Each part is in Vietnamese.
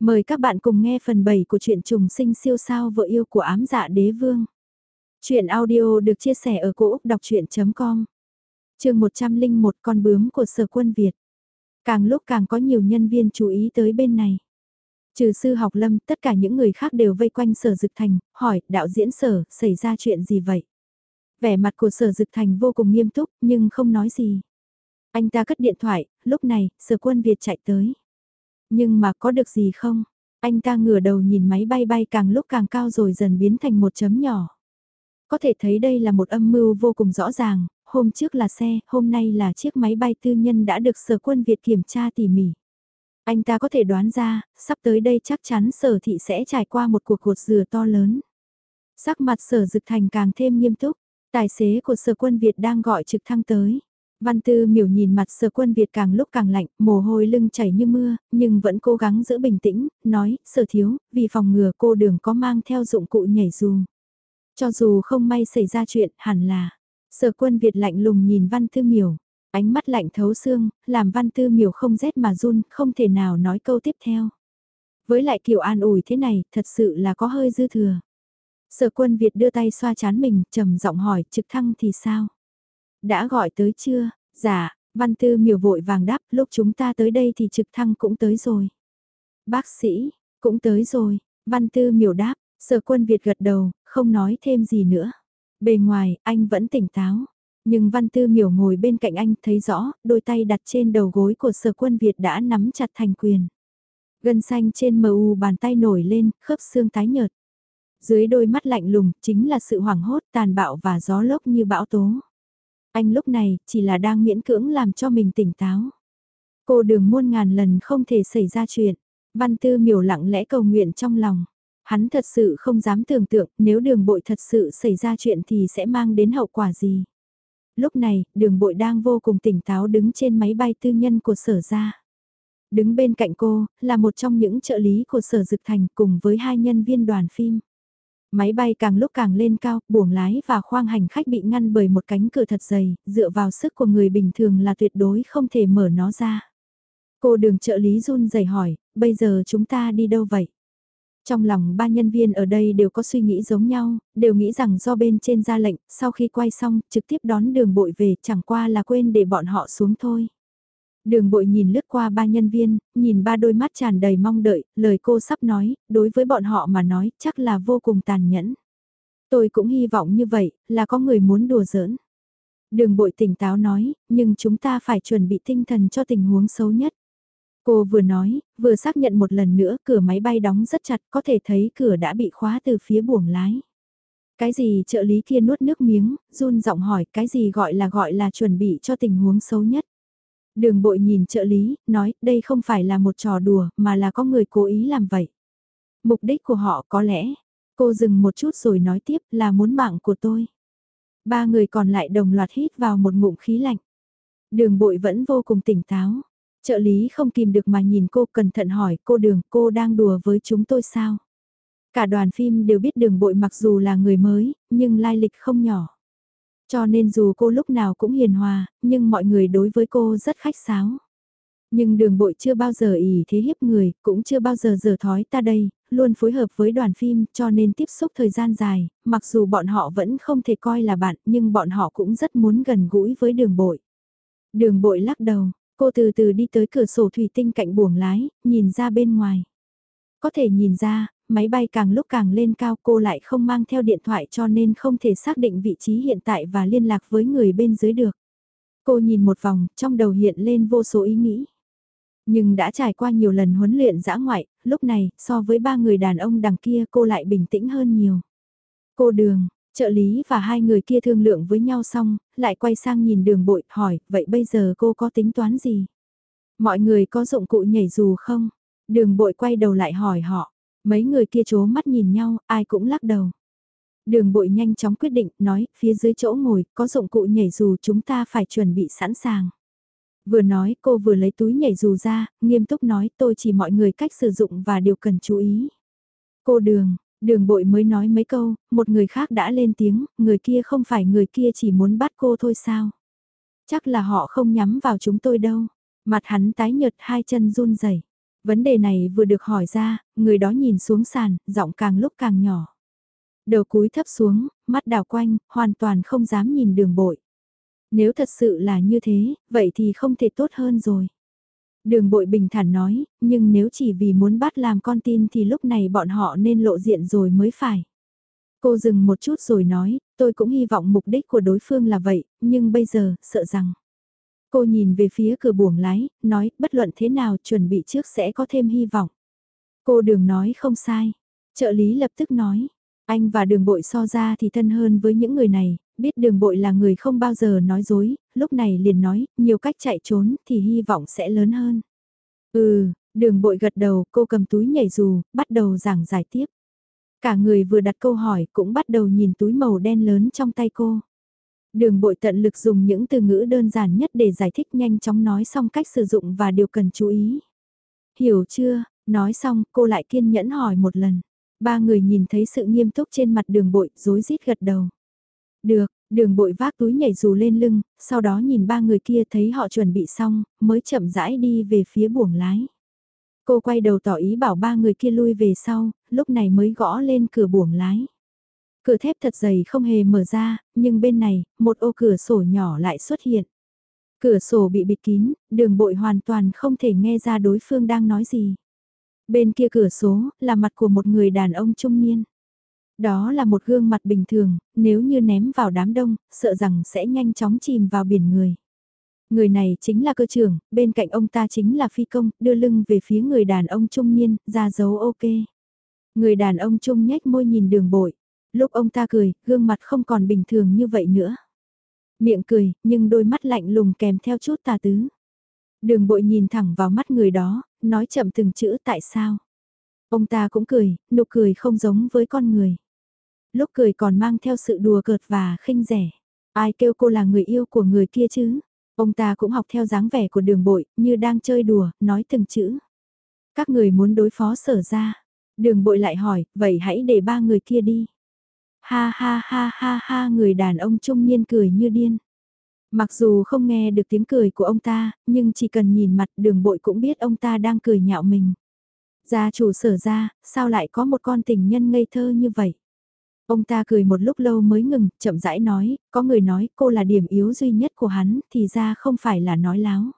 Mời các bạn cùng nghe phần 7 của truyện trùng sinh siêu sao vợ yêu của ám dạ đế vương. Chuyện audio được chia sẻ ở cỗ đọc chuyện.com Trường 101 con bướm của sở quân Việt. Càng lúc càng có nhiều nhân viên chú ý tới bên này. Trừ sư học lâm, tất cả những người khác đều vây quanh sở dực thành, hỏi, đạo diễn sở, xảy ra chuyện gì vậy? Vẻ mặt của sở dực thành vô cùng nghiêm túc, nhưng không nói gì. Anh ta cất điện thoại, lúc này, sở quân Việt chạy tới. Nhưng mà có được gì không? Anh ta ngửa đầu nhìn máy bay bay càng lúc càng cao rồi dần biến thành một chấm nhỏ. Có thể thấy đây là một âm mưu vô cùng rõ ràng, hôm trước là xe, hôm nay là chiếc máy bay tư nhân đã được sở quân Việt kiểm tra tỉ mỉ. Anh ta có thể đoán ra, sắp tới đây chắc chắn sở thị sẽ trải qua một cuộc cột dừa to lớn. Sắc mặt sở dực thành càng thêm nghiêm túc, tài xế của sở quân Việt đang gọi trực thăng tới. Văn Tư miểu nhìn mặt sở quân Việt càng lúc càng lạnh, mồ hôi lưng chảy như mưa, nhưng vẫn cố gắng giữ bình tĩnh, nói, sở thiếu, vì phòng ngừa cô đường có mang theo dụng cụ nhảy dù. Cho dù không may xảy ra chuyện, hẳn là, sở quân Việt lạnh lùng nhìn Văn Tư miểu, ánh mắt lạnh thấu xương, làm Văn Tư miểu không rét mà run, không thể nào nói câu tiếp theo. Với lại kiểu an ủi thế này, thật sự là có hơi dư thừa. Sở quân Việt đưa tay xoa chán mình, trầm giọng hỏi, trực thăng thì sao? Đã gọi tới chưa? Dạ, văn tư miều vội vàng đáp, lúc chúng ta tới đây thì trực thăng cũng tới rồi. Bác sĩ, cũng tới rồi, văn tư miều đáp, sở quân Việt gật đầu, không nói thêm gì nữa. Bề ngoài, anh vẫn tỉnh táo. Nhưng văn tư miểu ngồi bên cạnh anh thấy rõ, đôi tay đặt trên đầu gối của sở quân Việt đã nắm chặt thành quyền. Gân xanh trên mờ u bàn tay nổi lên, khớp xương tái nhợt. Dưới đôi mắt lạnh lùng, chính là sự hoảng hốt tàn bạo và gió lốc như bão tố. Anh lúc này chỉ là đang miễn cưỡng làm cho mình tỉnh táo. Cô đường muôn ngàn lần không thể xảy ra chuyện. Văn tư miểu lặng lẽ cầu nguyện trong lòng. Hắn thật sự không dám tưởng tượng nếu đường bội thật sự xảy ra chuyện thì sẽ mang đến hậu quả gì. Lúc này, đường bội đang vô cùng tỉnh táo đứng trên máy bay tư nhân của sở gia. Đứng bên cạnh cô, là một trong những trợ lý của sở dực thành cùng với hai nhân viên đoàn phim. Máy bay càng lúc càng lên cao, buồng lái và khoang hành khách bị ngăn bởi một cánh cửa thật dày, dựa vào sức của người bình thường là tuyệt đối không thể mở nó ra. Cô đường trợ lý run rẩy hỏi, bây giờ chúng ta đi đâu vậy? Trong lòng ba nhân viên ở đây đều có suy nghĩ giống nhau, đều nghĩ rằng do bên trên ra lệnh, sau khi quay xong, trực tiếp đón đường bội về chẳng qua là quên để bọn họ xuống thôi. Đường bội nhìn lướt qua ba nhân viên, nhìn ba đôi mắt tràn đầy mong đợi, lời cô sắp nói, đối với bọn họ mà nói, chắc là vô cùng tàn nhẫn. Tôi cũng hy vọng như vậy, là có người muốn đùa giỡn. Đường bội tỉnh táo nói, nhưng chúng ta phải chuẩn bị tinh thần cho tình huống xấu nhất. Cô vừa nói, vừa xác nhận một lần nữa cửa máy bay đóng rất chặt, có thể thấy cửa đã bị khóa từ phía buồng lái. Cái gì trợ lý kia nuốt nước miếng, run giọng hỏi cái gì gọi là gọi là chuẩn bị cho tình huống xấu nhất. Đường bội nhìn trợ lý, nói đây không phải là một trò đùa mà là có người cố ý làm vậy. Mục đích của họ có lẽ, cô dừng một chút rồi nói tiếp là muốn mạng của tôi. Ba người còn lại đồng loạt hít vào một ngụm khí lạnh. Đường bội vẫn vô cùng tỉnh táo. Trợ lý không kìm được mà nhìn cô cẩn thận hỏi cô đường cô đang đùa với chúng tôi sao? Cả đoàn phim đều biết đường bội mặc dù là người mới, nhưng lai lịch không nhỏ. Cho nên dù cô lúc nào cũng hiền hòa, nhưng mọi người đối với cô rất khách sáo. Nhưng đường bội chưa bao giờ ỉ thế hiếp người, cũng chưa bao giờ dở thói ta đây, luôn phối hợp với đoàn phim cho nên tiếp xúc thời gian dài, mặc dù bọn họ vẫn không thể coi là bạn nhưng bọn họ cũng rất muốn gần gũi với đường bội. Đường bội lắc đầu, cô từ từ đi tới cửa sổ thủy tinh cạnh buồng lái, nhìn ra bên ngoài. Có thể nhìn ra, máy bay càng lúc càng lên cao cô lại không mang theo điện thoại cho nên không thể xác định vị trí hiện tại và liên lạc với người bên dưới được. Cô nhìn một vòng, trong đầu hiện lên vô số ý nghĩ. Nhưng đã trải qua nhiều lần huấn luyện dã ngoại, lúc này, so với ba người đàn ông đằng kia cô lại bình tĩnh hơn nhiều. Cô đường, trợ lý và hai người kia thương lượng với nhau xong, lại quay sang nhìn đường bội, hỏi, vậy bây giờ cô có tính toán gì? Mọi người có dụng cụ nhảy dù không? Đường bội quay đầu lại hỏi họ, Mấy người kia chố mắt nhìn nhau, ai cũng lắc đầu. Đường bội nhanh chóng quyết định, nói, phía dưới chỗ ngồi, có dụng cụ nhảy dù chúng ta phải chuẩn bị sẵn sàng. Vừa nói cô vừa lấy túi nhảy dù ra, nghiêm túc nói tôi chỉ mọi người cách sử dụng và điều cần chú ý. Cô đường, đường bội mới nói mấy câu, một người khác đã lên tiếng, người kia không phải người kia chỉ muốn bắt cô thôi sao. Chắc là họ không nhắm vào chúng tôi đâu. Mặt hắn tái nhợt hai chân run rẩy Vấn đề này vừa được hỏi ra, người đó nhìn xuống sàn, giọng càng lúc càng nhỏ. Đầu cúi thấp xuống, mắt đảo quanh, hoàn toàn không dám nhìn đường bội. Nếu thật sự là như thế, vậy thì không thể tốt hơn rồi. Đường bội bình thản nói, nhưng nếu chỉ vì muốn bắt làm con tin thì lúc này bọn họ nên lộ diện rồi mới phải. Cô dừng một chút rồi nói, tôi cũng hy vọng mục đích của đối phương là vậy, nhưng bây giờ, sợ rằng. Cô nhìn về phía cửa buồng lái, nói, bất luận thế nào chuẩn bị trước sẽ có thêm hy vọng. Cô đường nói không sai. Trợ lý lập tức nói, anh và đường bội so ra thì thân hơn với những người này, biết đường bội là người không bao giờ nói dối, lúc này liền nói, nhiều cách chạy trốn thì hy vọng sẽ lớn hơn. Ừ, đường bội gật đầu, cô cầm túi nhảy dù, bắt đầu giảng giải tiếp. Cả người vừa đặt câu hỏi cũng bắt đầu nhìn túi màu đen lớn trong tay cô. Đường bội tận lực dùng những từ ngữ đơn giản nhất để giải thích nhanh chóng nói xong cách sử dụng và điều cần chú ý. Hiểu chưa, nói xong cô lại kiên nhẫn hỏi một lần. Ba người nhìn thấy sự nghiêm túc trên mặt đường bội, rối rít gật đầu. Được, đường bội vác túi nhảy dù lên lưng, sau đó nhìn ba người kia thấy họ chuẩn bị xong, mới chậm rãi đi về phía buồng lái. Cô quay đầu tỏ ý bảo ba người kia lui về sau, lúc này mới gõ lên cửa buồng lái. Cửa thép thật dày không hề mở ra, nhưng bên này, một ô cửa sổ nhỏ lại xuất hiện. Cửa sổ bị bịt kín, đường bội hoàn toàn không thể nghe ra đối phương đang nói gì. Bên kia cửa sổ, là mặt của một người đàn ông trung niên. Đó là một gương mặt bình thường, nếu như ném vào đám đông, sợ rằng sẽ nhanh chóng chìm vào biển người. Người này chính là cơ trưởng, bên cạnh ông ta chính là phi công, đưa lưng về phía người đàn ông trung niên, ra dấu ok. Người đàn ông trung nhếch môi nhìn đường bội. Lúc ông ta cười, gương mặt không còn bình thường như vậy nữa. Miệng cười, nhưng đôi mắt lạnh lùng kèm theo chút tà tứ. Đường bội nhìn thẳng vào mắt người đó, nói chậm từng chữ tại sao. Ông ta cũng cười, nụ cười không giống với con người. Lúc cười còn mang theo sự đùa cợt và khinh rẻ. Ai kêu cô là người yêu của người kia chứ? Ông ta cũng học theo dáng vẻ của đường bội, như đang chơi đùa, nói từng chữ. Các người muốn đối phó sở ra. Đường bội lại hỏi, vậy hãy để ba người kia đi. Ha ha ha ha ha người đàn ông trung niên cười như điên. Mặc dù không nghe được tiếng cười của ông ta, nhưng chỉ cần nhìn mặt đường bội cũng biết ông ta đang cười nhạo mình. Gia chủ sở ra, sao lại có một con tình nhân ngây thơ như vậy? Ông ta cười một lúc lâu mới ngừng, chậm rãi nói, có người nói cô là điểm yếu duy nhất của hắn, thì ra không phải là nói láo.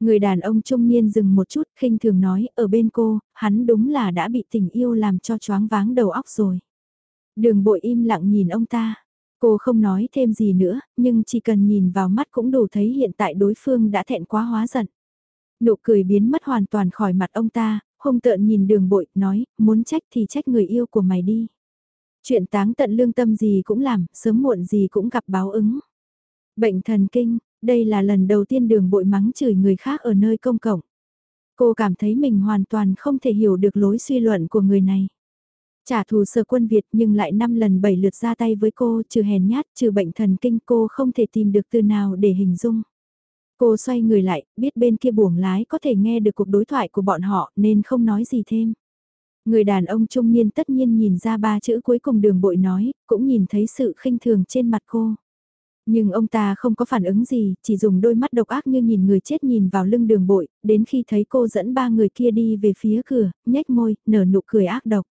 Người đàn ông trung niên dừng một chút, khinh thường nói, ở bên cô, hắn đúng là đã bị tình yêu làm cho choáng váng đầu óc rồi. Đường bội im lặng nhìn ông ta. Cô không nói thêm gì nữa, nhưng chỉ cần nhìn vào mắt cũng đủ thấy hiện tại đối phương đã thẹn quá hóa giận. Nụ cười biến mất hoàn toàn khỏi mặt ông ta, hung tợn nhìn đường bội, nói, muốn trách thì trách người yêu của mày đi. Chuyện táng tận lương tâm gì cũng làm, sớm muộn gì cũng gặp báo ứng. Bệnh thần kinh, đây là lần đầu tiên đường bội mắng chửi người khác ở nơi công cộng. Cô cảm thấy mình hoàn toàn không thể hiểu được lối suy luận của người này. Trả thù sở quân Việt nhưng lại năm lần bảy lượt ra tay với cô trừ hèn nhát trừ bệnh thần kinh cô không thể tìm được từ nào để hình dung. Cô xoay người lại, biết bên kia buồng lái có thể nghe được cuộc đối thoại của bọn họ nên không nói gì thêm. Người đàn ông trung niên tất nhiên nhìn ra ba chữ cuối cùng đường bội nói, cũng nhìn thấy sự khinh thường trên mặt cô. Nhưng ông ta không có phản ứng gì, chỉ dùng đôi mắt độc ác như nhìn người chết nhìn vào lưng đường bội, đến khi thấy cô dẫn ba người kia đi về phía cửa, nhếch môi, nở nụ cười ác độc.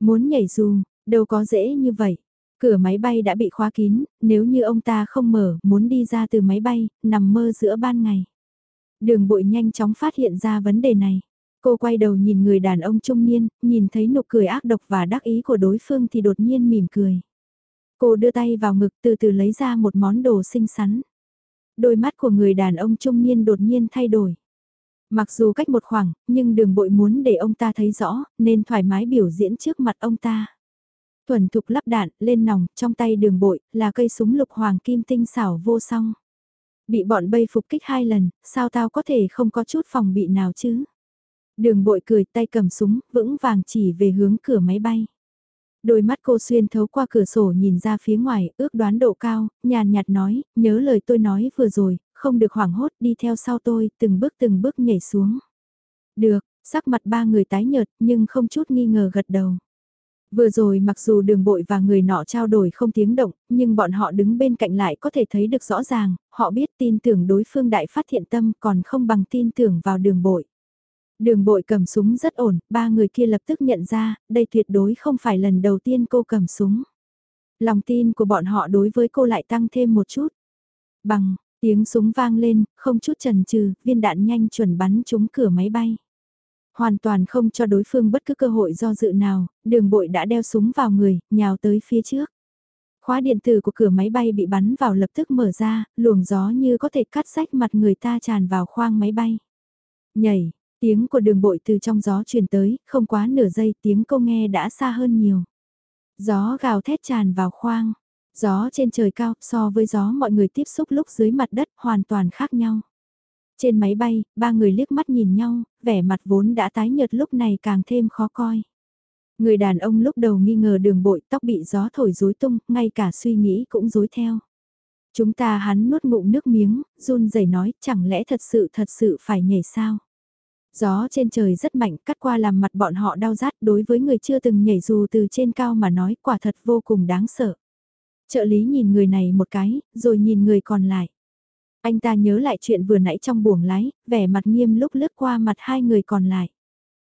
Muốn nhảy dù, đâu có dễ như vậy. Cửa máy bay đã bị khóa kín, nếu như ông ta không mở, muốn đi ra từ máy bay, nằm mơ giữa ban ngày. Đường bội nhanh chóng phát hiện ra vấn đề này. Cô quay đầu nhìn người đàn ông trung niên, nhìn thấy nụ cười ác độc và đắc ý của đối phương thì đột nhiên mỉm cười. Cô đưa tay vào ngực từ từ lấy ra một món đồ xinh xắn. Đôi mắt của người đàn ông trung niên đột nhiên thay đổi. Mặc dù cách một khoảng, nhưng đường bội muốn để ông ta thấy rõ, nên thoải mái biểu diễn trước mặt ông ta. Thuần thục lắp đạn, lên nòng, trong tay đường bội, là cây súng lục hoàng kim tinh xảo vô song. Bị bọn bay phục kích hai lần, sao tao có thể không có chút phòng bị nào chứ? Đường bội cười tay cầm súng, vững vàng chỉ về hướng cửa máy bay. Đôi mắt cô xuyên thấu qua cửa sổ nhìn ra phía ngoài, ước đoán độ cao, nhàn nhạt nói, nhớ lời tôi nói vừa rồi, không được hoảng hốt đi theo sau tôi, từng bước từng bước nhảy xuống. Được, sắc mặt ba người tái nhợt nhưng không chút nghi ngờ gật đầu. Vừa rồi mặc dù đường bội và người nọ trao đổi không tiếng động, nhưng bọn họ đứng bên cạnh lại có thể thấy được rõ ràng, họ biết tin tưởng đối phương đại phát thiện tâm còn không bằng tin tưởng vào đường bội. Đường bội cầm súng rất ổn, ba người kia lập tức nhận ra, đây tuyệt đối không phải lần đầu tiên cô cầm súng. Lòng tin của bọn họ đối với cô lại tăng thêm một chút. Bằng, tiếng súng vang lên, không chút chần chừ, viên đạn nhanh chuẩn bắn trúng cửa máy bay. Hoàn toàn không cho đối phương bất cứ cơ hội do dự nào, đường bội đã đeo súng vào người, nhào tới phía trước. Khóa điện tử của cửa máy bay bị bắn vào lập tức mở ra, luồng gió như có thể cắt rách mặt người ta tràn vào khoang máy bay. Nhảy, tiếng của đường bội từ trong gió truyền tới, không quá nửa giây tiếng cô nghe đã xa hơn nhiều. Gió gào thét tràn vào khoang, gió trên trời cao so với gió mọi người tiếp xúc lúc dưới mặt đất hoàn toàn khác nhau. Trên máy bay, ba người liếc mắt nhìn nhau, vẻ mặt vốn đã tái nhợt lúc này càng thêm khó coi. Người đàn ông lúc đầu nghi ngờ đường bội tóc bị gió thổi rối tung, ngay cả suy nghĩ cũng rối theo. Chúng ta hắn nuốt ngụm nước miếng, run rẩy nói chẳng lẽ thật sự thật sự phải nhảy sao. Gió trên trời rất mạnh cắt qua làm mặt bọn họ đau rát đối với người chưa từng nhảy dù từ trên cao mà nói quả thật vô cùng đáng sợ. Trợ lý nhìn người này một cái, rồi nhìn người còn lại. Anh ta nhớ lại chuyện vừa nãy trong buồng lái, vẻ mặt nghiêm lúc lướt qua mặt hai người còn lại.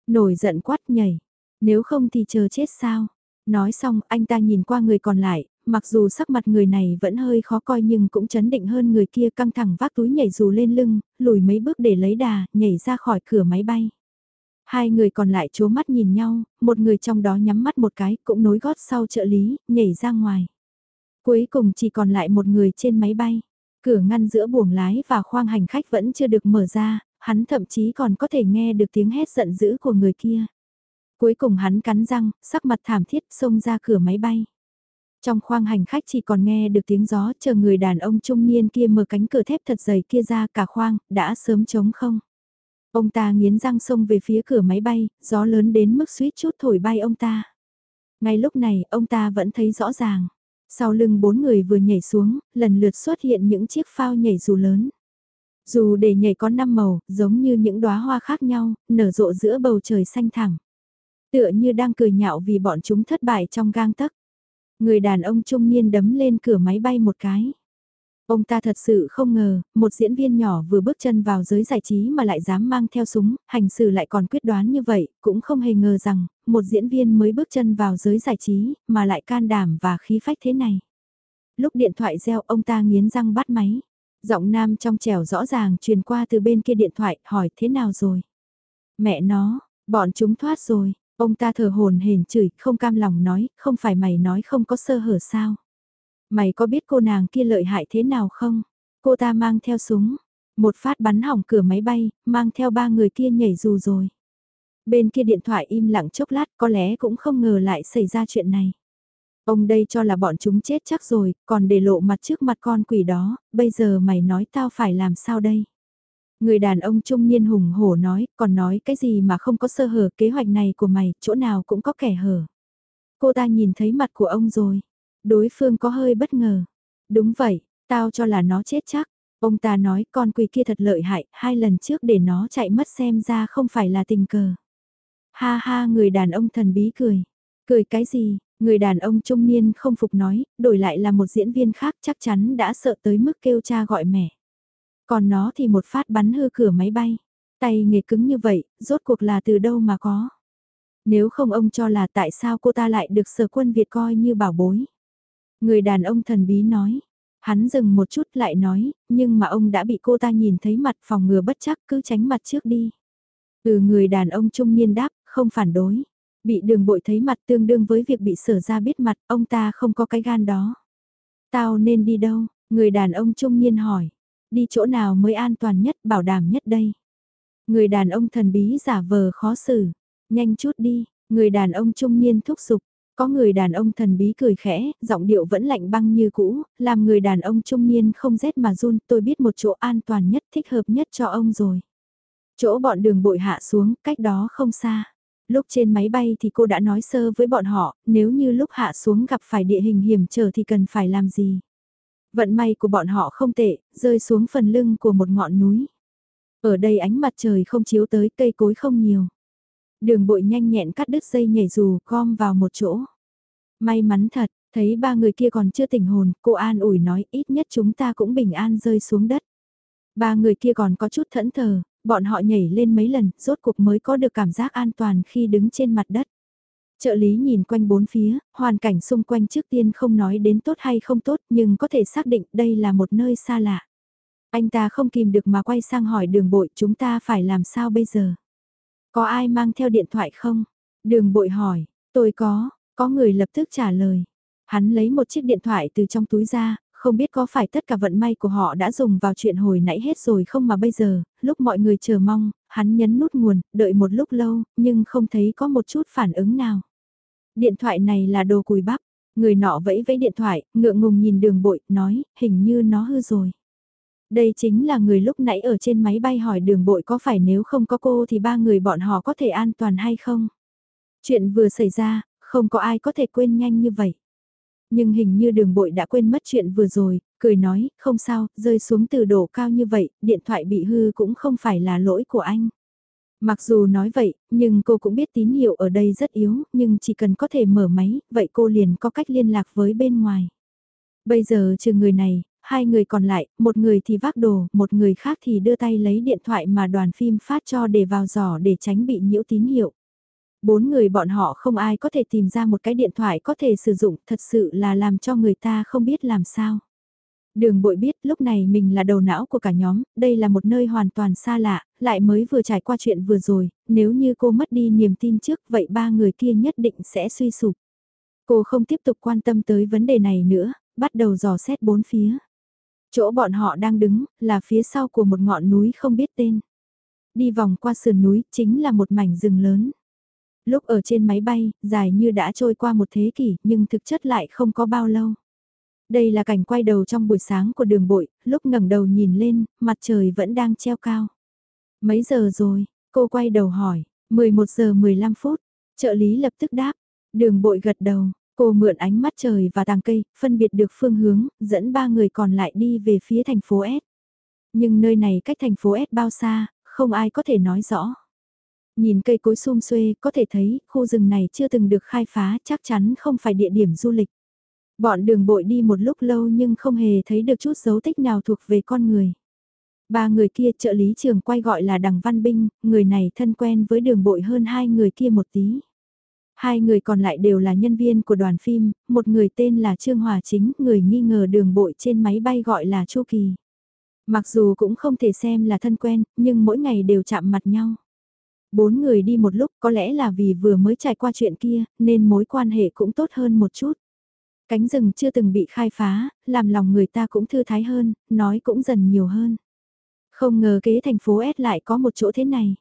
Nổi giận quát nhảy, nếu không thì chờ chết sao? Nói xong anh ta nhìn qua người còn lại, mặc dù sắc mặt người này vẫn hơi khó coi nhưng cũng chấn định hơn người kia căng thẳng vác túi nhảy dù lên lưng, lùi mấy bước để lấy đà, nhảy ra khỏi cửa máy bay. Hai người còn lại chố mắt nhìn nhau, một người trong đó nhắm mắt một cái cũng nối gót sau trợ lý, nhảy ra ngoài. Cuối cùng chỉ còn lại một người trên máy bay. Cửa ngăn giữa buồng lái và khoang hành khách vẫn chưa được mở ra, hắn thậm chí còn có thể nghe được tiếng hét giận dữ của người kia. Cuối cùng hắn cắn răng, sắc mặt thảm thiết xông ra cửa máy bay. Trong khoang hành khách chỉ còn nghe được tiếng gió chờ người đàn ông trung niên kia mở cánh cửa thép thật dày kia ra cả khoang, đã sớm trống không. Ông ta nghiến răng xông về phía cửa máy bay, gió lớn đến mức suýt chút thổi bay ông ta. Ngay lúc này, ông ta vẫn thấy rõ ràng. Sau lưng bốn người vừa nhảy xuống, lần lượt xuất hiện những chiếc phao nhảy dù lớn. Dù để nhảy có năm màu, giống như những đóa hoa khác nhau, nở rộ giữa bầu trời xanh thẳng. Tựa như đang cười nhạo vì bọn chúng thất bại trong gang tấc. Người đàn ông trung niên đấm lên cửa máy bay một cái. Ông ta thật sự không ngờ, một diễn viên nhỏ vừa bước chân vào giới giải trí mà lại dám mang theo súng, hành xử lại còn quyết đoán như vậy, cũng không hề ngờ rằng, một diễn viên mới bước chân vào giới giải trí, mà lại can đảm và khí phách thế này. Lúc điện thoại reo ông ta nghiến răng bắt máy. Giọng nam trong trẻo rõ ràng truyền qua từ bên kia điện thoại, hỏi thế nào rồi? Mẹ nó, bọn chúng thoát rồi, Ông ta thở hồn hển chửi, không cam lòng nói, không phải mày nói không có sơ hở sao? Mày có biết cô nàng kia lợi hại thế nào không? Cô ta mang theo súng, một phát bắn hỏng cửa máy bay, mang theo ba người kia nhảy dù rồi. Bên kia điện thoại im lặng chốc lát có lẽ cũng không ngờ lại xảy ra chuyện này. Ông đây cho là bọn chúng chết chắc rồi, còn để lộ mặt trước mặt con quỷ đó, bây giờ mày nói tao phải làm sao đây? Người đàn ông trung niên hùng hổ nói, còn nói cái gì mà không có sơ hở kế hoạch này của mày, chỗ nào cũng có kẻ hở. Cô ta nhìn thấy mặt của ông rồi. Đối phương có hơi bất ngờ. Đúng vậy, tao cho là nó chết chắc. Ông ta nói con quỷ kia thật lợi hại, hai lần trước để nó chạy mất xem ra không phải là tình cờ. Ha ha người đàn ông thần bí cười. Cười cái gì, người đàn ông trung niên không phục nói, đổi lại là một diễn viên khác chắc chắn đã sợ tới mức kêu cha gọi mẹ. Còn nó thì một phát bắn hư cửa máy bay. Tay nghề cứng như vậy, rốt cuộc là từ đâu mà có. Nếu không ông cho là tại sao cô ta lại được sở quân Việt coi như bảo bối. Người đàn ông thần bí nói. Hắn dừng một chút lại nói, nhưng mà ông đã bị cô ta nhìn thấy mặt phòng ngừa bất chắc cứ tránh mặt trước đi. từ người đàn ông trung niên đáp, không phản đối. Bị đường bội thấy mặt tương đương với việc bị sở ra biết mặt, ông ta không có cái gan đó. Tao nên đi đâu? Người đàn ông trung niên hỏi đi chỗ nào mới an toàn nhất, bảo đảm nhất đây. Người đàn ông thần bí giả vờ khó xử, nhanh chút đi, người đàn ông trung niên thúc giục. Có người đàn ông thần bí cười khẽ, giọng điệu vẫn lạnh băng như cũ, làm người đàn ông trung niên không rét mà run, tôi biết một chỗ an toàn nhất thích hợp nhất cho ông rồi. Chỗ bọn đường bội hạ xuống, cách đó không xa. Lúc trên máy bay thì cô đã nói sơ với bọn họ, nếu như lúc hạ xuống gặp phải địa hình hiểm trở thì cần phải làm gì. Vận may của bọn họ không tệ, rơi xuống phần lưng của một ngọn núi. Ở đây ánh mặt trời không chiếu tới cây cối không nhiều. Đường bội nhanh nhẹn cắt đứt dây nhảy dù gom vào một chỗ. May mắn thật, thấy ba người kia còn chưa tỉnh hồn, cô an ủi nói ít nhất chúng ta cũng bình an rơi xuống đất. Ba người kia còn có chút thẫn thờ, Bọn họ nhảy lên mấy lần, rốt cuộc mới có được cảm giác an toàn khi đứng trên mặt đất. Trợ lý nhìn quanh bốn phía, hoàn cảnh xung quanh trước tiên không nói đến tốt hay không tốt nhưng có thể xác định đây là một nơi xa lạ. Anh ta không kìm được mà quay sang hỏi đường bội chúng ta phải làm sao bây giờ? Có ai mang theo điện thoại không? Đường bội hỏi, tôi có, có người lập tức trả lời. Hắn lấy một chiếc điện thoại từ trong túi ra, không biết có phải tất cả vận may của họ đã dùng vào chuyện hồi nãy hết rồi không mà bây giờ, lúc mọi người chờ mong, hắn nhấn nút nguồn, đợi một lúc lâu, nhưng không thấy có một chút phản ứng nào. Điện thoại này là đồ cùi bắp, người nọ vẫy vẫy điện thoại, ngượng ngùng nhìn đường bội, nói, hình như nó hư rồi. Đây chính là người lúc nãy ở trên máy bay hỏi đường bội có phải nếu không có cô thì ba người bọn họ có thể an toàn hay không? Chuyện vừa xảy ra, không có ai có thể quên nhanh như vậy. Nhưng hình như đường bội đã quên mất chuyện vừa rồi, cười nói, không sao, rơi xuống từ độ cao như vậy, điện thoại bị hư cũng không phải là lỗi của anh. Mặc dù nói vậy, nhưng cô cũng biết tín hiệu ở đây rất yếu, nhưng chỉ cần có thể mở máy, vậy cô liền có cách liên lạc với bên ngoài. Bây giờ trừ người này, hai người còn lại, một người thì vác đồ, một người khác thì đưa tay lấy điện thoại mà đoàn phim phát cho để vào giỏ để tránh bị nhiễu tín hiệu. Bốn người bọn họ không ai có thể tìm ra một cái điện thoại có thể sử dụng, thật sự là làm cho người ta không biết làm sao. Đường bội biết lúc này mình là đầu não của cả nhóm, đây là một nơi hoàn toàn xa lạ, lại mới vừa trải qua chuyện vừa rồi, nếu như cô mất đi niềm tin trước vậy ba người kia nhất định sẽ suy sụp. Cô không tiếp tục quan tâm tới vấn đề này nữa, bắt đầu dò xét bốn phía. Chỗ bọn họ đang đứng là phía sau của một ngọn núi không biết tên. Đi vòng qua sườn núi chính là một mảnh rừng lớn. Lúc ở trên máy bay, dài như đã trôi qua một thế kỷ nhưng thực chất lại không có bao lâu. Đây là cảnh quay đầu trong buổi sáng của đường bội, lúc ngẩng đầu nhìn lên, mặt trời vẫn đang treo cao. Mấy giờ rồi, cô quay đầu hỏi, 11 giờ 15 phút, trợ lý lập tức đáp, đường bội gật đầu, cô mượn ánh mắt trời và tàng cây, phân biệt được phương hướng, dẫn ba người còn lại đi về phía thành phố S. Nhưng nơi này cách thành phố S bao xa, không ai có thể nói rõ. Nhìn cây cối xum xuê, có thể thấy khu rừng này chưa từng được khai phá, chắc chắn không phải địa điểm du lịch. Bọn đường bội đi một lúc lâu nhưng không hề thấy được chút dấu tích nào thuộc về con người. Ba người kia trợ lý trường quay gọi là Đằng Văn Binh, người này thân quen với đường bội hơn hai người kia một tí. Hai người còn lại đều là nhân viên của đoàn phim, một người tên là Trương Hòa Chính, người nghi ngờ đường bội trên máy bay gọi là Chu Kỳ. Mặc dù cũng không thể xem là thân quen, nhưng mỗi ngày đều chạm mặt nhau. Bốn người đi một lúc có lẽ là vì vừa mới trải qua chuyện kia, nên mối quan hệ cũng tốt hơn một chút. Cánh rừng chưa từng bị khai phá, làm lòng người ta cũng thư thái hơn, nói cũng dần nhiều hơn. Không ngờ kế thành phố S lại có một chỗ thế này.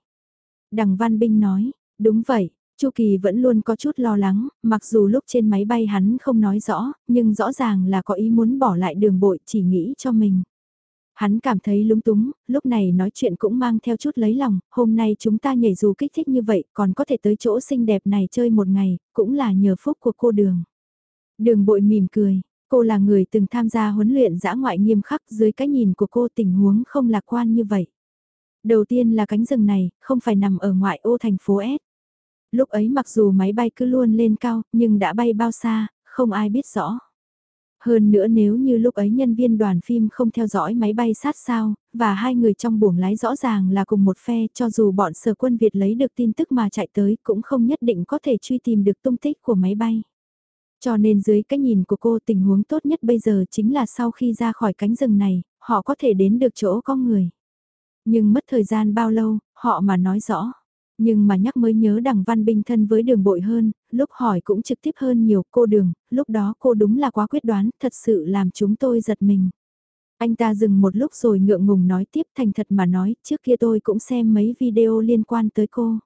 Đằng Văn Binh nói, đúng vậy, Chu Kỳ vẫn luôn có chút lo lắng, mặc dù lúc trên máy bay hắn không nói rõ, nhưng rõ ràng là có ý muốn bỏ lại đường bội chỉ nghĩ cho mình. Hắn cảm thấy lúng túng, lúc này nói chuyện cũng mang theo chút lấy lòng, hôm nay chúng ta nhảy dù kích thích như vậy còn có thể tới chỗ xinh đẹp này chơi một ngày, cũng là nhờ phúc của cô đường. Đường bội mỉm cười, cô là người từng tham gia huấn luyện dã ngoại nghiêm khắc dưới cái nhìn của cô tình huống không lạc quan như vậy. Đầu tiên là cánh rừng này, không phải nằm ở ngoại ô thành phố S. Lúc ấy mặc dù máy bay cứ luôn lên cao, nhưng đã bay bao xa, không ai biết rõ. Hơn nữa nếu như lúc ấy nhân viên đoàn phim không theo dõi máy bay sát sao, và hai người trong buồng lái rõ ràng là cùng một phe cho dù bọn sở quân Việt lấy được tin tức mà chạy tới cũng không nhất định có thể truy tìm được tung tích của máy bay. Cho nên dưới cái nhìn của cô tình huống tốt nhất bây giờ chính là sau khi ra khỏi cánh rừng này, họ có thể đến được chỗ có người. Nhưng mất thời gian bao lâu, họ mà nói rõ. Nhưng mà nhắc mới nhớ đằng văn binh thân với đường bội hơn, lúc hỏi cũng trực tiếp hơn nhiều cô đường, lúc đó cô đúng là quá quyết đoán, thật sự làm chúng tôi giật mình. Anh ta dừng một lúc rồi ngượng ngùng nói tiếp thành thật mà nói, trước kia tôi cũng xem mấy video liên quan tới cô.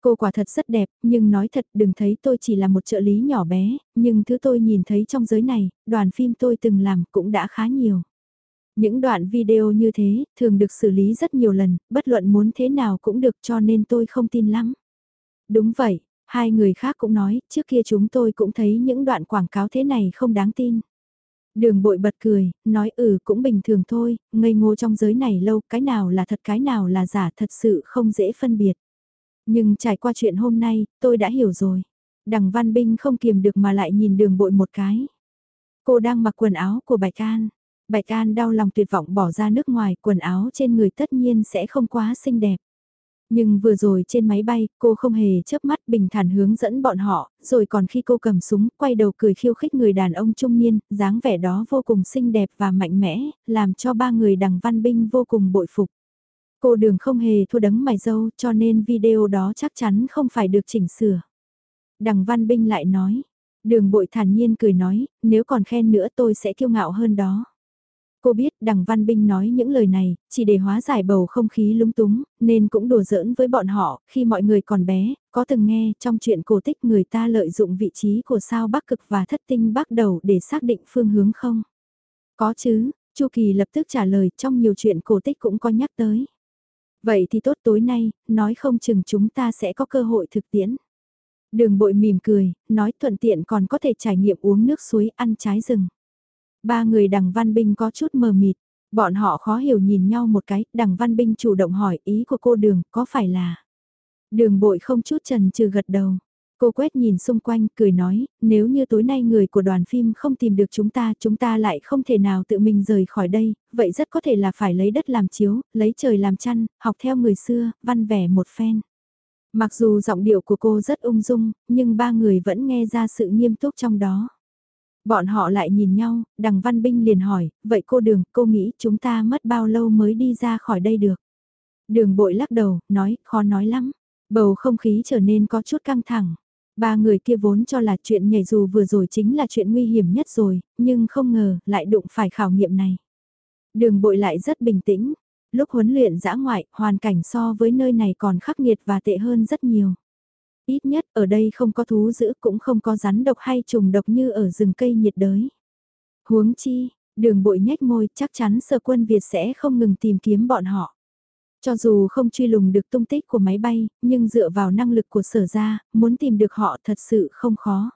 Cô quả thật rất đẹp, nhưng nói thật đừng thấy tôi chỉ là một trợ lý nhỏ bé, nhưng thứ tôi nhìn thấy trong giới này, đoàn phim tôi từng làm cũng đã khá nhiều. Những đoạn video như thế, thường được xử lý rất nhiều lần, bất luận muốn thế nào cũng được cho nên tôi không tin lắm. Đúng vậy, hai người khác cũng nói, trước kia chúng tôi cũng thấy những đoạn quảng cáo thế này không đáng tin. Đường bội bật cười, nói ừ cũng bình thường thôi, ngây ngô trong giới này lâu, cái nào là thật cái nào là giả thật sự không dễ phân biệt. Nhưng trải qua chuyện hôm nay, tôi đã hiểu rồi. Đằng Văn Binh không kiềm được mà lại nhìn đường bội một cái. Cô đang mặc quần áo của Bạch An. Bạch An đau lòng tuyệt vọng bỏ ra nước ngoài, quần áo trên người tất nhiên sẽ không quá xinh đẹp. Nhưng vừa rồi trên máy bay, cô không hề chớp mắt bình thản hướng dẫn bọn họ, rồi còn khi cô cầm súng, quay đầu cười khiêu khích người đàn ông trung niên, dáng vẻ đó vô cùng xinh đẹp và mạnh mẽ, làm cho ba người đằng văn binh vô cùng bội phục. Cô đường không hề thua đấng mày dâu cho nên video đó chắc chắn không phải được chỉnh sửa. Đằng văn binh lại nói, đường bội thản nhiên cười nói, nếu còn khen nữa tôi sẽ kiêu ngạo hơn đó. Cô biết đằng Văn Binh nói những lời này, chỉ để hóa giải bầu không khí lúng túng, nên cũng đùa giỡn với bọn họ, khi mọi người còn bé, có từng nghe trong chuyện cổ tích người ta lợi dụng vị trí của sao bắc cực và thất tinh bắc đầu để xác định phương hướng không? Có chứ, Chu Kỳ lập tức trả lời trong nhiều chuyện cổ tích cũng có nhắc tới. Vậy thì tốt tối nay, nói không chừng chúng ta sẽ có cơ hội thực tiễn. Đường bội mỉm cười, nói thuận tiện còn có thể trải nghiệm uống nước suối ăn trái rừng. Ba người đằng văn binh có chút mờ mịt, bọn họ khó hiểu nhìn nhau một cái, đằng văn binh chủ động hỏi ý của cô đường có phải là... Đường bội không chút trần trừ gật đầu. Cô quét nhìn xung quanh, cười nói, nếu như tối nay người của đoàn phim không tìm được chúng ta, chúng ta lại không thể nào tự mình rời khỏi đây, vậy rất có thể là phải lấy đất làm chiếu, lấy trời làm chăn, học theo người xưa, văn vẻ một phen. Mặc dù giọng điệu của cô rất ung dung, nhưng ba người vẫn nghe ra sự nghiêm túc trong đó. Bọn họ lại nhìn nhau, đằng văn binh liền hỏi, vậy cô đường, cô nghĩ chúng ta mất bao lâu mới đi ra khỏi đây được? Đường bội lắc đầu, nói, khó nói lắm. Bầu không khí trở nên có chút căng thẳng. Ba người kia vốn cho là chuyện nhảy dù vừa rồi chính là chuyện nguy hiểm nhất rồi, nhưng không ngờ lại đụng phải khảo nghiệm này. Đường bội lại rất bình tĩnh. Lúc huấn luyện dã ngoại, hoàn cảnh so với nơi này còn khắc nghiệt và tệ hơn rất nhiều. Ít nhất ở đây không có thú dữ cũng không có rắn độc hay trùng độc như ở rừng cây nhiệt đới. Huống chi, đường bội nhếch môi chắc chắn sở quân Việt sẽ không ngừng tìm kiếm bọn họ. Cho dù không truy lùng được tung tích của máy bay, nhưng dựa vào năng lực của sở ra, muốn tìm được họ thật sự không khó.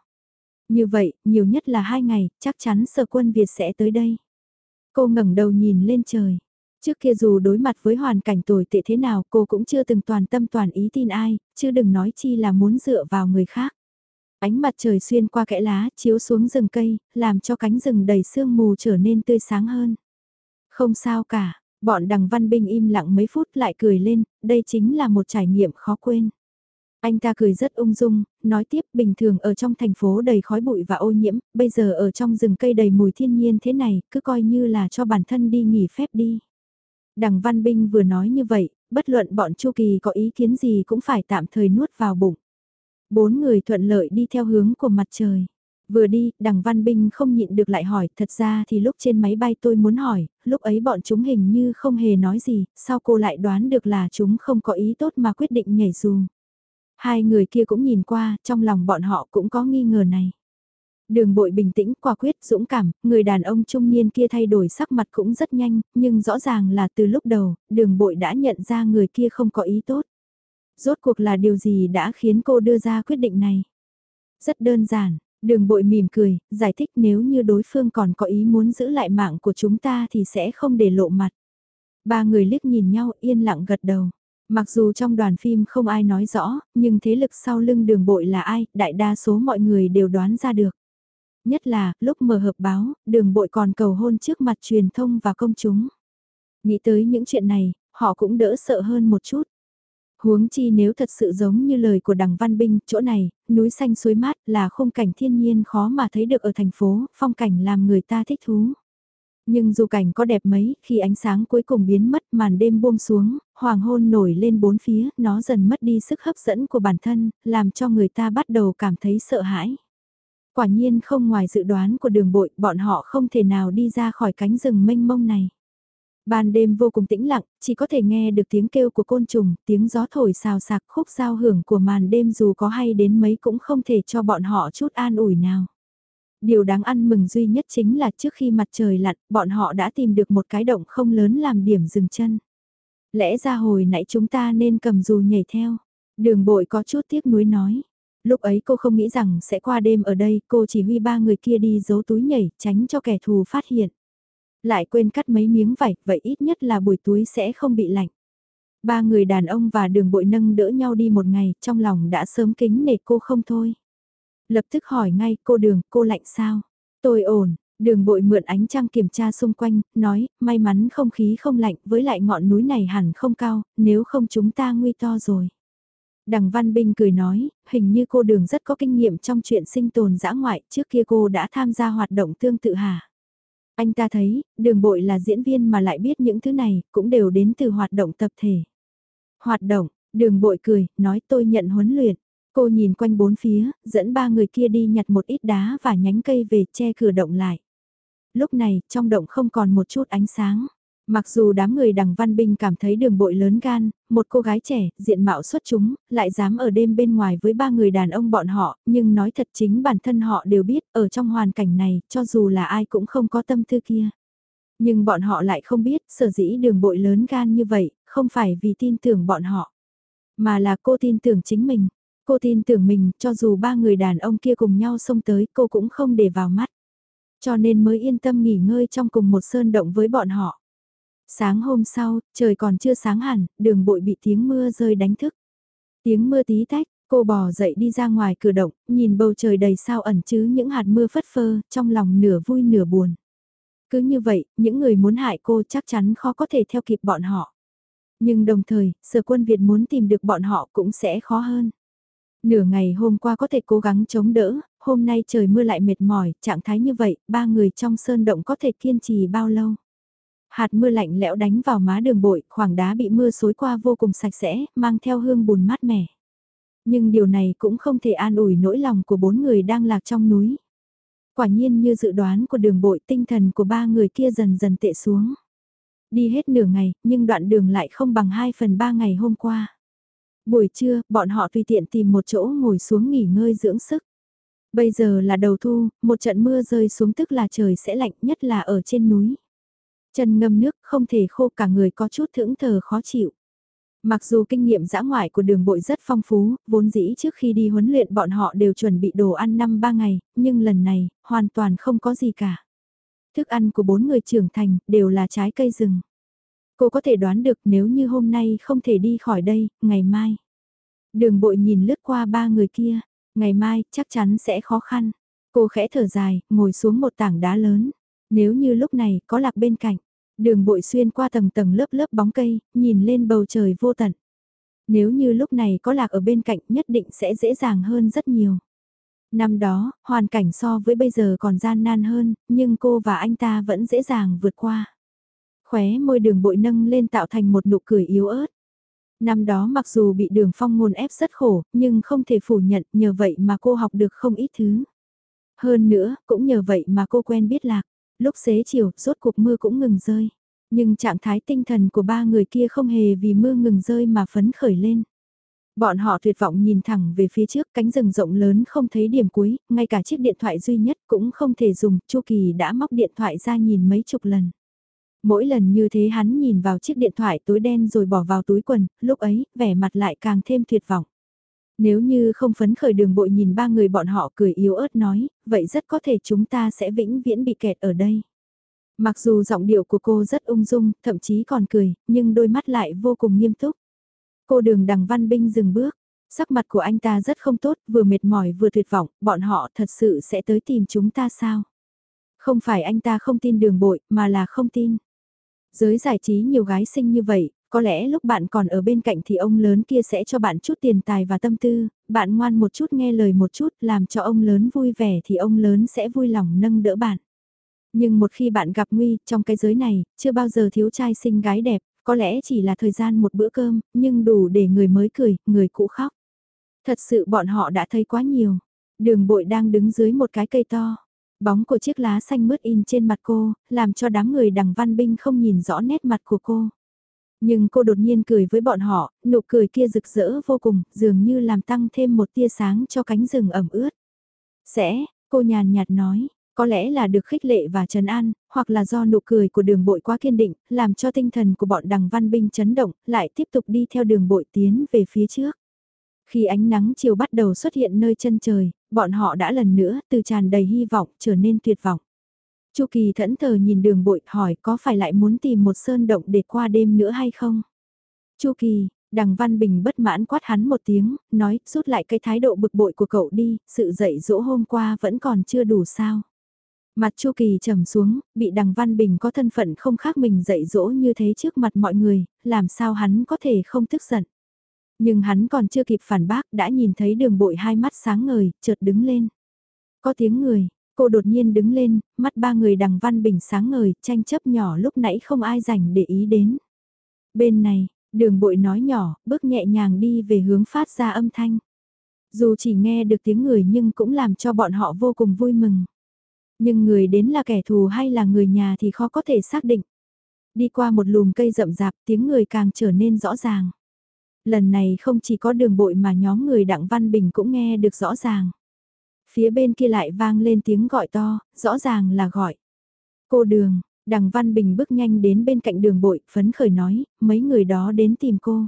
Như vậy, nhiều nhất là hai ngày, chắc chắn sở quân Việt sẽ tới đây. Cô ngẩng đầu nhìn lên trời. Trước kia dù đối mặt với hoàn cảnh tồi tệ thế nào cô cũng chưa từng toàn tâm toàn ý tin ai, chứ đừng nói chi là muốn dựa vào người khác. Ánh mặt trời xuyên qua kẽ lá chiếu xuống rừng cây, làm cho cánh rừng đầy sương mù trở nên tươi sáng hơn. Không sao cả, bọn đằng văn binh im lặng mấy phút lại cười lên, đây chính là một trải nghiệm khó quên. Anh ta cười rất ung dung, nói tiếp bình thường ở trong thành phố đầy khói bụi và ô nhiễm, bây giờ ở trong rừng cây đầy mùi thiên nhiên thế này, cứ coi như là cho bản thân đi nghỉ phép đi. Đằng Văn Binh vừa nói như vậy, bất luận bọn Chu Kỳ có ý kiến gì cũng phải tạm thời nuốt vào bụng. Bốn người thuận lợi đi theo hướng của mặt trời. Vừa đi, đằng Văn Binh không nhịn được lại hỏi, thật ra thì lúc trên máy bay tôi muốn hỏi, lúc ấy bọn chúng hình như không hề nói gì, sao cô lại đoán được là chúng không có ý tốt mà quyết định nhảy dù. Hai người kia cũng nhìn qua, trong lòng bọn họ cũng có nghi ngờ này. Đường bội bình tĩnh, quả quyết, dũng cảm, người đàn ông trung niên kia thay đổi sắc mặt cũng rất nhanh, nhưng rõ ràng là từ lúc đầu, đường bội đã nhận ra người kia không có ý tốt. Rốt cuộc là điều gì đã khiến cô đưa ra quyết định này? Rất đơn giản, đường bội mỉm cười, giải thích nếu như đối phương còn có ý muốn giữ lại mạng của chúng ta thì sẽ không để lộ mặt. Ba người liếc nhìn nhau yên lặng gật đầu. Mặc dù trong đoàn phim không ai nói rõ, nhưng thế lực sau lưng đường bội là ai, đại đa số mọi người đều đoán ra được. Nhất là, lúc mở hợp báo, đường bội còn cầu hôn trước mặt truyền thông và công chúng. Nghĩ tới những chuyện này, họ cũng đỡ sợ hơn một chút. Huống chi nếu thật sự giống như lời của đằng Văn Binh, chỗ này, núi xanh suối mát là khung cảnh thiên nhiên khó mà thấy được ở thành phố, phong cảnh làm người ta thích thú. Nhưng dù cảnh có đẹp mấy, khi ánh sáng cuối cùng biến mất màn đêm buông xuống, hoàng hôn nổi lên bốn phía, nó dần mất đi sức hấp dẫn của bản thân, làm cho người ta bắt đầu cảm thấy sợ hãi. Quả nhiên không ngoài dự đoán của đường bội, bọn họ không thể nào đi ra khỏi cánh rừng mênh mông này. Ban đêm vô cùng tĩnh lặng, chỉ có thể nghe được tiếng kêu của côn trùng, tiếng gió thổi xào sạc khúc giao hưởng của màn đêm dù có hay đến mấy cũng không thể cho bọn họ chút an ủi nào. Điều đáng ăn mừng duy nhất chính là trước khi mặt trời lặn, bọn họ đã tìm được một cái động không lớn làm điểm dừng chân. Lẽ ra hồi nãy chúng ta nên cầm dù nhảy theo. Đường bội có chút tiếc nuối nói. Lúc ấy cô không nghĩ rằng sẽ qua đêm ở đây, cô chỉ huy ba người kia đi giấu túi nhảy, tránh cho kẻ thù phát hiện. Lại quên cắt mấy miếng vải, vậy ít nhất là buổi túi sẽ không bị lạnh. Ba người đàn ông và đường bội nâng đỡ nhau đi một ngày, trong lòng đã sớm kính nể cô không thôi. Lập tức hỏi ngay, cô đường, cô lạnh sao? Tôi ổn, Đường bội mượn ánh trăng kiểm tra xung quanh, nói, may mắn không khí không lạnh, với lại ngọn núi này hẳn không cao, nếu không chúng ta nguy to rồi. Đằng Văn Bình cười nói, hình như cô đường rất có kinh nghiệm trong chuyện sinh tồn dã ngoại, trước kia cô đã tham gia hoạt động tương tự hả? Anh ta thấy, đường bội là diễn viên mà lại biết những thứ này, cũng đều đến từ hoạt động tập thể. Hoạt động, đường bội cười, nói tôi nhận huấn luyện. Cô nhìn quanh bốn phía, dẫn ba người kia đi nhặt một ít đá và nhánh cây về che cửa động lại. Lúc này, trong động không còn một chút ánh sáng. Mặc dù đám người đằng văn binh cảm thấy đường bội lớn gan, một cô gái trẻ, diện mạo xuất chúng, lại dám ở đêm bên ngoài với ba người đàn ông bọn họ, nhưng nói thật chính bản thân họ đều biết, ở trong hoàn cảnh này, cho dù là ai cũng không có tâm tư kia. Nhưng bọn họ lại không biết, sở dĩ đường bội lớn gan như vậy, không phải vì tin tưởng bọn họ, mà là cô tin tưởng chính mình. Cô tin tưởng mình, cho dù ba người đàn ông kia cùng nhau xông tới, cô cũng không để vào mắt. Cho nên mới yên tâm nghỉ ngơi trong cùng một sơn động với bọn họ. Sáng hôm sau, trời còn chưa sáng hẳn, đường bội bị tiếng mưa rơi đánh thức. Tiếng mưa tí tách, cô bò dậy đi ra ngoài cửa động, nhìn bầu trời đầy sao ẩn chứ những hạt mưa phất phơ, trong lòng nửa vui nửa buồn. Cứ như vậy, những người muốn hại cô chắc chắn khó có thể theo kịp bọn họ. Nhưng đồng thời, sở quân Việt muốn tìm được bọn họ cũng sẽ khó hơn. Nửa ngày hôm qua có thể cố gắng chống đỡ, hôm nay trời mưa lại mệt mỏi, trạng thái như vậy, ba người trong sơn động có thể kiên trì bao lâu? Hạt mưa lạnh lẽo đánh vào má đường bội, khoảng đá bị mưa xối qua vô cùng sạch sẽ, mang theo hương bùn mát mẻ. Nhưng điều này cũng không thể an ủi nỗi lòng của bốn người đang lạc trong núi. Quả nhiên như dự đoán của đường bội tinh thần của ba người kia dần dần tệ xuống. Đi hết nửa ngày, nhưng đoạn đường lại không bằng 2 phần 3 ngày hôm qua. Buổi trưa, bọn họ tùy tiện tìm một chỗ ngồi xuống nghỉ ngơi dưỡng sức. Bây giờ là đầu thu, một trận mưa rơi xuống tức là trời sẽ lạnh nhất là ở trên núi. Chân ngâm nước không thể khô cả người có chút thững thờ khó chịu. Mặc dù kinh nghiệm dã ngoại của đường bội rất phong phú, vốn dĩ trước khi đi huấn luyện bọn họ đều chuẩn bị đồ ăn năm ba ngày, nhưng lần này, hoàn toàn không có gì cả. Thức ăn của bốn người trưởng thành đều là trái cây rừng. Cô có thể đoán được nếu như hôm nay không thể đi khỏi đây, ngày mai. Đường bội nhìn lướt qua ba người kia, ngày mai chắc chắn sẽ khó khăn. Cô khẽ thở dài, ngồi xuống một tảng đá lớn. Nếu như lúc này có lạc bên cạnh, đường bội xuyên qua tầng tầng lớp lớp bóng cây, nhìn lên bầu trời vô tận. Nếu như lúc này có lạc ở bên cạnh nhất định sẽ dễ dàng hơn rất nhiều. Năm đó, hoàn cảnh so với bây giờ còn gian nan hơn, nhưng cô và anh ta vẫn dễ dàng vượt qua. Khóe môi đường bội nâng lên tạo thành một nụ cười yếu ớt. Năm đó mặc dù bị đường phong ngôn ép rất khổ, nhưng không thể phủ nhận nhờ vậy mà cô học được không ít thứ. Hơn nữa, cũng nhờ vậy mà cô quen biết lạc. Lúc xế chiều, rốt cuộc mưa cũng ngừng rơi. Nhưng trạng thái tinh thần của ba người kia không hề vì mưa ngừng rơi mà phấn khởi lên. Bọn họ tuyệt vọng nhìn thẳng về phía trước cánh rừng rộng lớn không thấy điểm cuối, ngay cả chiếc điện thoại duy nhất cũng không thể dùng, Chu Kỳ đã móc điện thoại ra nhìn mấy chục lần. Mỗi lần như thế hắn nhìn vào chiếc điện thoại tối đen rồi bỏ vào túi quần, lúc ấy, vẻ mặt lại càng thêm tuyệt vọng. Nếu như không phấn khởi đường bội nhìn ba người bọn họ cười yếu ớt nói, vậy rất có thể chúng ta sẽ vĩnh viễn bị kẹt ở đây. Mặc dù giọng điệu của cô rất ung dung, thậm chí còn cười, nhưng đôi mắt lại vô cùng nghiêm túc. Cô đường đằng văn binh dừng bước, sắc mặt của anh ta rất không tốt, vừa mệt mỏi vừa tuyệt vọng, bọn họ thật sự sẽ tới tìm chúng ta sao? Không phải anh ta không tin đường bội, mà là không tin. Giới giải trí nhiều gái xinh như vậy, có lẽ lúc bạn còn ở bên cạnh thì ông lớn kia sẽ cho bạn chút tiền tài và tâm tư, bạn ngoan một chút nghe lời một chút làm cho ông lớn vui vẻ thì ông lớn sẽ vui lòng nâng đỡ bạn. Nhưng một khi bạn gặp nguy trong cái giới này, chưa bao giờ thiếu trai xinh gái đẹp, có lẽ chỉ là thời gian một bữa cơm, nhưng đủ để người mới cười, người cũ khóc. Thật sự bọn họ đã thấy quá nhiều. Đường bội đang đứng dưới một cái cây to. Bóng của chiếc lá xanh mướt in trên mặt cô, làm cho đám người đằng văn binh không nhìn rõ nét mặt của cô. Nhưng cô đột nhiên cười với bọn họ, nụ cười kia rực rỡ vô cùng, dường như làm tăng thêm một tia sáng cho cánh rừng ẩm ướt. Sẽ, cô nhàn nhạt nói, có lẽ là được khích lệ và trấn an, hoặc là do nụ cười của đường bội quá kiên định, làm cho tinh thần của bọn đằng văn binh chấn động, lại tiếp tục đi theo đường bội tiến về phía trước. Khi ánh nắng chiều bắt đầu xuất hiện nơi chân trời, bọn họ đã lần nữa từ tràn đầy hy vọng trở nên tuyệt vọng. Chu Kỳ thẫn thờ nhìn đường bội hỏi có phải lại muốn tìm một sơn động để qua đêm nữa hay không? Chu Kỳ, đằng Văn Bình bất mãn quát hắn một tiếng, nói rút lại cái thái độ bực bội của cậu đi, sự dạy dỗ hôm qua vẫn còn chưa đủ sao. Mặt Chu Kỳ trầm xuống, bị Đằng Văn Bình có thân phận không khác mình dạy dỗ như thế trước mặt mọi người, làm sao hắn có thể không tức giận. Nhưng hắn còn chưa kịp phản bác đã nhìn thấy đường bội hai mắt sáng ngời, chợt đứng lên. Có tiếng người, cô đột nhiên đứng lên, mắt ba người Đằng Văn Bình sáng ngời, tranh chấp nhỏ lúc nãy không ai rảnh để ý đến. Bên này, đường bội nói nhỏ, bước nhẹ nhàng đi về hướng phát ra âm thanh. Dù chỉ nghe được tiếng người nhưng cũng làm cho bọn họ vô cùng vui mừng. Nhưng người đến là kẻ thù hay là người nhà thì khó có thể xác định. Đi qua một lùm cây rậm rạp tiếng người càng trở nên rõ ràng. Lần này không chỉ có đường bội mà nhóm người Đặng Văn Bình cũng nghe được rõ ràng. Phía bên kia lại vang lên tiếng gọi to, rõ ràng là gọi. Cô đường, Đằng Văn Bình bước nhanh đến bên cạnh đường bội, phấn khởi nói, mấy người đó đến tìm cô.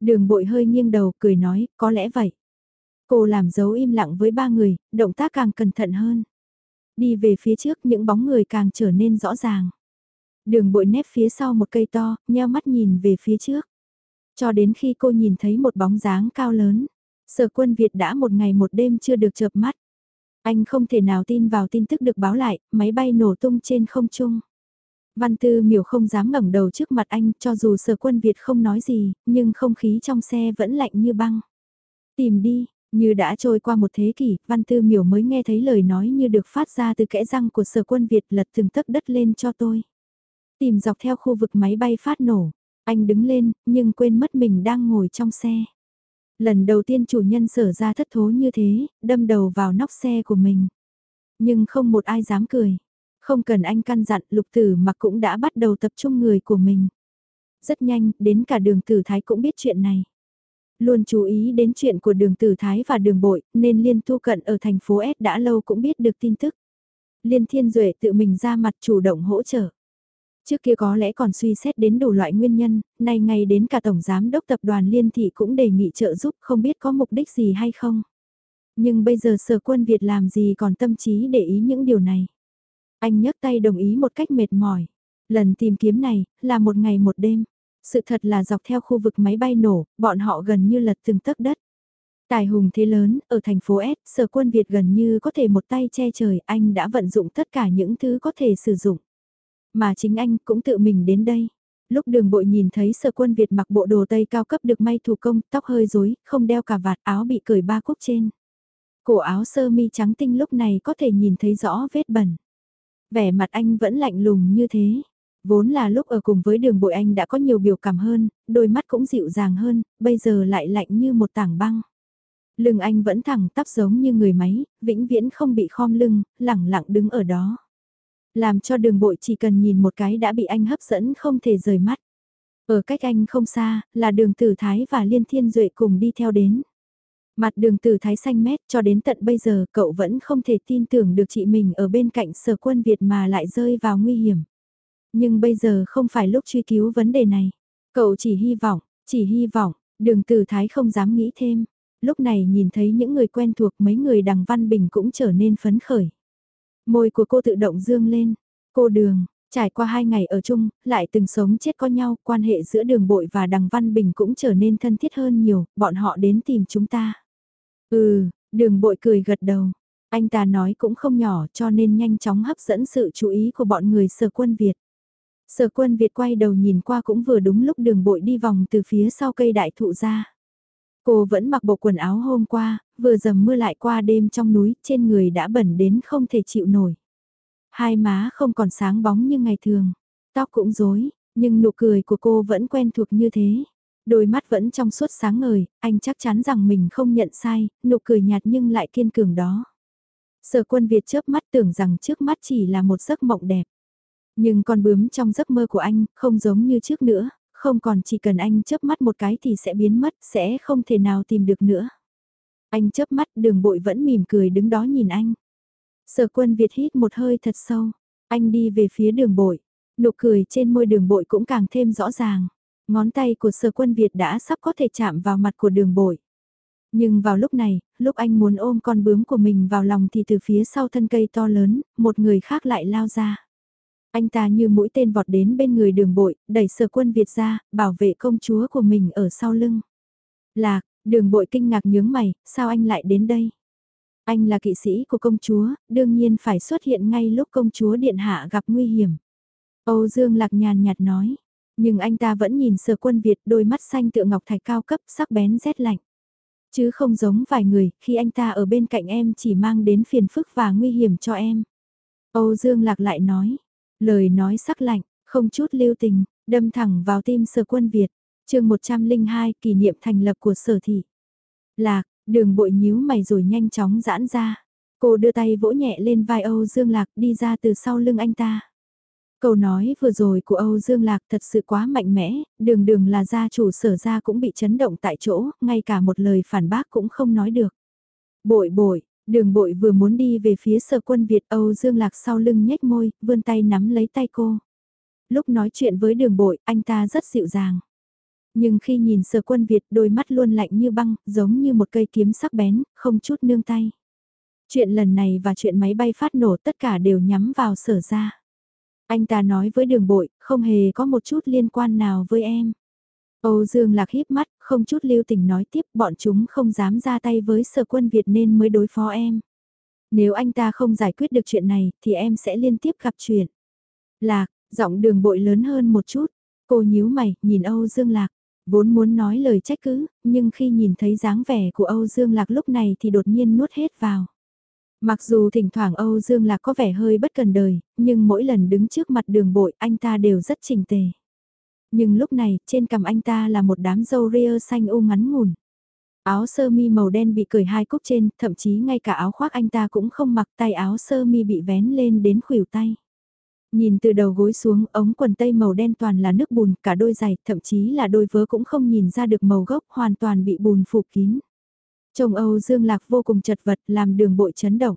Đường bội hơi nghiêng đầu, cười nói, có lẽ vậy. Cô làm dấu im lặng với ba người, động tác càng cẩn thận hơn. Đi về phía trước những bóng người càng trở nên rõ ràng. Đường bội nép phía sau một cây to, nheo mắt nhìn về phía trước. Cho đến khi cô nhìn thấy một bóng dáng cao lớn. Sở quân Việt đã một ngày một đêm chưa được chợp mắt. Anh không thể nào tin vào tin tức được báo lại, máy bay nổ tung trên không trung. Văn Tư miểu không dám ngẩng đầu trước mặt anh cho dù sở quân Việt không nói gì, nhưng không khí trong xe vẫn lạnh như băng. Tìm đi, như đã trôi qua một thế kỷ, Văn Tư Miểu mới nghe thấy lời nói như được phát ra từ kẽ răng của sở quân Việt lật từng tấc đất lên cho tôi. Tìm dọc theo khu vực máy bay phát nổ, anh đứng lên, nhưng quên mất mình đang ngồi trong xe. Lần đầu tiên chủ nhân sở ra thất thố như thế, đâm đầu vào nóc xe của mình. Nhưng không một ai dám cười. Không cần anh căn dặn, lục tử mặc cũng đã bắt đầu tập trung người của mình. Rất nhanh, đến cả đường tử thái cũng biết chuyện này luôn chú ý đến chuyện của đường tử thái và đường bội, nên Liên Tu Cận ở thành phố S đã lâu cũng biết được tin tức. Liên Thiên Duệ tự mình ra mặt chủ động hỗ trợ. Trước kia có lẽ còn suy xét đến đủ loại nguyên nhân, nay ngay đến cả Tổng Giám đốc Tập đoàn Liên Thị cũng đề nghị trợ giúp không biết có mục đích gì hay không. Nhưng bây giờ sở quân Việt làm gì còn tâm trí để ý những điều này. Anh nhấc tay đồng ý một cách mệt mỏi. Lần tìm kiếm này, là một ngày một đêm. Sự thật là dọc theo khu vực máy bay nổ, bọn họ gần như lật từng tấc đất. Tài hùng thế lớn, ở thành phố S, sở quân Việt gần như có thể một tay che trời, anh đã vận dụng tất cả những thứ có thể sử dụng. Mà chính anh cũng tự mình đến đây. Lúc đường bội nhìn thấy sở quân Việt mặc bộ đồ tây cao cấp được may thủ công, tóc hơi rối, không đeo cả vạt, áo bị cởi ba cúc trên. Cổ áo sơ mi trắng tinh lúc này có thể nhìn thấy rõ vết bẩn. Vẻ mặt anh vẫn lạnh lùng như thế, Vốn là lúc ở cùng với đường bội anh đã có nhiều biểu cảm hơn, đôi mắt cũng dịu dàng hơn, bây giờ lại lạnh như một tảng băng. Lưng anh vẫn thẳng tắp giống như người máy, vĩnh viễn không bị khom lưng, lẳng lặng đứng ở đó. Làm cho đường bội chỉ cần nhìn một cái đã bị anh hấp dẫn không thể rời mắt. Ở cách anh không xa, là đường tử thái và liên thiên duệ cùng đi theo đến. Mặt đường tử thái xanh mét cho đến tận bây giờ cậu vẫn không thể tin tưởng được chị mình ở bên cạnh sở quân Việt mà lại rơi vào nguy hiểm. Nhưng bây giờ không phải lúc truy cứu vấn đề này. Cậu chỉ hy vọng, chỉ hy vọng, đường tử thái không dám nghĩ thêm. Lúc này nhìn thấy những người quen thuộc mấy người đằng văn bình cũng trở nên phấn khởi. Môi của cô tự động dương lên. Cô đường, trải qua hai ngày ở chung, lại từng sống chết có nhau, quan hệ giữa đường bội và đằng văn bình cũng trở nên thân thiết hơn nhiều, bọn họ đến tìm chúng ta. Ừ, đường bội cười gật đầu. Anh ta nói cũng không nhỏ cho nên nhanh chóng hấp dẫn sự chú ý của bọn người sở quân Việt. Sở quân Việt quay đầu nhìn qua cũng vừa đúng lúc đường bội đi vòng từ phía sau cây đại thụ ra. Cô vẫn mặc bộ quần áo hôm qua, vừa dầm mưa lại qua đêm trong núi, trên người đã bẩn đến không thể chịu nổi. Hai má không còn sáng bóng như ngày thường, tóc cũng rối, nhưng nụ cười của cô vẫn quen thuộc như thế. Đôi mắt vẫn trong suốt sáng ngời, anh chắc chắn rằng mình không nhận sai, nụ cười nhạt nhưng lại kiên cường đó. Sở quân Việt chớp mắt tưởng rằng trước mắt chỉ là một giấc mộng đẹp. Nhưng con bướm trong giấc mơ của anh, không giống như trước nữa, không còn chỉ cần anh chớp mắt một cái thì sẽ biến mất, sẽ không thể nào tìm được nữa. Anh chớp mắt đường bội vẫn mỉm cười đứng đó nhìn anh. Sở quân Việt hít một hơi thật sâu, anh đi về phía đường bội, nụ cười trên môi đường bội cũng càng thêm rõ ràng. Ngón tay của sở quân Việt đã sắp có thể chạm vào mặt của đường bội. Nhưng vào lúc này, lúc anh muốn ôm con bướm của mình vào lòng thì từ phía sau thân cây to lớn, một người khác lại lao ra. Anh ta như mũi tên vọt đến bên người đường bội, đẩy sở quân Việt ra, bảo vệ công chúa của mình ở sau lưng. Lạc, đường bội kinh ngạc nhướng mày, sao anh lại đến đây? Anh là kỵ sĩ của công chúa, đương nhiên phải xuất hiện ngay lúc công chúa điện hạ gặp nguy hiểm. Âu Dương Lạc nhàn nhạt nói, nhưng anh ta vẫn nhìn sở quân Việt đôi mắt xanh tựa ngọc thạch cao cấp sắc bén rét lạnh. Chứ không giống vài người, khi anh ta ở bên cạnh em chỉ mang đến phiền phức và nguy hiểm cho em. Âu Dương Lạc lại nói, lời nói sắc lạnh, không chút lưu tình, đâm thẳng vào tim sở quân Việt. chương 102 kỷ niệm thành lập của sở thị. Lạc, đường bội nhíu mày rồi nhanh chóng giãn ra. Cô đưa tay vỗ nhẹ lên vai Âu Dương Lạc đi ra từ sau lưng anh ta. Câu nói vừa rồi của Âu Dương Lạc thật sự quá mạnh mẽ, đường đường là gia chủ sở ra cũng bị chấn động tại chỗ, ngay cả một lời phản bác cũng không nói được. Bội bội, đường bội vừa muốn đi về phía sở quân Việt Âu Dương Lạc sau lưng nhếch môi, vươn tay nắm lấy tay cô. Lúc nói chuyện với đường bội, anh ta rất dịu dàng. Nhưng khi nhìn sở quân Việt đôi mắt luôn lạnh như băng, giống như một cây kiếm sắc bén, không chút nương tay. Chuyện lần này và chuyện máy bay phát nổ tất cả đều nhắm vào sở ra. Anh ta nói với đường bội, không hề có một chút liên quan nào với em. Âu Dương Lạc híp mắt, không chút lưu tình nói tiếp bọn chúng không dám ra tay với sở quân Việt nên mới đối phó em. Nếu anh ta không giải quyết được chuyện này thì em sẽ liên tiếp gặp chuyện. Lạc, giọng đường bội lớn hơn một chút. Cô nhíu mày, nhìn Âu Dương Lạc. Vốn muốn nói lời trách cứ, nhưng khi nhìn thấy dáng vẻ của Âu Dương Lạc lúc này thì đột nhiên nuốt hết vào. Mặc dù thỉnh thoảng Âu Dương Lạc có vẻ hơi bất cần đời, nhưng mỗi lần đứng trước mặt đường bội anh ta đều rất chỉnh tề. Nhưng lúc này, trên cằm anh ta là một đám râu ria xanh u ngắn ngủn. Áo sơ mi màu đen bị cởi hai cúc trên, thậm chí ngay cả áo khoác anh ta cũng không mặc tay áo sơ mi bị vén lên đến khuỷu tay. Nhìn từ đầu gối xuống ống quần tây màu đen toàn là nước bùn, cả đôi giày, thậm chí là đôi vớ cũng không nhìn ra được màu gốc, hoàn toàn bị bùn phủ kín. Chồng Âu Dương Lạc vô cùng chật vật làm đường bội chấn động.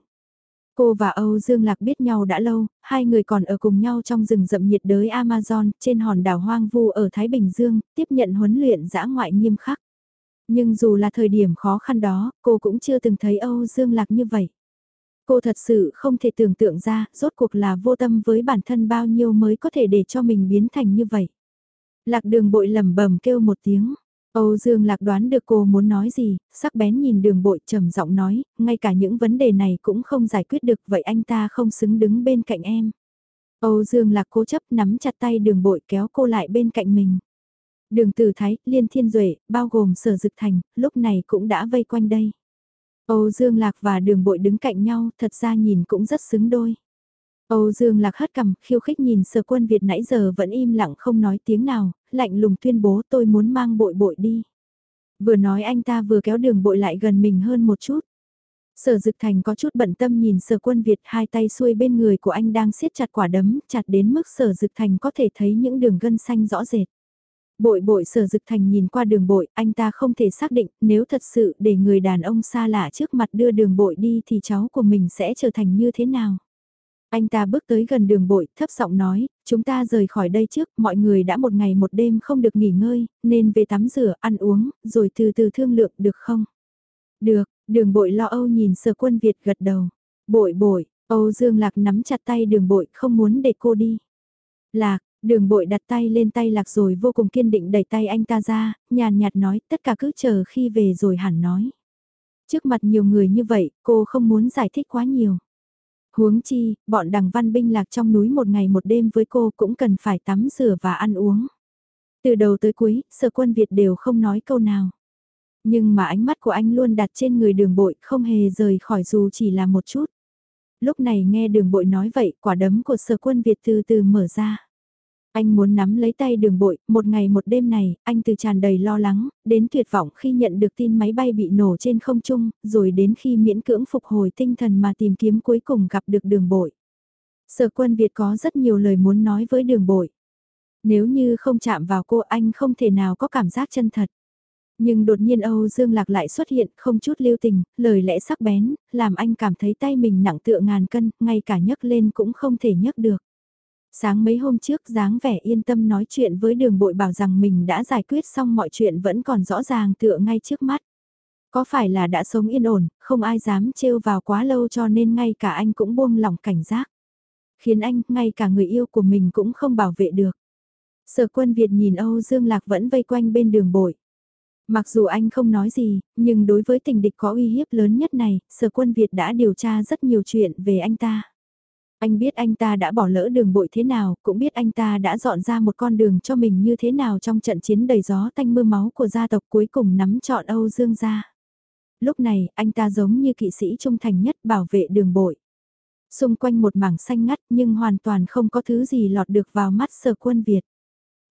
Cô và Âu Dương Lạc biết nhau đã lâu, hai người còn ở cùng nhau trong rừng rậm nhiệt đới Amazon trên hòn đảo hoang vu ở Thái Bình Dương, tiếp nhận huấn luyện dã ngoại nghiêm khắc. Nhưng dù là thời điểm khó khăn đó, cô cũng chưa từng thấy Âu Dương Lạc như vậy. Cô thật sự không thể tưởng tượng ra, rốt cuộc là vô tâm với bản thân bao nhiêu mới có thể để cho mình biến thành như vậy. Lạc đường bội lầm bầm kêu một tiếng, Âu Dương Lạc đoán được cô muốn nói gì, sắc bén nhìn đường bội trầm giọng nói, ngay cả những vấn đề này cũng không giải quyết được vậy anh ta không xứng đứng bên cạnh em. Âu Dương Lạc cố chấp nắm chặt tay đường bội kéo cô lại bên cạnh mình. Đường Tử Thái, Liên Thiên Duệ, bao gồm Sở Dực Thành, lúc này cũng đã vây quanh đây. Âu Dương Lạc và đường bội đứng cạnh nhau, thật ra nhìn cũng rất xứng đôi. Âu Dương Lạc hất cầm, khiêu khích nhìn sở quân Việt nãy giờ vẫn im lặng không nói tiếng nào, lạnh lùng tuyên bố tôi muốn mang bội bội đi. Vừa nói anh ta vừa kéo đường bội lại gần mình hơn một chút. Sở Dực Thành có chút bận tâm nhìn sở quân Việt hai tay xuôi bên người của anh đang siết chặt quả đấm, chặt đến mức sở Dực Thành có thể thấy những đường gân xanh rõ rệt. Bội bội sở Dực Thành nhìn qua đường bội, anh ta không thể xác định nếu thật sự để người đàn ông xa lạ trước mặt đưa đường bội đi thì cháu của mình sẽ trở thành như thế nào. Anh ta bước tới gần đường bội, thấp giọng nói, chúng ta rời khỏi đây trước, mọi người đã một ngày một đêm không được nghỉ ngơi, nên về tắm rửa, ăn uống, rồi từ từ thương lượng được không? Được, đường bội lo âu nhìn sở quân Việt gật đầu. Bội bội, Âu Dương Lạc nắm chặt tay đường bội không muốn để cô đi. Lạc, đường bội đặt tay lên tay Lạc rồi vô cùng kiên định đẩy tay anh ta ra, nhàn nhạt nói tất cả cứ chờ khi về rồi hẳn nói. Trước mặt nhiều người như vậy, cô không muốn giải thích quá nhiều. Huống chi, bọn đằng văn binh lạc trong núi một ngày một đêm với cô cũng cần phải tắm rửa và ăn uống. Từ đầu tới cuối, sở quân Việt đều không nói câu nào. Nhưng mà ánh mắt của anh luôn đặt trên người đường bội không hề rời khỏi dù chỉ là một chút. Lúc này nghe đường bội nói vậy, quả đấm của sở quân Việt từ từ mở ra. Anh muốn nắm lấy tay đường bội, một ngày một đêm này, anh từ tràn đầy lo lắng, đến tuyệt vọng khi nhận được tin máy bay bị nổ trên không trung, rồi đến khi miễn cưỡng phục hồi tinh thần mà tìm kiếm cuối cùng gặp được đường bội. Sở quân Việt có rất nhiều lời muốn nói với đường bội. Nếu như không chạm vào cô anh không thể nào có cảm giác chân thật. Nhưng đột nhiên Âu Dương Lạc lại xuất hiện không chút lưu tình, lời lẽ sắc bén, làm anh cảm thấy tay mình nặng tựa ngàn cân, ngay cả nhấc lên cũng không thể nhấc được. Sáng mấy hôm trước dáng vẻ yên tâm nói chuyện với đường bội bảo rằng mình đã giải quyết xong mọi chuyện vẫn còn rõ ràng tựa ngay trước mắt. Có phải là đã sống yên ổn, không ai dám trêu vào quá lâu cho nên ngay cả anh cũng buông lỏng cảnh giác. Khiến anh, ngay cả người yêu của mình cũng không bảo vệ được. Sở quân Việt nhìn Âu Dương Lạc vẫn vây quanh bên đường bội. Mặc dù anh không nói gì, nhưng đối với tình địch có uy hiếp lớn nhất này, sở quân Việt đã điều tra rất nhiều chuyện về anh ta. Anh biết anh ta đã bỏ lỡ đường bội thế nào, cũng biết anh ta đã dọn ra một con đường cho mình như thế nào trong trận chiến đầy gió tanh mưa máu của gia tộc cuối cùng nắm trọn Âu Dương gia. Lúc này, anh ta giống như kỵ sĩ trung thành nhất bảo vệ đường bội. Xung quanh một mảng xanh ngắt nhưng hoàn toàn không có thứ gì lọt được vào mắt sở quân Việt.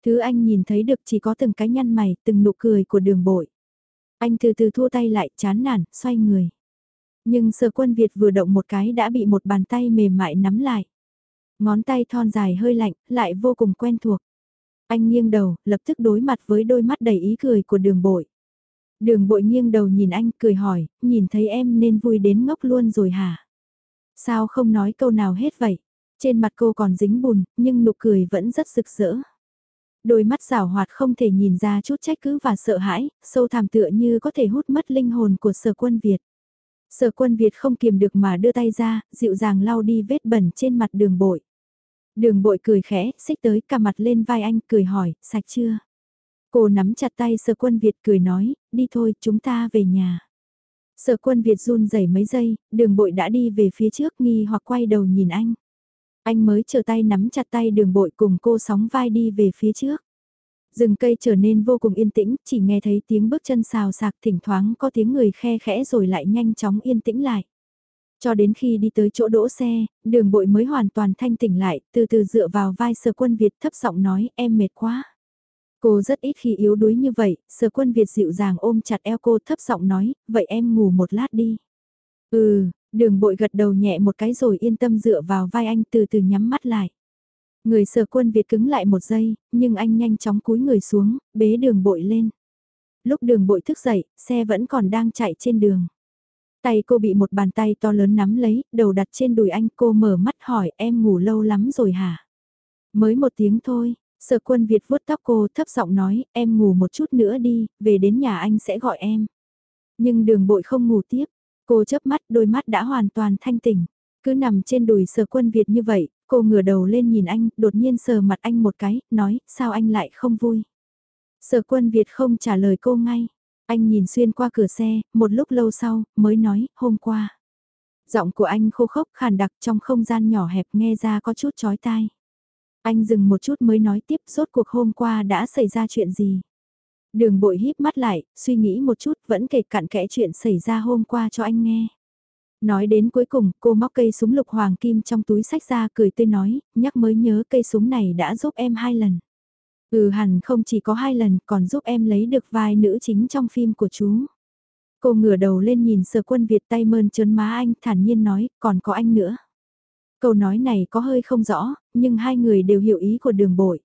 Thứ anh nhìn thấy được chỉ có từng cái nhăn mày, từng nụ cười của đường bội. Anh từ từ thua tay lại, chán nản, xoay người. Nhưng sở quân Việt vừa động một cái đã bị một bàn tay mềm mại nắm lại. Ngón tay thon dài hơi lạnh, lại vô cùng quen thuộc. Anh nghiêng đầu, lập tức đối mặt với đôi mắt đầy ý cười của đường bội. Đường bội nghiêng đầu nhìn anh, cười hỏi, nhìn thấy em nên vui đến ngốc luôn rồi hả? Sao không nói câu nào hết vậy? Trên mặt cô còn dính bùn, nhưng nụ cười vẫn rất rực rỡ. Đôi mắt rào hoạt không thể nhìn ra chút trách cứ và sợ hãi, sâu thẳm tựa như có thể hút mất linh hồn của sở quân Việt. Sở quân Việt không kiềm được mà đưa tay ra, dịu dàng lau đi vết bẩn trên mặt đường bội. Đường bội cười khẽ, xích tới cả mặt lên vai anh, cười hỏi, sạch chưa? Cô nắm chặt tay sở quân Việt cười nói, đi thôi, chúng ta về nhà. Sở quân Việt run rẩy mấy giây, đường bội đã đi về phía trước nghi hoặc quay đầu nhìn anh. Anh mới trở tay nắm chặt tay đường bội cùng cô sóng vai đi về phía trước. Rừng cây trở nên vô cùng yên tĩnh, chỉ nghe thấy tiếng bước chân xào sạc thỉnh thoảng có tiếng người khe khẽ rồi lại nhanh chóng yên tĩnh lại. Cho đến khi đi tới chỗ đỗ xe, đường bội mới hoàn toàn thanh tỉnh lại, từ từ dựa vào vai sở quân Việt thấp giọng nói em mệt quá. Cô rất ít khi yếu đuối như vậy, sở quân Việt dịu dàng ôm chặt eo cô thấp giọng nói, vậy em ngủ một lát đi. Ừ, đường bội gật đầu nhẹ một cái rồi yên tâm dựa vào vai anh từ từ nhắm mắt lại. Người sở quân Việt cứng lại một giây, nhưng anh nhanh chóng cúi người xuống, bế đường bội lên. Lúc đường bội thức dậy, xe vẫn còn đang chạy trên đường. Tay cô bị một bàn tay to lớn nắm lấy, đầu đặt trên đùi anh cô mở mắt hỏi em ngủ lâu lắm rồi hả? Mới một tiếng thôi, sở quân Việt vuốt tóc cô thấp giọng nói em ngủ một chút nữa đi, về đến nhà anh sẽ gọi em. Nhưng đường bội không ngủ tiếp, cô chớp mắt đôi mắt đã hoàn toàn thanh tỉnh. Cứ nằm trên đùi sở quân Việt như vậy, cô ngửa đầu lên nhìn anh, đột nhiên sờ mặt anh một cái, nói, sao anh lại không vui. Sở quân Việt không trả lời cô ngay. Anh nhìn xuyên qua cửa xe, một lúc lâu sau, mới nói, hôm qua. Giọng của anh khô khốc khàn đặc trong không gian nhỏ hẹp nghe ra có chút chói tai. Anh dừng một chút mới nói tiếp rốt cuộc hôm qua đã xảy ra chuyện gì. Đường bội híp mắt lại, suy nghĩ một chút vẫn kể cặn kẽ chuyện xảy ra hôm qua cho anh nghe. Nói đến cuối cùng, cô móc cây súng lục hoàng kim trong túi sách ra cười tươi nói, nhắc mới nhớ cây súng này đã giúp em hai lần. Ừ hẳn không chỉ có hai lần, còn giúp em lấy được vai nữ chính trong phim của chú. Cô ngửa đầu lên nhìn sở quân Việt tay mơn trớn má anh, thản nhiên nói, còn có anh nữa. Câu nói này có hơi không rõ, nhưng hai người đều hiểu ý của đường bội.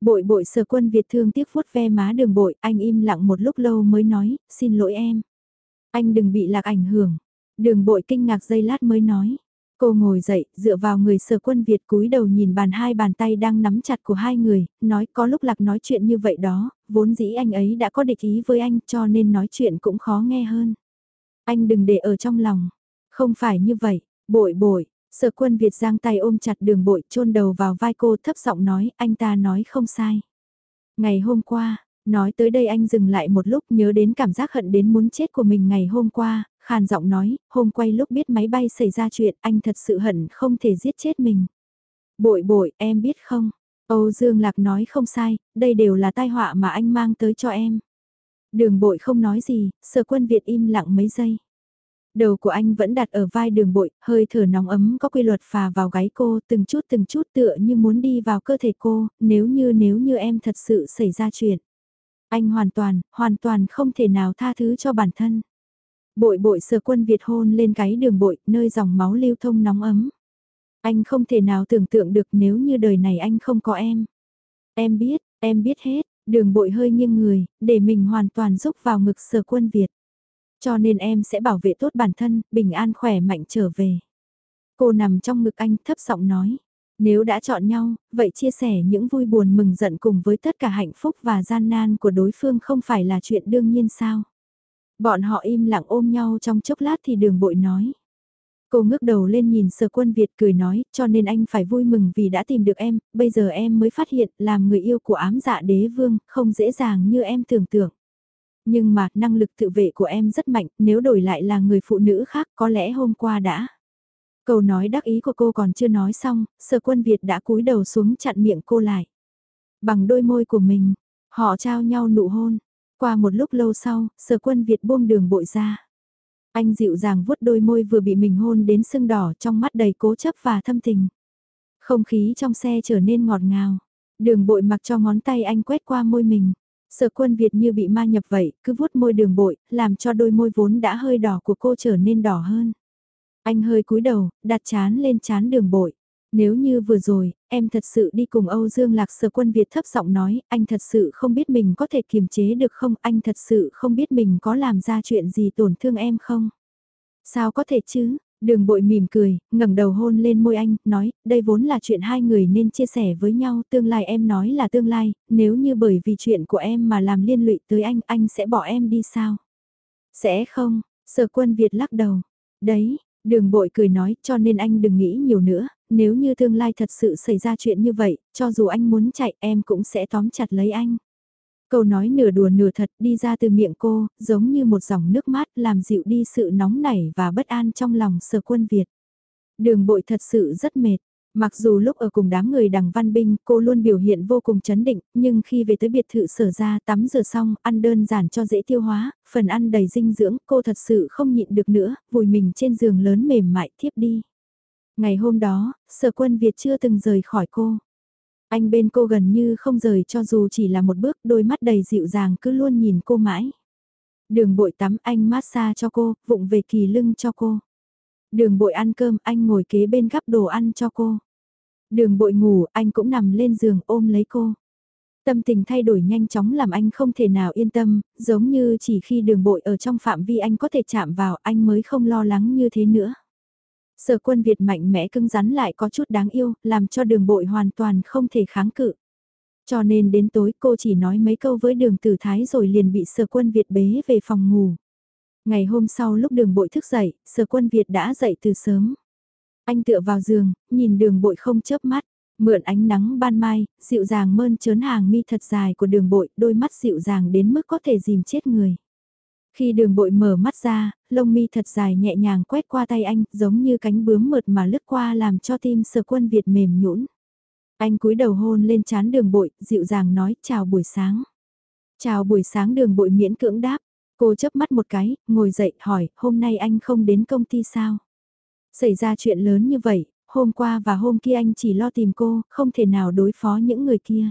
Bội bội sở quân Việt thương tiếc vuốt ve má đường bội, anh im lặng một lúc lâu mới nói, xin lỗi em. Anh đừng bị lạc ảnh hưởng. Đường bội kinh ngạc giây lát mới nói. Cô ngồi dậy, dựa vào người sở quân Việt cúi đầu nhìn bàn hai bàn tay đang nắm chặt của hai người, nói có lúc lạc nói chuyện như vậy đó, vốn dĩ anh ấy đã có địch ý với anh cho nên nói chuyện cũng khó nghe hơn. Anh đừng để ở trong lòng. Không phải như vậy, bội bội, sở quân Việt giang tay ôm chặt đường bội chôn đầu vào vai cô thấp giọng nói anh ta nói không sai. Ngày hôm qua, nói tới đây anh dừng lại một lúc nhớ đến cảm giác hận đến muốn chết của mình ngày hôm qua, khàn giọng nói, hôm quay lúc biết máy bay xảy ra chuyện anh thật sự hận không thể giết chết mình. Bội bội, em biết không? Âu Dương Lạc nói không sai, đây đều là tai họa mà anh mang tới cho em. Đường bội không nói gì, sở quân Việt im lặng mấy giây. Đầu của anh vẫn đặt ở vai đường bội, hơi thở nóng ấm có quy luật phà vào gáy cô từng chút từng chút tựa như muốn đi vào cơ thể cô, nếu như nếu như em thật sự xảy ra chuyện. Anh hoàn toàn, hoàn toàn không thể nào tha thứ cho bản thân. Bội bội sờ quân Việt hôn lên cái đường bội, nơi dòng máu lưu thông nóng ấm. Anh không thể nào tưởng tượng được nếu như đời này anh không có em. Em biết, em biết hết, đường bội hơi nghiêng người, để mình hoàn toàn rúc vào ngực sờ quân Việt. Cho nên em sẽ bảo vệ tốt bản thân, bình an khỏe mạnh trở về. Cô nằm trong ngực anh thấp giọng nói. Nếu đã chọn nhau, vậy chia sẻ những vui buồn mừng giận cùng với tất cả hạnh phúc và gian nan của đối phương không phải là chuyện đương nhiên sao? Bọn họ im lặng ôm nhau trong chốc lát thì đường bội nói. Cô ngước đầu lên nhìn sở quân Việt cười nói, cho nên anh phải vui mừng vì đã tìm được em, bây giờ em mới phát hiện làm người yêu của ám dạ đế vương, không dễ dàng như em tưởng tượng. Nhưng mà, năng lực tự vệ của em rất mạnh, nếu đổi lại là người phụ nữ khác có lẽ hôm qua đã. Câu nói đắc ý của cô còn chưa nói xong, sở quân Việt đã cúi đầu xuống chặn miệng cô lại. Bằng đôi môi của mình, họ trao nhau nụ hôn. Qua một lúc lâu sau, sở quân Việt buông đường bội ra. Anh dịu dàng vuốt đôi môi vừa bị mình hôn đến sưng đỏ trong mắt đầy cố chấp và thâm tình. Không khí trong xe trở nên ngọt ngào. Đường bội mặc cho ngón tay anh quét qua môi mình. Sở quân Việt như bị ma nhập vậy, cứ vuốt môi đường bội, làm cho đôi môi vốn đã hơi đỏ của cô trở nên đỏ hơn. Anh hơi cúi đầu, đặt chán lên chán đường bội. Nếu như vừa rồi, em thật sự đi cùng Âu Dương Lạc sở quân Việt thấp giọng nói, anh thật sự không biết mình có thể kiềm chế được không, anh thật sự không biết mình có làm ra chuyện gì tổn thương em không. Sao có thể chứ, Đường bội mỉm cười, ngẩng đầu hôn lên môi anh, nói, đây vốn là chuyện hai người nên chia sẻ với nhau, tương lai em nói là tương lai, nếu như bởi vì chuyện của em mà làm liên lụy tới anh, anh sẽ bỏ em đi sao? Sẽ không, sở quân Việt lắc đầu. Đấy, đường bội cười nói, cho nên anh đừng nghĩ nhiều nữa, nếu như tương lai thật sự xảy ra chuyện như vậy, cho dù anh muốn chạy em cũng sẽ tóm chặt lấy anh. Câu nói nửa đùa nửa thật đi ra từ miệng cô, giống như một dòng nước mát làm dịu đi sự nóng nảy và bất an trong lòng sở quân Việt. Đường bội thật sự rất mệt. Mặc dù lúc ở cùng đám người đằng văn binh cô luôn biểu hiện vô cùng chấn định, nhưng khi về tới biệt thự sở ra tắm rửa xong, ăn đơn giản cho dễ tiêu hóa, phần ăn đầy dinh dưỡng, cô thật sự không nhịn được nữa, vùi mình trên giường lớn mềm mại thiếp đi. Ngày hôm đó, sở quân Việt chưa từng rời khỏi cô. Anh bên cô gần như không rời cho dù chỉ là một bước đôi mắt đầy dịu dàng cứ luôn nhìn cô mãi. Đường bội tắm anh massage cho cô, vụng về kỳ lưng cho cô. Đường bội ăn cơm anh ngồi kế bên gắp đồ ăn cho cô. Đường bội ngủ anh cũng nằm lên giường ôm lấy cô. Tâm tình thay đổi nhanh chóng làm anh không thể nào yên tâm, giống như chỉ khi đường bội ở trong phạm vi anh có thể chạm vào anh mới không lo lắng như thế nữa. Sở quân Việt mạnh mẽ cứng rắn lại có chút đáng yêu, làm cho đường bội hoàn toàn không thể kháng cự. Cho nên đến tối cô chỉ nói mấy câu với đường tử thái rồi liền bị sở quân Việt bế về phòng ngủ. Ngày hôm sau lúc đường bội thức dậy, sở quân Việt đã dậy từ sớm. Anh tựa vào giường, nhìn đường bội không chớp mắt, mượn ánh nắng ban mai, dịu dàng mơn trớn hàng mi thật dài của đường bội, đôi mắt dịu dàng đến mức có thể dìm chết người. Khi đường bội mở mắt ra, lông mi thật dài nhẹ nhàng quét qua tay anh, giống như cánh bướm mượt mà lướt qua làm cho tim sở quân Việt mềm nhũn. Anh cúi đầu hôn lên chán đường bội, dịu dàng nói chào buổi sáng. Chào buổi sáng đường bội miễn cưỡng đáp. Cô chớp mắt một cái, ngồi dậy hỏi, hôm nay anh không đến công ty sao? Xảy ra chuyện lớn như vậy, hôm qua và hôm kia anh chỉ lo tìm cô, không thể nào đối phó những người kia.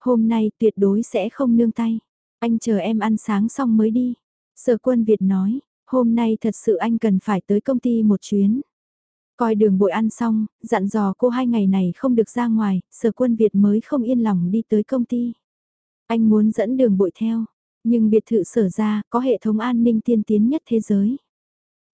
Hôm nay tuyệt đối sẽ không nương tay. Anh chờ em ăn sáng xong mới đi. Sở quân Việt nói, hôm nay thật sự anh cần phải tới công ty một chuyến. Coi đường bội ăn xong, dặn dò cô hai ngày này không được ra ngoài, sở quân Việt mới không yên lòng đi tới công ty. Anh muốn dẫn đường bội theo, nhưng biệt thự sở ra có hệ thống an ninh tiên tiến nhất thế giới.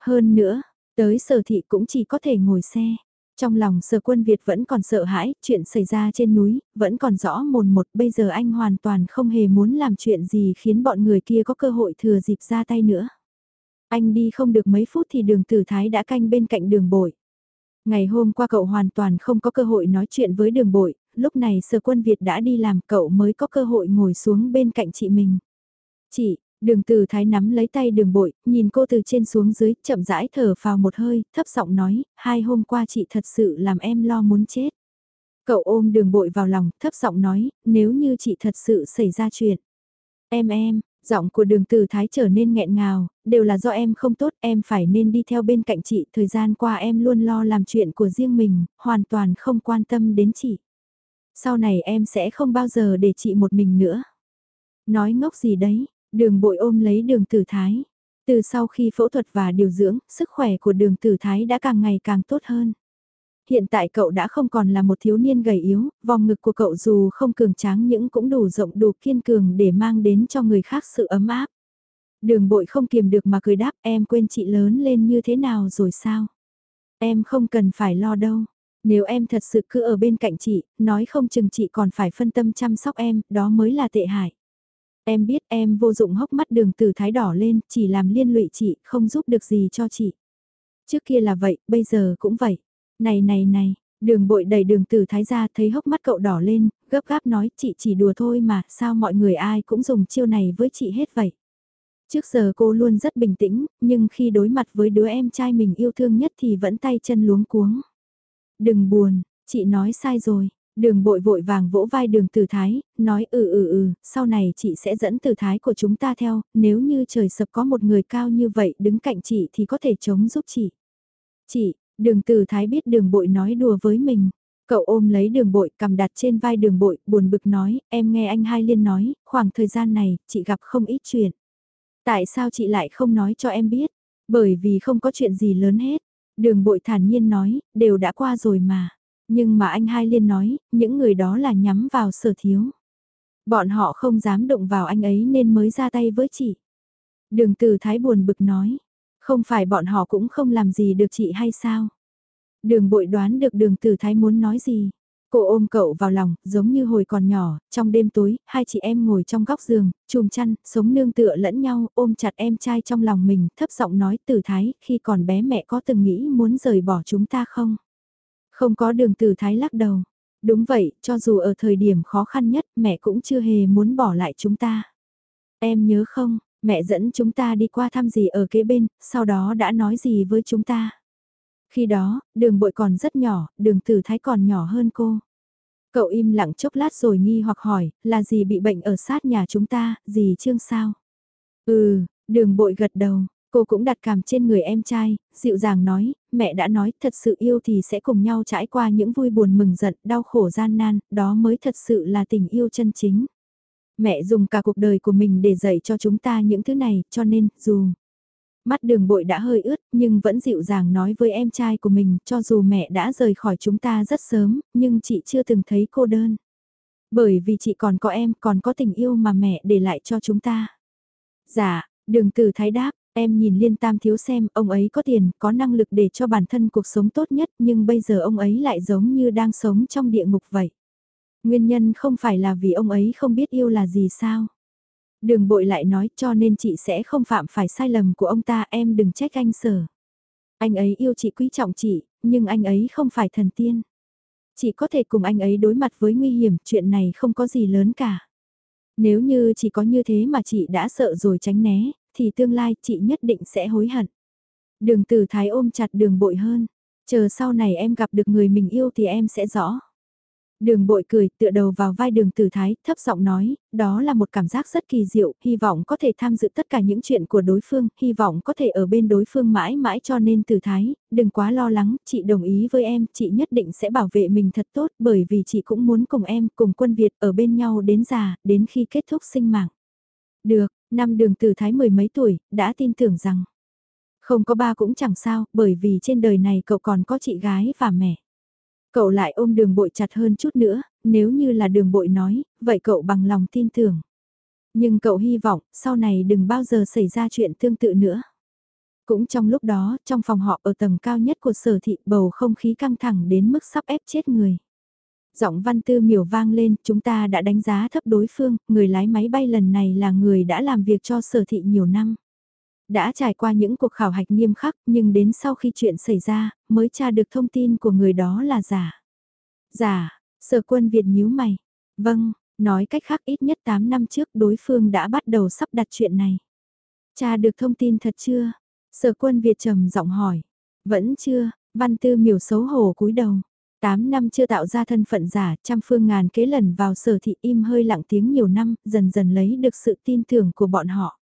Hơn nữa, tới sở thị cũng chỉ có thể ngồi xe. Trong lòng sở quân Việt vẫn còn sợ hãi, chuyện xảy ra trên núi, vẫn còn rõ mồn một, bây giờ anh hoàn toàn không hề muốn làm chuyện gì khiến bọn người kia có cơ hội thừa dịp ra tay nữa. Anh đi không được mấy phút thì đường tử thái đã canh bên cạnh đường bội. Ngày hôm qua cậu hoàn toàn không có cơ hội nói chuyện với đường bội, lúc này sở quân Việt đã đi làm cậu mới có cơ hội ngồi xuống bên cạnh chị mình. Chị, Đường từ thái nắm lấy tay đường bội, nhìn cô từ trên xuống dưới, chậm rãi thở vào một hơi, thấp giọng nói, hai hôm qua chị thật sự làm em lo muốn chết. Cậu ôm đường bội vào lòng, thấp giọng nói, nếu như chị thật sự xảy ra chuyện. Em em, giọng của đường từ thái trở nên nghẹn ngào, đều là do em không tốt, em phải nên đi theo bên cạnh chị, thời gian qua em luôn lo làm chuyện của riêng mình, hoàn toàn không quan tâm đến chị. Sau này em sẽ không bao giờ để chị một mình nữa. Nói ngốc gì đấy, Đường bội ôm lấy đường tử thái. Từ sau khi phẫu thuật và điều dưỡng, sức khỏe của đường tử thái đã càng ngày càng tốt hơn. Hiện tại cậu đã không còn là một thiếu niên gầy yếu, vòng ngực của cậu dù không cường tráng nhưng cũng đủ rộng đủ kiên cường để mang đến cho người khác sự ấm áp. Đường bội không kiềm được mà cười đáp em quên chị lớn lên như thế nào rồi sao? Em không cần phải lo đâu. Nếu em thật sự cứ ở bên cạnh chị, nói không chừng chị còn phải phân tâm chăm sóc em, đó mới là tệ hại. Em biết em vô dụng hốc mắt đường từ thái đỏ lên, chỉ làm liên lụy chị, không giúp được gì cho chị. Trước kia là vậy, bây giờ cũng vậy. Này này này, đường bội đẩy đường từ thái ra thấy hốc mắt cậu đỏ lên, gấp gáp nói chị chỉ đùa thôi mà, sao mọi người ai cũng dùng chiêu này với chị hết vậy. Trước giờ cô luôn rất bình tĩnh, nhưng khi đối mặt với đứa em trai mình yêu thương nhất thì vẫn tay chân luống cuống. Đừng buồn, chị nói sai rồi. Đường bội vội vàng vỗ vai đường tử thái, nói ừ ừ ừ, sau này chị sẽ dẫn tử thái của chúng ta theo, nếu như trời sập có một người cao như vậy đứng cạnh chị thì có thể chống giúp chị. Chị, đường tử thái biết đường bội nói đùa với mình. Cậu ôm lấy đường bội cầm đặt trên vai đường bội, buồn bực nói, em nghe anh Hai Liên nói, khoảng thời gian này, chị gặp không ít chuyện. Tại sao chị lại không nói cho em biết? Bởi vì không có chuyện gì lớn hết. Đường bội thản nhiên nói, đều đã qua rồi mà. Nhưng mà anh Hai Liên nói, những người đó là nhắm vào sở thiếu. Bọn họ không dám động vào anh ấy nên mới ra tay với chị. Đường từ thái buồn bực nói, không phải bọn họ cũng không làm gì được chị hay sao? Đường bội đoán được đường từ thái muốn nói gì. Cô ôm cậu vào lòng, giống như hồi còn nhỏ, trong đêm tối, hai chị em ngồi trong góc giường, chùm chăn, sống nương tựa lẫn nhau, ôm chặt em trai trong lòng mình, thấp giọng nói từ thái, khi còn bé mẹ có từng nghĩ muốn rời bỏ chúng ta không? Không có đường từ thái lắc đầu. Đúng vậy, cho dù ở thời điểm khó khăn nhất, mẹ cũng chưa hề muốn bỏ lại chúng ta. Em nhớ không, mẹ dẫn chúng ta đi qua thăm gì ở kế bên, sau đó đã nói gì với chúng ta. Khi đó, đường bội còn rất nhỏ, đường tử thái còn nhỏ hơn cô. Cậu im lặng chốc lát rồi nghi hoặc hỏi, là gì bị bệnh ở sát nhà chúng ta, gì chương sao? Ừ, đường bội gật đầu, cô cũng đặt cảm trên người em trai, dịu dàng nói, mẹ đã nói thật sự yêu thì sẽ cùng nhau trải qua những vui buồn mừng giận, đau khổ gian nan, đó mới thật sự là tình yêu chân chính. Mẹ dùng cả cuộc đời của mình để dạy cho chúng ta những thứ này, cho nên, dù Mắt đường bội đã hơi ướt nhưng vẫn dịu dàng nói với em trai của mình cho dù mẹ đã rời khỏi chúng ta rất sớm nhưng chị chưa từng thấy cô đơn. Bởi vì chị còn có em còn có tình yêu mà mẹ để lại cho chúng ta. Dạ, đường từ thái đáp, em nhìn liên tam thiếu xem ông ấy có tiền, có năng lực để cho bản thân cuộc sống tốt nhất nhưng bây giờ ông ấy lại giống như đang sống trong địa ngục vậy. Nguyên nhân không phải là vì ông ấy không biết yêu là gì sao. Đường bội lại nói cho nên chị sẽ không phạm phải sai lầm của ông ta em đừng trách anh sở. Anh ấy yêu chị quý trọng chị, nhưng anh ấy không phải thần tiên. Chị có thể cùng anh ấy đối mặt với nguy hiểm, chuyện này không có gì lớn cả. Nếu như chỉ có như thế mà chị đã sợ rồi tránh né, thì tương lai chị nhất định sẽ hối hận. Đường tử thái ôm chặt đường bội hơn, chờ sau này em gặp được người mình yêu thì em sẽ rõ. Đường bội cười tựa đầu vào vai đường tử thái, thấp giọng nói, đó là một cảm giác rất kỳ diệu, hy vọng có thể tham dự tất cả những chuyện của đối phương, hy vọng có thể ở bên đối phương mãi mãi cho nên tử thái, đừng quá lo lắng, chị đồng ý với em, chị nhất định sẽ bảo vệ mình thật tốt bởi vì chị cũng muốn cùng em, cùng quân Việt ở bên nhau đến già, đến khi kết thúc sinh mạng. Được, năm đường tử thái mười mấy tuổi, đã tin tưởng rằng, không có ba cũng chẳng sao, bởi vì trên đời này cậu còn có chị gái và mẹ. Cậu lại ôm đường bội chặt hơn chút nữa, nếu như là đường bội nói, vậy cậu bằng lòng tin tưởng. Nhưng cậu hy vọng, sau này đừng bao giờ xảy ra chuyện tương tự nữa. Cũng trong lúc đó, trong phòng họ ở tầng cao nhất của sở thị bầu không khí căng thẳng đến mức sắp ép chết người. Giọng văn tư miểu vang lên, chúng ta đã đánh giá thấp đối phương, người lái máy bay lần này là người đã làm việc cho sở thị nhiều năm. Đã trải qua những cuộc khảo hạch nghiêm khắc nhưng đến sau khi chuyện xảy ra, mới tra được thông tin của người đó là giả. Giả, sở quân Việt nhíu mày. Vâng, nói cách khác ít nhất 8 năm trước đối phương đã bắt đầu sắp đặt chuyện này. Tra được thông tin thật chưa? Sở quân Việt trầm giọng hỏi. Vẫn chưa, văn tư miểu xấu hổ cúi đầu. 8 năm chưa tạo ra thân phận giả, trăm phương ngàn kế lần vào sở thị im hơi lặng tiếng nhiều năm, dần dần lấy được sự tin tưởng của bọn họ.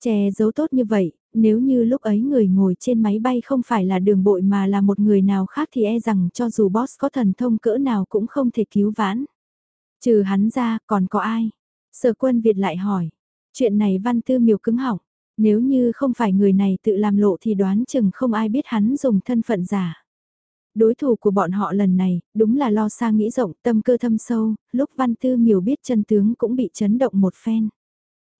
Che giấu tốt như vậy, nếu như lúc ấy người ngồi trên máy bay không phải là đường bội mà là một người nào khác thì e rằng cho dù boss có thần thông cỡ nào cũng không thể cứu vãn. Trừ hắn ra, còn có ai? Sở quân Việt lại hỏi. Chuyện này văn tư miều cứng họng. Nếu như không phải người này tự làm lộ thì đoán chừng không ai biết hắn dùng thân phận giả. Đối thủ của bọn họ lần này, đúng là lo xa nghĩ rộng tâm cơ thâm sâu, lúc văn tư miều biết chân tướng cũng bị chấn động một phen.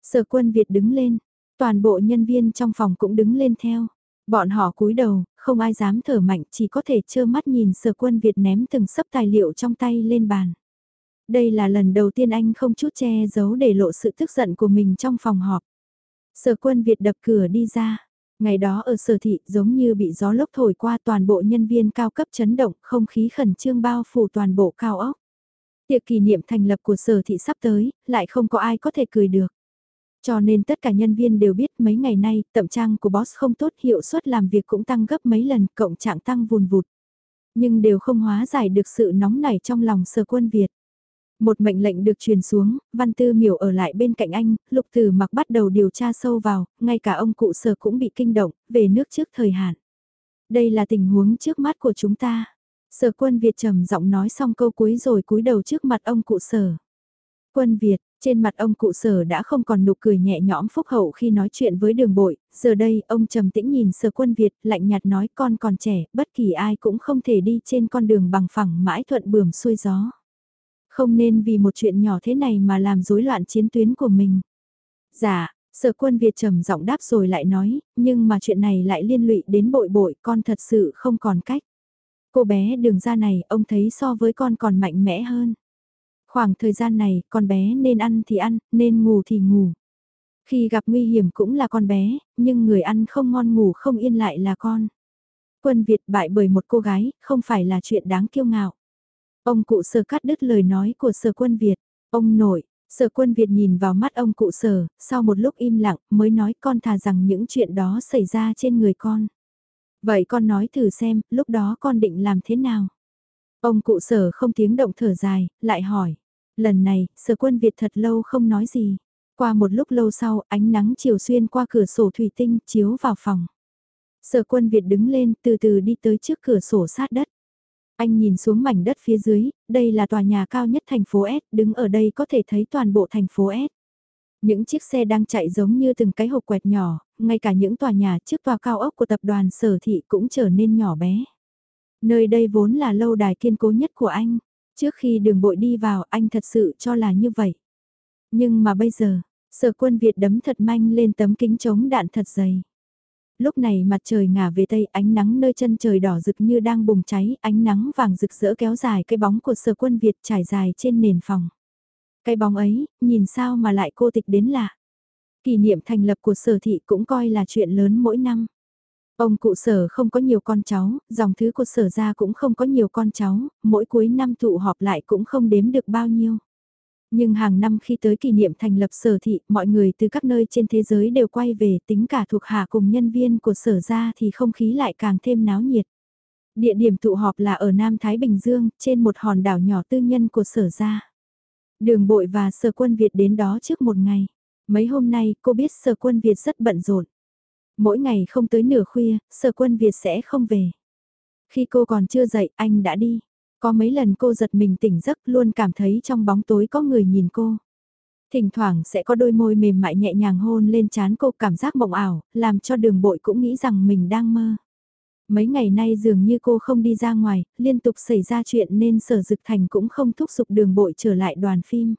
Sở quân Việt đứng lên, Toàn bộ nhân viên trong phòng cũng đứng lên theo. Bọn họ cúi đầu, không ai dám thở mạnh chỉ có thể trơ mắt nhìn sở quân Việt ném từng sấp tài liệu trong tay lên bàn. Đây là lần đầu tiên anh không chút che giấu để lộ sự tức giận của mình trong phòng họp. Sở quân Việt đập cửa đi ra. Ngày đó ở sở thị giống như bị gió lốc thổi qua toàn bộ nhân viên cao cấp chấn động, không khí khẩn trương bao phủ toàn bộ cao ốc. Tiệc kỷ niệm thành lập của sở thị sắp tới, lại không có ai có thể cười được. Cho nên tất cả nhân viên đều biết mấy ngày nay tậm trang của boss không tốt hiệu suất làm việc cũng tăng gấp mấy lần cộng trạng tăng vùn vụt. Nhưng đều không hóa giải được sự nóng nảy trong lòng sở quân Việt. Một mệnh lệnh được truyền xuống, Văn Tư Miểu ở lại bên cạnh anh, Lục Tử mặc bắt đầu điều tra sâu vào, ngay cả ông cụ sở cũng bị kinh động, về nước trước thời hạn. Đây là tình huống trước mắt của chúng ta. Sở quân Việt trầm giọng nói xong câu cuối rồi cúi đầu trước mặt ông cụ sở. Quân Việt, trên mặt ông cụ sở đã không còn nụ cười nhẹ nhõm phúc hậu khi nói chuyện với đường bội, giờ đây ông trầm tĩnh nhìn sở quân Việt lạnh nhạt nói con còn trẻ, bất kỳ ai cũng không thể đi trên con đường bằng phẳng mãi thuận bườm xuôi gió. Không nên vì một chuyện nhỏ thế này mà làm rối loạn chiến tuyến của mình. Dạ, sở quân Việt trầm giọng đáp rồi lại nói, nhưng mà chuyện này lại liên lụy đến bội bội con thật sự không còn cách. Cô bé đường ra này ông thấy so với con còn mạnh mẽ hơn. Khoảng thời gian này, con bé nên ăn thì ăn, nên ngủ thì ngủ. Khi gặp nguy hiểm cũng là con bé, nhưng người ăn không ngon ngủ không yên lại là con. Quân Việt bại bởi một cô gái, không phải là chuyện đáng kiêu ngạo. Ông cụ sở cắt đứt lời nói của sở quân Việt. Ông nội, sở quân Việt nhìn vào mắt ông cụ sở, sau một lúc im lặng mới nói con thà rằng những chuyện đó xảy ra trên người con. Vậy con nói thử xem, lúc đó con định làm thế nào? Ông cụ sở không tiếng động thở dài, lại hỏi. Lần này, sở quân Việt thật lâu không nói gì. Qua một lúc lâu sau, ánh nắng chiều xuyên qua cửa sổ thủy tinh chiếu vào phòng. Sở quân Việt đứng lên từ từ đi tới trước cửa sổ sát đất. Anh nhìn xuống mảnh đất phía dưới, đây là tòa nhà cao nhất thành phố S, đứng ở đây có thể thấy toàn bộ thành phố S. Những chiếc xe đang chạy giống như từng cái hộp quẹt nhỏ, ngay cả những tòa nhà trước tòa cao ốc của tập đoàn sở thị cũng trở nên nhỏ bé. Nơi đây vốn là lâu đài kiên cố nhất của anh. Trước khi đường bội đi vào anh thật sự cho là như vậy. Nhưng mà bây giờ, sở quân Việt đấm thật manh lên tấm kính chống đạn thật dày. Lúc này mặt trời ngả về tây ánh nắng nơi chân trời đỏ rực như đang bùng cháy, ánh nắng vàng rực rỡ kéo dài cái bóng của sở quân Việt trải dài trên nền phòng. Cái bóng ấy, nhìn sao mà lại cô tịch đến lạ. Kỷ niệm thành lập của sở thị cũng coi là chuyện lớn mỗi năm. Ông cụ sở không có nhiều con cháu, dòng thứ của sở ra cũng không có nhiều con cháu, mỗi cuối năm tụ họp lại cũng không đếm được bao nhiêu. Nhưng hàng năm khi tới kỷ niệm thành lập sở thị, mọi người từ các nơi trên thế giới đều quay về tính cả thuộc hạ cùng nhân viên của sở ra thì không khí lại càng thêm náo nhiệt. Địa điểm tụ họp là ở Nam Thái Bình Dương, trên một hòn đảo nhỏ tư nhân của sở ra. Đường bội và sở quân Việt đến đó trước một ngày. Mấy hôm nay cô biết sở quân Việt rất bận rộn. Mỗi ngày không tới nửa khuya, sở quân Việt sẽ không về. Khi cô còn chưa dậy, anh đã đi. Có mấy lần cô giật mình tỉnh giấc luôn cảm thấy trong bóng tối có người nhìn cô. Thỉnh thoảng sẽ có đôi môi mềm mại nhẹ nhàng hôn lên trán cô cảm giác mộng ảo, làm cho đường bội cũng nghĩ rằng mình đang mơ. Mấy ngày nay dường như cô không đi ra ngoài, liên tục xảy ra chuyện nên sở dực thành cũng không thúc giục đường bội trở lại đoàn phim.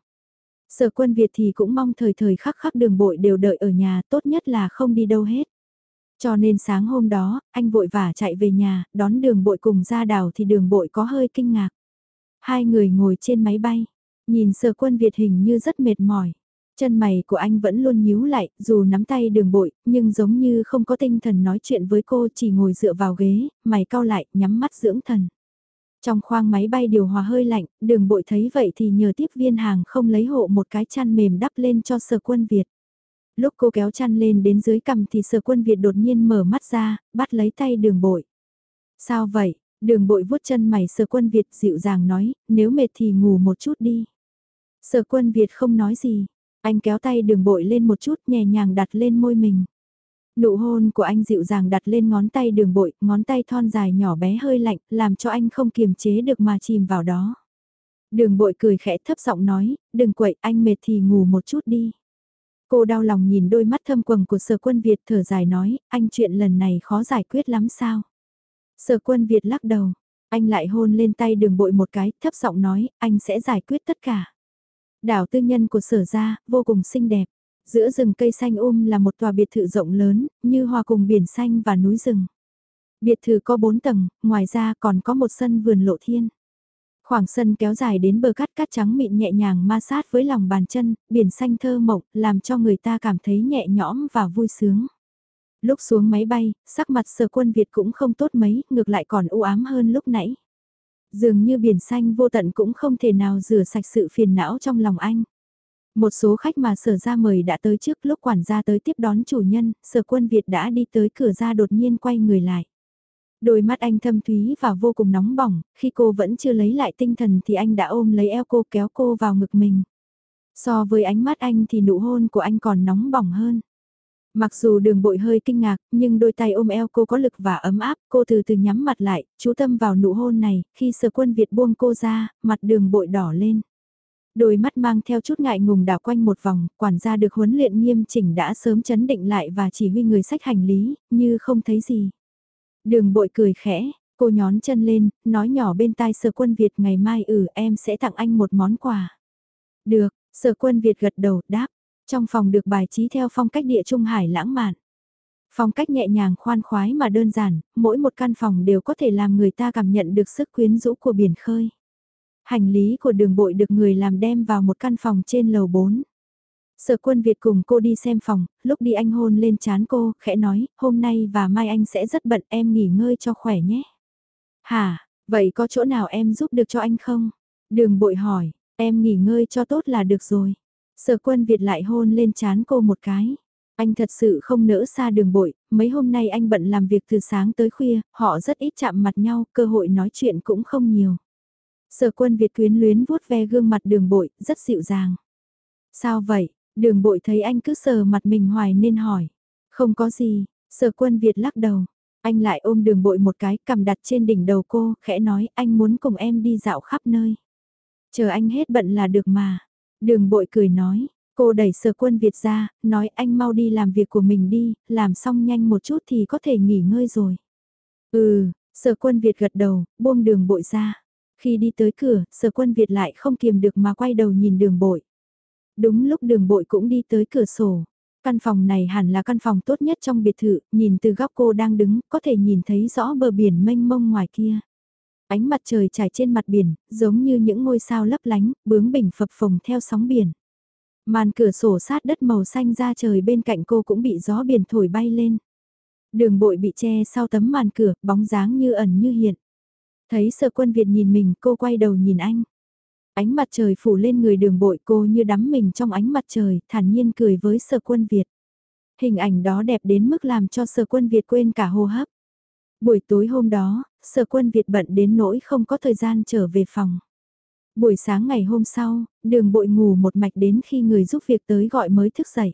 Sở quân Việt thì cũng mong thời thời khắc khắc đường bội đều đợi ở nhà tốt nhất là không đi đâu hết. Cho nên sáng hôm đó, anh vội vả chạy về nhà, đón đường bội cùng ra đảo thì đường bội có hơi kinh ngạc. Hai người ngồi trên máy bay, nhìn sở quân Việt hình như rất mệt mỏi. Chân mày của anh vẫn luôn nhíu lại, dù nắm tay đường bội, nhưng giống như không có tinh thần nói chuyện với cô chỉ ngồi dựa vào ghế, mày cau lại, nhắm mắt dưỡng thần. Trong khoang máy bay điều hòa hơi lạnh, đường bội thấy vậy thì nhờ tiếp viên hàng không lấy hộ một cái chăn mềm đắp lên cho sở quân Việt. Lúc cô kéo chăn lên đến dưới cằm thì sở quân Việt đột nhiên mở mắt ra, bắt lấy tay đường bội. Sao vậy? Đường bội vuốt chân mày sở quân Việt dịu dàng nói, nếu mệt thì ngủ một chút đi. Sở quân Việt không nói gì, anh kéo tay đường bội lên một chút nhẹ nhàng đặt lên môi mình. Nụ hôn của anh dịu dàng đặt lên ngón tay đường bội, ngón tay thon dài nhỏ bé hơi lạnh, làm cho anh không kiềm chế được mà chìm vào đó. Đường bội cười khẽ thấp giọng nói, đừng quậy, anh mệt thì ngủ một chút đi. Cô đau lòng nhìn đôi mắt thâm quầng của sở quân Việt thở dài nói, anh chuyện lần này khó giải quyết lắm sao? Sở quân Việt lắc đầu, anh lại hôn lên tay đường bội một cái, thấp giọng nói, anh sẽ giải quyết tất cả. Đảo tư nhân của sở gia, vô cùng xinh đẹp. Giữa rừng cây xanh um là một tòa biệt thự rộng lớn, như hòa cùng biển xanh và núi rừng. Biệt thự có 4 tầng, ngoài ra còn có một sân vườn lộ thiên. Khoảng sân kéo dài đến bờ cát cát trắng mịn nhẹ nhàng ma sát với lòng bàn chân, biển xanh thơ mộng, làm cho người ta cảm thấy nhẹ nhõm và vui sướng. Lúc xuống máy bay, sắc mặt sở quân Việt cũng không tốt mấy, ngược lại còn u ám hơn lúc nãy. Dường như biển xanh vô tận cũng không thể nào rửa sạch sự phiền não trong lòng anh. Một số khách mà sở ra mời đã tới trước lúc quản gia tới tiếp đón chủ nhân, sở quân Việt đã đi tới cửa ra đột nhiên quay người lại. Đôi mắt anh thâm thúy và vô cùng nóng bỏng, khi cô vẫn chưa lấy lại tinh thần thì anh đã ôm lấy eo cô kéo cô vào ngực mình. So với ánh mắt anh thì nụ hôn của anh còn nóng bỏng hơn. Mặc dù đường bội hơi kinh ngạc, nhưng đôi tay ôm eo cô có lực và ấm áp, cô từ từ nhắm mặt lại, chú tâm vào nụ hôn này, khi sở quân Việt buông cô ra, mặt đường bội đỏ lên. Đôi mắt mang theo chút ngại ngùng đảo quanh một vòng, quản gia được huấn luyện nghiêm chỉnh đã sớm chấn định lại và chỉ huy người sách hành lý, như không thấy gì. Đường bội cười khẽ, cô nhón chân lên, nói nhỏ bên tai sở quân Việt ngày mai ừ em sẽ tặng anh một món quà. Được, sở quân Việt gật đầu, đáp. Trong phòng được bài trí theo phong cách địa trung hải lãng mạn. Phong cách nhẹ nhàng khoan khoái mà đơn giản, mỗi một căn phòng đều có thể làm người ta cảm nhận được sức quyến rũ của biển khơi. Hành lý của đường bội được người làm đem vào một căn phòng trên lầu 4. Sở quân Việt cùng cô đi xem phòng, lúc đi anh hôn lên chán cô, khẽ nói, hôm nay và mai anh sẽ rất bận em nghỉ ngơi cho khỏe nhé. Hả, vậy có chỗ nào em giúp được cho anh không? Đường bội hỏi, em nghỉ ngơi cho tốt là được rồi. Sở quân Việt lại hôn lên chán cô một cái. Anh thật sự không nỡ xa đường bội, mấy hôm nay anh bận làm việc từ sáng tới khuya, họ rất ít chạm mặt nhau, cơ hội nói chuyện cũng không nhiều. Sở quân Việt quyến luyến vuốt ve gương mặt đường bội, rất dịu dàng. Sao vậy, đường bội thấy anh cứ sờ mặt mình hoài nên hỏi. Không có gì, sở quân Việt lắc đầu. Anh lại ôm đường bội một cái cầm đặt trên đỉnh đầu cô, khẽ nói anh muốn cùng em đi dạo khắp nơi. Chờ anh hết bận là được mà. Đường bội cười nói, cô đẩy sở quân Việt ra, nói anh mau đi làm việc của mình đi, làm xong nhanh một chút thì có thể nghỉ ngơi rồi. Ừ, sở quân Việt gật đầu, buông đường bội ra. Khi đi tới cửa, sở quân Việt lại không kiềm được mà quay đầu nhìn đường bội. Đúng lúc đường bội cũng đi tới cửa sổ. Căn phòng này hẳn là căn phòng tốt nhất trong biệt thự, nhìn từ góc cô đang đứng, có thể nhìn thấy rõ bờ biển mênh mông ngoài kia. Ánh mặt trời trải trên mặt biển, giống như những ngôi sao lấp lánh, bướng bỉnh phập phồng theo sóng biển. Màn cửa sổ sát đất màu xanh ra trời bên cạnh cô cũng bị gió biển thổi bay lên. Đường bội bị che sau tấm màn cửa, bóng dáng như ẩn như hiện. Thấy sở quân Việt nhìn mình, cô quay đầu nhìn anh. Ánh mặt trời phủ lên người đường bội cô như đắm mình trong ánh mặt trời, thản nhiên cười với sở quân Việt. Hình ảnh đó đẹp đến mức làm cho sở quân Việt quên cả hô hấp. Buổi tối hôm đó, sở quân Việt bận đến nỗi không có thời gian trở về phòng. Buổi sáng ngày hôm sau, đường bội ngủ một mạch đến khi người giúp việc tới gọi mới thức dậy.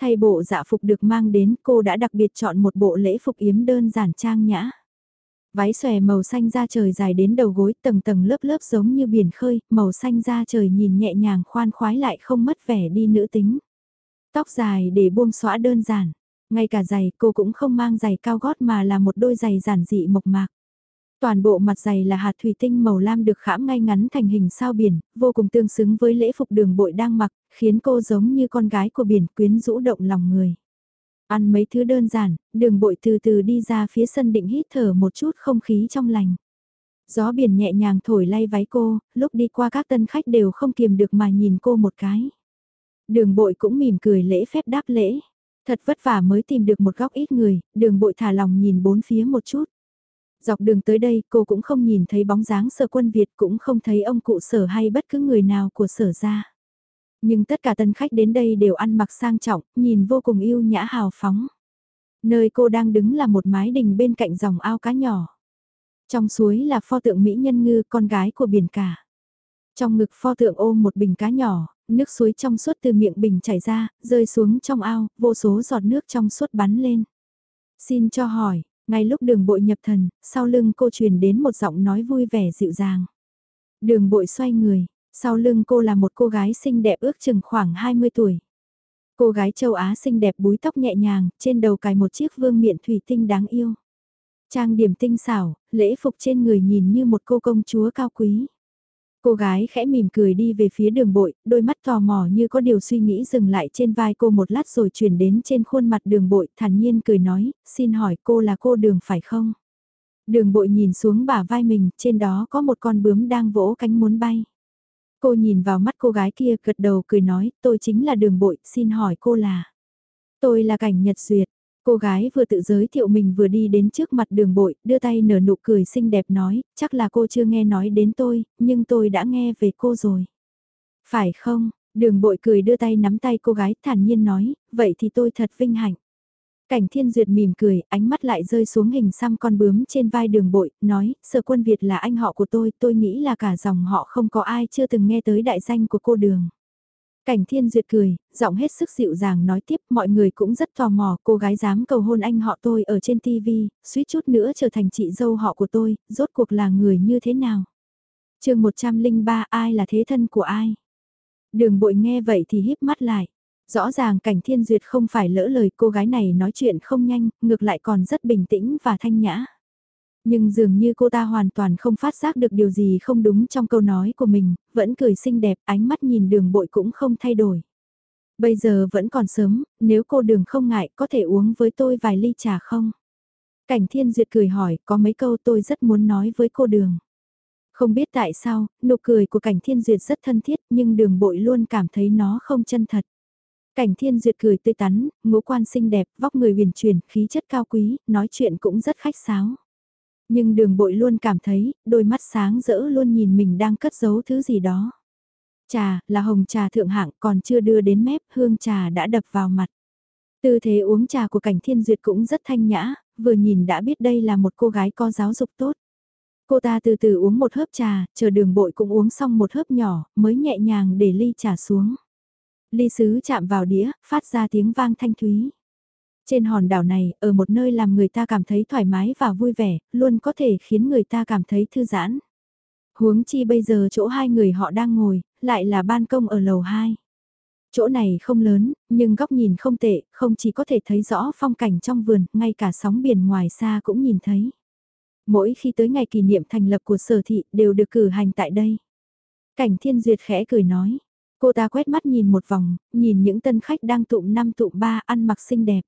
Thay bộ dạ phục được mang đến cô đã đặc biệt chọn một bộ lễ phục yếm đơn giản trang nhã. Váy xòe màu xanh da trời dài đến đầu gối tầng tầng lớp lớp giống như biển khơi, màu xanh da trời nhìn nhẹ nhàng khoan khoái lại không mất vẻ đi nữ tính. Tóc dài để buông xõa đơn giản, ngay cả giày cô cũng không mang giày cao gót mà là một đôi giày giản dị mộc mạc. Toàn bộ mặt giày là hạt thủy tinh màu lam được khảm ngay ngắn thành hình sao biển, vô cùng tương xứng với lễ phục đường bội đang mặc, khiến cô giống như con gái của biển quyến rũ động lòng người. Ăn mấy thứ đơn giản, đường bội từ từ đi ra phía sân định hít thở một chút không khí trong lành. Gió biển nhẹ nhàng thổi lay váy cô, lúc đi qua các tân khách đều không kiềm được mà nhìn cô một cái. Đường bội cũng mỉm cười lễ phép đáp lễ. Thật vất vả mới tìm được một góc ít người, đường bội thả lòng nhìn bốn phía một chút. Dọc đường tới đây cô cũng không nhìn thấy bóng dáng sở quân Việt cũng không thấy ông cụ sở hay bất cứ người nào của sở ra. Nhưng tất cả tân khách đến đây đều ăn mặc sang trọng, nhìn vô cùng yêu nhã hào phóng. Nơi cô đang đứng là một mái đình bên cạnh dòng ao cá nhỏ. Trong suối là pho tượng Mỹ Nhân Ngư, con gái của biển cả. Trong ngực pho tượng ôm một bình cá nhỏ, nước suối trong suốt từ miệng bình chảy ra, rơi xuống trong ao, vô số giọt nước trong suốt bắn lên. Xin cho hỏi, ngay lúc đường bội nhập thần, sau lưng cô truyền đến một giọng nói vui vẻ dịu dàng. Đường bội xoay người, sau lưng cô là một cô gái xinh đẹp ước chừng khoảng 20 tuổi. Cô gái châu Á xinh đẹp búi tóc nhẹ nhàng, trên đầu cài một chiếc vương miện thủy tinh đáng yêu. Trang điểm tinh xảo, lễ phục trên người nhìn như một cô công chúa cao quý. Cô gái khẽ mỉm cười đi về phía đường bội, đôi mắt tò mò như có điều suy nghĩ dừng lại trên vai cô một lát rồi chuyển đến trên khuôn mặt đường bội, thản nhiên cười nói, xin hỏi cô là cô đường phải không? Đường bội nhìn xuống bả vai mình, trên đó có một con bướm đang vỗ cánh muốn bay. Cô nhìn vào mắt cô gái kia gật đầu cười nói, tôi chính là đường bội, xin hỏi cô là. Tôi là cảnh nhật duyệt. Cô gái vừa tự giới thiệu mình vừa đi đến trước mặt đường bội, đưa tay nở nụ cười xinh đẹp nói, chắc là cô chưa nghe nói đến tôi, nhưng tôi đã nghe về cô rồi. Phải không, Đường bội cười đưa tay nắm tay cô gái thản nhiên nói, vậy thì tôi thật vinh hạnh. Cảnh thiên duyệt mỉm cười, ánh mắt lại rơi xuống hình xăm con bướm trên vai đường bội, nói, sở quân Việt là anh họ của tôi, tôi nghĩ là cả dòng họ không có ai chưa từng nghe tới đại danh của cô đường. Cảnh thiên duyệt cười, giọng hết sức dịu dàng nói tiếp mọi người cũng rất tò mò cô gái dám cầu hôn anh họ tôi ở trên TV, suýt chút nữa trở thành chị dâu họ của tôi, rốt cuộc là người như thế nào. chương 103 ai là thế thân của ai? Đường bội nghe vậy thì híp mắt lại. Rõ ràng cảnh thiên duyệt không phải lỡ lời cô gái này nói chuyện không nhanh, ngược lại còn rất bình tĩnh và thanh nhã. Nhưng dường như cô ta hoàn toàn không phát giác được điều gì không đúng trong câu nói của mình, vẫn cười xinh đẹp, ánh mắt nhìn đường bội cũng không thay đổi. Bây giờ vẫn còn sớm, nếu cô đường không ngại có thể uống với tôi vài ly trà không? Cảnh thiên duyệt cười hỏi, có mấy câu tôi rất muốn nói với cô đường. Không biết tại sao, nụ cười của cảnh thiên duyệt rất thân thiết nhưng đường bội luôn cảm thấy nó không chân thật. Cảnh thiên duyệt cười tươi tắn, ngũ quan xinh đẹp, vóc người huyền truyền, khí chất cao quý, nói chuyện cũng rất khách sáo. Nhưng đường bội luôn cảm thấy, đôi mắt sáng rỡ luôn nhìn mình đang cất giấu thứ gì đó. Trà, là hồng trà thượng hạng còn chưa đưa đến mép, hương trà đã đập vào mặt. Tư thế uống trà của cảnh thiên duyệt cũng rất thanh nhã, vừa nhìn đã biết đây là một cô gái có giáo dục tốt. Cô ta từ từ uống một hớp trà, chờ đường bội cũng uống xong một hớp nhỏ, mới nhẹ nhàng để ly trà xuống. Ly sứ chạm vào đĩa, phát ra tiếng vang thanh thúy. Trên hòn đảo này, ở một nơi làm người ta cảm thấy thoải mái và vui vẻ, luôn có thể khiến người ta cảm thấy thư giãn. Huống chi bây giờ chỗ hai người họ đang ngồi, lại là ban công ở lầu 2. Chỗ này không lớn, nhưng góc nhìn không tệ, không chỉ có thể thấy rõ phong cảnh trong vườn, ngay cả sóng biển ngoài xa cũng nhìn thấy. Mỗi khi tới ngày kỷ niệm thành lập của sở thị đều được cử hành tại đây. Cảnh thiên duyệt khẽ cười nói, cô ta quét mắt nhìn một vòng, nhìn những tân khách đang tụm năm tụm ba ăn mặc xinh đẹp.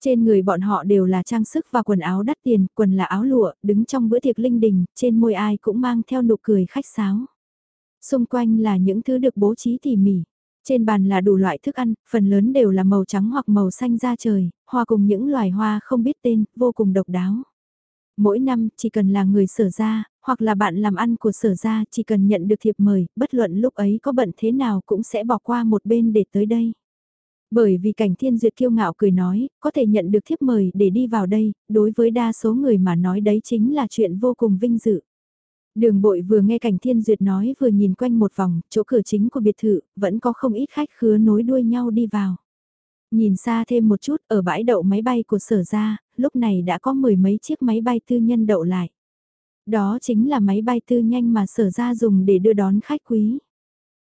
Trên người bọn họ đều là trang sức và quần áo đắt tiền, quần là áo lụa, đứng trong bữa tiệc linh đình, trên môi ai cũng mang theo nụ cười khách sáo. Xung quanh là những thứ được bố trí tỉ mỉ. Trên bàn là đủ loại thức ăn, phần lớn đều là màu trắng hoặc màu xanh da trời, hoa cùng những loài hoa không biết tên, vô cùng độc đáo. Mỗi năm, chỉ cần là người sở ra, hoặc là bạn làm ăn của sở ra, chỉ cần nhận được thiệp mời, bất luận lúc ấy có bận thế nào cũng sẽ bỏ qua một bên để tới đây. Bởi vì cảnh thiên duyệt kiêu ngạo cười nói, có thể nhận được thiếp mời để đi vào đây, đối với đa số người mà nói đấy chính là chuyện vô cùng vinh dự. Đường bội vừa nghe cảnh thiên duyệt nói vừa nhìn quanh một vòng, chỗ cửa chính của biệt thự, vẫn có không ít khách khứa nối đuôi nhau đi vào. Nhìn xa thêm một chút, ở bãi đậu máy bay của sở ra, lúc này đã có mười mấy chiếc máy bay tư nhân đậu lại. Đó chính là máy bay tư nhanh mà sở ra dùng để đưa đón khách quý.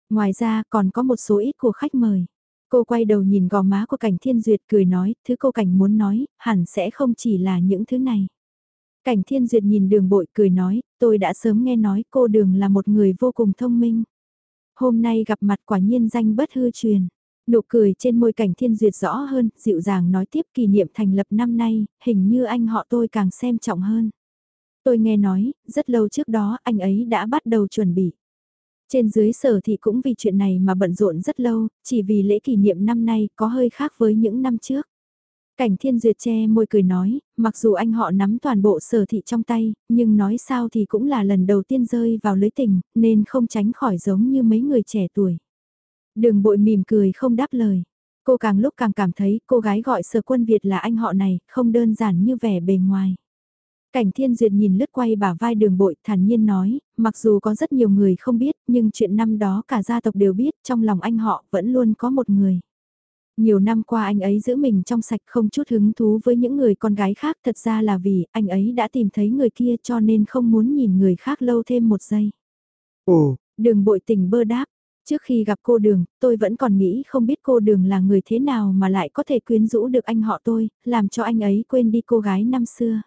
Ngoài ra còn có một số ít của khách mời. Cô quay đầu nhìn gò má của cảnh thiên duyệt cười nói, thứ cô cảnh muốn nói, hẳn sẽ không chỉ là những thứ này. Cảnh thiên duyệt nhìn đường bội cười nói, tôi đã sớm nghe nói cô đường là một người vô cùng thông minh. Hôm nay gặp mặt quả nhiên danh bất hư truyền. Nụ cười trên môi cảnh thiên duyệt rõ hơn, dịu dàng nói tiếp kỷ niệm thành lập năm nay, hình như anh họ tôi càng xem trọng hơn. Tôi nghe nói, rất lâu trước đó anh ấy đã bắt đầu chuẩn bị. Trên dưới sở thì cũng vì chuyện này mà bận rộn rất lâu, chỉ vì lễ kỷ niệm năm nay có hơi khác với những năm trước. Cảnh thiên duyệt che môi cười nói, mặc dù anh họ nắm toàn bộ sở thị trong tay, nhưng nói sao thì cũng là lần đầu tiên rơi vào lưới tình, nên không tránh khỏi giống như mấy người trẻ tuổi. Đường bội mỉm cười không đáp lời. Cô càng lúc càng cảm thấy cô gái gọi sở quân Việt là anh họ này, không đơn giản như vẻ bề ngoài. Cảnh thiên duyệt nhìn lướt quay bả vai đường bội thản nhiên nói, mặc dù có rất nhiều người không biết, nhưng chuyện năm đó cả gia tộc đều biết, trong lòng anh họ vẫn luôn có một người. Nhiều năm qua anh ấy giữ mình trong sạch không chút hứng thú với những người con gái khác thật ra là vì anh ấy đã tìm thấy người kia cho nên không muốn nhìn người khác lâu thêm một giây. Ồ, đường bội tình bơ đáp, trước khi gặp cô đường, tôi vẫn còn nghĩ không biết cô đường là người thế nào mà lại có thể quyến rũ được anh họ tôi, làm cho anh ấy quên đi cô gái năm xưa.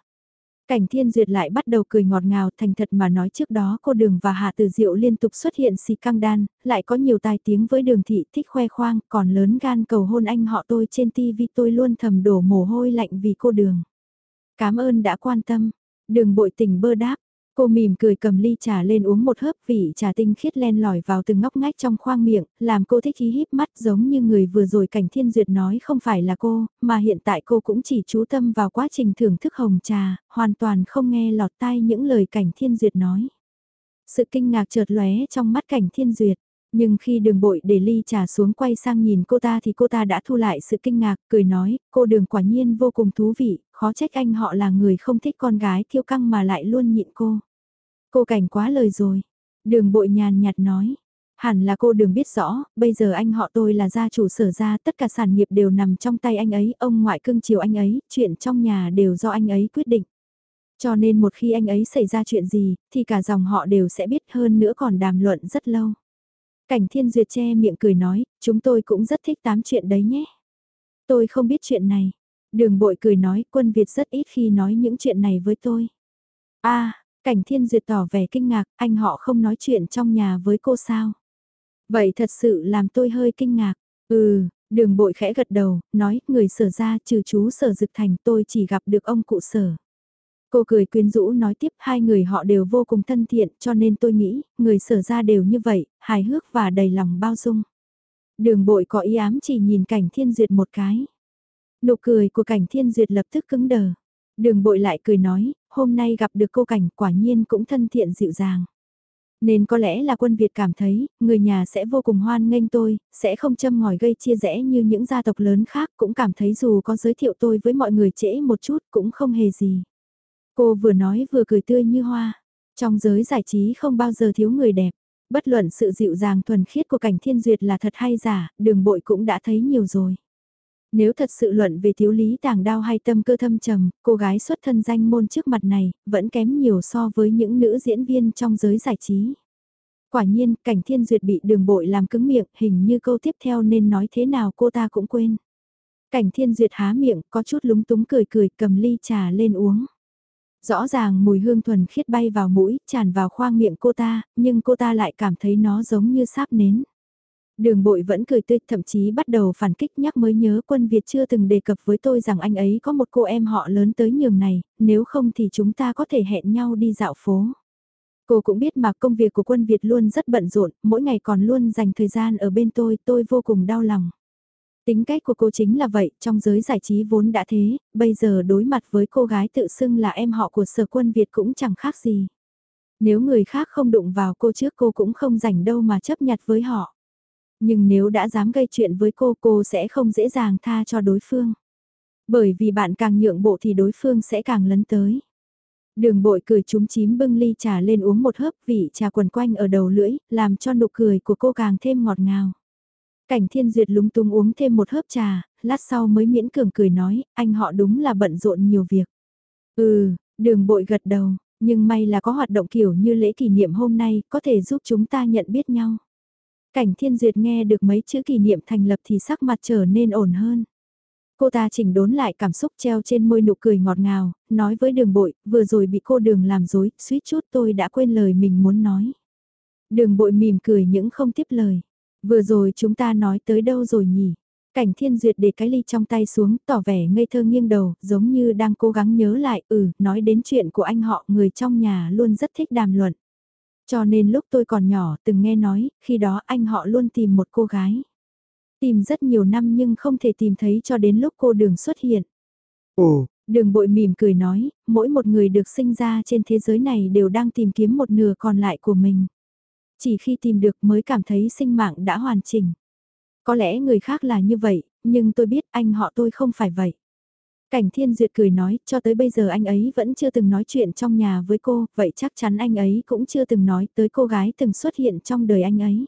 Cảnh thiên duyệt lại bắt đầu cười ngọt ngào thành thật mà nói trước đó cô đường và hạ tử diệu liên tục xuất hiện xì căng đan, lại có nhiều tài tiếng với đường thị thích khoe khoang, còn lớn gan cầu hôn anh họ tôi trên tivi tôi luôn thầm đổ mồ hôi lạnh vì cô đường. Cảm ơn đã quan tâm, đường bội tình bơ đáp, Cô mỉm cười cầm ly trà lên uống một hớp vị trà tinh khiết len lỏi vào từng ngóc ngách trong khoang miệng, làm cô thích hí híp mắt giống như người vừa rồi cảnh thiên duyệt nói không phải là cô, mà hiện tại cô cũng chỉ chú tâm vào quá trình thưởng thức hồng trà, hoàn toàn không nghe lọt tai những lời cảnh thiên duyệt nói. Sự kinh ngạc chợt lóe trong mắt cảnh thiên duyệt. Nhưng khi đường bội để ly trà xuống quay sang nhìn cô ta thì cô ta đã thu lại sự kinh ngạc, cười nói, cô đường quả nhiên vô cùng thú vị, khó trách anh họ là người không thích con gái thiêu căng mà lại luôn nhịn cô. Cô cảnh quá lời rồi. Đường bội nhàn nhạt nói, Hẳn là cô đường biết rõ, bây giờ anh họ tôi là gia chủ sở ra, tất cả sản nghiệp đều nằm trong tay anh ấy, ông ngoại cưng chiều anh ấy, chuyện trong nhà đều do anh ấy quyết định. Cho nên một khi anh ấy xảy ra chuyện gì, thì cả dòng họ đều sẽ biết hơn nữa còn đàm luận rất lâu. Cảnh thiên duyệt che miệng cười nói, chúng tôi cũng rất thích tám chuyện đấy nhé. Tôi không biết chuyện này. Đường bội cười nói, quân Việt rất ít khi nói những chuyện này với tôi. a cảnh thiên duyệt tỏ vẻ kinh ngạc, anh họ không nói chuyện trong nhà với cô sao? Vậy thật sự làm tôi hơi kinh ngạc. Ừ, đường bội khẽ gật đầu, nói, người sở ra trừ chú sở dực thành tôi chỉ gặp được ông cụ sở. Cô cười quyến rũ nói tiếp hai người họ đều vô cùng thân thiện cho nên tôi nghĩ, người sở ra đều như vậy, hài hước và đầy lòng bao dung. Đường bội có ý ám chỉ nhìn cảnh thiên duyệt một cái. Nụ cười của cảnh thiên duyệt lập tức cứng đờ. Đường bội lại cười nói, hôm nay gặp được cô cảnh quả nhiên cũng thân thiện dịu dàng. Nên có lẽ là quân Việt cảm thấy, người nhà sẽ vô cùng hoan nghênh tôi, sẽ không châm ngòi gây chia rẽ như những gia tộc lớn khác, cũng cảm thấy dù có giới thiệu tôi với mọi người trễ một chút cũng không hề gì. Cô vừa nói vừa cười tươi như hoa. Trong giới giải trí không bao giờ thiếu người đẹp. Bất luận sự dịu dàng thuần khiết của cảnh thiên duyệt là thật hay giả, đường bội cũng đã thấy nhiều rồi. Nếu thật sự luận về thiếu lý tàng đao hay tâm cơ thâm trầm, cô gái xuất thân danh môn trước mặt này, vẫn kém nhiều so với những nữ diễn viên trong giới giải trí. Quả nhiên, cảnh thiên duyệt bị đường bội làm cứng miệng, hình như câu tiếp theo nên nói thế nào cô ta cũng quên. Cảnh thiên duyệt há miệng, có chút lúng túng cười cười cầm ly trà lên uống. Rõ ràng mùi hương thuần khiết bay vào mũi, tràn vào khoang miệng cô ta, nhưng cô ta lại cảm thấy nó giống như sáp nến. Đường bội vẫn cười tươi, thậm chí bắt đầu phản kích nhắc mới nhớ quân Việt chưa từng đề cập với tôi rằng anh ấy có một cô em họ lớn tới nhường này, nếu không thì chúng ta có thể hẹn nhau đi dạo phố. Cô cũng biết mà công việc của quân Việt luôn rất bận rộn, mỗi ngày còn luôn dành thời gian ở bên tôi, tôi vô cùng đau lòng. Tính cách của cô chính là vậy, trong giới giải trí vốn đã thế, bây giờ đối mặt với cô gái tự xưng là em họ của sở quân Việt cũng chẳng khác gì. Nếu người khác không đụng vào cô trước cô cũng không rảnh đâu mà chấp nhặt với họ. Nhưng nếu đã dám gây chuyện với cô cô sẽ không dễ dàng tha cho đối phương. Bởi vì bạn càng nhượng bộ thì đối phương sẽ càng lấn tới. Đường bội cười chúng chím bưng ly trà lên uống một hớp vị trà quần quanh ở đầu lưỡi, làm cho nụ cười của cô càng thêm ngọt ngào. Cảnh thiên duyệt lúng túng uống thêm một hớp trà, lát sau mới miễn cường cười nói, anh họ đúng là bận rộn nhiều việc. Ừ, đường bội gật đầu, nhưng may là có hoạt động kiểu như lễ kỷ niệm hôm nay, có thể giúp chúng ta nhận biết nhau. Cảnh thiên duyệt nghe được mấy chữ kỷ niệm thành lập thì sắc mặt trở nên ổn hơn. Cô ta chỉnh đốn lại cảm xúc treo trên môi nụ cười ngọt ngào, nói với đường bội, vừa rồi bị cô đường làm dối, suýt chút tôi đã quên lời mình muốn nói. Đường bội mỉm cười những không tiếp lời. Vừa rồi chúng ta nói tới đâu rồi nhỉ? Cảnh thiên duyệt để cái ly trong tay xuống, tỏ vẻ ngây thơ nghiêng đầu, giống như đang cố gắng nhớ lại, ừ, nói đến chuyện của anh họ, người trong nhà luôn rất thích đàm luận. Cho nên lúc tôi còn nhỏ, từng nghe nói, khi đó anh họ luôn tìm một cô gái. Tìm rất nhiều năm nhưng không thể tìm thấy cho đến lúc cô đường xuất hiện. Ồ, đường bội mỉm cười nói, mỗi một người được sinh ra trên thế giới này đều đang tìm kiếm một nửa còn lại của mình. Chỉ khi tìm được mới cảm thấy sinh mạng đã hoàn chỉnh. Có lẽ người khác là như vậy, nhưng tôi biết anh họ tôi không phải vậy. Cảnh Thiên Duyệt cười nói, cho tới bây giờ anh ấy vẫn chưa từng nói chuyện trong nhà với cô, vậy chắc chắn anh ấy cũng chưa từng nói tới cô gái từng xuất hiện trong đời anh ấy.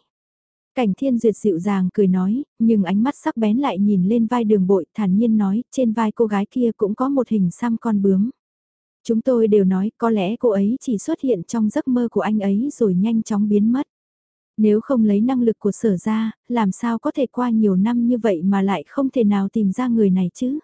Cảnh Thiên Duyệt dịu dàng cười nói, nhưng ánh mắt sắc bén lại nhìn lên vai đường bội, thản nhiên nói, trên vai cô gái kia cũng có một hình xăm con bướm. Chúng tôi đều nói có lẽ cô ấy chỉ xuất hiện trong giấc mơ của anh ấy rồi nhanh chóng biến mất. Nếu không lấy năng lực của sở ra, làm sao có thể qua nhiều năm như vậy mà lại không thể nào tìm ra người này chứ?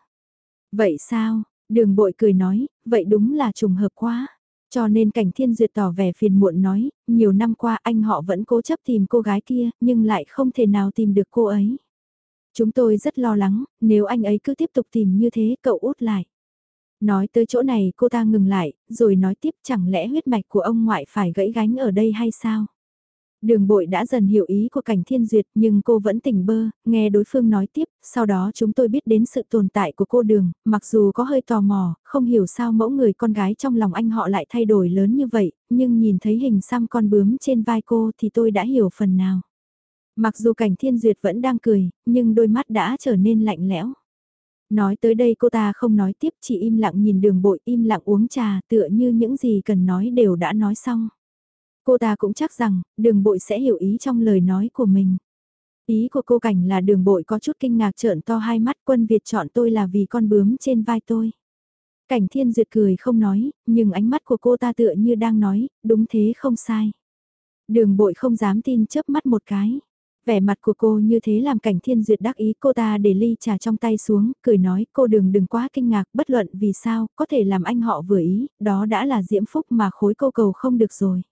Vậy sao? Đường bội cười nói, vậy đúng là trùng hợp quá. Cho nên cảnh thiên duyệt tỏ vẻ phiền muộn nói, nhiều năm qua anh họ vẫn cố chấp tìm cô gái kia, nhưng lại không thể nào tìm được cô ấy. Chúng tôi rất lo lắng, nếu anh ấy cứ tiếp tục tìm như thế cậu út lại. Nói tới chỗ này cô ta ngừng lại, rồi nói tiếp chẳng lẽ huyết mạch của ông ngoại phải gãy gánh ở đây hay sao? Đường bội đã dần hiểu ý của cảnh thiên duyệt nhưng cô vẫn tỉnh bơ, nghe đối phương nói tiếp, sau đó chúng tôi biết đến sự tồn tại của cô đường, mặc dù có hơi tò mò, không hiểu sao mẫu người con gái trong lòng anh họ lại thay đổi lớn như vậy, nhưng nhìn thấy hình xăm con bướm trên vai cô thì tôi đã hiểu phần nào. Mặc dù cảnh thiên duyệt vẫn đang cười, nhưng đôi mắt đã trở nên lạnh lẽo. Nói tới đây cô ta không nói tiếp chỉ im lặng nhìn đường bội im lặng uống trà tựa như những gì cần nói đều đã nói xong. Cô ta cũng chắc rằng đường bội sẽ hiểu ý trong lời nói của mình. Ý của cô cảnh là đường bội có chút kinh ngạc trợn to hai mắt quân Việt chọn tôi là vì con bướm trên vai tôi. Cảnh thiên duyệt cười không nói, nhưng ánh mắt của cô ta tựa như đang nói, đúng thế không sai. Đường bội không dám tin chớp mắt một cái. Vẻ mặt của cô như thế làm cảnh thiên duyệt đắc ý cô ta để ly trà trong tay xuống, cười nói cô đừng đừng quá kinh ngạc bất luận vì sao, có thể làm anh họ vừa ý, đó đã là diễm phúc mà khối cô cầu không được rồi.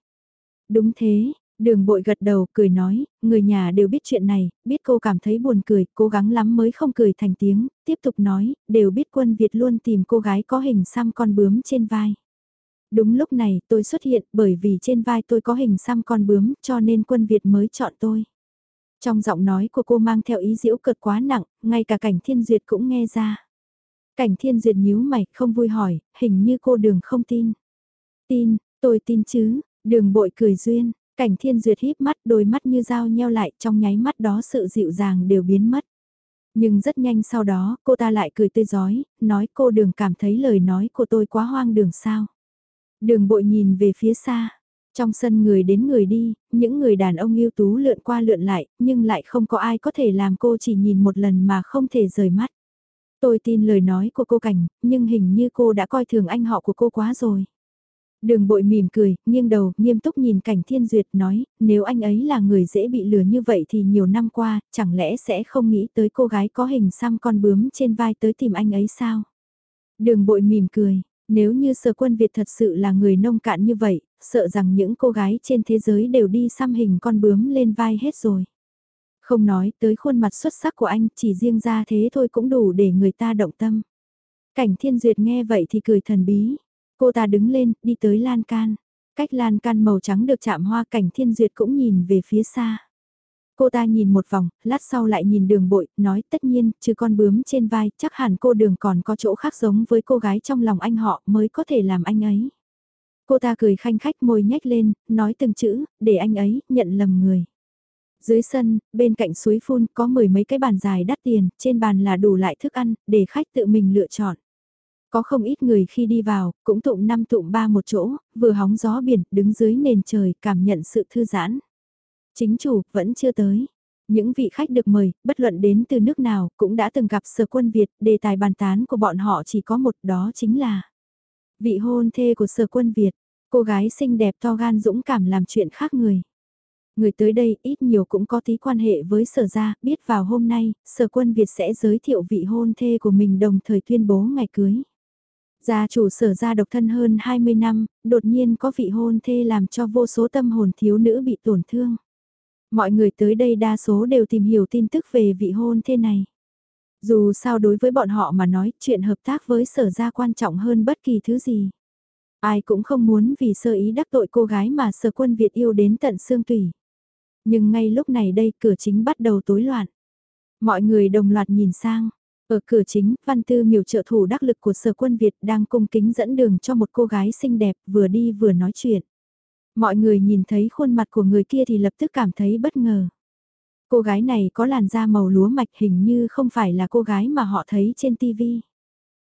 Đúng thế, đường bội gật đầu cười nói, người nhà đều biết chuyện này, biết cô cảm thấy buồn cười, cố gắng lắm mới không cười thành tiếng, tiếp tục nói, đều biết quân Việt luôn tìm cô gái có hình xăm con bướm trên vai. Đúng lúc này tôi xuất hiện bởi vì trên vai tôi có hình xăm con bướm cho nên quân Việt mới chọn tôi. Trong giọng nói của cô mang theo ý diễu cợt quá nặng, ngay cả cảnh thiên duyệt cũng nghe ra. Cảnh thiên duyệt nhíu mày, không vui hỏi, hình như cô đường không tin. Tin, tôi tin chứ, đường bội cười duyên, cảnh thiên duyệt híp mắt đôi mắt như dao nheo lại trong nháy mắt đó sự dịu dàng đều biến mất. Nhưng rất nhanh sau đó, cô ta lại cười tươi giói, nói cô đường cảm thấy lời nói của tôi quá hoang đường sao. Đường bội nhìn về phía xa, trong sân người đến người đi, những người đàn ông yêu tú lượn qua lượn lại, nhưng lại không có ai có thể làm cô chỉ nhìn một lần mà không thể rời mắt. Tôi tin lời nói của cô Cảnh, nhưng hình như cô đã coi thường anh họ của cô quá rồi. Đường bội mỉm cười, nghiêng đầu, nghiêm túc nhìn cảnh thiên duyệt nói, nếu anh ấy là người dễ bị lừa như vậy thì nhiều năm qua, chẳng lẽ sẽ không nghĩ tới cô gái có hình xăm con bướm trên vai tới tìm anh ấy sao? Đường bội mỉm cười, nếu như sở quân Việt thật sự là người nông cạn như vậy, sợ rằng những cô gái trên thế giới đều đi xăm hình con bướm lên vai hết rồi. Không nói tới khuôn mặt xuất sắc của anh, chỉ riêng ra thế thôi cũng đủ để người ta động tâm. Cảnh thiên duyệt nghe vậy thì cười thần bí. Cô ta đứng lên, đi tới lan can. Cách lan can màu trắng được chạm hoa cảnh thiên duyệt cũng nhìn về phía xa. Cô ta nhìn một vòng, lát sau lại nhìn đường bội, nói tất nhiên, chứ con bướm trên vai, chắc hẳn cô đường còn có chỗ khác giống với cô gái trong lòng anh họ mới có thể làm anh ấy. Cô ta cười khanh khách môi nhếch lên, nói từng chữ, để anh ấy nhận lầm người. Dưới sân, bên cạnh suối phun có mười mấy cái bàn dài đắt tiền, trên bàn là đủ lại thức ăn, để khách tự mình lựa chọn. Có không ít người khi đi vào, cũng tụng năm tụng ba một chỗ, vừa hóng gió biển, đứng dưới nền trời, cảm nhận sự thư giãn. Chính chủ, vẫn chưa tới. Những vị khách được mời, bất luận đến từ nước nào, cũng đã từng gặp sở quân Việt, đề tài bàn tán của bọn họ chỉ có một đó chính là vị hôn thê của sở quân Việt, cô gái xinh đẹp to gan dũng cảm làm chuyện khác người. Người tới đây ít nhiều cũng có tí quan hệ với sở gia, biết vào hôm nay, sở quân Việt sẽ giới thiệu vị hôn thê của mình đồng thời tuyên bố ngày cưới. Gia chủ sở gia độc thân hơn 20 năm, đột nhiên có vị hôn thê làm cho vô số tâm hồn thiếu nữ bị tổn thương. Mọi người tới đây đa số đều tìm hiểu tin tức về vị hôn thê này. Dù sao đối với bọn họ mà nói chuyện hợp tác với sở gia quan trọng hơn bất kỳ thứ gì. Ai cũng không muốn vì sơ ý đắc tội cô gái mà sở quân Việt yêu đến tận xương tủy. Nhưng ngay lúc này đây cửa chính bắt đầu tối loạn. Mọi người đồng loạt nhìn sang. Ở cửa chính, văn tư miều trợ thủ đắc lực của sở quân Việt đang cung kính dẫn đường cho một cô gái xinh đẹp vừa đi vừa nói chuyện. Mọi người nhìn thấy khuôn mặt của người kia thì lập tức cảm thấy bất ngờ. Cô gái này có làn da màu lúa mạch hình như không phải là cô gái mà họ thấy trên TV.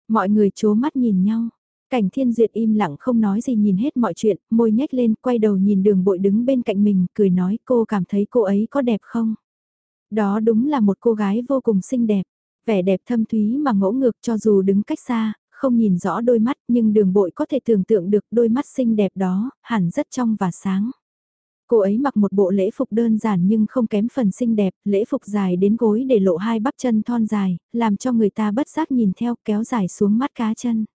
Mọi người chố mắt nhìn nhau. Cảnh thiên duyệt im lặng không nói gì nhìn hết mọi chuyện, môi nhếch lên, quay đầu nhìn đường bội đứng bên cạnh mình, cười nói cô cảm thấy cô ấy có đẹp không? Đó đúng là một cô gái vô cùng xinh đẹp, vẻ đẹp thâm thúy mà ngỗ ngược cho dù đứng cách xa, không nhìn rõ đôi mắt nhưng đường bội có thể tưởng tượng được đôi mắt xinh đẹp đó, hẳn rất trong và sáng. Cô ấy mặc một bộ lễ phục đơn giản nhưng không kém phần xinh đẹp, lễ phục dài đến gối để lộ hai bắp chân thon dài, làm cho người ta bất giác nhìn theo kéo dài xuống mắt cá chân.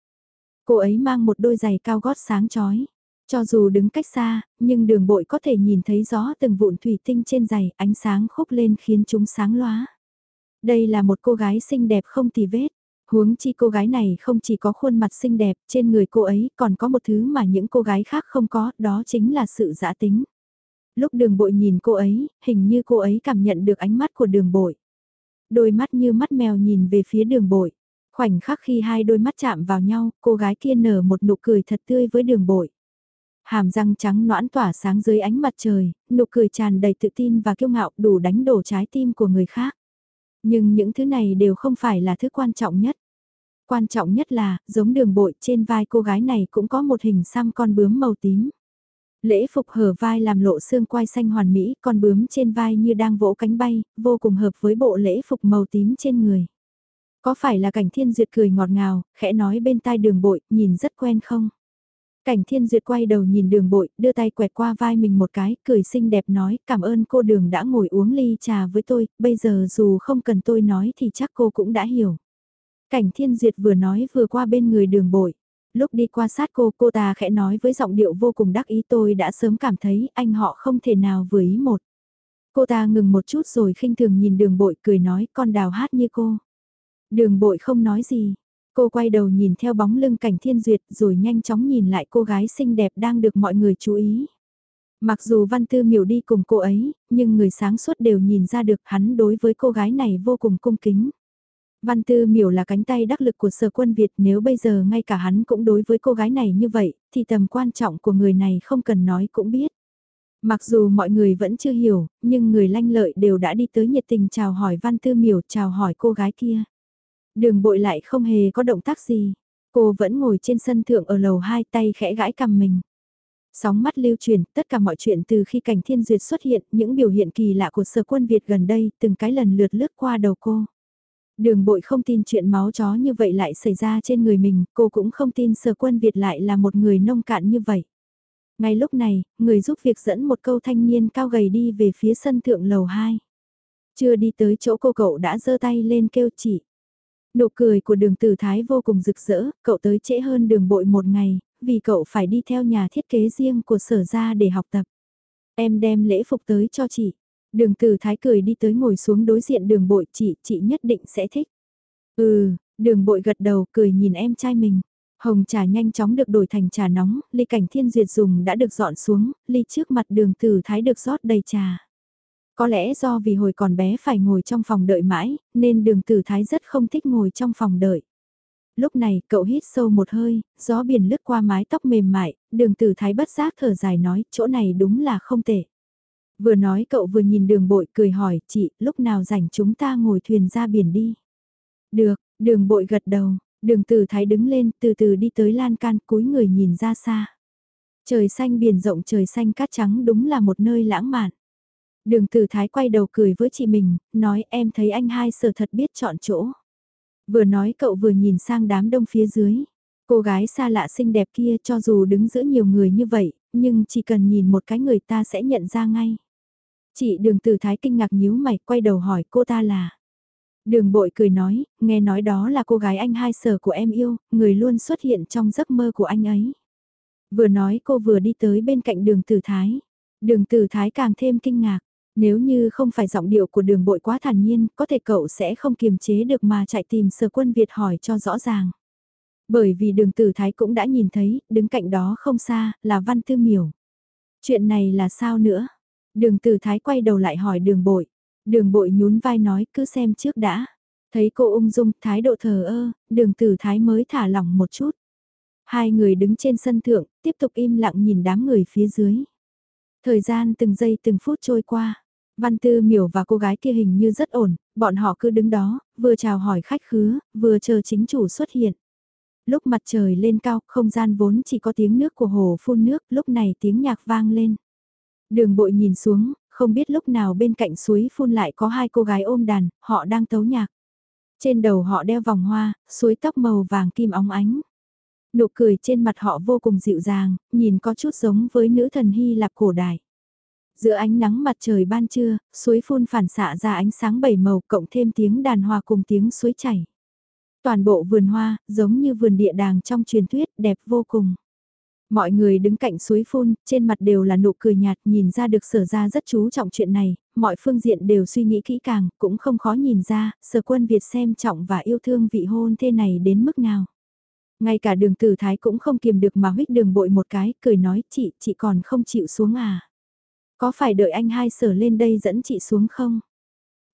Cô ấy mang một đôi giày cao gót sáng chói. Cho dù đứng cách xa, nhưng đường bội có thể nhìn thấy gió từng vụn thủy tinh trên giày, ánh sáng khúc lên khiến chúng sáng loá. Đây là một cô gái xinh đẹp không tì vết. Huống chi cô gái này không chỉ có khuôn mặt xinh đẹp, trên người cô ấy còn có một thứ mà những cô gái khác không có, đó chính là sự giã tính. Lúc đường bội nhìn cô ấy, hình như cô ấy cảm nhận được ánh mắt của đường bội. Đôi mắt như mắt mèo nhìn về phía đường bội. Khoảnh khắc khi hai đôi mắt chạm vào nhau, cô gái kia nở một nụ cười thật tươi với đường bội. Hàm răng trắng noãn tỏa sáng dưới ánh mặt trời, nụ cười tràn đầy tự tin và kiêu ngạo đủ đánh đổ trái tim của người khác. Nhưng những thứ này đều không phải là thứ quan trọng nhất. Quan trọng nhất là, giống đường bội trên vai cô gái này cũng có một hình xăm con bướm màu tím. Lễ phục hở vai làm lộ xương quai xanh hoàn mỹ, con bướm trên vai như đang vỗ cánh bay, vô cùng hợp với bộ lễ phục màu tím trên người. Có phải là cảnh thiên duyệt cười ngọt ngào, khẽ nói bên tai đường bội, nhìn rất quen không? Cảnh thiên duyệt quay đầu nhìn đường bội, đưa tay quẹt qua vai mình một cái, cười xinh đẹp nói, cảm ơn cô đường đã ngồi uống ly trà với tôi, bây giờ dù không cần tôi nói thì chắc cô cũng đã hiểu. Cảnh thiên duyệt vừa nói vừa qua bên người đường bội. Lúc đi qua sát cô, cô ta khẽ nói với giọng điệu vô cùng đắc ý tôi đã sớm cảm thấy anh họ không thể nào vừa ý một. Cô ta ngừng một chút rồi khinh thường nhìn đường bội cười nói con đào hát như cô. Đường bội không nói gì. Cô quay đầu nhìn theo bóng lưng cảnh thiên duyệt rồi nhanh chóng nhìn lại cô gái xinh đẹp đang được mọi người chú ý. Mặc dù văn tư miểu đi cùng cô ấy, nhưng người sáng suốt đều nhìn ra được hắn đối với cô gái này vô cùng cung kính. Văn Tư Miểu là cánh tay đắc lực của sở quân Việt nếu bây giờ ngay cả hắn cũng đối với cô gái này như vậy, thì tầm quan trọng của người này không cần nói cũng biết. Mặc dù mọi người vẫn chưa hiểu, nhưng người lanh lợi đều đã đi tới nhiệt tình chào hỏi Văn Tư Miểu chào hỏi cô gái kia. Đường bội lại không hề có động tác gì. Cô vẫn ngồi trên sân thượng ở lầu hai tay khẽ gãi cầm mình. Sóng mắt lưu truyền, tất cả mọi chuyện từ khi cảnh thiên duyệt xuất hiện, những biểu hiện kỳ lạ của sở quân Việt gần đây, từng cái lần lượt lướt qua đầu cô. Đường bội không tin chuyện máu chó như vậy lại xảy ra trên người mình, cô cũng không tin sở quân Việt lại là một người nông cạn như vậy. Ngay lúc này, người giúp việc dẫn một câu thanh niên cao gầy đi về phía sân thượng lầu 2. Chưa đi tới chỗ cô cậu đã giơ tay lên kêu chỉ. Nụ cười của đường tử thái vô cùng rực rỡ, cậu tới trễ hơn đường bội một ngày, vì cậu phải đi theo nhà thiết kế riêng của sở ra để học tập. Em đem lễ phục tới cho chị. Đường tử thái cười đi tới ngồi xuống đối diện đường bội chị, chị nhất định sẽ thích. Ừ, đường bội gật đầu cười nhìn em trai mình. Hồng trà nhanh chóng được đổi thành trà nóng, ly cảnh thiên duyệt dùng đã được dọn xuống, ly trước mặt đường tử thái được rót đầy trà. Có lẽ do vì hồi còn bé phải ngồi trong phòng đợi mãi, nên đường tử thái rất không thích ngồi trong phòng đợi. Lúc này cậu hít sâu một hơi, gió biển lướt qua mái tóc mềm mại, đường tử thái bất giác thở dài nói chỗ này đúng là không tệ. Vừa nói cậu vừa nhìn đường bội cười hỏi chị lúc nào rảnh chúng ta ngồi thuyền ra biển đi. Được, đường bội gật đầu, đường tử thái đứng lên từ từ đi tới lan can cúi người nhìn ra xa. Trời xanh biển rộng trời xanh cát trắng đúng là một nơi lãng mạn. Đường tử thái quay đầu cười với chị mình, nói em thấy anh hai sở thật biết chọn chỗ. Vừa nói cậu vừa nhìn sang đám đông phía dưới. Cô gái xa lạ xinh đẹp kia cho dù đứng giữa nhiều người như vậy, nhưng chỉ cần nhìn một cái người ta sẽ nhận ra ngay. Chị đường tử thái kinh ngạc nhíu mày quay đầu hỏi cô ta là. Đường bội cười nói, nghe nói đó là cô gái anh hai sở của em yêu, người luôn xuất hiện trong giấc mơ của anh ấy. Vừa nói cô vừa đi tới bên cạnh đường tử thái. Đường tử thái càng thêm kinh ngạc. Nếu như không phải giọng điệu của đường bội quá thản nhiên, có thể cậu sẽ không kiềm chế được mà chạy tìm sở quân Việt hỏi cho rõ ràng. Bởi vì đường tử thái cũng đã nhìn thấy, đứng cạnh đó không xa, là văn tư miểu. Chuyện này là sao nữa? Đường tử thái quay đầu lại hỏi đường bội. Đường bội nhún vai nói cứ xem trước đã. Thấy cô ung dung, thái độ thờ ơ, đường tử thái mới thả lỏng một chút. Hai người đứng trên sân thượng, tiếp tục im lặng nhìn đám người phía dưới. Thời gian từng giây từng phút trôi qua. Văn Tư Miểu và cô gái kia hình như rất ổn, bọn họ cứ đứng đó, vừa chào hỏi khách khứa, vừa chờ chính chủ xuất hiện. Lúc mặt trời lên cao, không gian vốn chỉ có tiếng nước của hồ phun nước, lúc này tiếng nhạc vang lên. Đường bội nhìn xuống, không biết lúc nào bên cạnh suối phun lại có hai cô gái ôm đàn, họ đang tấu nhạc. Trên đầu họ đeo vòng hoa, suối tóc màu vàng kim óng ánh. Nụ cười trên mặt họ vô cùng dịu dàng, nhìn có chút giống với nữ thần Hy Lạp cổ đại. Giữa ánh nắng mặt trời ban trưa, suối phun phản xạ ra ánh sáng bảy màu cộng thêm tiếng đàn hoa cùng tiếng suối chảy. Toàn bộ vườn hoa, giống như vườn địa đàng trong truyền thuyết, đẹp vô cùng. Mọi người đứng cạnh suối phun, trên mặt đều là nụ cười nhạt, nhìn ra được sở ra rất chú trọng chuyện này, mọi phương diện đều suy nghĩ kỹ càng, cũng không khó nhìn ra, sở quân Việt xem trọng và yêu thương vị hôn thê này đến mức nào. Ngay cả đường tử thái cũng không kiềm được mà huyết đường bội một cái, cười nói chị, chị còn không chịu xuống à. Có phải đợi anh hai sở lên đây dẫn chị xuống không?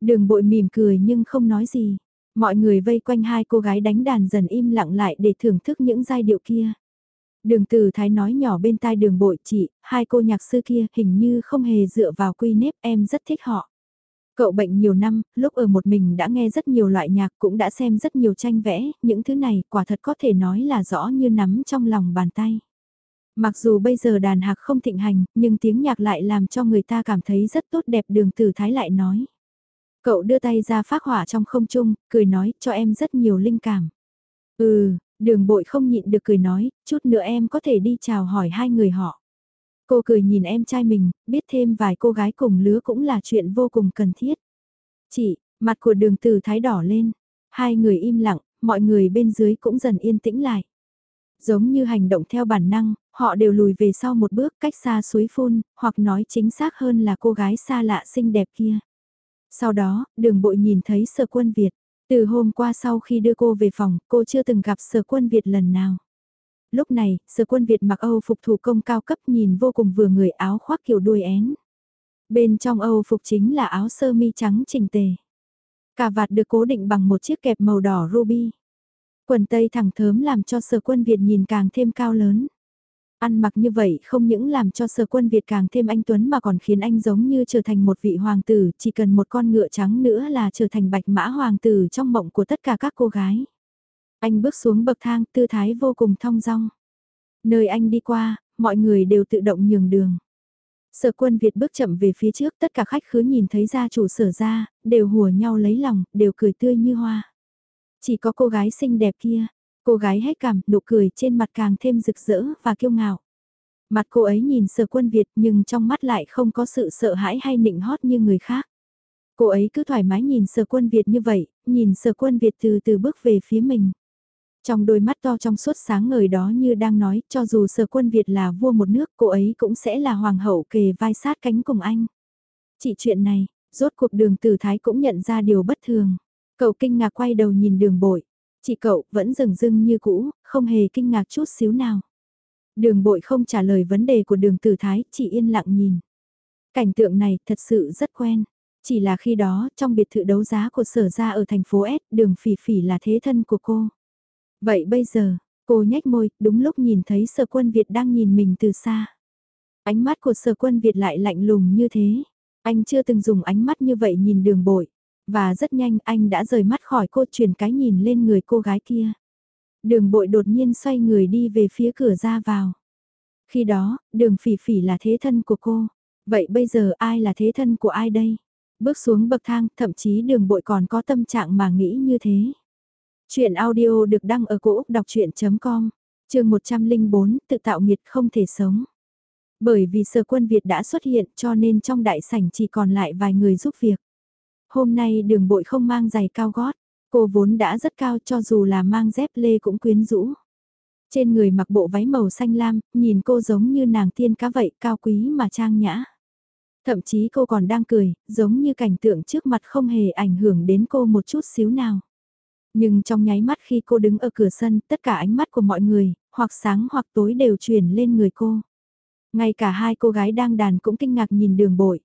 Đường bội mỉm cười nhưng không nói gì. Mọi người vây quanh hai cô gái đánh đàn dần im lặng lại để thưởng thức những giai điệu kia. Đường Từ Thái nói nhỏ bên tai đường bội chị, hai cô nhạc sư kia hình như không hề dựa vào quy nếp em rất thích họ. Cậu bệnh nhiều năm, lúc ở một mình đã nghe rất nhiều loại nhạc cũng đã xem rất nhiều tranh vẽ, những thứ này quả thật có thể nói là rõ như nắm trong lòng bàn tay. Mặc dù bây giờ đàn hạc không thịnh hành, nhưng tiếng nhạc lại làm cho người ta cảm thấy rất tốt đẹp đường tử thái lại nói. Cậu đưa tay ra phát hỏa trong không trung, cười nói cho em rất nhiều linh cảm. Ừ, đường bội không nhịn được cười nói, chút nữa em có thể đi chào hỏi hai người họ. Cô cười nhìn em trai mình, biết thêm vài cô gái cùng lứa cũng là chuyện vô cùng cần thiết. Chị, mặt của đường Tử thái đỏ lên, hai người im lặng, mọi người bên dưới cũng dần yên tĩnh lại. Giống như hành động theo bản năng, họ đều lùi về sau một bước cách xa suối phun, hoặc nói chính xác hơn là cô gái xa lạ xinh đẹp kia. Sau đó, đường bội nhìn thấy sở quân Việt. Từ hôm qua sau khi đưa cô về phòng, cô chưa từng gặp sở quân Việt lần nào. Lúc này, sở quân Việt mặc Âu phục thủ công cao cấp nhìn vô cùng vừa người áo khoác kiểu đuôi én. Bên trong Âu phục chính là áo sơ mi trắng chỉnh tề. Cà vạt được cố định bằng một chiếc kẹp màu đỏ ruby. Quần tây thẳng thớm làm cho sở quân Việt nhìn càng thêm cao lớn. Ăn mặc như vậy không những làm cho sở quân Việt càng thêm anh Tuấn mà còn khiến anh giống như trở thành một vị hoàng tử, chỉ cần một con ngựa trắng nữa là trở thành bạch mã hoàng tử trong mộng của tất cả các cô gái. Anh bước xuống bậc thang tư thái vô cùng thong dong. Nơi anh đi qua, mọi người đều tự động nhường đường. Sở quân Việt bước chậm về phía trước tất cả khách khứa nhìn thấy gia chủ sở ra, đều hùa nhau lấy lòng, đều cười tươi như hoa. Chỉ có cô gái xinh đẹp kia, cô gái hết cảm, nụ cười trên mặt càng thêm rực rỡ và kiêu ngạo. Mặt cô ấy nhìn sở quân Việt nhưng trong mắt lại không có sự sợ hãi hay nịnh hót như người khác. Cô ấy cứ thoải mái nhìn sở quân Việt như vậy, nhìn sở quân Việt từ từ bước về phía mình. Trong đôi mắt to trong suốt sáng ngời đó như đang nói, cho dù sở quân Việt là vua một nước, cô ấy cũng sẽ là hoàng hậu kề vai sát cánh cùng anh. Chỉ chuyện này, rốt cuộc đường tử thái cũng nhận ra điều bất thường. Cậu kinh ngạc quay đầu nhìn đường bội. Chị cậu vẫn rừng rưng như cũ, không hề kinh ngạc chút xíu nào. Đường bội không trả lời vấn đề của đường tử thái, chỉ yên lặng nhìn. Cảnh tượng này thật sự rất quen. Chỉ là khi đó, trong biệt thự đấu giá của sở ra ở thành phố S, đường phỉ phỉ là thế thân của cô. Vậy bây giờ, cô nhếch môi, đúng lúc nhìn thấy sở quân Việt đang nhìn mình từ xa. Ánh mắt của sở quân Việt lại lạnh lùng như thế. Anh chưa từng dùng ánh mắt như vậy nhìn đường bội. Và rất nhanh anh đã rời mắt khỏi cô chuyển cái nhìn lên người cô gái kia. Đường bội đột nhiên xoay người đi về phía cửa ra vào. Khi đó, đường phỉ phỉ là thế thân của cô. Vậy bây giờ ai là thế thân của ai đây? Bước xuống bậc thang, thậm chí đường bội còn có tâm trạng mà nghĩ như thế. Chuyện audio được đăng ở cổ Úc đọc chuyện.com, trường 104, tự tạo nghiệt không thể sống. Bởi vì sở quân Việt đã xuất hiện cho nên trong đại sảnh chỉ còn lại vài người giúp việc. Hôm nay đường bội không mang giày cao gót, cô vốn đã rất cao cho dù là mang dép lê cũng quyến rũ. Trên người mặc bộ váy màu xanh lam, nhìn cô giống như nàng tiên cá vậy, cao quý mà trang nhã. Thậm chí cô còn đang cười, giống như cảnh tượng trước mặt không hề ảnh hưởng đến cô một chút xíu nào. Nhưng trong nháy mắt khi cô đứng ở cửa sân, tất cả ánh mắt của mọi người, hoặc sáng hoặc tối đều chuyển lên người cô. Ngay cả hai cô gái đang đàn cũng kinh ngạc nhìn đường bội.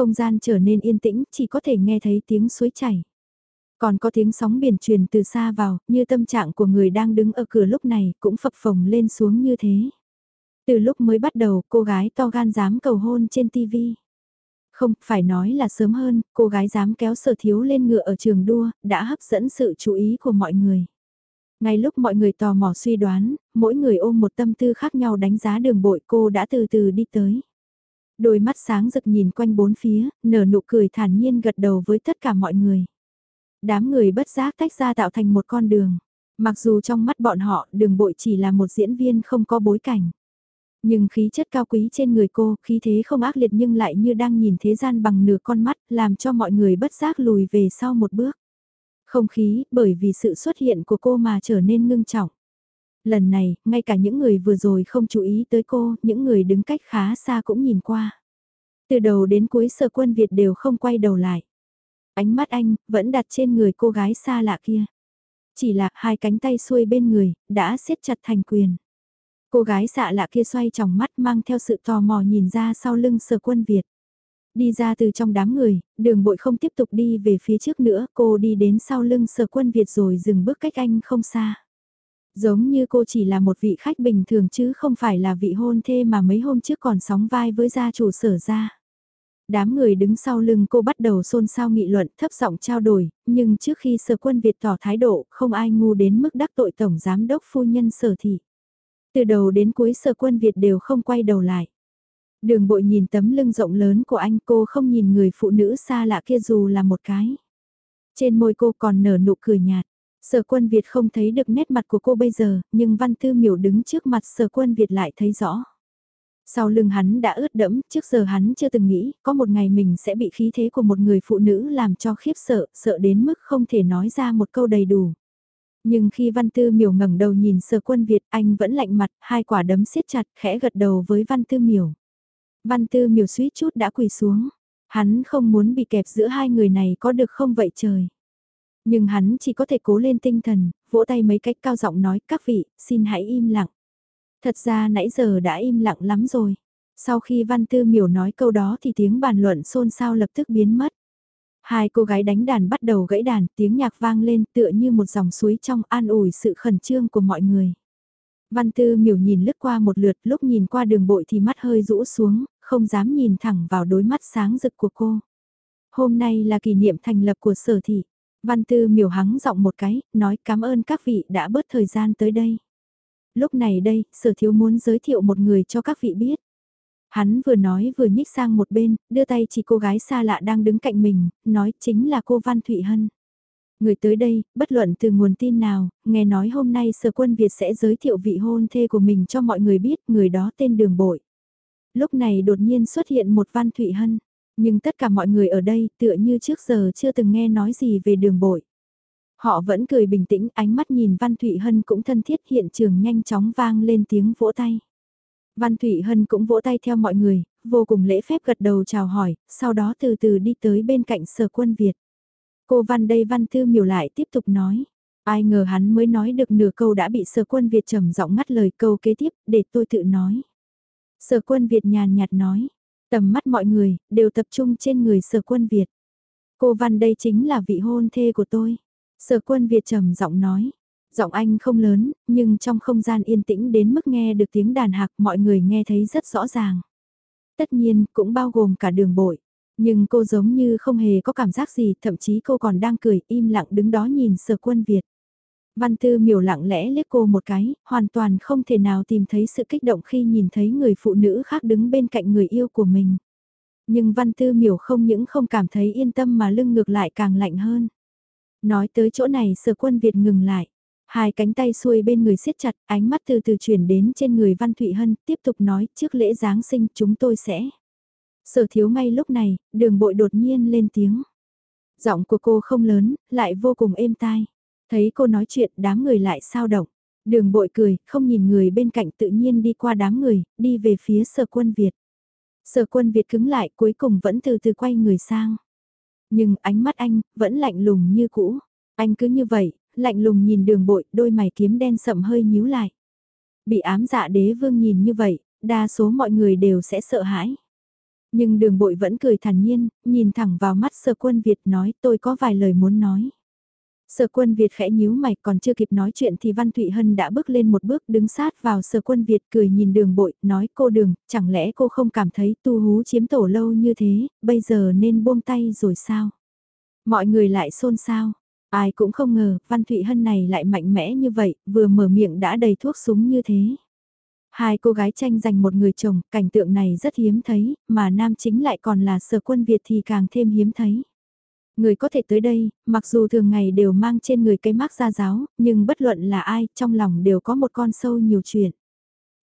Không gian trở nên yên tĩnh, chỉ có thể nghe thấy tiếng suối chảy. Còn có tiếng sóng biển truyền từ xa vào, như tâm trạng của người đang đứng ở cửa lúc này cũng phập phồng lên xuống như thế. Từ lúc mới bắt đầu, cô gái to gan dám cầu hôn trên tivi. Không, phải nói là sớm hơn, cô gái dám kéo sở thiếu lên ngựa ở trường đua, đã hấp dẫn sự chú ý của mọi người. Ngay lúc mọi người tò mò suy đoán, mỗi người ôm một tâm tư khác nhau đánh giá đường bội cô đã từ từ đi tới. Đôi mắt sáng rực nhìn quanh bốn phía, nở nụ cười thản nhiên gật đầu với tất cả mọi người. Đám người bất giác tách ra tạo thành một con đường. Mặc dù trong mắt bọn họ đường bội chỉ là một diễn viên không có bối cảnh. Nhưng khí chất cao quý trên người cô, khí thế không ác liệt nhưng lại như đang nhìn thế gian bằng nửa con mắt, làm cho mọi người bất giác lùi về sau một bước. Không khí, bởi vì sự xuất hiện của cô mà trở nên ngưng trọng. Lần này, ngay cả những người vừa rồi không chú ý tới cô, những người đứng cách khá xa cũng nhìn qua. Từ đầu đến cuối sở quân Việt đều không quay đầu lại. Ánh mắt anh, vẫn đặt trên người cô gái xa lạ kia. Chỉ là hai cánh tay xuôi bên người, đã siết chặt thành quyền. Cô gái xạ lạ kia xoay tròng mắt mang theo sự tò mò nhìn ra sau lưng sở quân Việt. Đi ra từ trong đám người, đường bội không tiếp tục đi về phía trước nữa, cô đi đến sau lưng sở quân Việt rồi dừng bước cách anh không xa. Giống như cô chỉ là một vị khách bình thường chứ không phải là vị hôn thê mà mấy hôm trước còn sóng vai với gia chủ sở ra. Đám người đứng sau lưng cô bắt đầu xôn xao nghị luận thấp giọng trao đổi, nhưng trước khi sở quân Việt tỏ thái độ không ai ngu đến mức đắc tội tổng giám đốc phu nhân sở thị. Từ đầu đến cuối sở quân Việt đều không quay đầu lại. Đường bội nhìn tấm lưng rộng lớn của anh cô không nhìn người phụ nữ xa lạ kia dù là một cái. Trên môi cô còn nở nụ cười nhạt. Sở quân Việt không thấy được nét mặt của cô bây giờ, nhưng Văn Tư Miểu đứng trước mặt sở quân Việt lại thấy rõ. Sau lưng hắn đã ướt đẫm, trước giờ hắn chưa từng nghĩ, có một ngày mình sẽ bị khí thế của một người phụ nữ làm cho khiếp sợ, sợ đến mức không thể nói ra một câu đầy đủ. Nhưng khi Văn Tư Miểu ngẩng đầu nhìn sở quân Việt, anh vẫn lạnh mặt, hai quả đấm siết chặt, khẽ gật đầu với Văn Tư Miểu. Văn Tư Miểu suýt chút đã quỳ xuống. Hắn không muốn bị kẹp giữa hai người này có được không vậy trời. Nhưng hắn chỉ có thể cố lên tinh thần, vỗ tay mấy cách cao giọng nói các vị, xin hãy im lặng. Thật ra nãy giờ đã im lặng lắm rồi. Sau khi Văn Tư Miểu nói câu đó thì tiếng bàn luận xôn xao lập tức biến mất. Hai cô gái đánh đàn bắt đầu gãy đàn, tiếng nhạc vang lên tựa như một dòng suối trong an ủi sự khẩn trương của mọi người. Văn Tư Miểu nhìn lướt qua một lượt, lúc nhìn qua đường bội thì mắt hơi rũ xuống, không dám nhìn thẳng vào đôi mắt sáng rực của cô. Hôm nay là kỷ niệm thành lập của sở thị. Văn Tư Miểu hắng giọng một cái, nói cảm ơn các vị đã bớt thời gian tới đây. Lúc này đây, sở thiếu muốn giới thiệu một người cho các vị biết. Hắn vừa nói vừa nhích sang một bên, đưa tay chỉ cô gái xa lạ đang đứng cạnh mình, nói chính là cô Văn Thụy Hân. Người tới đây, bất luận từ nguồn tin nào, nghe nói hôm nay sở quân Việt sẽ giới thiệu vị hôn thê của mình cho mọi người biết, người đó tên Đường Bội. Lúc này đột nhiên xuất hiện một Văn Thụy Hân, nhưng tất cả mọi người ở đây tựa như trước giờ chưa từng nghe nói gì về Đường Bội. Họ vẫn cười bình tĩnh, ánh mắt nhìn Văn Thụy Hân cũng thân thiết hiện trường nhanh chóng vang lên tiếng vỗ tay. Văn Thụy Hân cũng vỗ tay theo mọi người, vô cùng lễ phép gật đầu chào hỏi, sau đó từ từ đi tới bên cạnh sở quân Việt. Cô Văn đây Văn Tư miểu lại tiếp tục nói. Ai ngờ hắn mới nói được nửa câu đã bị sở quân Việt trầm giọng ngắt lời câu kế tiếp, để tôi tự nói. Sở quân Việt nhàn nhạt nói, tầm mắt mọi người, đều tập trung trên người sở quân Việt. Cô Văn đây chính là vị hôn thê của tôi. Sở quân Việt trầm giọng nói, giọng anh không lớn, nhưng trong không gian yên tĩnh đến mức nghe được tiếng đàn hạc mọi người nghe thấy rất rõ ràng. Tất nhiên, cũng bao gồm cả đường bội. Nhưng cô giống như không hề có cảm giác gì, thậm chí cô còn đang cười, im lặng đứng đó nhìn sở quân Việt. Văn Tư miểu lặng lẽ liếc cô một cái, hoàn toàn không thể nào tìm thấy sự kích động khi nhìn thấy người phụ nữ khác đứng bên cạnh người yêu của mình. Nhưng Văn Tư miểu không những không cảm thấy yên tâm mà lưng ngược lại càng lạnh hơn. Nói tới chỗ này sở quân Việt ngừng lại. Hai cánh tay xuôi bên người siết chặt, ánh mắt từ từ chuyển đến trên người Văn Thụy Hân, tiếp tục nói trước lễ Giáng sinh chúng tôi sẽ. Sở thiếu ngay lúc này, đường bội đột nhiên lên tiếng. Giọng của cô không lớn, lại vô cùng êm tai. Thấy cô nói chuyện đám người lại sao động. Đường bội cười, không nhìn người bên cạnh tự nhiên đi qua đám người, đi về phía sở quân Việt. Sở quân Việt cứng lại cuối cùng vẫn từ từ quay người sang. Nhưng ánh mắt anh, vẫn lạnh lùng như cũ. Anh cứ như vậy, lạnh lùng nhìn đường bội, đôi mày kiếm đen sậm hơi nhíu lại. Bị ám dạ đế vương nhìn như vậy, đa số mọi người đều sẽ sợ hãi. Nhưng đường bội vẫn cười thản nhiên, nhìn thẳng vào mắt sở quân Việt nói tôi có vài lời muốn nói. Sở quân Việt khẽ nhíu mày còn chưa kịp nói chuyện thì Văn Thụy Hân đã bước lên một bước đứng sát vào sở quân Việt cười nhìn đường bội, nói cô đường, chẳng lẽ cô không cảm thấy tu hú chiếm tổ lâu như thế, bây giờ nên buông tay rồi sao? Mọi người lại xôn xao, ai cũng không ngờ Văn Thụy Hân này lại mạnh mẽ như vậy, vừa mở miệng đã đầy thuốc súng như thế. Hai cô gái tranh giành một người chồng, cảnh tượng này rất hiếm thấy, mà nam chính lại còn là sở quân Việt thì càng thêm hiếm thấy. Người có thể tới đây, mặc dù thường ngày đều mang trên người cây mác gia giáo, nhưng bất luận là ai, trong lòng đều có một con sâu nhiều chuyện.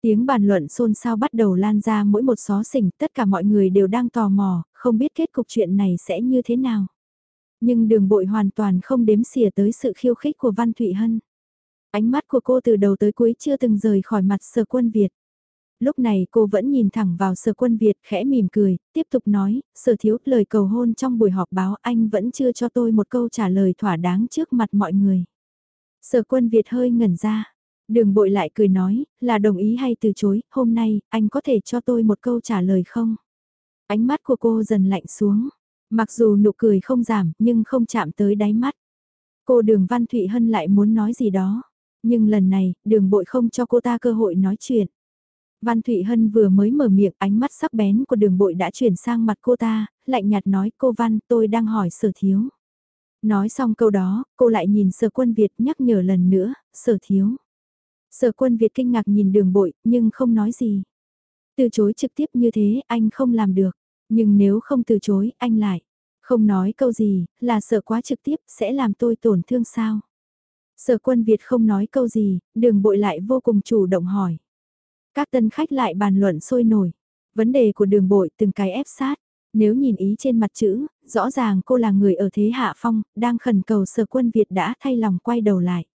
Tiếng bàn luận xôn xao bắt đầu lan ra mỗi một xó xỉnh, tất cả mọi người đều đang tò mò, không biết kết cục chuyện này sẽ như thế nào. Nhưng đường bội hoàn toàn không đếm xỉa tới sự khiêu khích của Văn Thụy Hân. Ánh mắt của cô từ đầu tới cuối chưa từng rời khỏi mặt sở quân Việt. Lúc này cô vẫn nhìn thẳng vào sở quân Việt khẽ mỉm cười, tiếp tục nói, sở thiếu lời cầu hôn trong buổi họp báo anh vẫn chưa cho tôi một câu trả lời thỏa đáng trước mặt mọi người. Sở quân Việt hơi ngẩn ra, đường bội lại cười nói, là đồng ý hay từ chối, hôm nay, anh có thể cho tôi một câu trả lời không? Ánh mắt của cô dần lạnh xuống, mặc dù nụ cười không giảm nhưng không chạm tới đáy mắt. Cô đường Văn Thụy Hân lại muốn nói gì đó, Nhưng lần này, đường bội không cho cô ta cơ hội nói chuyện. Văn Thụy Hân vừa mới mở miệng ánh mắt sắc bén của đường bội đã chuyển sang mặt cô ta, lạnh nhạt nói cô Văn tôi đang hỏi sở thiếu. Nói xong câu đó, cô lại nhìn sở quân Việt nhắc nhở lần nữa, sở thiếu. Sở quân Việt kinh ngạc nhìn đường bội, nhưng không nói gì. Từ chối trực tiếp như thế, anh không làm được. Nhưng nếu không từ chối, anh lại. Không nói câu gì, là sợ quá trực tiếp, sẽ làm tôi tổn thương sao? Sở quân Việt không nói câu gì, đường bội lại vô cùng chủ động hỏi. Các tân khách lại bàn luận sôi nổi. Vấn đề của đường bội từng cái ép sát. Nếu nhìn ý trên mặt chữ, rõ ràng cô là người ở thế hạ phong, đang khẩn cầu sở quân Việt đã thay lòng quay đầu lại.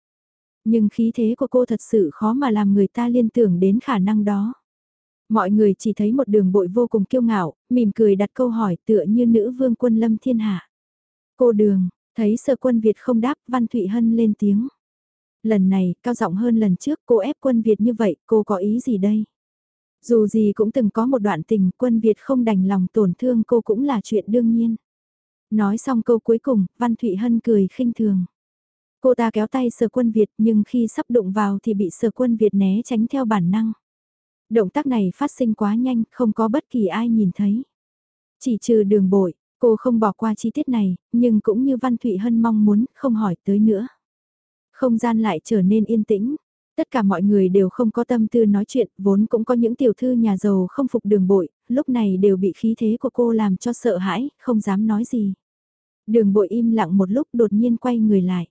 Nhưng khí thế của cô thật sự khó mà làm người ta liên tưởng đến khả năng đó. Mọi người chỉ thấy một đường bội vô cùng kiêu ngạo, mỉm cười đặt câu hỏi tựa như nữ vương quân lâm thiên hạ. Cô đường, thấy sở quân Việt không đáp, Văn Thụy Hân lên tiếng. Lần này, cao giọng hơn lần trước cô ép quân Việt như vậy, cô có ý gì đây? Dù gì cũng từng có một đoạn tình, quân Việt không đành lòng tổn thương cô cũng là chuyện đương nhiên. Nói xong câu cuối cùng, Văn Thụy Hân cười khinh thường. Cô ta kéo tay sở quân Việt nhưng khi sắp đụng vào thì bị sở quân Việt né tránh theo bản năng. Động tác này phát sinh quá nhanh, không có bất kỳ ai nhìn thấy. Chỉ trừ đường bội, cô không bỏ qua chi tiết này, nhưng cũng như Văn Thụy Hân mong muốn, không hỏi tới nữa. Không gian lại trở nên yên tĩnh. Tất cả mọi người đều không có tâm tư nói chuyện, vốn cũng có những tiểu thư nhà giàu không phục đường bội, lúc này đều bị khí thế của cô làm cho sợ hãi, không dám nói gì. Đường bội im lặng một lúc đột nhiên quay người lại.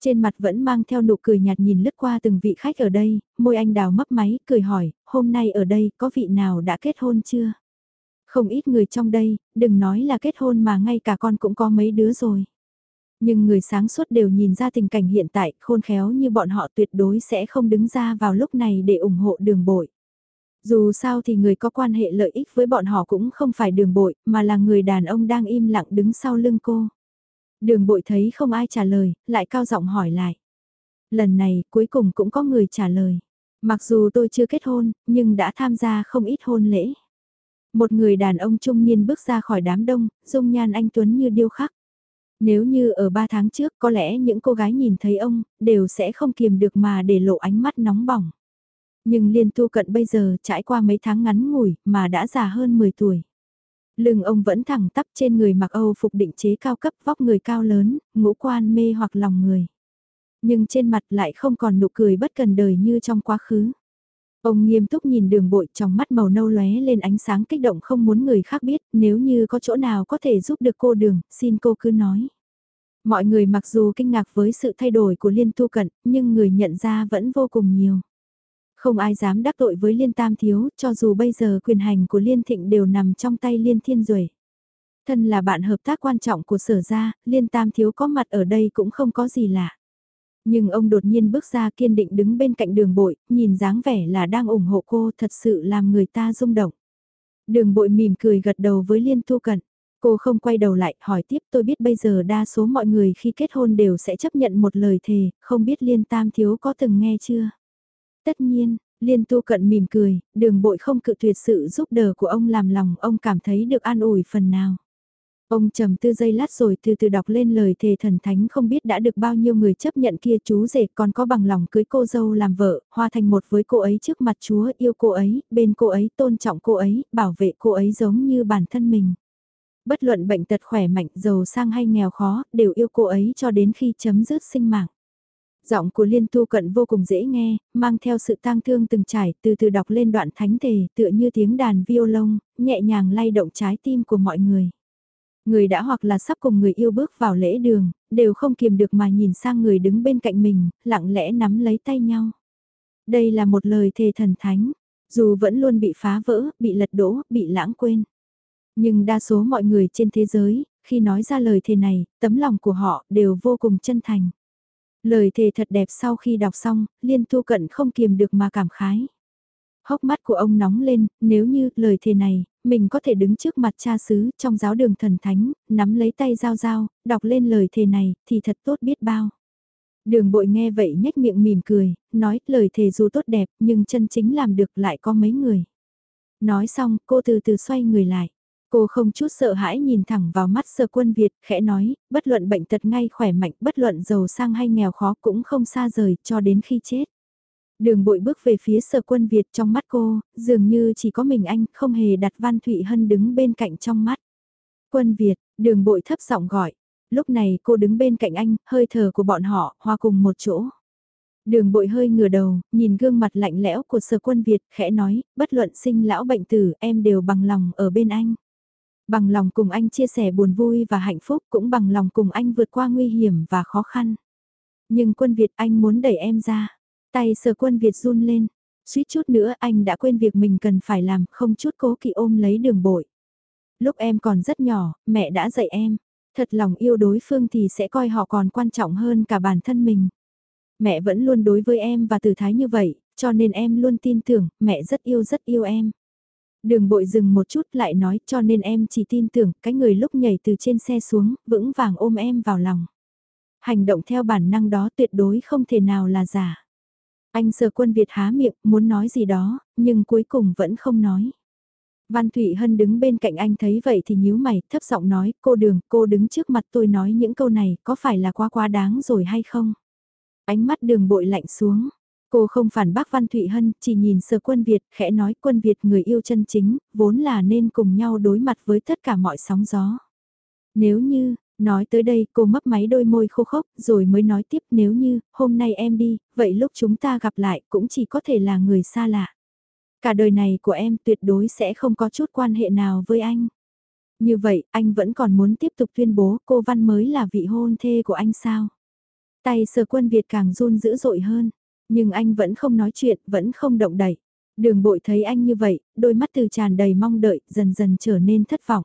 Trên mặt vẫn mang theo nụ cười nhạt nhìn lướt qua từng vị khách ở đây, môi anh đào mấp máy, cười hỏi, hôm nay ở đây có vị nào đã kết hôn chưa? Không ít người trong đây, đừng nói là kết hôn mà ngay cả con cũng có mấy đứa rồi. Nhưng người sáng suốt đều nhìn ra tình cảnh hiện tại, khôn khéo như bọn họ tuyệt đối sẽ không đứng ra vào lúc này để ủng hộ đường bội. Dù sao thì người có quan hệ lợi ích với bọn họ cũng không phải đường bội, mà là người đàn ông đang im lặng đứng sau lưng cô. Đường bội thấy không ai trả lời, lại cao giọng hỏi lại. Lần này cuối cùng cũng có người trả lời. Mặc dù tôi chưa kết hôn, nhưng đã tham gia không ít hôn lễ. Một người đàn ông trung niên bước ra khỏi đám đông, dung nhan anh Tuấn như điêu khắc. Nếu như ở ba tháng trước có lẽ những cô gái nhìn thấy ông, đều sẽ không kiềm được mà để lộ ánh mắt nóng bỏng. Nhưng liên tu cận bây giờ trải qua mấy tháng ngắn ngủi mà đã già hơn 10 tuổi. Lưng ông vẫn thẳng tắp trên người mặc Âu phục định chế cao cấp vóc người cao lớn, ngũ quan mê hoặc lòng người. Nhưng trên mặt lại không còn nụ cười bất cần đời như trong quá khứ. Ông nghiêm túc nhìn đường bội trong mắt màu nâu lóe lên ánh sáng kích động không muốn người khác biết, nếu như có chỗ nào có thể giúp được cô đường, xin cô cứ nói. Mọi người mặc dù kinh ngạc với sự thay đổi của Liên Tu Cận, nhưng người nhận ra vẫn vô cùng nhiều. Không ai dám đắc tội với Liên Tam Thiếu, cho dù bây giờ quyền hành của Liên Thịnh đều nằm trong tay Liên Thiên Duệ. Thân là bạn hợp tác quan trọng của sở gia, Liên Tam Thiếu có mặt ở đây cũng không có gì lạ. Nhưng ông đột nhiên bước ra kiên định đứng bên cạnh đường bội, nhìn dáng vẻ là đang ủng hộ cô thật sự làm người ta rung động. Đường bội mỉm cười gật đầu với Liên Tu Cận. Cô không quay đầu lại, hỏi tiếp tôi biết bây giờ đa số mọi người khi kết hôn đều sẽ chấp nhận một lời thề, không biết Liên Tam Thiếu có từng nghe chưa? Tất nhiên, Liên Tu Cận mỉm cười, đường bội không cự tuyệt sự giúp đỡ của ông làm lòng ông cảm thấy được an ủi phần nào. Ông trầm tư giây lát rồi từ từ đọc lên lời thề thần thánh không biết đã được bao nhiêu người chấp nhận kia chú rể còn có bằng lòng cưới cô dâu làm vợ, hoa thành một với cô ấy trước mặt chúa yêu cô ấy, bên cô ấy tôn trọng cô ấy, bảo vệ cô ấy giống như bản thân mình. Bất luận bệnh tật khỏe mạnh, giàu sang hay nghèo khó, đều yêu cô ấy cho đến khi chấm dứt sinh mạng. Giọng của Liên Tu Cận vô cùng dễ nghe, mang theo sự tang thương từng trải, từ từ đọc lên đoạn thánh thề, tựa như tiếng đàn violon, nhẹ nhàng lay động trái tim của mọi người. Người đã hoặc là sắp cùng người yêu bước vào lễ đường, đều không kiềm được mà nhìn sang người đứng bên cạnh mình, lặng lẽ nắm lấy tay nhau. Đây là một lời thề thần thánh, dù vẫn luôn bị phá vỡ, bị lật đổ, bị lãng quên. Nhưng đa số mọi người trên thế giới, khi nói ra lời thề này, tấm lòng của họ đều vô cùng chân thành. Lời thề thật đẹp sau khi đọc xong, Liên Thu Cận không kiềm được mà cảm khái. Hốc mắt của ông nóng lên, nếu như lời thề này, mình có thể đứng trước mặt cha xứ trong giáo đường thần thánh, nắm lấy tay giao giao, đọc lên lời thề này, thì thật tốt biết bao. Đường bội nghe vậy nhếch miệng mỉm cười, nói lời thề dù tốt đẹp nhưng chân chính làm được lại có mấy người. Nói xong cô từ từ xoay người lại. Cô không chút sợ hãi nhìn thẳng vào mắt sơ quân Việt, khẽ nói, bất luận bệnh tật ngay khỏe mạnh, bất luận giàu sang hay nghèo khó cũng không xa rời cho đến khi chết. Đường bội bước về phía sở quân Việt trong mắt cô, dường như chỉ có mình anh, không hề đặt Văn Thụy Hân đứng bên cạnh trong mắt. Quân Việt, đường bội thấp giọng gọi. Lúc này cô đứng bên cạnh anh, hơi thở của bọn họ, hòa cùng một chỗ. Đường bội hơi ngửa đầu, nhìn gương mặt lạnh lẽo của sở quân Việt, khẽ nói, bất luận sinh lão bệnh tử, em đều bằng lòng ở bên anh. Bằng lòng cùng anh chia sẻ buồn vui và hạnh phúc, cũng bằng lòng cùng anh vượt qua nguy hiểm và khó khăn. Nhưng quân Việt anh muốn đẩy em ra. Tay sở quân Việt run lên. Suýt chút nữa anh đã quên việc mình cần phải làm, không chút cố kỵ ôm lấy đường bội. Lúc em còn rất nhỏ, mẹ đã dạy em. Thật lòng yêu đối phương thì sẽ coi họ còn quan trọng hơn cả bản thân mình. Mẹ vẫn luôn đối với em và tử thái như vậy, cho nên em luôn tin tưởng, mẹ rất yêu rất yêu em. Đường bội dừng một chút lại nói cho nên em chỉ tin tưởng cái người lúc nhảy từ trên xe xuống, vững vàng ôm em vào lòng. Hành động theo bản năng đó tuyệt đối không thể nào là giả. Anh sờ quân Việt há miệng, muốn nói gì đó, nhưng cuối cùng vẫn không nói. Văn Thụy Hân đứng bên cạnh anh thấy vậy thì nhíu mày, thấp giọng nói, cô đường, cô đứng trước mặt tôi nói những câu này, có phải là quá quá đáng rồi hay không? Ánh mắt đường bội lạnh xuống. Cô không phản bác Văn Thụy Hân, chỉ nhìn sờ quân Việt, khẽ nói quân Việt người yêu chân chính, vốn là nên cùng nhau đối mặt với tất cả mọi sóng gió. Nếu như, nói tới đây cô mấp máy đôi môi khô khốc, rồi mới nói tiếp nếu như, hôm nay em đi, vậy lúc chúng ta gặp lại cũng chỉ có thể là người xa lạ. Cả đời này của em tuyệt đối sẽ không có chút quan hệ nào với anh. Như vậy, anh vẫn còn muốn tiếp tục tuyên bố cô Văn mới là vị hôn thê của anh sao? Tay sờ quân Việt càng run dữ dội hơn, nhưng anh vẫn không nói chuyện, vẫn không động đẩy. Đường bội thấy anh như vậy, đôi mắt từ tràn đầy mong đợi, dần dần trở nên thất vọng.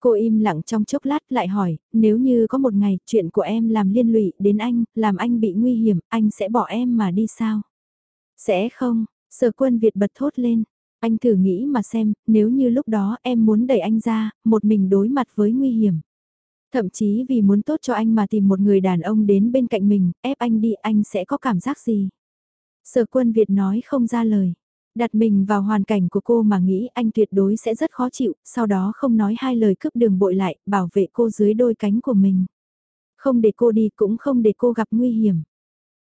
Cô im lặng trong chốc lát lại hỏi, nếu như có một ngày chuyện của em làm liên lụy đến anh, làm anh bị nguy hiểm, anh sẽ bỏ em mà đi sao? Sẽ không, sở quân Việt bật thốt lên. Anh thử nghĩ mà xem, nếu như lúc đó em muốn đẩy anh ra, một mình đối mặt với nguy hiểm. Thậm chí vì muốn tốt cho anh mà tìm một người đàn ông đến bên cạnh mình, ép anh đi anh sẽ có cảm giác gì? Sở quân Việt nói không ra lời. Đặt mình vào hoàn cảnh của cô mà nghĩ anh tuyệt đối sẽ rất khó chịu, sau đó không nói hai lời cướp đường bội lại, bảo vệ cô dưới đôi cánh của mình. Không để cô đi cũng không để cô gặp nguy hiểm.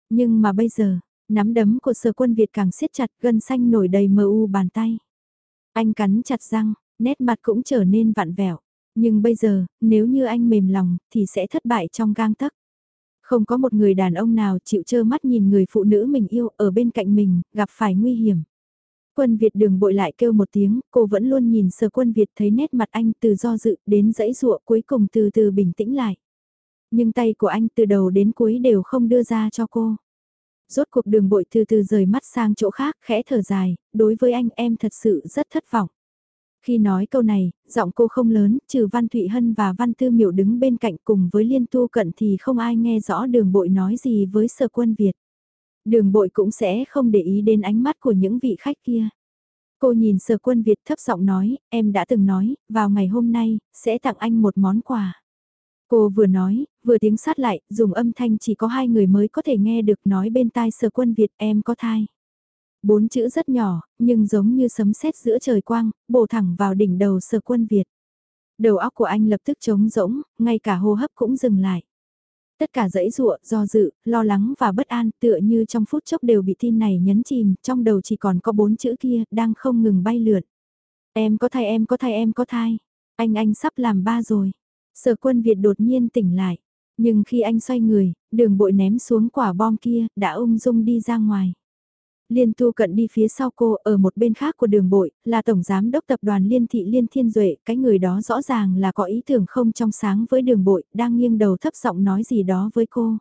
Nhưng mà bây giờ, nắm đấm của sở quân Việt càng siết chặt gân xanh nổi đầy mờ u bàn tay. Anh cắn chặt răng, nét mặt cũng trở nên vặn vẹo. Nhưng bây giờ, nếu như anh mềm lòng, thì sẽ thất bại trong gang tấc. Không có một người đàn ông nào chịu trơ mắt nhìn người phụ nữ mình yêu ở bên cạnh mình, gặp phải nguy hiểm. Quân Việt đường bội lại kêu một tiếng, cô vẫn luôn nhìn sờ quân Việt thấy nét mặt anh từ do dự đến dãy dụa cuối cùng từ từ bình tĩnh lại. Nhưng tay của anh từ đầu đến cuối đều không đưa ra cho cô. Rốt cuộc đường bội từ từ rời mắt sang chỗ khác, khẽ thở dài, đối với anh em thật sự rất thất vọng. Khi nói câu này, giọng cô không lớn, trừ Văn Thụy Hân và Văn Tư Miểu đứng bên cạnh cùng với Liên Tu Cận thì không ai nghe rõ đường bội nói gì với sở quân Việt. Đường bội cũng sẽ không để ý đến ánh mắt của những vị khách kia. Cô nhìn sở quân Việt thấp giọng nói, em đã từng nói, vào ngày hôm nay, sẽ tặng anh một món quà. Cô vừa nói, vừa tiếng sát lại, dùng âm thanh chỉ có hai người mới có thể nghe được nói bên tai sở quân Việt em có thai. Bốn chữ rất nhỏ, nhưng giống như sấm sét giữa trời quang, bổ thẳng vào đỉnh đầu sở quân Việt. Đầu óc của anh lập tức trống rỗng, ngay cả hô hấp cũng dừng lại. Tất cả dãy ruộng, do dự, lo lắng và bất an tựa như trong phút chốc đều bị tin này nhấn chìm, trong đầu chỉ còn có bốn chữ kia, đang không ngừng bay lượn. Em có thai em có thai em có thai. Anh anh sắp làm ba rồi. Sở quân Việt đột nhiên tỉnh lại. Nhưng khi anh xoay người, đường bội ném xuống quả bom kia, đã ung dung đi ra ngoài. Liên Tu cận đi phía sau cô, ở một bên khác của đường bội, là Tổng Giám đốc Tập đoàn Liên Thị Liên Thiên Duệ, cái người đó rõ ràng là có ý tưởng không trong sáng với đường bội, đang nghiêng đầu thấp giọng nói gì đó với cô.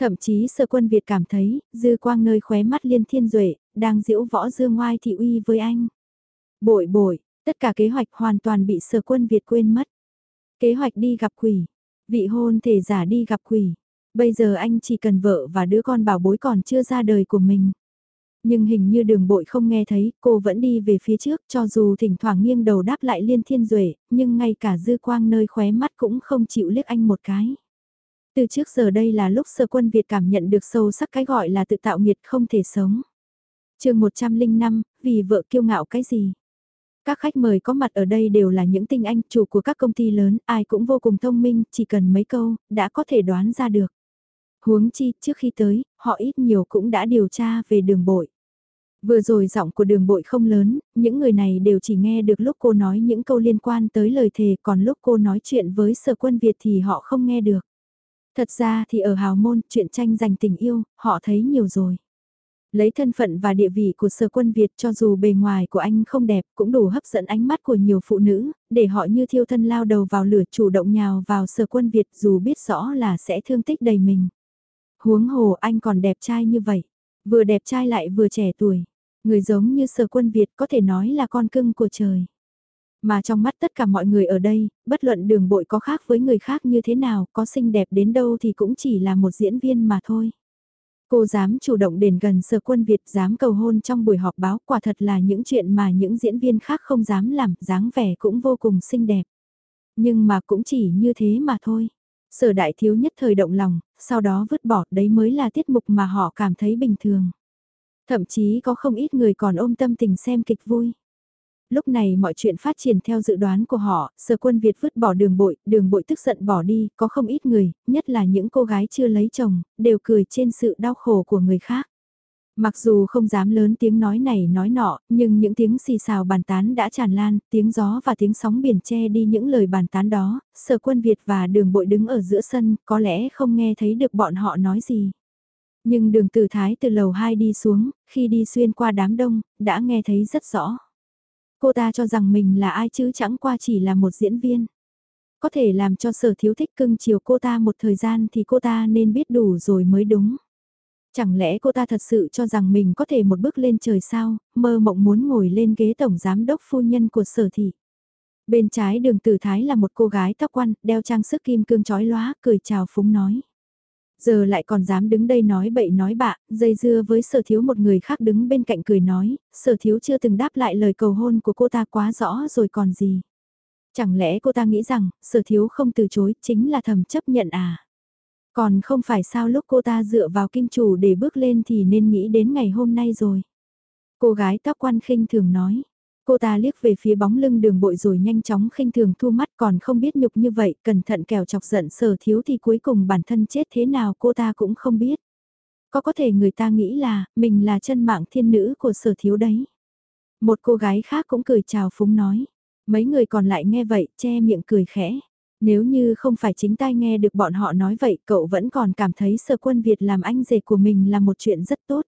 Thậm chí sơ quân Việt cảm thấy, dư quang nơi khóe mắt Liên Thiên Duệ, đang diễu võ dương ngoai thị uy với anh. Bội bội, tất cả kế hoạch hoàn toàn bị sơ quân Việt quên mất. Kế hoạch đi gặp quỷ, vị hôn thể giả đi gặp quỷ. Bây giờ anh chỉ cần vợ và đứa con bảo bối còn chưa ra đời của mình. Nhưng hình như đường bội không nghe thấy, cô vẫn đi về phía trước cho dù thỉnh thoảng nghiêng đầu đáp lại liên thiên duệ nhưng ngay cả dư quang nơi khóe mắt cũng không chịu liếc anh một cái. Từ trước giờ đây là lúc sơ quân Việt cảm nhận được sâu sắc cái gọi là tự tạo nghiệt không thể sống. chương 105, vì vợ kiêu ngạo cái gì? Các khách mời có mặt ở đây đều là những tinh anh chủ của các công ty lớn, ai cũng vô cùng thông minh, chỉ cần mấy câu, đã có thể đoán ra được. Huống chi, trước khi tới, họ ít nhiều cũng đã điều tra về đường bội. Vừa rồi giọng của đường bội không lớn, những người này đều chỉ nghe được lúc cô nói những câu liên quan tới lời thề còn lúc cô nói chuyện với sở quân Việt thì họ không nghe được. Thật ra thì ở hào môn, chuyện tranh giành tình yêu, họ thấy nhiều rồi. Lấy thân phận và địa vị của sở quân Việt cho dù bề ngoài của anh không đẹp cũng đủ hấp dẫn ánh mắt của nhiều phụ nữ, để họ như thiêu thân lao đầu vào lửa chủ động nhào vào sở quân Việt dù biết rõ là sẽ thương tích đầy mình. Huống hồ anh còn đẹp trai như vậy, vừa đẹp trai lại vừa trẻ tuổi. Người giống như sở quân Việt có thể nói là con cưng của trời. Mà trong mắt tất cả mọi người ở đây, bất luận đường bội có khác với người khác như thế nào, có xinh đẹp đến đâu thì cũng chỉ là một diễn viên mà thôi. Cô dám chủ động đến gần sở quân Việt dám cầu hôn trong buổi họp báo quả thật là những chuyện mà những diễn viên khác không dám làm, dáng vẻ cũng vô cùng xinh đẹp. Nhưng mà cũng chỉ như thế mà thôi. Sở đại thiếu nhất thời động lòng, sau đó vứt bỏ đấy mới là tiết mục mà họ cảm thấy bình thường. Thậm chí có không ít người còn ôm tâm tình xem kịch vui. Lúc này mọi chuyện phát triển theo dự đoán của họ, sở quân Việt vứt bỏ đường bội, đường bội tức giận bỏ đi, có không ít người, nhất là những cô gái chưa lấy chồng, đều cười trên sự đau khổ của người khác. Mặc dù không dám lớn tiếng nói này nói nọ, nhưng những tiếng xì xào bàn tán đã tràn lan, tiếng gió và tiếng sóng biển che đi những lời bàn tán đó, sở quân Việt và đường bội đứng ở giữa sân, có lẽ không nghe thấy được bọn họ nói gì. Nhưng đường tử thái từ lầu 2 đi xuống, khi đi xuyên qua đám đông, đã nghe thấy rất rõ. Cô ta cho rằng mình là ai chứ chẳng qua chỉ là một diễn viên. Có thể làm cho sở thiếu thích cưng chiều cô ta một thời gian thì cô ta nên biết đủ rồi mới đúng. Chẳng lẽ cô ta thật sự cho rằng mình có thể một bước lên trời sao, mơ mộng muốn ngồi lên ghế tổng giám đốc phu nhân của sở thị. Bên trái đường tử thái là một cô gái tóc quăn, đeo trang sức kim cương chói lóa, cười chào phúng nói. Giờ lại còn dám đứng đây nói bậy nói bạ, dây dưa với sở thiếu một người khác đứng bên cạnh cười nói, sở thiếu chưa từng đáp lại lời cầu hôn của cô ta quá rõ rồi còn gì. Chẳng lẽ cô ta nghĩ rằng, sở thiếu không từ chối, chính là thầm chấp nhận à? Còn không phải sao lúc cô ta dựa vào kim chủ để bước lên thì nên nghĩ đến ngày hôm nay rồi. Cô gái tóc quan khinh thường nói, Cô ta liếc về phía bóng lưng đường bội rồi nhanh chóng khinh thường thu mắt còn không biết nhục như vậy, cẩn thận kẻo chọc giận sở thiếu thì cuối cùng bản thân chết thế nào cô ta cũng không biết. Có có thể người ta nghĩ là, mình là chân mạng thiên nữ của sở thiếu đấy. Một cô gái khác cũng cười chào phúng nói. Mấy người còn lại nghe vậy, che miệng cười khẽ. Nếu như không phải chính tai nghe được bọn họ nói vậy, cậu vẫn còn cảm thấy sở quân Việt làm anh rể của mình là một chuyện rất tốt.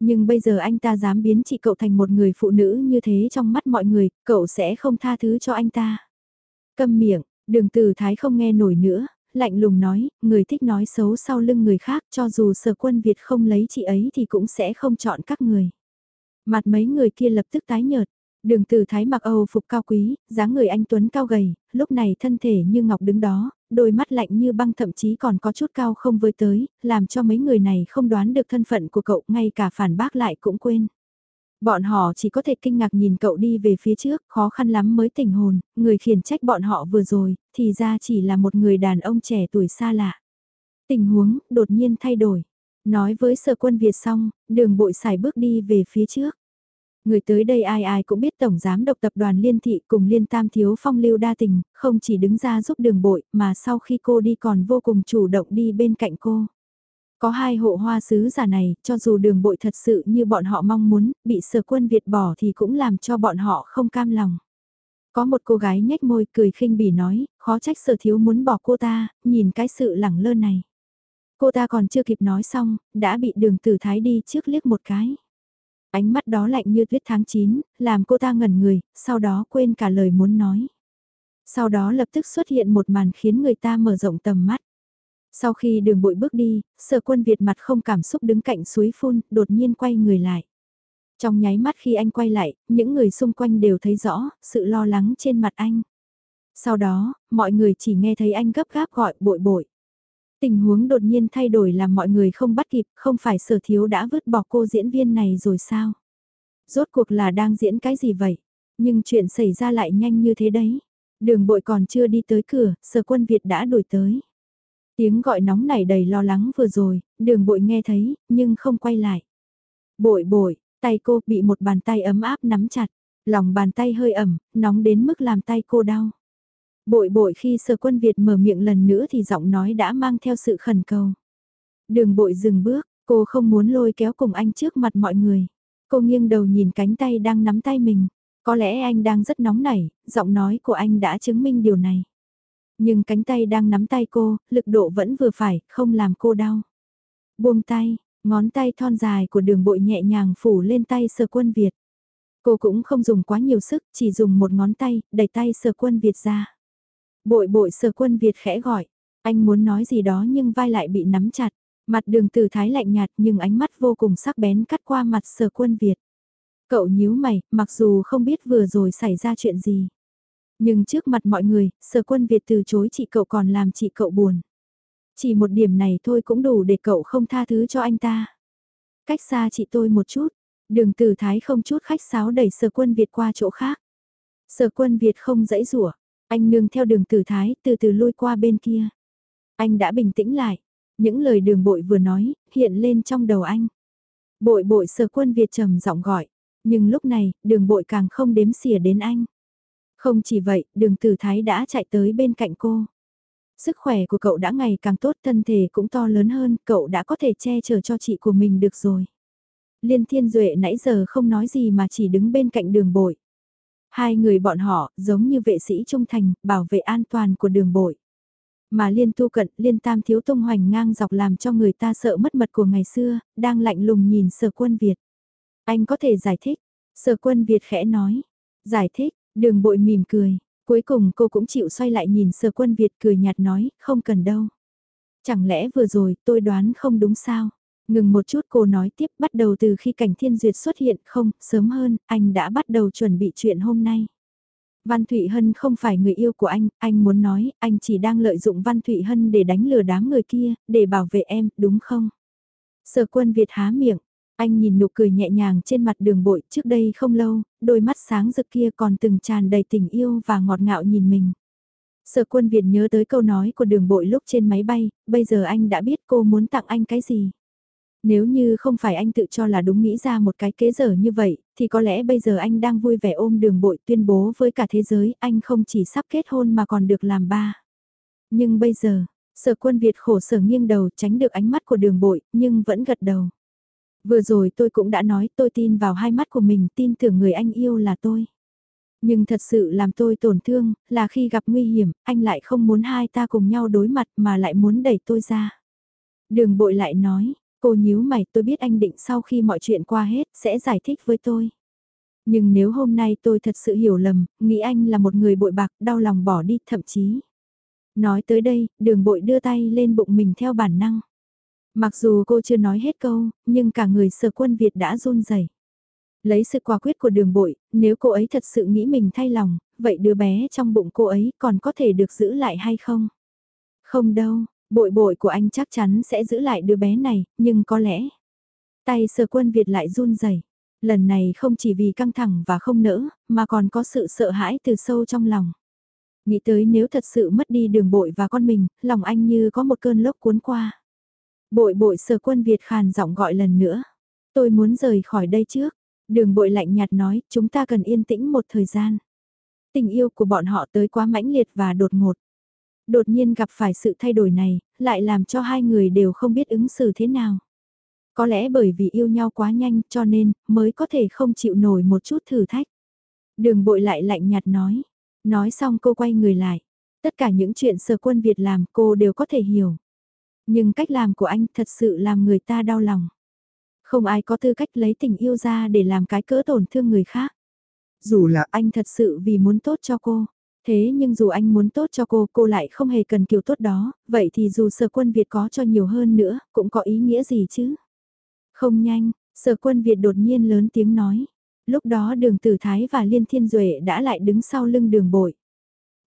Nhưng bây giờ anh ta dám biến chị cậu thành một người phụ nữ như thế trong mắt mọi người, cậu sẽ không tha thứ cho anh ta. Câm miệng, đường từ thái không nghe nổi nữa, lạnh lùng nói, người thích nói xấu sau lưng người khác cho dù sở quân Việt không lấy chị ấy thì cũng sẽ không chọn các người. Mặt mấy người kia lập tức tái nhợt, Đường từ thái mặc Âu phục cao quý, dáng người anh Tuấn cao gầy, lúc này thân thể như ngọc đứng đó, đôi mắt lạnh như băng thậm chí còn có chút cao không với tới, làm cho mấy người này không đoán được thân phận của cậu, ngay cả phản bác lại cũng quên. Bọn họ chỉ có thể kinh ngạc nhìn cậu đi về phía trước, khó khăn lắm mới tỉnh hồn, người khiển trách bọn họ vừa rồi, thì ra chỉ là một người đàn ông trẻ tuổi xa lạ. Tình huống, đột nhiên thay đổi. Nói với sở quân Việt xong, đường bội xài bước đi về phía trước. Người tới đây ai ai cũng biết Tổng Giám độc Tập đoàn Liên Thị cùng Liên Tam Thiếu phong lưu đa tình, không chỉ đứng ra giúp đường bội mà sau khi cô đi còn vô cùng chủ động đi bên cạnh cô. Có hai hộ hoa sứ giả này, cho dù đường bội thật sự như bọn họ mong muốn, bị sở quân Việt bỏ thì cũng làm cho bọn họ không cam lòng. Có một cô gái nhếch môi cười khinh bỉ nói, khó trách sở thiếu muốn bỏ cô ta, nhìn cái sự lẳng lơ này. Cô ta còn chưa kịp nói xong, đã bị đường tử thái đi trước liếc một cái. Ánh mắt đó lạnh như tuyết tháng 9, làm cô ta ngẩn người, sau đó quên cả lời muốn nói. Sau đó lập tức xuất hiện một màn khiến người ta mở rộng tầm mắt. Sau khi đường bụi bước đi, sở quân Việt mặt không cảm xúc đứng cạnh suối phun, đột nhiên quay người lại. Trong nháy mắt khi anh quay lại, những người xung quanh đều thấy rõ, sự lo lắng trên mặt anh. Sau đó, mọi người chỉ nghe thấy anh gấp gáp gọi bội bội. Tình huống đột nhiên thay đổi làm mọi người không bắt kịp, không phải sở thiếu đã vứt bỏ cô diễn viên này rồi sao? Rốt cuộc là đang diễn cái gì vậy? Nhưng chuyện xảy ra lại nhanh như thế đấy. Đường bội còn chưa đi tới cửa, sở quân Việt đã đổi tới. Tiếng gọi nóng này đầy lo lắng vừa rồi, đường bội nghe thấy, nhưng không quay lại. Bội bội, tay cô bị một bàn tay ấm áp nắm chặt. Lòng bàn tay hơi ẩm, nóng đến mức làm tay cô đau. Bội bội khi sơ quân Việt mở miệng lần nữa thì giọng nói đã mang theo sự khẩn cầu. Đường bội dừng bước, cô không muốn lôi kéo cùng anh trước mặt mọi người. Cô nghiêng đầu nhìn cánh tay đang nắm tay mình. Có lẽ anh đang rất nóng nảy, giọng nói của anh đã chứng minh điều này. Nhưng cánh tay đang nắm tay cô, lực độ vẫn vừa phải, không làm cô đau. Buông tay, ngón tay thon dài của đường bội nhẹ nhàng phủ lên tay sơ quân Việt. Cô cũng không dùng quá nhiều sức, chỉ dùng một ngón tay, đẩy tay sơ quân Việt ra. Bội bội sở quân Việt khẽ gọi, anh muốn nói gì đó nhưng vai lại bị nắm chặt. Mặt đường từ thái lạnh nhạt nhưng ánh mắt vô cùng sắc bén cắt qua mặt sở quân Việt. Cậu nhíu mày, mặc dù không biết vừa rồi xảy ra chuyện gì. Nhưng trước mặt mọi người, sở quân Việt từ chối chị cậu còn làm chị cậu buồn. Chỉ một điểm này thôi cũng đủ để cậu không tha thứ cho anh ta. Cách xa chị tôi một chút, đường tử thái không chút khách sáo đẩy sở quân Việt qua chỗ khác. Sở quân Việt không dãy rủa anh nương theo đường tử thái từ từ lui qua bên kia. Anh đã bình tĩnh lại, những lời đường bội vừa nói, hiện lên trong đầu anh. Bội bội sở quân Việt trầm giọng gọi, nhưng lúc này, đường bội càng không đếm xỉa đến anh. Không chỉ vậy, đường tử thái đã chạy tới bên cạnh cô. Sức khỏe của cậu đã ngày càng tốt, thân thể cũng to lớn hơn, cậu đã có thể che chở cho chị của mình được rồi. Liên Thiên Duệ nãy giờ không nói gì mà chỉ đứng bên cạnh đường bội. Hai người bọn họ, giống như vệ sĩ trung thành, bảo vệ an toàn của đường bội. Mà liên tu cận, liên tam thiếu tung hoành ngang dọc làm cho người ta sợ mất mật của ngày xưa, đang lạnh lùng nhìn sở quân Việt. Anh có thể giải thích, sở quân Việt khẽ nói. Giải thích, đường bội mỉm cười, cuối cùng cô cũng chịu xoay lại nhìn sở quân Việt cười nhạt nói, không cần đâu. Chẳng lẽ vừa rồi tôi đoán không đúng sao? Ngừng một chút cô nói tiếp bắt đầu từ khi cảnh thiên duyệt xuất hiện không, sớm hơn, anh đã bắt đầu chuẩn bị chuyện hôm nay. Văn Thụy Hân không phải người yêu của anh, anh muốn nói, anh chỉ đang lợi dụng Văn Thụy Hân để đánh lừa đám người kia, để bảo vệ em, đúng không? Sở quân Việt há miệng, anh nhìn nụ cười nhẹ nhàng trên mặt đường bội trước đây không lâu, đôi mắt sáng rực kia còn từng tràn đầy tình yêu và ngọt ngạo nhìn mình. Sở quân Việt nhớ tới câu nói của đường bội lúc trên máy bay, bây giờ anh đã biết cô muốn tặng anh cái gì. Nếu như không phải anh tự cho là đúng nghĩ ra một cái kế giờ như vậy, thì có lẽ bây giờ anh đang vui vẻ ôm đường bội tuyên bố với cả thế giới anh không chỉ sắp kết hôn mà còn được làm ba. Nhưng bây giờ, sở quân Việt khổ sở nghiêng đầu tránh được ánh mắt của đường bội, nhưng vẫn gật đầu. Vừa rồi tôi cũng đã nói tôi tin vào hai mắt của mình, tin tưởng người anh yêu là tôi. Nhưng thật sự làm tôi tổn thương, là khi gặp nguy hiểm, anh lại không muốn hai ta cùng nhau đối mặt mà lại muốn đẩy tôi ra. Đường bội lại nói, Cô nhíu mày tôi biết anh định sau khi mọi chuyện qua hết sẽ giải thích với tôi. Nhưng nếu hôm nay tôi thật sự hiểu lầm, nghĩ anh là một người bội bạc, đau lòng bỏ đi, thậm chí. Nói tới đây, đường bội đưa tay lên bụng mình theo bản năng. Mặc dù cô chưa nói hết câu, nhưng cả người sở quân Việt đã run rẩy. Lấy sự quả quyết của đường bội, nếu cô ấy thật sự nghĩ mình thay lòng, vậy đứa bé trong bụng cô ấy còn có thể được giữ lại hay không? Không đâu, Bội bội của anh chắc chắn sẽ giữ lại đứa bé này, nhưng có lẽ... Tay sờ quân Việt lại run rẩy Lần này không chỉ vì căng thẳng và không nỡ, mà còn có sự sợ hãi từ sâu trong lòng. Nghĩ tới nếu thật sự mất đi đường bội và con mình, lòng anh như có một cơn lốc cuốn qua. Bội bội sờ quân Việt khàn giọng gọi lần nữa. Tôi muốn rời khỏi đây trước. Đường bội lạnh nhạt nói, chúng ta cần yên tĩnh một thời gian. Tình yêu của bọn họ tới quá mãnh liệt và đột ngột đột nhiên gặp phải sự thay đổi này, lại làm cho hai người đều không biết ứng xử thế nào. Có lẽ bởi vì yêu nhau quá nhanh cho nên mới có thể không chịu nổi một chút thử thách. Đường bội lại lạnh nhạt nói. Nói xong cô quay người lại. Tất cả những chuyện sở quân Việt làm cô đều có thể hiểu. Nhưng cách làm của anh thật sự làm người ta đau lòng. Không ai có tư cách lấy tình yêu ra để làm cái cỡ tổn thương người khác. Dù là anh thật sự vì muốn tốt cho cô, Thế nhưng dù anh muốn tốt cho cô, cô lại không hề cần kiểu tốt đó, vậy thì dù sở quân Việt có cho nhiều hơn nữa, cũng có ý nghĩa gì chứ? Không nhanh, sở quân Việt đột nhiên lớn tiếng nói. Lúc đó đường tử thái và liên thiên duệ đã lại đứng sau lưng đường bội.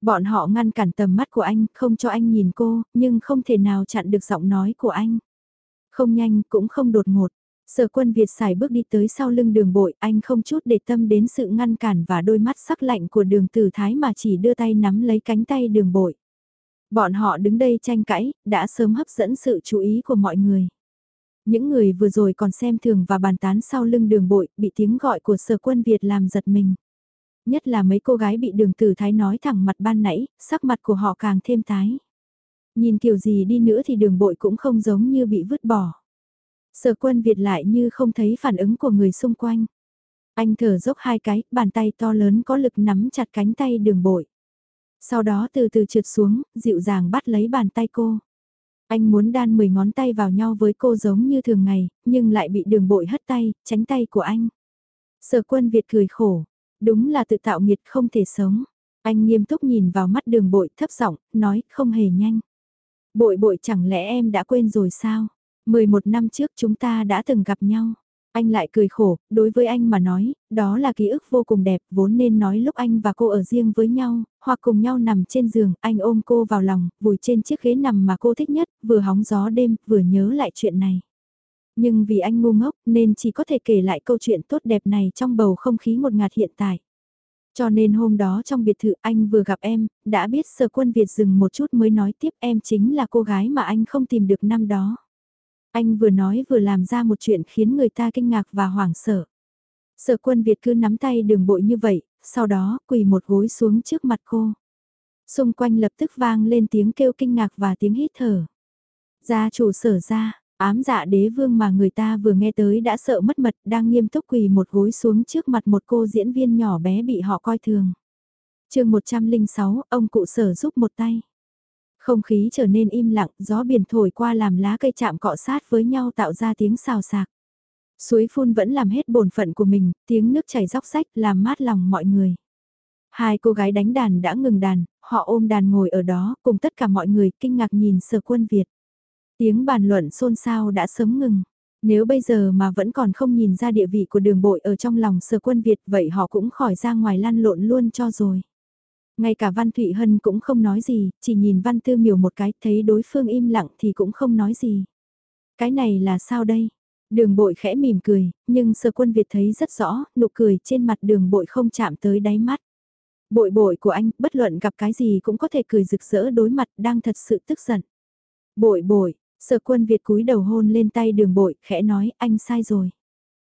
Bọn họ ngăn cản tầm mắt của anh, không cho anh nhìn cô, nhưng không thể nào chặn được giọng nói của anh. Không nhanh, cũng không đột ngột. Sở quân Việt xài bước đi tới sau lưng đường bội, anh không chút để tâm đến sự ngăn cản và đôi mắt sắc lạnh của đường tử thái mà chỉ đưa tay nắm lấy cánh tay đường bội. Bọn họ đứng đây tranh cãi, đã sớm hấp dẫn sự chú ý của mọi người. Những người vừa rồi còn xem thường và bàn tán sau lưng đường bội, bị tiếng gọi của sở quân Việt làm giật mình. Nhất là mấy cô gái bị đường tử thái nói thẳng mặt ban nãy, sắc mặt của họ càng thêm tái. Nhìn kiểu gì đi nữa thì đường bội cũng không giống như bị vứt bỏ. Sở quân Việt lại như không thấy phản ứng của người xung quanh. Anh thở dốc hai cái, bàn tay to lớn có lực nắm chặt cánh tay đường bội. Sau đó từ từ trượt xuống, dịu dàng bắt lấy bàn tay cô. Anh muốn đan 10 ngón tay vào nhau với cô giống như thường ngày, nhưng lại bị đường bội hất tay, tránh tay của anh. Sở quân Việt cười khổ, đúng là tự tạo nghiệt không thể sống. Anh nghiêm túc nhìn vào mắt đường bội thấp giọng nói không hề nhanh. Bội bội chẳng lẽ em đã quên rồi sao? 11 năm trước chúng ta đã từng gặp nhau. Anh lại cười khổ, đối với anh mà nói, đó là ký ức vô cùng đẹp, vốn nên nói lúc anh và cô ở riêng với nhau, hoặc cùng nhau nằm trên giường, anh ôm cô vào lòng, vùi trên chiếc ghế nằm mà cô thích nhất, vừa hóng gió đêm, vừa nhớ lại chuyện này. Nhưng vì anh ngu ngốc nên chỉ có thể kể lại câu chuyện tốt đẹp này trong bầu không khí một ngạt hiện tại. Cho nên hôm đó trong biệt thự anh vừa gặp em, đã biết sở quân Việt dừng một chút mới nói tiếp em chính là cô gái mà anh không tìm được năm đó. Anh vừa nói vừa làm ra một chuyện khiến người ta kinh ngạc và hoảng sợ. Sở quân Việt cứ nắm tay đường bội như vậy, sau đó quỳ một gối xuống trước mặt cô. Xung quanh lập tức vang lên tiếng kêu kinh ngạc và tiếng hít thở. Gia chủ sở ra, ám dạ đế vương mà người ta vừa nghe tới đã sợ mất mật đang nghiêm túc quỳ một gối xuống trước mặt một cô diễn viên nhỏ bé bị họ coi thường. chương 106, ông cụ sở giúp một tay. Không khí trở nên im lặng, gió biển thổi qua làm lá cây chạm cọ sát với nhau tạo ra tiếng xào xạc. Suối phun vẫn làm hết bổn phận của mình, tiếng nước chảy róc rách làm mát lòng mọi người. Hai cô gái đánh đàn đã ngừng đàn, họ ôm đàn ngồi ở đó cùng tất cả mọi người kinh ngạc nhìn sở quân Việt. Tiếng bàn luận xôn xao đã sớm ngừng. Nếu bây giờ mà vẫn còn không nhìn ra địa vị của đường bội ở trong lòng sở quân Việt vậy họ cũng khỏi ra ngoài lăn lộn luôn cho rồi. Ngay cả Văn Thụy Hân cũng không nói gì, chỉ nhìn Văn Tư Miểu một cái, thấy đối phương im lặng thì cũng không nói gì. Cái này là sao đây? Đường bội khẽ mỉm cười, nhưng sơ quân Việt thấy rất rõ, nụ cười trên mặt đường bội không chạm tới đáy mắt. Bội bội của anh, bất luận gặp cái gì cũng có thể cười rực rỡ đối mặt đang thật sự tức giận. Bội bội, sơ quân Việt cúi đầu hôn lên tay đường bội, khẽ nói anh sai rồi.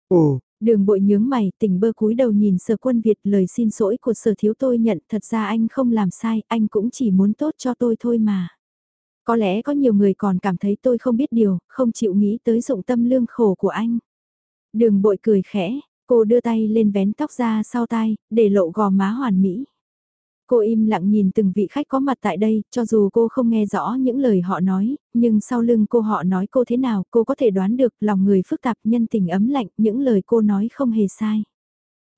Ồ, Đường bội nhướng mày, tỉnh bơ cúi đầu nhìn sở quân Việt lời xin lỗi của sở thiếu tôi nhận thật ra anh không làm sai, anh cũng chỉ muốn tốt cho tôi thôi mà. Có lẽ có nhiều người còn cảm thấy tôi không biết điều, không chịu nghĩ tới dụng tâm lương khổ của anh. Đường bội cười khẽ, cô đưa tay lên vén tóc ra sau tai, để lộ gò má hoàn mỹ. Cô im lặng nhìn từng vị khách có mặt tại đây, cho dù cô không nghe rõ những lời họ nói, nhưng sau lưng cô họ nói cô thế nào, cô có thể đoán được lòng người phức tạp nhân tình ấm lạnh, những lời cô nói không hề sai.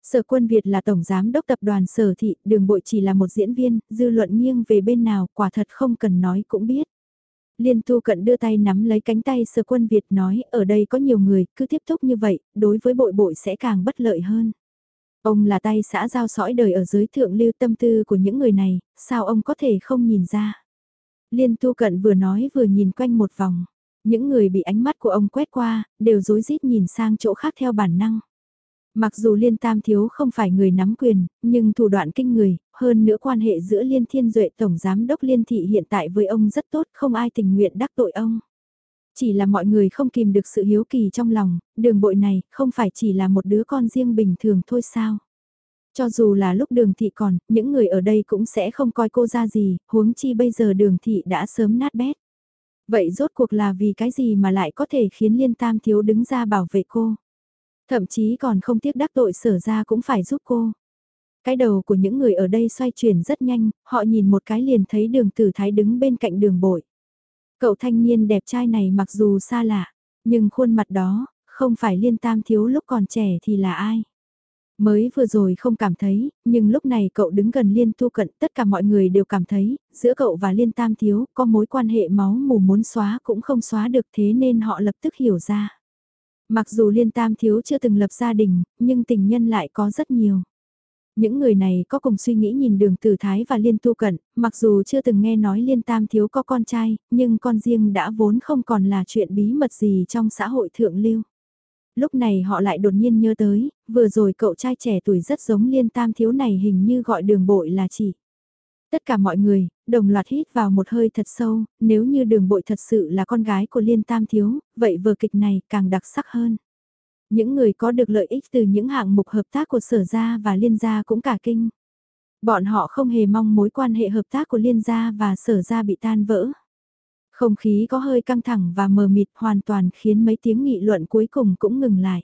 Sở quân Việt là tổng giám đốc tập đoàn sở thị, đường bội chỉ là một diễn viên, dư luận nghiêng về bên nào, quả thật không cần nói cũng biết. Liên tu cận đưa tay nắm lấy cánh tay sở quân Việt nói, ở đây có nhiều người, cứ tiếp tục như vậy, đối với bội bội sẽ càng bất lợi hơn. Ông là tay xã giao sõi đời ở dưới thượng lưu tâm tư của những người này, sao ông có thể không nhìn ra? Liên tu cận vừa nói vừa nhìn quanh một vòng. Những người bị ánh mắt của ông quét qua, đều rối rít nhìn sang chỗ khác theo bản năng. Mặc dù Liên Tam Thiếu không phải người nắm quyền, nhưng thủ đoạn kinh người, hơn nữa quan hệ giữa Liên Thiên Duệ Tổng Giám đốc Liên Thị hiện tại với ông rất tốt, không ai tình nguyện đắc tội ông. Chỉ là mọi người không kìm được sự hiếu kỳ trong lòng, đường bội này không phải chỉ là một đứa con riêng bình thường thôi sao. Cho dù là lúc đường thị còn, những người ở đây cũng sẽ không coi cô ra gì, huống chi bây giờ đường thị đã sớm nát bét. Vậy rốt cuộc là vì cái gì mà lại có thể khiến liên tam thiếu đứng ra bảo vệ cô? Thậm chí còn không tiếc đắc tội sở ra cũng phải giúp cô. Cái đầu của những người ở đây xoay chuyển rất nhanh, họ nhìn một cái liền thấy đường tử thái đứng bên cạnh đường bội. Cậu thanh niên đẹp trai này mặc dù xa lạ, nhưng khuôn mặt đó, không phải liên tam thiếu lúc còn trẻ thì là ai. Mới vừa rồi không cảm thấy, nhưng lúc này cậu đứng gần liên tu cận tất cả mọi người đều cảm thấy, giữa cậu và liên tam thiếu có mối quan hệ máu mù muốn xóa cũng không xóa được thế nên họ lập tức hiểu ra. Mặc dù liên tam thiếu chưa từng lập gia đình, nhưng tình nhân lại có rất nhiều. Những người này có cùng suy nghĩ nhìn đường tử thái và liên tu cận, mặc dù chưa từng nghe nói liên tam thiếu có con trai, nhưng con riêng đã vốn không còn là chuyện bí mật gì trong xã hội thượng lưu. Lúc này họ lại đột nhiên nhớ tới, vừa rồi cậu trai trẻ tuổi rất giống liên tam thiếu này hình như gọi đường bội là chỉ. Tất cả mọi người, đồng loạt hít vào một hơi thật sâu, nếu như đường bội thật sự là con gái của liên tam thiếu, vậy vở kịch này càng đặc sắc hơn. Những người có được lợi ích từ những hạng mục hợp tác của sở gia và liên gia cũng cả kinh. Bọn họ không hề mong mối quan hệ hợp tác của liên gia và sở gia bị tan vỡ. Không khí có hơi căng thẳng và mờ mịt hoàn toàn khiến mấy tiếng nghị luận cuối cùng cũng ngừng lại.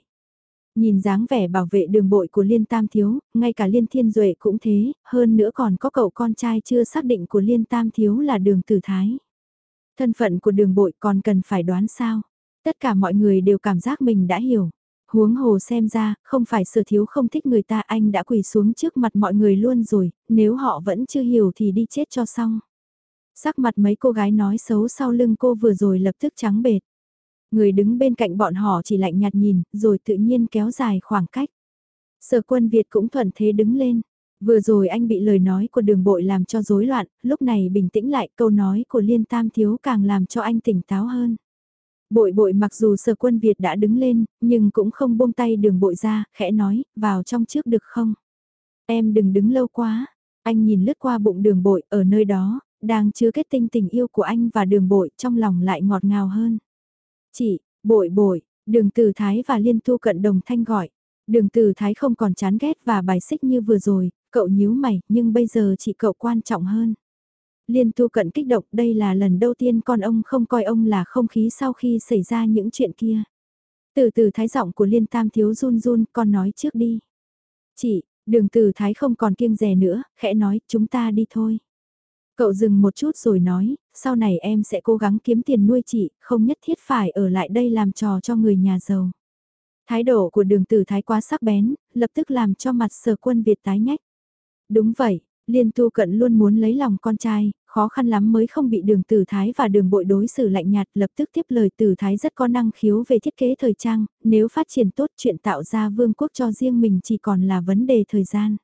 Nhìn dáng vẻ bảo vệ đường bội của Liên Tam Thiếu, ngay cả Liên Thiên Duệ cũng thế, hơn nữa còn có cậu con trai chưa xác định của Liên Tam Thiếu là đường tử thái. Thân phận của đường bội còn cần phải đoán sao? Tất cả mọi người đều cảm giác mình đã hiểu. Huống hồ xem ra, không phải sở thiếu không thích người ta anh đã quỳ xuống trước mặt mọi người luôn rồi, nếu họ vẫn chưa hiểu thì đi chết cho xong. Sắc mặt mấy cô gái nói xấu sau lưng cô vừa rồi lập tức trắng bệt. Người đứng bên cạnh bọn họ chỉ lạnh nhạt nhìn, rồi tự nhiên kéo dài khoảng cách. Sở quân Việt cũng thuận thế đứng lên. Vừa rồi anh bị lời nói của đường bội làm cho rối loạn, lúc này bình tĩnh lại câu nói của liên tam thiếu càng làm cho anh tỉnh táo hơn. Bội bội mặc dù sở quân Việt đã đứng lên, nhưng cũng không buông tay đường bội ra, khẽ nói, vào trong trước được không? Em đừng đứng lâu quá. Anh nhìn lướt qua bụng đường bội ở nơi đó, đang chứa kết tinh tình yêu của anh và đường bội trong lòng lại ngọt ngào hơn. Chị, bội bội, đường từ thái và liên tu cận đồng thanh gọi. Đường từ thái không còn chán ghét và bài xích như vừa rồi, cậu nhíu mày, nhưng bây giờ chị cậu quan trọng hơn. Liên tu cận kích động đây là lần đầu tiên con ông không coi ông là không khí sau khi xảy ra những chuyện kia. Từ từ thái giọng của liên tam thiếu run run, con nói trước đi. Chị, đường từ thái không còn kiêng rè nữa, khẽ nói, chúng ta đi thôi. Cậu dừng một chút rồi nói, sau này em sẽ cố gắng kiếm tiền nuôi chị, không nhất thiết phải ở lại đây làm trò cho người nhà giàu. Thái độ của đường tử thái quá sắc bén, lập tức làm cho mặt sở quân Việt tái nhách. Đúng vậy, liên tu cận luôn muốn lấy lòng con trai, khó khăn lắm mới không bị đường tử thái và đường bội đối xử lạnh nhạt lập tức tiếp lời tử thái rất có năng khiếu về thiết kế thời trang, nếu phát triển tốt chuyện tạo ra vương quốc cho riêng mình chỉ còn là vấn đề thời gian.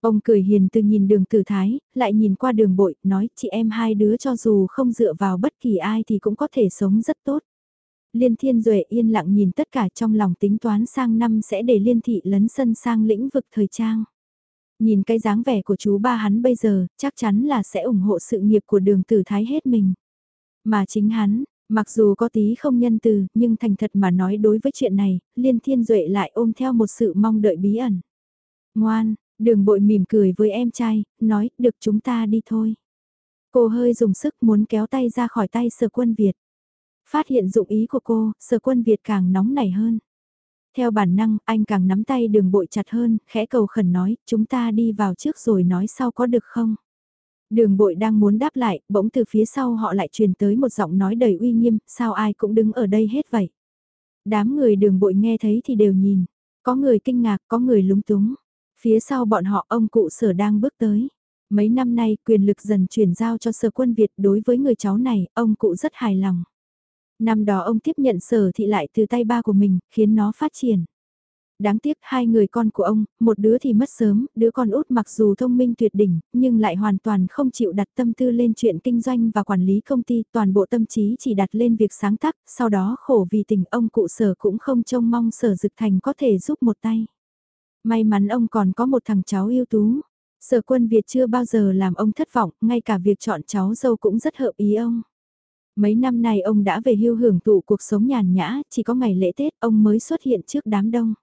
Ông cười hiền từ nhìn đường tử thái, lại nhìn qua đường bội, nói chị em hai đứa cho dù không dựa vào bất kỳ ai thì cũng có thể sống rất tốt. Liên Thiên Duệ yên lặng nhìn tất cả trong lòng tính toán sang năm sẽ để Liên Thị lấn sân sang lĩnh vực thời trang. Nhìn cái dáng vẻ của chú ba hắn bây giờ, chắc chắn là sẽ ủng hộ sự nghiệp của đường tử thái hết mình. Mà chính hắn, mặc dù có tí không nhân từ, nhưng thành thật mà nói đối với chuyện này, Liên Thiên Duệ lại ôm theo một sự mong đợi bí ẩn. Ngoan, Đường bội mỉm cười với em trai, nói, được chúng ta đi thôi. Cô hơi dùng sức muốn kéo tay ra khỏi tay sở quân Việt. Phát hiện dụng ý của cô, sở quân Việt càng nóng nảy hơn. Theo bản năng, anh càng nắm tay đường bội chặt hơn, khẽ cầu khẩn nói, chúng ta đi vào trước rồi nói sau có được không? Đường bội đang muốn đáp lại, bỗng từ phía sau họ lại truyền tới một giọng nói đầy uy nghiêm, sao ai cũng đứng ở đây hết vậy? Đám người đường bội nghe thấy thì đều nhìn, có người kinh ngạc, có người lúng túng. Phía sau bọn họ ông cụ sở đang bước tới. Mấy năm nay quyền lực dần chuyển giao cho sở quân Việt đối với người cháu này, ông cụ rất hài lòng. Năm đó ông tiếp nhận sở thị lại từ tay ba của mình, khiến nó phát triển. Đáng tiếc hai người con của ông, một đứa thì mất sớm, đứa con út mặc dù thông minh tuyệt đỉnh, nhưng lại hoàn toàn không chịu đặt tâm tư lên chuyện kinh doanh và quản lý công ty, toàn bộ tâm trí chỉ đặt lên việc sáng tác, sau đó khổ vì tình ông cụ sở cũng không trông mong sở dực thành có thể giúp một tay. May mắn ông còn có một thằng cháu yêu tú. Sở quân Việt chưa bao giờ làm ông thất vọng, ngay cả việc chọn cháu dâu cũng rất hợp ý ông. Mấy năm nay ông đã về hưu hưởng thụ cuộc sống nhàn nhã, chỉ có ngày lễ Tết ông mới xuất hiện trước đám đông.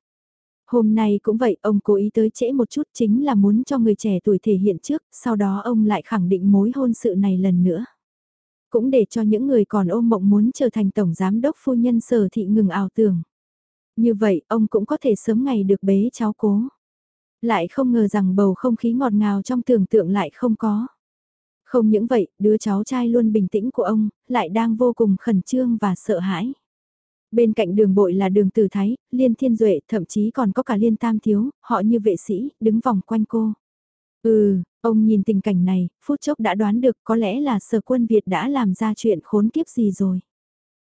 Hôm nay cũng vậy, ông cố ý tới trễ một chút chính là muốn cho người trẻ tuổi thể hiện trước, sau đó ông lại khẳng định mối hôn sự này lần nữa. Cũng để cho những người còn ôm mộng muốn trở thành tổng giám đốc phu nhân sở thị ngừng ảo tưởng. Như vậy, ông cũng có thể sớm ngày được bế cháu cố. Lại không ngờ rằng bầu không khí ngọt ngào trong tưởng tượng lại không có. Không những vậy, đứa cháu trai luôn bình tĩnh của ông, lại đang vô cùng khẩn trương và sợ hãi. Bên cạnh đường bội là đường tử thái, liên thiên duệ, thậm chí còn có cả liên tam thiếu, họ như vệ sĩ, đứng vòng quanh cô. Ừ, ông nhìn tình cảnh này, phút chốc đã đoán được có lẽ là sở quân Việt đã làm ra chuyện khốn kiếp gì rồi.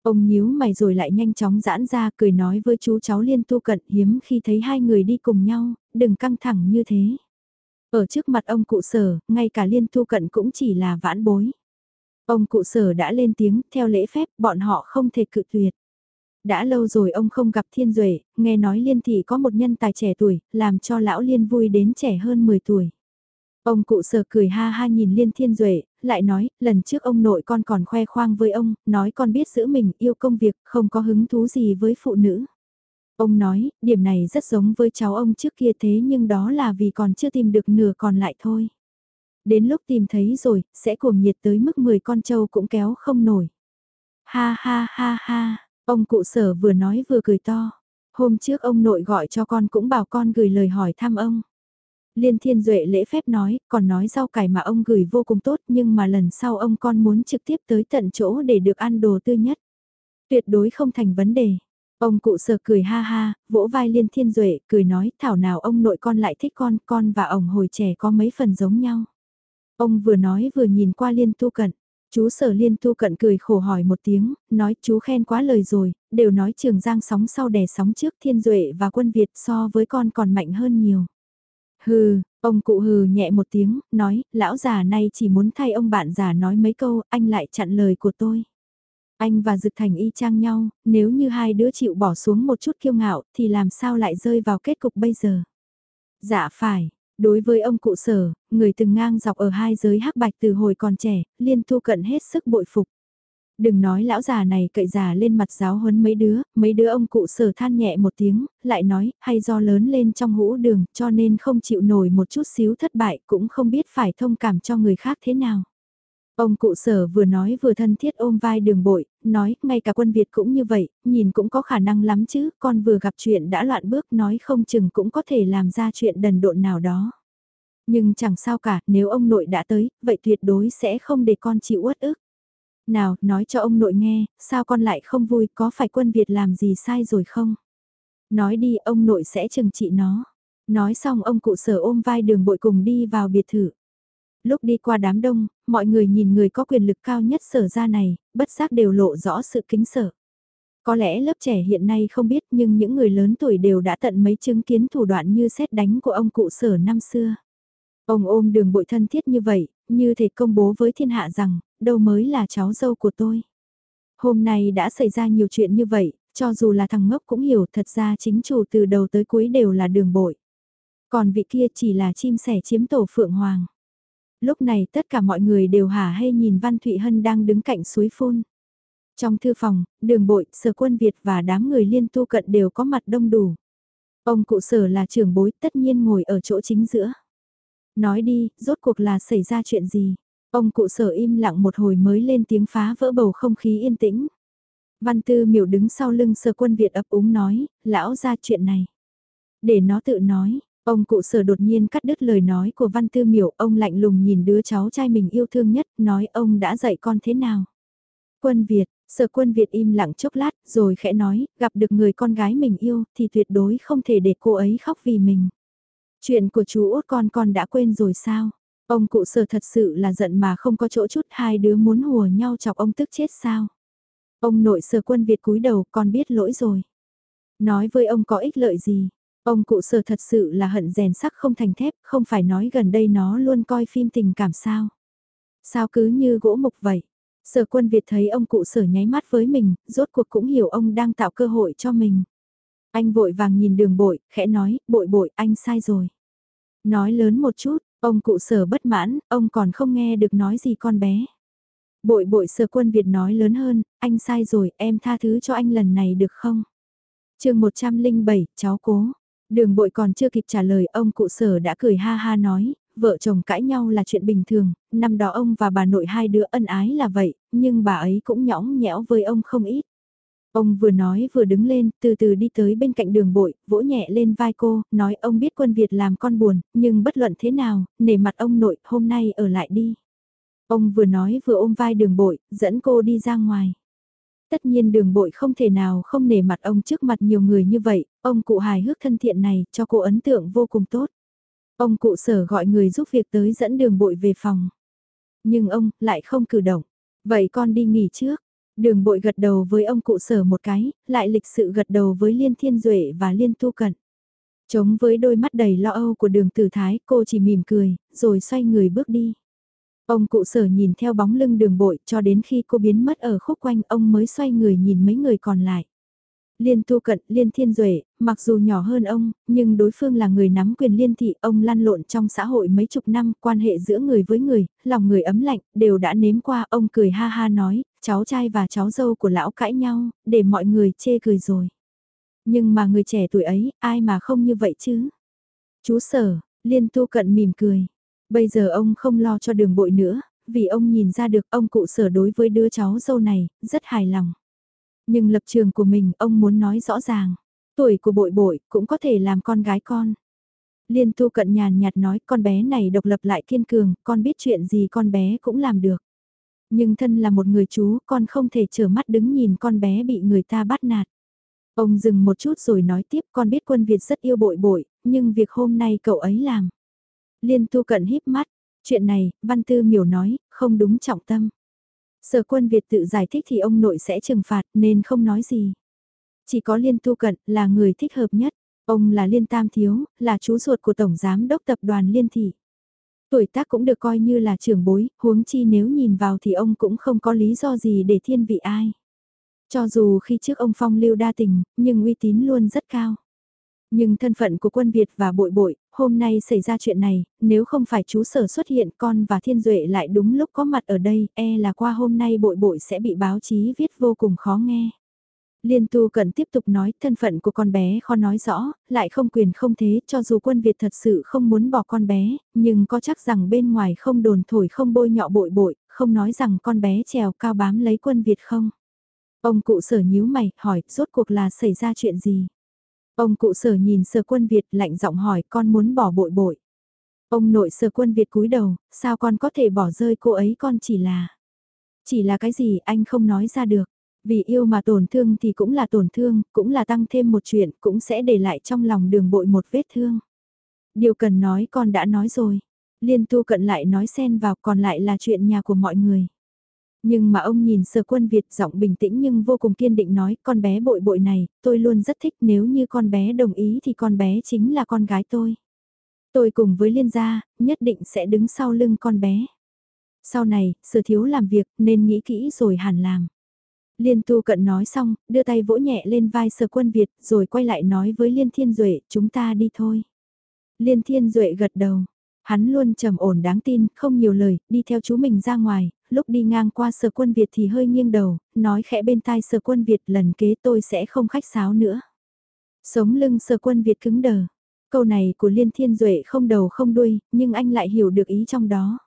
Ông nhíu mày rồi lại nhanh chóng giãn ra cười nói với chú cháu liên tu cận hiếm khi thấy hai người đi cùng nhau, đừng căng thẳng như thế. Ở trước mặt ông cụ sở, ngay cả liên thu cận cũng chỉ là vãn bối. Ông cụ sở đã lên tiếng, theo lễ phép, bọn họ không thể cự tuyệt. Đã lâu rồi ông không gặp thiên duệ, nghe nói liên thị có một nhân tài trẻ tuổi, làm cho lão liên vui đến trẻ hơn 10 tuổi. Ông cụ sở cười ha ha nhìn Liên Thiên Duệ, lại nói, lần trước ông nội con còn khoe khoang với ông, nói con biết giữ mình, yêu công việc, không có hứng thú gì với phụ nữ. Ông nói, điểm này rất giống với cháu ông trước kia thế nhưng đó là vì còn chưa tìm được nửa còn lại thôi. Đến lúc tìm thấy rồi, sẽ cuồng nhiệt tới mức 10 con trâu cũng kéo không nổi. Ha ha ha ha, ông cụ sở vừa nói vừa cười to. Hôm trước ông nội gọi cho con cũng bảo con gửi lời hỏi thăm ông. Liên Thiên Duệ lễ phép nói, còn nói rau cải mà ông gửi vô cùng tốt nhưng mà lần sau ông con muốn trực tiếp tới tận chỗ để được ăn đồ tươi nhất. Tuyệt đối không thành vấn đề. Ông cụ sờ cười ha ha, vỗ vai Liên Thiên Duệ, cười nói thảo nào ông nội con lại thích con, con và ông hồi trẻ có mấy phần giống nhau. Ông vừa nói vừa nhìn qua Liên Tu Cận. Chú sở liên tu cận cười khổ hỏi một tiếng, nói chú khen quá lời rồi, đều nói trường giang sóng sau đè sóng trước thiên duệ và quân Việt so với con còn mạnh hơn nhiều. Hừ, ông cụ hừ nhẹ một tiếng, nói, lão già này chỉ muốn thay ông bạn già nói mấy câu, anh lại chặn lời của tôi. Anh và Dực Thành y chang nhau, nếu như hai đứa chịu bỏ xuống một chút kiêu ngạo thì làm sao lại rơi vào kết cục bây giờ? Dạ phải, đối với ông cụ sở, người từng ngang dọc ở hai giới hắc bạch từ hồi còn trẻ, liên thu cận hết sức bội phục. Đừng nói lão già này cậy già lên mặt giáo huấn mấy đứa, mấy đứa ông cụ sở than nhẹ một tiếng, lại nói, hay do lớn lên trong hũ đường, cho nên không chịu nổi một chút xíu thất bại, cũng không biết phải thông cảm cho người khác thế nào. Ông cụ sở vừa nói vừa thân thiết ôm vai đường bội, nói, ngay cả quân Việt cũng như vậy, nhìn cũng có khả năng lắm chứ, con vừa gặp chuyện đã loạn bước nói không chừng cũng có thể làm ra chuyện đần độn nào đó. Nhưng chẳng sao cả, nếu ông nội đã tới, vậy tuyệt đối sẽ không để con chịu uất ức. Nào, nói cho ông nội nghe, sao con lại không vui, có phải quân Việt làm gì sai rồi không? Nói đi, ông nội sẽ chừng trị nó. Nói xong ông cụ sở ôm vai đường bội cùng đi vào biệt thự. Lúc đi qua đám đông, mọi người nhìn người có quyền lực cao nhất sở ra này, bất giác đều lộ rõ sự kính sợ. Có lẽ lớp trẻ hiện nay không biết nhưng những người lớn tuổi đều đã tận mấy chứng kiến thủ đoạn như xét đánh của ông cụ sở năm xưa. Ông ôm đường bội thân thiết như vậy, như thể công bố với thiên hạ rằng, đâu mới là cháu dâu của tôi. Hôm nay đã xảy ra nhiều chuyện như vậy, cho dù là thằng ngốc cũng hiểu thật ra chính chủ từ đầu tới cuối đều là đường bội. Còn vị kia chỉ là chim sẻ chiếm tổ phượng hoàng. Lúc này tất cả mọi người đều hả hay nhìn Văn Thụy Hân đang đứng cạnh suối phun. Trong thư phòng, đường bội, sở quân Việt và đám người liên tu cận đều có mặt đông đủ. Ông cụ sở là trưởng bối tất nhiên ngồi ở chỗ chính giữa. Nói đi, rốt cuộc là xảy ra chuyện gì? Ông cụ sở im lặng một hồi mới lên tiếng phá vỡ bầu không khí yên tĩnh. Văn tư miểu đứng sau lưng sở quân Việt ấp úng nói, lão ra chuyện này. Để nó tự nói, ông cụ sở đột nhiên cắt đứt lời nói của văn tư miểu, ông lạnh lùng nhìn đứa cháu trai mình yêu thương nhất, nói ông đã dạy con thế nào. Quân Việt, sở quân Việt im lặng chốc lát, rồi khẽ nói, gặp được người con gái mình yêu, thì tuyệt đối không thể để cô ấy khóc vì mình. Chuyện của chú út con con đã quên rồi sao? Ông cụ sở thật sự là giận mà không có chỗ chút hai đứa muốn hùa nhau chọc ông tức chết sao? Ông nội sở quân Việt cúi đầu con biết lỗi rồi. Nói với ông có ích lợi gì? Ông cụ sở thật sự là hận rèn sắc không thành thép, không phải nói gần đây nó luôn coi phim tình cảm sao? Sao cứ như gỗ mục vậy? Sở quân Việt thấy ông cụ sở nháy mắt với mình, rốt cuộc cũng hiểu ông đang tạo cơ hội cho mình. Anh vội vàng nhìn đường bội, khẽ nói, bội bội, anh sai rồi. Nói lớn một chút, ông cụ sở bất mãn, ông còn không nghe được nói gì con bé. Bội bội sở quân Việt nói lớn hơn, anh sai rồi, em tha thứ cho anh lần này được không? chương 107, cháu cố. Đường bội còn chưa kịp trả lời, ông cụ sở đã cười ha ha nói, vợ chồng cãi nhau là chuyện bình thường, năm đó ông và bà nội hai đứa ân ái là vậy, nhưng bà ấy cũng nhõng nhẽo với ông không ít. Ông vừa nói vừa đứng lên, từ từ đi tới bên cạnh đường bội, vỗ nhẹ lên vai cô, nói ông biết quân Việt làm con buồn, nhưng bất luận thế nào, nể mặt ông nội, hôm nay ở lại đi. Ông vừa nói vừa ôm vai đường bội, dẫn cô đi ra ngoài. Tất nhiên đường bội không thể nào không nể mặt ông trước mặt nhiều người như vậy, ông cụ hài hước thân thiện này cho cô ấn tượng vô cùng tốt. Ông cụ sở gọi người giúp việc tới dẫn đường bội về phòng. Nhưng ông lại không cử động. Vậy con đi nghỉ trước. Đường bội gật đầu với ông cụ sở một cái, lại lịch sự gật đầu với Liên Thiên Duệ và Liên Tu Cận. Chống với đôi mắt đầy lo âu của đường tử thái, cô chỉ mỉm cười, rồi xoay người bước đi. Ông cụ sở nhìn theo bóng lưng đường bội cho đến khi cô biến mất ở khúc quanh ông mới xoay người nhìn mấy người còn lại. Liên tu cận, liên thiên duệ mặc dù nhỏ hơn ông, nhưng đối phương là người nắm quyền liên thị, ông lăn lộn trong xã hội mấy chục năm, quan hệ giữa người với người, lòng người ấm lạnh, đều đã nếm qua, ông cười ha ha nói, cháu trai và cháu dâu của lão cãi nhau, để mọi người chê cười rồi. Nhưng mà người trẻ tuổi ấy, ai mà không như vậy chứ? Chú sở, liên tu cận mỉm cười. Bây giờ ông không lo cho đường bội nữa, vì ông nhìn ra được ông cụ sở đối với đứa cháu dâu này, rất hài lòng. Nhưng lập trường của mình ông muốn nói rõ ràng, tuổi của bội bội cũng có thể làm con gái con. Liên tu cận nhàn nhạt nói con bé này độc lập lại kiên cường, con biết chuyện gì con bé cũng làm được. Nhưng thân là một người chú, con không thể trở mắt đứng nhìn con bé bị người ta bắt nạt. Ông dừng một chút rồi nói tiếp con biết quân Việt rất yêu bội bội, nhưng việc hôm nay cậu ấy làm. Liên tu cận híp mắt, chuyện này, văn tư miểu nói, không đúng trọng tâm. Sở quân Việt tự giải thích thì ông nội sẽ trừng phạt nên không nói gì. Chỉ có liên tu cận là người thích hợp nhất. Ông là liên tam thiếu, là chú ruột của Tổng Giám đốc Tập đoàn Liên Thị. Tuổi tác cũng được coi như là trưởng bối, huống chi nếu nhìn vào thì ông cũng không có lý do gì để thiên vị ai. Cho dù khi trước ông phong lưu đa tình, nhưng uy tín luôn rất cao. Nhưng thân phận của quân Việt và bội bội, hôm nay xảy ra chuyện này, nếu không phải chú sở xuất hiện con và thiên duệ lại đúng lúc có mặt ở đây, e là qua hôm nay bội bội sẽ bị báo chí viết vô cùng khó nghe. Liên tu cần tiếp tục nói thân phận của con bé khó nói rõ, lại không quyền không thế cho dù quân Việt thật sự không muốn bỏ con bé, nhưng có chắc rằng bên ngoài không đồn thổi không bôi nhọ bội bội, không nói rằng con bé trèo cao bám lấy quân Việt không. Ông cụ sở nhíu mày, hỏi, rốt cuộc là xảy ra chuyện gì? Ông cụ sở nhìn sở quân Việt lạnh giọng hỏi con muốn bỏ bội bội. Ông nội sở quân Việt cúi đầu, sao con có thể bỏ rơi cô ấy con chỉ là... Chỉ là cái gì anh không nói ra được. Vì yêu mà tổn thương thì cũng là tổn thương, cũng là tăng thêm một chuyện, cũng sẽ để lại trong lòng đường bội một vết thương. Điều cần nói con đã nói rồi. Liên tu cận lại nói xen vào còn lại là chuyện nhà của mọi người. Nhưng mà ông nhìn sở quân Việt giọng bình tĩnh nhưng vô cùng kiên định nói con bé bội bội này, tôi luôn rất thích nếu như con bé đồng ý thì con bé chính là con gái tôi. Tôi cùng với liên gia, nhất định sẽ đứng sau lưng con bé. Sau này, sở thiếu làm việc nên nghĩ kỹ rồi hẳn làm. Liên tu cận nói xong, đưa tay vỗ nhẹ lên vai sở quân Việt rồi quay lại nói với Liên Thiên Duệ, chúng ta đi thôi. Liên Thiên Duệ gật đầu, hắn luôn trầm ổn đáng tin, không nhiều lời, đi theo chú mình ra ngoài, lúc đi ngang qua sở quân Việt thì hơi nghiêng đầu, nói khẽ bên tai sở quân Việt lần kế tôi sẽ không khách sáo nữa. Sống lưng sở quân Việt cứng đờ. Câu này của Liên Thiên Duệ không đầu không đuôi, nhưng anh lại hiểu được ý trong đó.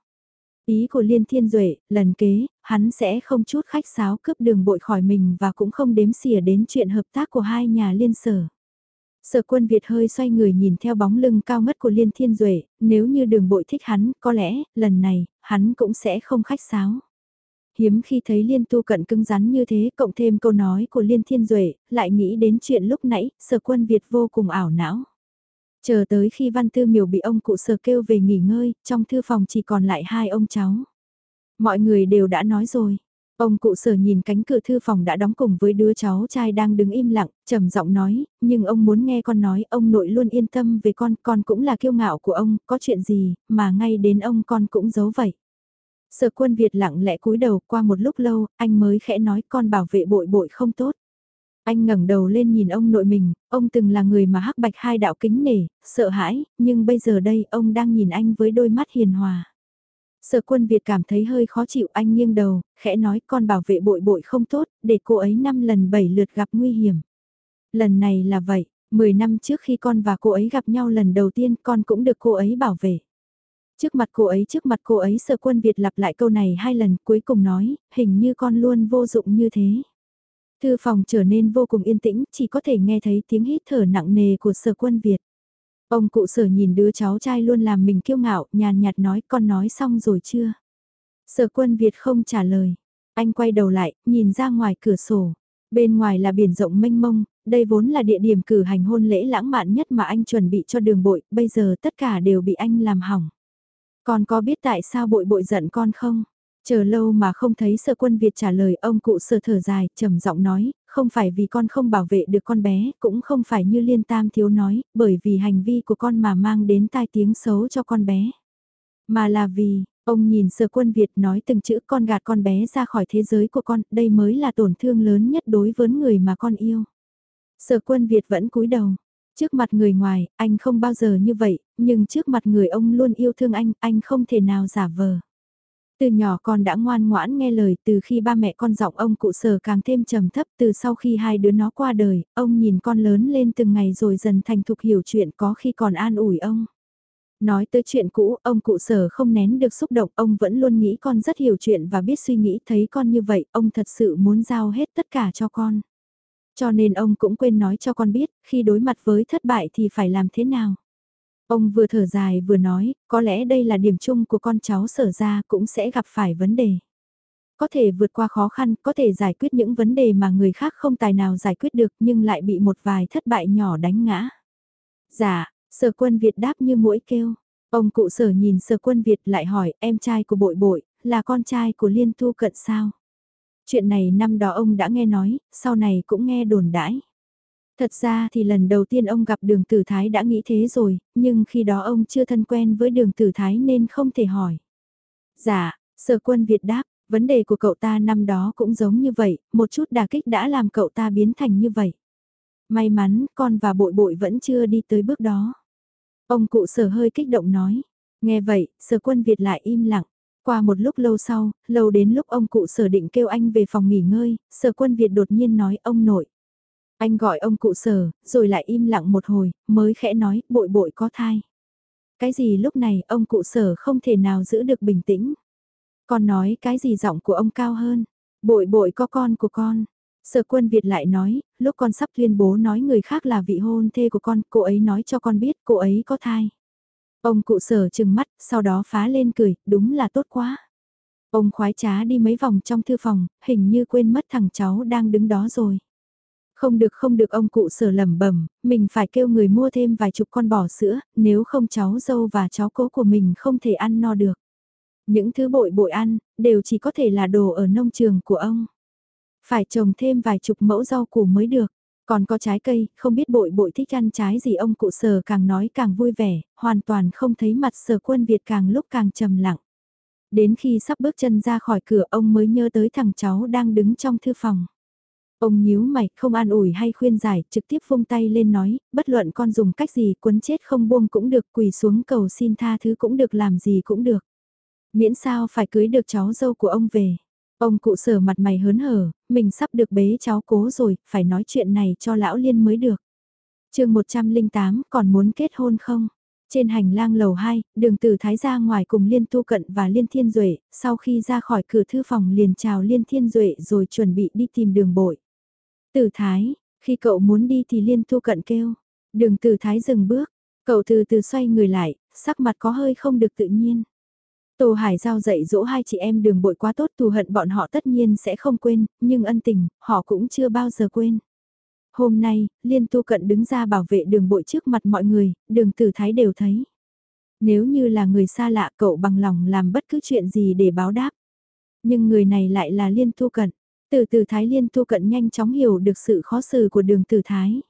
Ý của Liên Thiên Duệ, lần kế, hắn sẽ không chút khách sáo cướp đường bội khỏi mình và cũng không đếm xỉa đến chuyện hợp tác của hai nhà liên sở. Sở quân Việt hơi xoay người nhìn theo bóng lưng cao ngất của Liên Thiên Duệ, nếu như đường bội thích hắn, có lẽ, lần này, hắn cũng sẽ không khách sáo. Hiếm khi thấy Liên Tu cận cứng rắn như thế, cộng thêm câu nói của Liên Thiên Duệ, lại nghĩ đến chuyện lúc nãy, sở quân Việt vô cùng ảo não. Chờ tới khi Văn Tư Miểu bị ông cụ sở kêu về nghỉ ngơi, trong thư phòng chỉ còn lại hai ông cháu. Mọi người đều đã nói rồi. Ông cụ sở nhìn cánh cửa thư phòng đã đóng cùng với đứa cháu trai đang đứng im lặng, trầm giọng nói, nhưng ông muốn nghe con nói, ông nội luôn yên tâm về con, con cũng là kiêu ngạo của ông, có chuyện gì, mà ngay đến ông con cũng giấu vậy. Sở quân Việt lặng lẽ cúi đầu qua một lúc lâu, anh mới khẽ nói con bảo vệ bội bội không tốt. Anh ngẩng đầu lên nhìn ông nội mình, ông từng là người mà hắc bạch hai đạo kính nể, sợ hãi, nhưng bây giờ đây ông đang nhìn anh với đôi mắt hiền hòa. Sở quân Việt cảm thấy hơi khó chịu anh nghiêng đầu, khẽ nói con bảo vệ bội bội không tốt, để cô ấy năm lần bảy lượt gặp nguy hiểm. Lần này là vậy, 10 năm trước khi con và cô ấy gặp nhau lần đầu tiên con cũng được cô ấy bảo vệ. Trước mặt cô ấy trước mặt cô ấy sở quân Việt lặp lại câu này hai lần cuối cùng nói, hình như con luôn vô dụng như thế. Thư phòng trở nên vô cùng yên tĩnh, chỉ có thể nghe thấy tiếng hít thở nặng nề của sở quân Việt. Ông cụ sở nhìn đứa cháu trai luôn làm mình kiêu ngạo, nhàn nhạt nói con nói xong rồi chưa? Sở quân Việt không trả lời. Anh quay đầu lại, nhìn ra ngoài cửa sổ. Bên ngoài là biển rộng mênh mông, đây vốn là địa điểm cử hành hôn lễ lãng mạn nhất mà anh chuẩn bị cho đường bội, bây giờ tất cả đều bị anh làm hỏng. Con có biết tại sao bội bội giận con không? Chờ lâu mà không thấy sở quân Việt trả lời ông cụ sở thở dài, trầm giọng nói, không phải vì con không bảo vệ được con bé, cũng không phải như liên tam thiếu nói, bởi vì hành vi của con mà mang đến tai tiếng xấu cho con bé. Mà là vì, ông nhìn sở quân Việt nói từng chữ con gạt con bé ra khỏi thế giới của con, đây mới là tổn thương lớn nhất đối với người mà con yêu. Sở quân Việt vẫn cúi đầu. Trước mặt người ngoài, anh không bao giờ như vậy, nhưng trước mặt người ông luôn yêu thương anh, anh không thể nào giả vờ. Từ nhỏ con đã ngoan ngoãn nghe lời từ khi ba mẹ con giọng ông cụ sở càng thêm trầm thấp từ sau khi hai đứa nó qua đời, ông nhìn con lớn lên từng ngày rồi dần thành thục hiểu chuyện có khi còn an ủi ông. Nói tới chuyện cũ, ông cụ sở không nén được xúc động, ông vẫn luôn nghĩ con rất hiểu chuyện và biết suy nghĩ thấy con như vậy, ông thật sự muốn giao hết tất cả cho con. Cho nên ông cũng quên nói cho con biết, khi đối mặt với thất bại thì phải làm thế nào. Ông vừa thở dài vừa nói, có lẽ đây là điểm chung của con cháu sở ra cũng sẽ gặp phải vấn đề. Có thể vượt qua khó khăn, có thể giải quyết những vấn đề mà người khác không tài nào giải quyết được nhưng lại bị một vài thất bại nhỏ đánh ngã. Dạ, sở quân Việt đáp như mũi kêu. Ông cụ sở nhìn sở quân Việt lại hỏi em trai của bội bội, là con trai của liên tu cận sao? Chuyện này năm đó ông đã nghe nói, sau này cũng nghe đồn đãi. Thật ra thì lần đầu tiên ông gặp đường tử thái đã nghĩ thế rồi, nhưng khi đó ông chưa thân quen với đường tử thái nên không thể hỏi. Dạ, sở quân Việt đáp, vấn đề của cậu ta năm đó cũng giống như vậy, một chút đà kích đã làm cậu ta biến thành như vậy. May mắn, con và bội bội vẫn chưa đi tới bước đó. Ông cụ sở hơi kích động nói. Nghe vậy, sở quân Việt lại im lặng. Qua một lúc lâu sau, lâu đến lúc ông cụ sở định kêu anh về phòng nghỉ ngơi, sở quân Việt đột nhiên nói ông nội. Anh gọi ông cụ sở, rồi lại im lặng một hồi, mới khẽ nói, bội bội có thai. Cái gì lúc này ông cụ sở không thể nào giữ được bình tĩnh. còn nói cái gì giọng của ông cao hơn. Bội bội có con của con. Sở quân Việt lại nói, lúc con sắp tuyên bố nói người khác là vị hôn thê của con, cô ấy nói cho con biết cô ấy có thai. Ông cụ sở chừng mắt, sau đó phá lên cười, đúng là tốt quá. Ông khoái trá đi mấy vòng trong thư phòng, hình như quên mất thằng cháu đang đứng đó rồi. Không được không được ông cụ sở lẩm bẩm, mình phải kêu người mua thêm vài chục con bò sữa, nếu không cháu dâu và cháu cố của mình không thể ăn no được. Những thứ bội bội ăn, đều chỉ có thể là đồ ở nông trường của ông. Phải trồng thêm vài chục mẫu rau củ mới được. Còn có trái cây, không biết bội bội thích ăn trái gì ông cụ sở càng nói càng vui vẻ, hoàn toàn không thấy mặt sở quân Việt càng lúc càng trầm lặng. Đến khi sắp bước chân ra khỏi cửa ông mới nhớ tới thằng cháu đang đứng trong thư phòng. Ông nhíu mày, không an ủi hay khuyên giải, trực tiếp vung tay lên nói, bất luận con dùng cách gì, cuốn chết không buông cũng được, quỳ xuống cầu xin tha thứ cũng được, làm gì cũng được. Miễn sao phải cưới được cháu dâu của ông về. Ông cụ sở mặt mày hớn hở, mình sắp được bế cháu cố rồi, phải nói chuyện này cho lão liên mới được. chương 108 còn muốn kết hôn không? Trên hành lang lầu 2, đường tử thái ra ngoài cùng Liên Tu Cận và Liên Thiên Duệ, sau khi ra khỏi cửa thư phòng liền chào Liên Thiên Duệ rồi chuẩn bị đi tìm đường bội. Từ thái, khi cậu muốn đi thì Liên thu Cận kêu. Đường Từ thái dừng bước, cậu từ từ xoay người lại, sắc mặt có hơi không được tự nhiên. Tô Hải Giao dạy dỗ hai chị em đường bội quá tốt thù hận bọn họ tất nhiên sẽ không quên, nhưng ân tình, họ cũng chưa bao giờ quên. Hôm nay, Liên Tu Cận đứng ra bảo vệ đường bội trước mặt mọi người, đường tử thái đều thấy. Nếu như là người xa lạ cậu bằng lòng làm bất cứ chuyện gì để báo đáp. Nhưng người này lại là Liên Tu Cận. Từ từ Thái Liên thu Cận nhanh chóng hiểu được sự khó xử của đường từ Thái.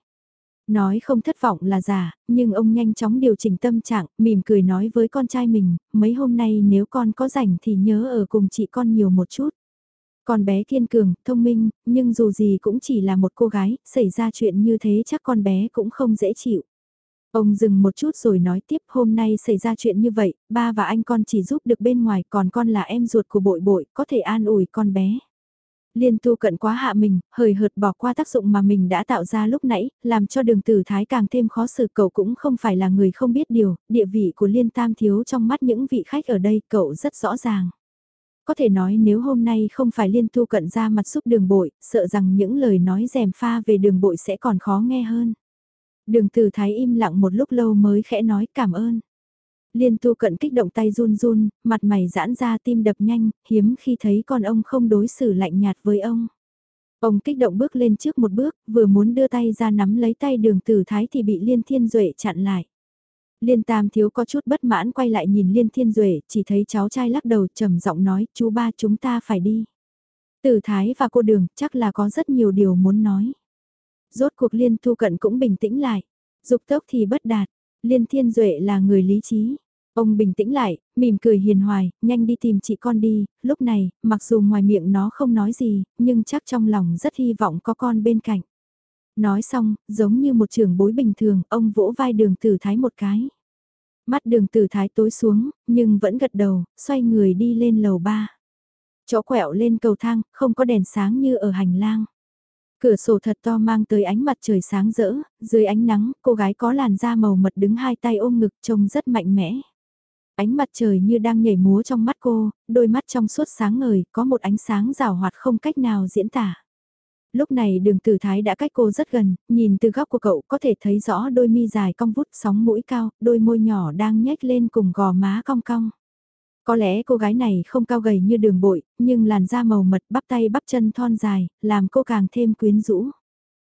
Nói không thất vọng là giả, nhưng ông nhanh chóng điều chỉnh tâm trạng, mỉm cười nói với con trai mình, mấy hôm nay nếu con có rảnh thì nhớ ở cùng chị con nhiều một chút. Con bé kiên cường, thông minh, nhưng dù gì cũng chỉ là một cô gái, xảy ra chuyện như thế chắc con bé cũng không dễ chịu. Ông dừng một chút rồi nói tiếp hôm nay xảy ra chuyện như vậy, ba và anh con chỉ giúp được bên ngoài còn con là em ruột của bội bội, có thể an ủi con bé. Liên tu cận quá hạ mình, hời hợt bỏ qua tác dụng mà mình đã tạo ra lúc nãy, làm cho đường tử thái càng thêm khó xử cậu cũng không phải là người không biết điều, địa vị của liên tam thiếu trong mắt những vị khách ở đây cậu rất rõ ràng. Có thể nói nếu hôm nay không phải liên tu cận ra mặt giúp đường bội, sợ rằng những lời nói rèm pha về đường bội sẽ còn khó nghe hơn. Đường tử thái im lặng một lúc lâu mới khẽ nói cảm ơn. Liên tu cận kích động tay run run, mặt mày giãn ra tim đập nhanh, hiếm khi thấy con ông không đối xử lạnh nhạt với ông. Ông kích động bước lên trước một bước, vừa muốn đưa tay ra nắm lấy tay đường tử thái thì bị Liên Thiên Duệ chặn lại. Liên Tam Thiếu có chút bất mãn quay lại nhìn Liên Thiên Duệ, chỉ thấy cháu trai lắc đầu trầm giọng nói, chú ba chúng ta phải đi. Tử Thái và cô đường chắc là có rất nhiều điều muốn nói. Rốt cuộc Liên Thu Cận cũng bình tĩnh lại. Dục tốc thì bất đạt. Liên Thiên Duệ là người lý trí. Ông bình tĩnh lại, mỉm cười hiền hoài, nhanh đi tìm chị con đi, lúc này, mặc dù ngoài miệng nó không nói gì, nhưng chắc trong lòng rất hy vọng có con bên cạnh. Nói xong, giống như một trưởng bối bình thường, ông vỗ vai đường tử thái một cái. Mắt đường tử thái tối xuống, nhưng vẫn gật đầu, xoay người đi lên lầu ba. Chỗ quẹo lên cầu thang, không có đèn sáng như ở hành lang. Cửa sổ thật to mang tới ánh mặt trời sáng rỡ, dưới ánh nắng, cô gái có làn da màu mật đứng hai tay ôm ngực trông rất mạnh mẽ. Ánh mặt trời như đang nhảy múa trong mắt cô, đôi mắt trong suốt sáng ngời, có một ánh sáng rào hoạt không cách nào diễn tả. Lúc này đường tử thái đã cách cô rất gần, nhìn từ góc của cậu có thể thấy rõ đôi mi dài cong vút sóng mũi cao, đôi môi nhỏ đang nhếch lên cùng gò má cong cong. Có lẽ cô gái này không cao gầy như đường bội, nhưng làn da màu mật bắp tay bắp chân thon dài, làm cô càng thêm quyến rũ.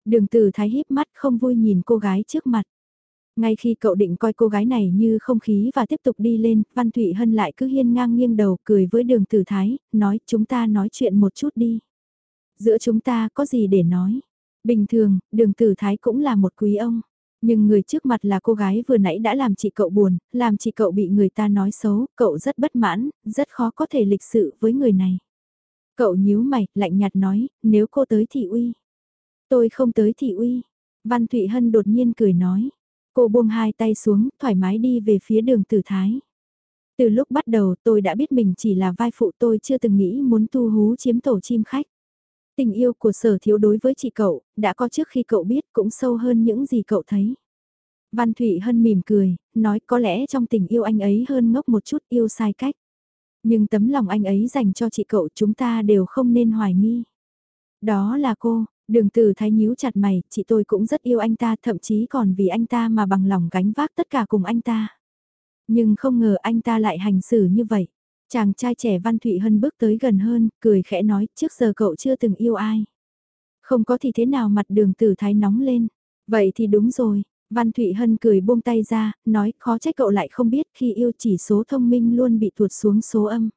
Đường tử thái híp mắt không vui nhìn cô gái trước mặt. Ngay khi cậu định coi cô gái này như không khí và tiếp tục đi lên, Văn Thụy Hân lại cứ hiên ngang nghiêng đầu cười với đường tử thái, nói chúng ta nói chuyện một chút đi. Giữa chúng ta có gì để nói? Bình thường, đường tử thái cũng là một quý ông. Nhưng người trước mặt là cô gái vừa nãy đã làm chị cậu buồn, làm chị cậu bị người ta nói xấu, cậu rất bất mãn, rất khó có thể lịch sự với người này. Cậu nhíu mày, lạnh nhạt nói, nếu cô tới thị uy. Tôi không tới thị uy. Văn Thụy Hân đột nhiên cười nói. Cô buông hai tay xuống, thoải mái đi về phía đường tử thái. Từ lúc bắt đầu tôi đã biết mình chỉ là vai phụ tôi chưa từng nghĩ muốn tu hú chiếm tổ chim khách. Tình yêu của sở thiếu đối với chị cậu, đã có trước khi cậu biết cũng sâu hơn những gì cậu thấy. Văn Thụy Hân mỉm cười, nói có lẽ trong tình yêu anh ấy hơn ngốc một chút yêu sai cách. Nhưng tấm lòng anh ấy dành cho chị cậu chúng ta đều không nên hoài nghi. Đó là cô, đường từ thái nhíu chặt mày, chị tôi cũng rất yêu anh ta thậm chí còn vì anh ta mà bằng lòng gánh vác tất cả cùng anh ta. Nhưng không ngờ anh ta lại hành xử như vậy. Chàng trai trẻ Văn Thụy Hân bước tới gần hơn, cười khẽ nói, trước giờ cậu chưa từng yêu ai. Không có thì thế nào mặt đường tử thái nóng lên. Vậy thì đúng rồi, Văn Thụy Hân cười buông tay ra, nói khó trách cậu lại không biết khi yêu chỉ số thông minh luôn bị tuột xuống số âm.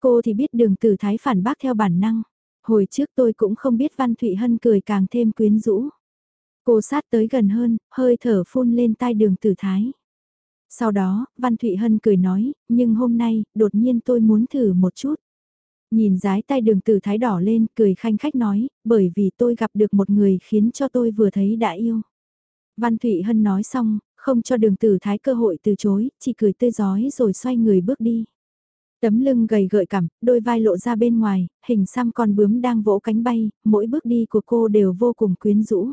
Cô thì biết đường tử thái phản bác theo bản năng. Hồi trước tôi cũng không biết Văn Thụy Hân cười càng thêm quyến rũ. Cô sát tới gần hơn, hơi thở phun lên tai đường tử thái. Sau đó, Văn Thụy Hân cười nói, nhưng hôm nay, đột nhiên tôi muốn thử một chút. Nhìn dái tay đường tử thái đỏ lên, cười khanh khách nói, bởi vì tôi gặp được một người khiến cho tôi vừa thấy đã yêu. Văn Thụy Hân nói xong, không cho đường tử thái cơ hội từ chối, chỉ cười tươi giói rồi xoay người bước đi. Tấm lưng gầy gợi cảm, đôi vai lộ ra bên ngoài, hình xăm con bướm đang vỗ cánh bay, mỗi bước đi của cô đều vô cùng quyến rũ.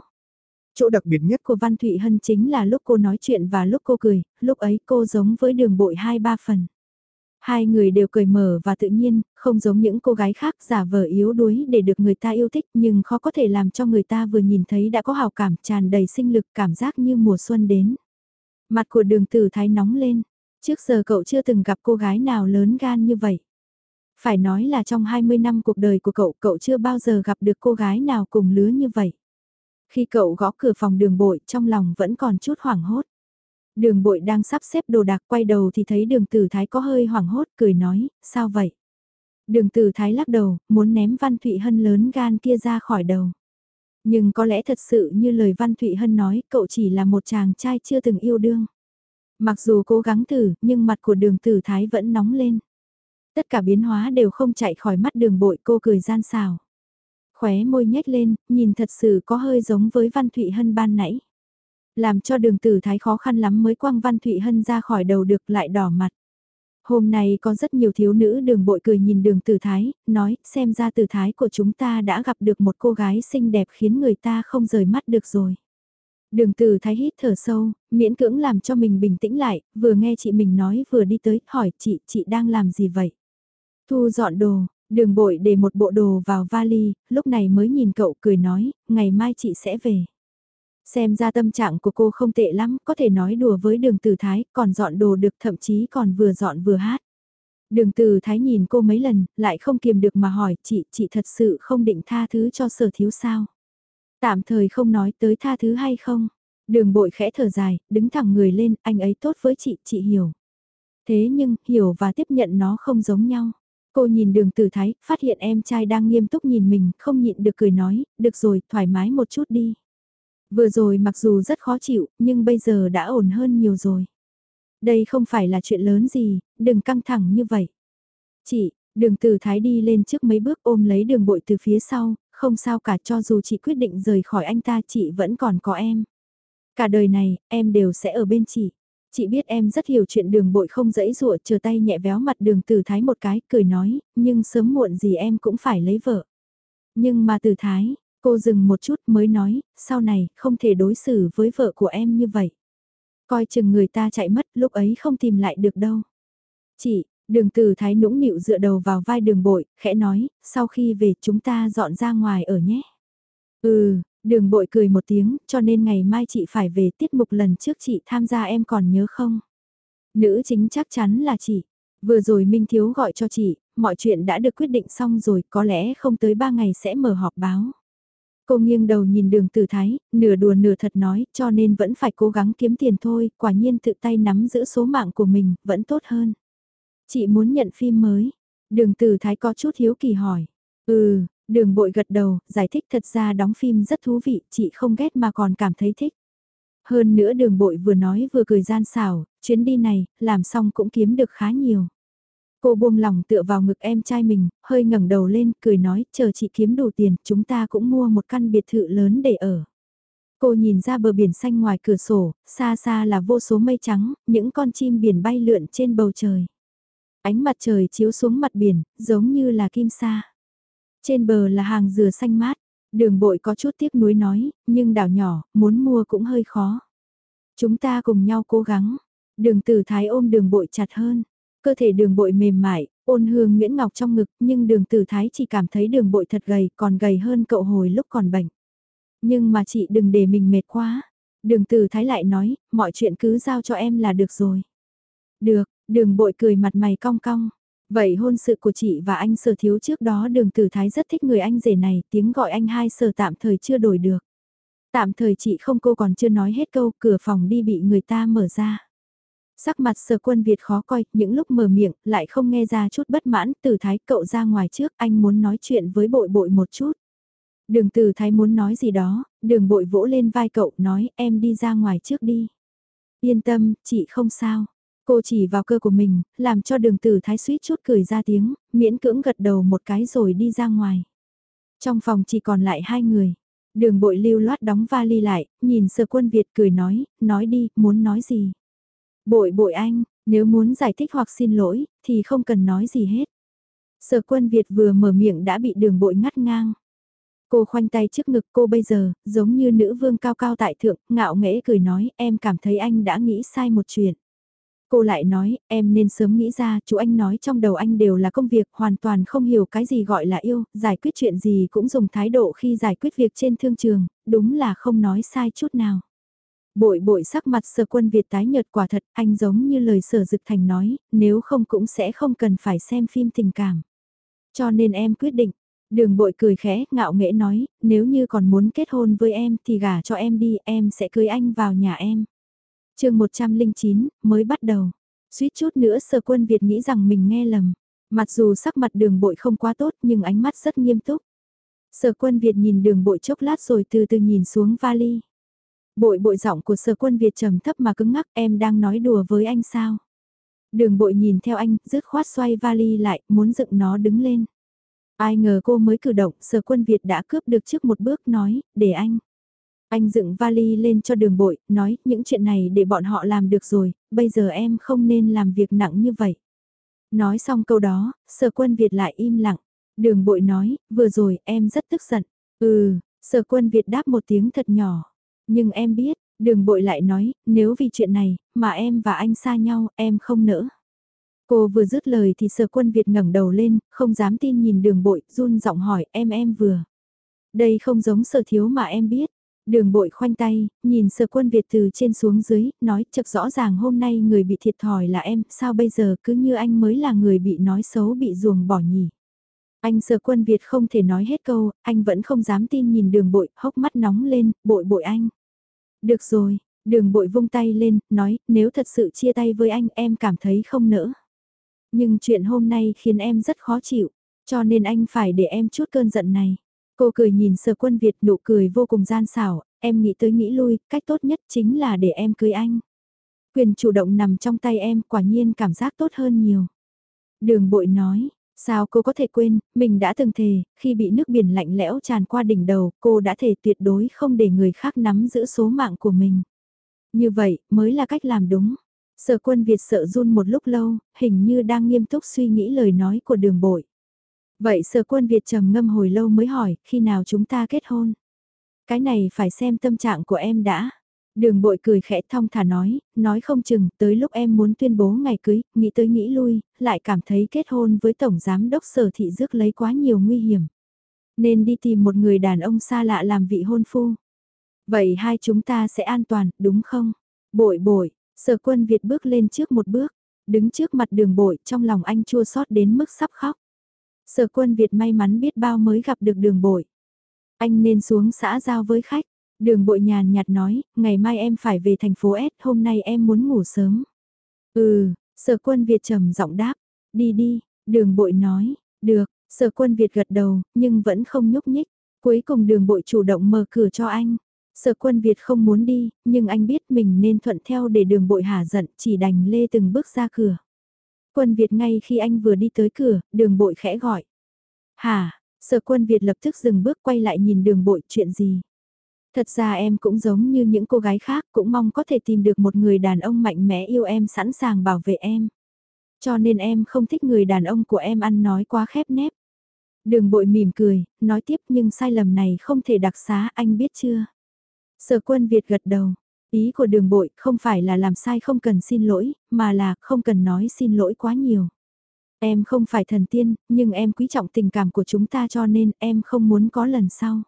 Chỗ đặc biệt nhất của Văn Thụy Hân chính là lúc cô nói chuyện và lúc cô cười, lúc ấy cô giống với đường bội hai ba phần. Hai người đều cười mở và tự nhiên, không giống những cô gái khác giả vờ yếu đuối để được người ta yêu thích nhưng khó có thể làm cho người ta vừa nhìn thấy đã có hào cảm tràn đầy sinh lực cảm giác như mùa xuân đến. Mặt của đường tử thái nóng lên, trước giờ cậu chưa từng gặp cô gái nào lớn gan như vậy. Phải nói là trong 20 năm cuộc đời của cậu, cậu chưa bao giờ gặp được cô gái nào cùng lứa như vậy. Khi cậu gõ cửa phòng đường bội trong lòng vẫn còn chút hoảng hốt. Đường bội đang sắp xếp đồ đạc quay đầu thì thấy đường tử thái có hơi hoảng hốt cười nói, sao vậy? Đường tử thái lắc đầu, muốn ném Văn Thụy Hân lớn gan kia ra khỏi đầu. Nhưng có lẽ thật sự như lời Văn Thụy Hân nói, cậu chỉ là một chàng trai chưa từng yêu đương. Mặc dù cố gắng thử, nhưng mặt của đường tử thái vẫn nóng lên. Tất cả biến hóa đều không chạy khỏi mắt đường bội cô cười gian xào khóe môi nhếch lên, nhìn thật sự có hơi giống với Văn Thụy Hân ban nãy. Làm cho đường tử thái khó khăn lắm mới quăng Văn Thụy Hân ra khỏi đầu được lại đỏ mặt. Hôm nay có rất nhiều thiếu nữ đường bội cười nhìn đường tử thái, nói xem ra tử thái của chúng ta đã gặp được một cô gái xinh đẹp khiến người ta không rời mắt được rồi. Đường Từ thái hít thở sâu, miễn cưỡng làm cho mình bình tĩnh lại, vừa nghe chị mình nói vừa đi tới, hỏi chị, chị đang làm gì vậy? Thu dọn đồ, Đường bội để một bộ đồ vào vali, lúc này mới nhìn cậu cười nói, ngày mai chị sẽ về. Xem ra tâm trạng của cô không tệ lắm, có thể nói đùa với đường Từ thái, còn dọn đồ được thậm chí còn vừa dọn vừa hát. Đường Từ thái nhìn cô mấy lần, lại không kiềm được mà hỏi, chị, chị thật sự không định tha thứ cho sở thiếu sao? Tạm thời không nói tới tha thứ hay không? Đường bội khẽ thở dài, đứng thẳng người lên, anh ấy tốt với chị, chị hiểu. Thế nhưng, hiểu và tiếp nhận nó không giống nhau. Cô nhìn đường tử thái, phát hiện em trai đang nghiêm túc nhìn mình, không nhịn được cười nói, được rồi, thoải mái một chút đi. Vừa rồi mặc dù rất khó chịu, nhưng bây giờ đã ổn hơn nhiều rồi. Đây không phải là chuyện lớn gì, đừng căng thẳng như vậy. Chị, đường tử thái đi lên trước mấy bước ôm lấy đường bội từ phía sau, không sao cả cho dù chị quyết định rời khỏi anh ta chị vẫn còn có em. Cả đời này, em đều sẽ ở bên chị. Chị biết em rất hiểu chuyện đường bội không dẫy dụa chờ tay nhẹ véo mặt đường tử thái một cái, cười nói, nhưng sớm muộn gì em cũng phải lấy vợ. Nhưng mà tử thái, cô dừng một chút mới nói, sau này không thể đối xử với vợ của em như vậy. Coi chừng người ta chạy mất lúc ấy không tìm lại được đâu. Chị, đường tử thái nũng nịu dựa đầu vào vai đường bội, khẽ nói, sau khi về chúng ta dọn ra ngoài ở nhé. Ừ, Đường bội cười một tiếng, cho nên ngày mai chị phải về tiết mục lần trước chị tham gia em còn nhớ không? Nữ chính chắc chắn là chị. Vừa rồi Minh Thiếu gọi cho chị, mọi chuyện đã được quyết định xong rồi, có lẽ không tới ba ngày sẽ mở họp báo. Cô nghiêng đầu nhìn đường tử thái, nửa đùa nửa thật nói, cho nên vẫn phải cố gắng kiếm tiền thôi, quả nhiên tự tay nắm giữ số mạng của mình, vẫn tốt hơn. Chị muốn nhận phim mới. Đường từ thái có chút hiếu kỳ hỏi. Ừ, Đường bội gật đầu, giải thích thật ra đóng phim rất thú vị, chị không ghét mà còn cảm thấy thích. Hơn nữa đường bội vừa nói vừa cười gian xảo, chuyến đi này, làm xong cũng kiếm được khá nhiều. Cô buông lòng tựa vào ngực em trai mình, hơi ngẩng đầu lên, cười nói, chờ chị kiếm đủ tiền, chúng ta cũng mua một căn biệt thự lớn để ở. Cô nhìn ra bờ biển xanh ngoài cửa sổ, xa xa là vô số mây trắng, những con chim biển bay lượn trên bầu trời. Ánh mặt trời chiếu xuống mặt biển, giống như là kim sa. Trên bờ là hàng dừa xanh mát, đường bội có chút tiếc nuối nói, nhưng đảo nhỏ, muốn mua cũng hơi khó. Chúng ta cùng nhau cố gắng, đường tử thái ôm đường bội chặt hơn, cơ thể đường bội mềm mại, ôn hương Nguyễn Ngọc trong ngực, nhưng đường tử thái chỉ cảm thấy đường bội thật gầy, còn gầy hơn cậu hồi lúc còn bệnh. Nhưng mà chị đừng để mình mệt quá. Đường tử thái lại nói, mọi chuyện cứ giao cho em là được rồi. Được, đường bội cười mặt mày cong cong. Vậy hôn sự của chị và anh sở thiếu trước đó đường tử thái rất thích người anh rể này, tiếng gọi anh hai sở tạm thời chưa đổi được. Tạm thời chị không cô còn chưa nói hết câu, cửa phòng đi bị người ta mở ra. Sắc mặt sở quân Việt khó coi, những lúc mở miệng, lại không nghe ra chút bất mãn, tử thái cậu ra ngoài trước, anh muốn nói chuyện với bội bội một chút. Đường tử thái muốn nói gì đó, đường bội vỗ lên vai cậu, nói em đi ra ngoài trước đi. Yên tâm, chị không sao. Cô chỉ vào cơ của mình, làm cho đường tử thái suýt chút cười ra tiếng, miễn cưỡng gật đầu một cái rồi đi ra ngoài. Trong phòng chỉ còn lại hai người. Đường bội lưu loát đóng vali lại, nhìn sơ quân Việt cười nói, nói đi, muốn nói gì. Bội bội anh, nếu muốn giải thích hoặc xin lỗi, thì không cần nói gì hết. Sở quân Việt vừa mở miệng đã bị đường bội ngắt ngang. Cô khoanh tay trước ngực cô bây giờ, giống như nữ vương cao cao tại thượng, ngạo nghễ cười nói em cảm thấy anh đã nghĩ sai một chuyện. Cô lại nói, em nên sớm nghĩ ra, chú anh nói trong đầu anh đều là công việc, hoàn toàn không hiểu cái gì gọi là yêu, giải quyết chuyện gì cũng dùng thái độ khi giải quyết việc trên thương trường, đúng là không nói sai chút nào. Bội bội sắc mặt sở quân Việt tái nhợt quả thật, anh giống như lời sở dực thành nói, nếu không cũng sẽ không cần phải xem phim tình cảm. Cho nên em quyết định, đường bội cười khẽ, ngạo nghễ nói, nếu như còn muốn kết hôn với em thì gả cho em đi, em sẽ cưới anh vào nhà em chương 109, mới bắt đầu. Suýt chút nữa sở quân Việt nghĩ rằng mình nghe lầm. Mặc dù sắc mặt đường bội không quá tốt nhưng ánh mắt rất nghiêm túc. Sở quân Việt nhìn đường bội chốc lát rồi từ từ nhìn xuống vali. Bội bội giọng của sở quân Việt trầm thấp mà cứng ngắc em đang nói đùa với anh sao. Đường bội nhìn theo anh, rứt khoát xoay vali lại, muốn dựng nó đứng lên. Ai ngờ cô mới cử động, sở quân Việt đã cướp được trước một bước nói, để anh. Anh dựng vali lên cho đường bội, nói những chuyện này để bọn họ làm được rồi, bây giờ em không nên làm việc nặng như vậy. Nói xong câu đó, sở quân Việt lại im lặng. Đường bội nói, vừa rồi em rất tức giận. Ừ, sở quân Việt đáp một tiếng thật nhỏ. Nhưng em biết, đường bội lại nói, nếu vì chuyện này, mà em và anh xa nhau, em không nỡ. Cô vừa dứt lời thì sở quân Việt ngẩng đầu lên, không dám tin nhìn đường bội, run giọng hỏi em em vừa. Đây không giống sở thiếu mà em biết. Đường bội khoanh tay, nhìn sở quân Việt từ trên xuống dưới, nói chật rõ ràng hôm nay người bị thiệt thòi là em, sao bây giờ cứ như anh mới là người bị nói xấu bị ruồng bỏ nhỉ. Anh sở quân Việt không thể nói hết câu, anh vẫn không dám tin nhìn đường bội, hốc mắt nóng lên, bội bội anh. Được rồi, đường bội vung tay lên, nói, nếu thật sự chia tay với anh em cảm thấy không nỡ. Nhưng chuyện hôm nay khiến em rất khó chịu, cho nên anh phải để em chút cơn giận này. Cô cười nhìn sở quân Việt nụ cười vô cùng gian xảo, em nghĩ tới nghĩ lui, cách tốt nhất chính là để em cưới anh. Quyền chủ động nằm trong tay em quả nhiên cảm giác tốt hơn nhiều. Đường bội nói, sao cô có thể quên, mình đã từng thề, khi bị nước biển lạnh lẽo tràn qua đỉnh đầu, cô đã thể tuyệt đối không để người khác nắm giữ số mạng của mình. Như vậy, mới là cách làm đúng. Sở quân Việt sợ run một lúc lâu, hình như đang nghiêm túc suy nghĩ lời nói của đường bội. Vậy sở quân Việt trầm ngâm hồi lâu mới hỏi, khi nào chúng ta kết hôn? Cái này phải xem tâm trạng của em đã. Đường bội cười khẽ thong thả nói, nói không chừng, tới lúc em muốn tuyên bố ngày cưới, nghĩ tới nghĩ lui, lại cảm thấy kết hôn với Tổng Giám Đốc Sở Thị Dước lấy quá nhiều nguy hiểm. Nên đi tìm một người đàn ông xa lạ làm vị hôn phu. Vậy hai chúng ta sẽ an toàn, đúng không? Bội bội, sở quân Việt bước lên trước một bước, đứng trước mặt đường bội trong lòng anh chua xót đến mức sắp khóc. Sở quân Việt may mắn biết bao mới gặp được đường bội. Anh nên xuống xã giao với khách. Đường bội nhàn nhạt nói, ngày mai em phải về thành phố S, hôm nay em muốn ngủ sớm. Ừ, sở quân Việt trầm giọng đáp, đi đi, đường bội nói, được, sở quân Việt gật đầu, nhưng vẫn không nhúc nhích. Cuối cùng đường bội chủ động mở cửa cho anh. Sở quân Việt không muốn đi, nhưng anh biết mình nên thuận theo để đường bội hả giận, chỉ đành lê từng bước ra cửa. Quân Việt ngay khi anh vừa đi tới cửa, đường bội khẽ gọi. Hả, sở quân Việt lập tức dừng bước quay lại nhìn đường bội chuyện gì. Thật ra em cũng giống như những cô gái khác cũng mong có thể tìm được một người đàn ông mạnh mẽ yêu em sẵn sàng bảo vệ em. Cho nên em không thích người đàn ông của em ăn nói quá khép nép. Đường bội mỉm cười, nói tiếp nhưng sai lầm này không thể đặc xá anh biết chưa. Sở quân Việt gật đầu, ý của đường bội không phải là làm sai không cần xin lỗi, mà là không cần nói xin lỗi quá nhiều. Em không phải thần tiên, nhưng em quý trọng tình cảm của chúng ta cho nên em không muốn có lần sau.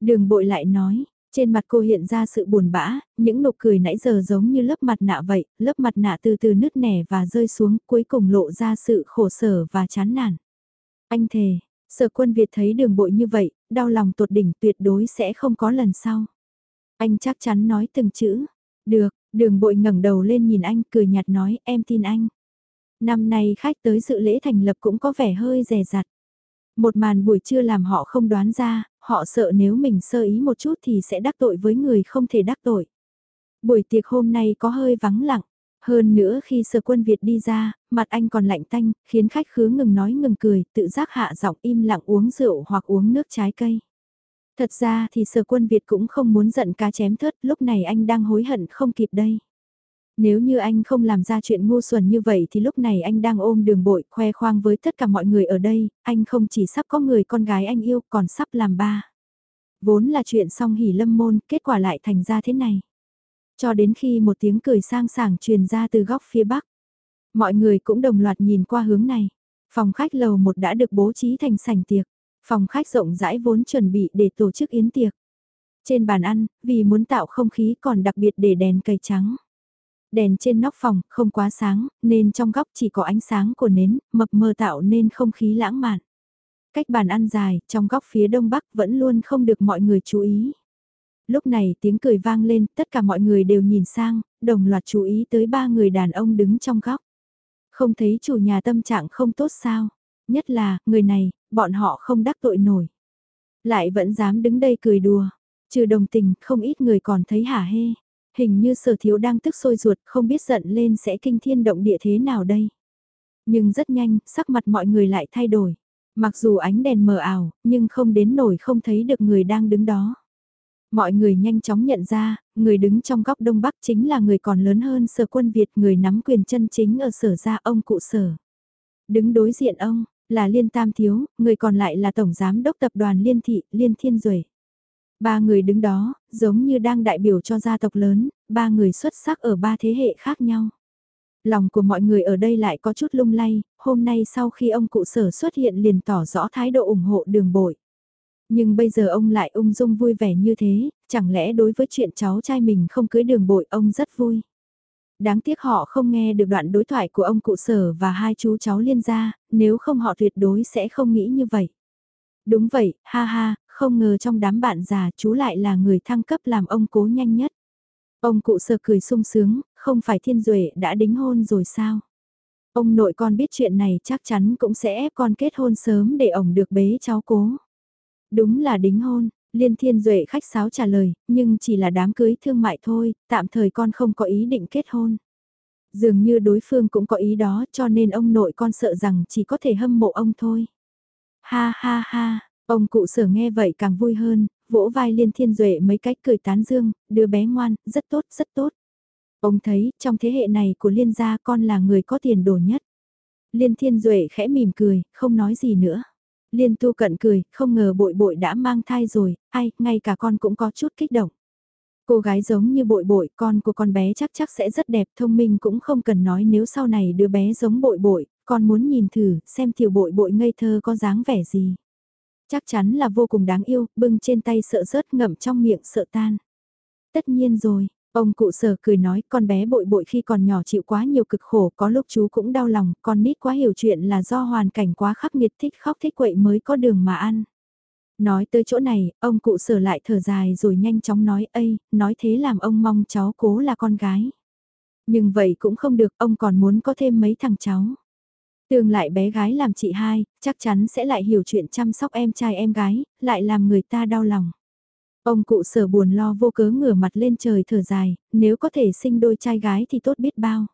Đường bội lại nói, trên mặt cô hiện ra sự buồn bã, những nụ cười nãy giờ giống như lớp mặt nạ vậy, lớp mặt nạ từ từ nứt nẻ và rơi xuống cuối cùng lộ ra sự khổ sở và chán nản. Anh thề, sở quân Việt thấy đường bội như vậy, đau lòng tột đỉnh tuyệt đối sẽ không có lần sau. Anh chắc chắn nói từng chữ. Được, đường bội ngẩng đầu lên nhìn anh cười nhạt nói em tin anh. Năm nay khách tới dự lễ thành lập cũng có vẻ hơi rè rặt. Một màn buổi trưa làm họ không đoán ra, họ sợ nếu mình sơ ý một chút thì sẽ đắc tội với người không thể đắc tội. Buổi tiệc hôm nay có hơi vắng lặng. Hơn nữa khi sở quân Việt đi ra, mặt anh còn lạnh tanh, khiến khách khứa ngừng nói ngừng cười, tự giác hạ giọng im lặng uống rượu hoặc uống nước trái cây. Thật ra thì sở quân Việt cũng không muốn giận cá chém thớt, lúc này anh đang hối hận không kịp đây. Nếu như anh không làm ra chuyện ngu xuẩn như vậy thì lúc này anh đang ôm đường bội khoe khoang với tất cả mọi người ở đây, anh không chỉ sắp có người con gái anh yêu còn sắp làm ba. Vốn là chuyện song hỉ lâm môn, kết quả lại thành ra thế này. Cho đến khi một tiếng cười sang sảng truyền ra từ góc phía bắc. Mọi người cũng đồng loạt nhìn qua hướng này. Phòng khách lầu một đã được bố trí thành sảnh tiệc. Phòng khách rộng rãi vốn chuẩn bị để tổ chức yến tiệc. Trên bàn ăn, vì muốn tạo không khí còn đặc biệt để đèn cây trắng. Đèn trên nóc phòng không quá sáng, nên trong góc chỉ có ánh sáng của nến, mập mờ tạo nên không khí lãng mạn. Cách bàn ăn dài, trong góc phía đông bắc vẫn luôn không được mọi người chú ý. Lúc này tiếng cười vang lên, tất cả mọi người đều nhìn sang, đồng loạt chú ý tới ba người đàn ông đứng trong góc. Không thấy chủ nhà tâm trạng không tốt sao? Nhất là, người này, bọn họ không đắc tội nổi. Lại vẫn dám đứng đây cười đùa. Trừ đồng tình, không ít người còn thấy hả hê. Hình như sở thiếu đang tức sôi ruột, không biết giận lên sẽ kinh thiên động địa thế nào đây. Nhưng rất nhanh, sắc mặt mọi người lại thay đổi. Mặc dù ánh đèn mờ ảo, nhưng không đến nổi không thấy được người đang đứng đó. Mọi người nhanh chóng nhận ra, người đứng trong góc đông bắc chính là người còn lớn hơn sở quân Việt, người nắm quyền chân chính ở sở gia ông cụ sở. Đứng đối diện ông, là Liên Tam Thiếu, người còn lại là Tổng Giám đốc Tập đoàn Liên Thị, Liên Thiên Duệ. Ba người đứng đó, giống như đang đại biểu cho gia tộc lớn, ba người xuất sắc ở ba thế hệ khác nhau. Lòng của mọi người ở đây lại có chút lung lay, hôm nay sau khi ông cụ sở xuất hiện liền tỏ rõ thái độ ủng hộ đường bội. Nhưng bây giờ ông lại ung dung vui vẻ như thế, chẳng lẽ đối với chuyện cháu trai mình không cưới đường bội ông rất vui. Đáng tiếc họ không nghe được đoạn đối thoại của ông cụ sở và hai chú cháu liên gia, nếu không họ tuyệt đối sẽ không nghĩ như vậy. Đúng vậy, ha ha, không ngờ trong đám bạn già chú lại là người thăng cấp làm ông cố nhanh nhất. Ông cụ sở cười sung sướng, không phải thiên duệ đã đính hôn rồi sao? Ông nội con biết chuyện này chắc chắn cũng sẽ ép con kết hôn sớm để ổng được bế cháu cố. Đúng là đính hôn, Liên Thiên Duệ khách sáo trả lời, nhưng chỉ là đám cưới thương mại thôi, tạm thời con không có ý định kết hôn. Dường như đối phương cũng có ý đó cho nên ông nội con sợ rằng chỉ có thể hâm mộ ông thôi. Ha ha ha, ông cụ sở nghe vậy càng vui hơn, vỗ vai Liên Thiên Duệ mấy cách cười tán dương, đứa bé ngoan, rất tốt, rất tốt. Ông thấy, trong thế hệ này của Liên gia con là người có tiền đồ nhất. Liên Thiên Duệ khẽ mỉm cười, không nói gì nữa. Liên Tu cận cười, không ngờ bội bội đã mang thai rồi, ai, ngay cả con cũng có chút kích động. Cô gái giống như bội bội, con của con bé chắc chắc sẽ rất đẹp, thông minh cũng không cần nói nếu sau này đứa bé giống bội bội, con muốn nhìn thử, xem tiểu bội bội ngây thơ có dáng vẻ gì. Chắc chắn là vô cùng đáng yêu, bưng trên tay sợ rớt ngậm trong miệng sợ tan. Tất nhiên rồi, ông cụ sở cười nói con bé bội bội khi còn nhỏ chịu quá nhiều cực khổ, có lúc chú cũng đau lòng, con nít quá hiểu chuyện là do hoàn cảnh quá khắc nghiệt thích khóc thích quậy mới có đường mà ăn. Nói tới chỗ này, ông cụ sở lại thở dài rồi nhanh chóng nói ây, nói thế làm ông mong cháu cố là con gái. Nhưng vậy cũng không được, ông còn muốn có thêm mấy thằng cháu. Tương lại bé gái làm chị hai, chắc chắn sẽ lại hiểu chuyện chăm sóc em trai em gái, lại làm người ta đau lòng. Ông cụ sở buồn lo vô cớ ngửa mặt lên trời thở dài, nếu có thể sinh đôi trai gái thì tốt biết bao.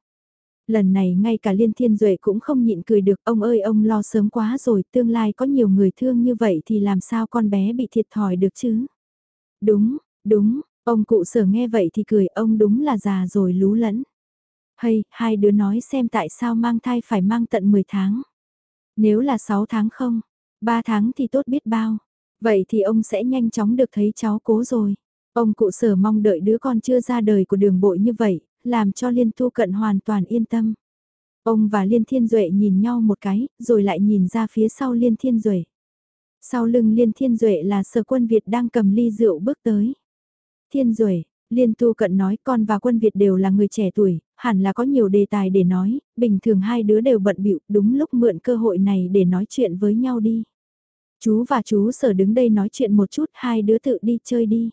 Lần này ngay cả Liên Thiên Duệ cũng không nhịn cười được, ông ơi ông lo sớm quá rồi, tương lai có nhiều người thương như vậy thì làm sao con bé bị thiệt thòi được chứ? Đúng, đúng, ông cụ sở nghe vậy thì cười, ông đúng là già rồi lú lẫn. Hay, hai đứa nói xem tại sao mang thai phải mang tận 10 tháng. Nếu là 6 tháng không, 3 tháng thì tốt biết bao. Vậy thì ông sẽ nhanh chóng được thấy cháu cố rồi. Ông cụ sở mong đợi đứa con chưa ra đời của đường bội như vậy, làm cho Liên Thu Cận hoàn toàn yên tâm. Ông và Liên Thiên Duệ nhìn nhau một cái, rồi lại nhìn ra phía sau Liên Thiên Duệ. Sau lưng Liên Thiên Duệ là sở quân Việt đang cầm ly rượu bước tới. Thiên Duệ, Liên Tu Cận nói con và quân Việt đều là người trẻ tuổi, hẳn là có nhiều đề tài để nói, bình thường hai đứa đều bận bịu đúng lúc mượn cơ hội này để nói chuyện với nhau đi. Chú và chú sở đứng đây nói chuyện một chút, hai đứa tự đi chơi đi.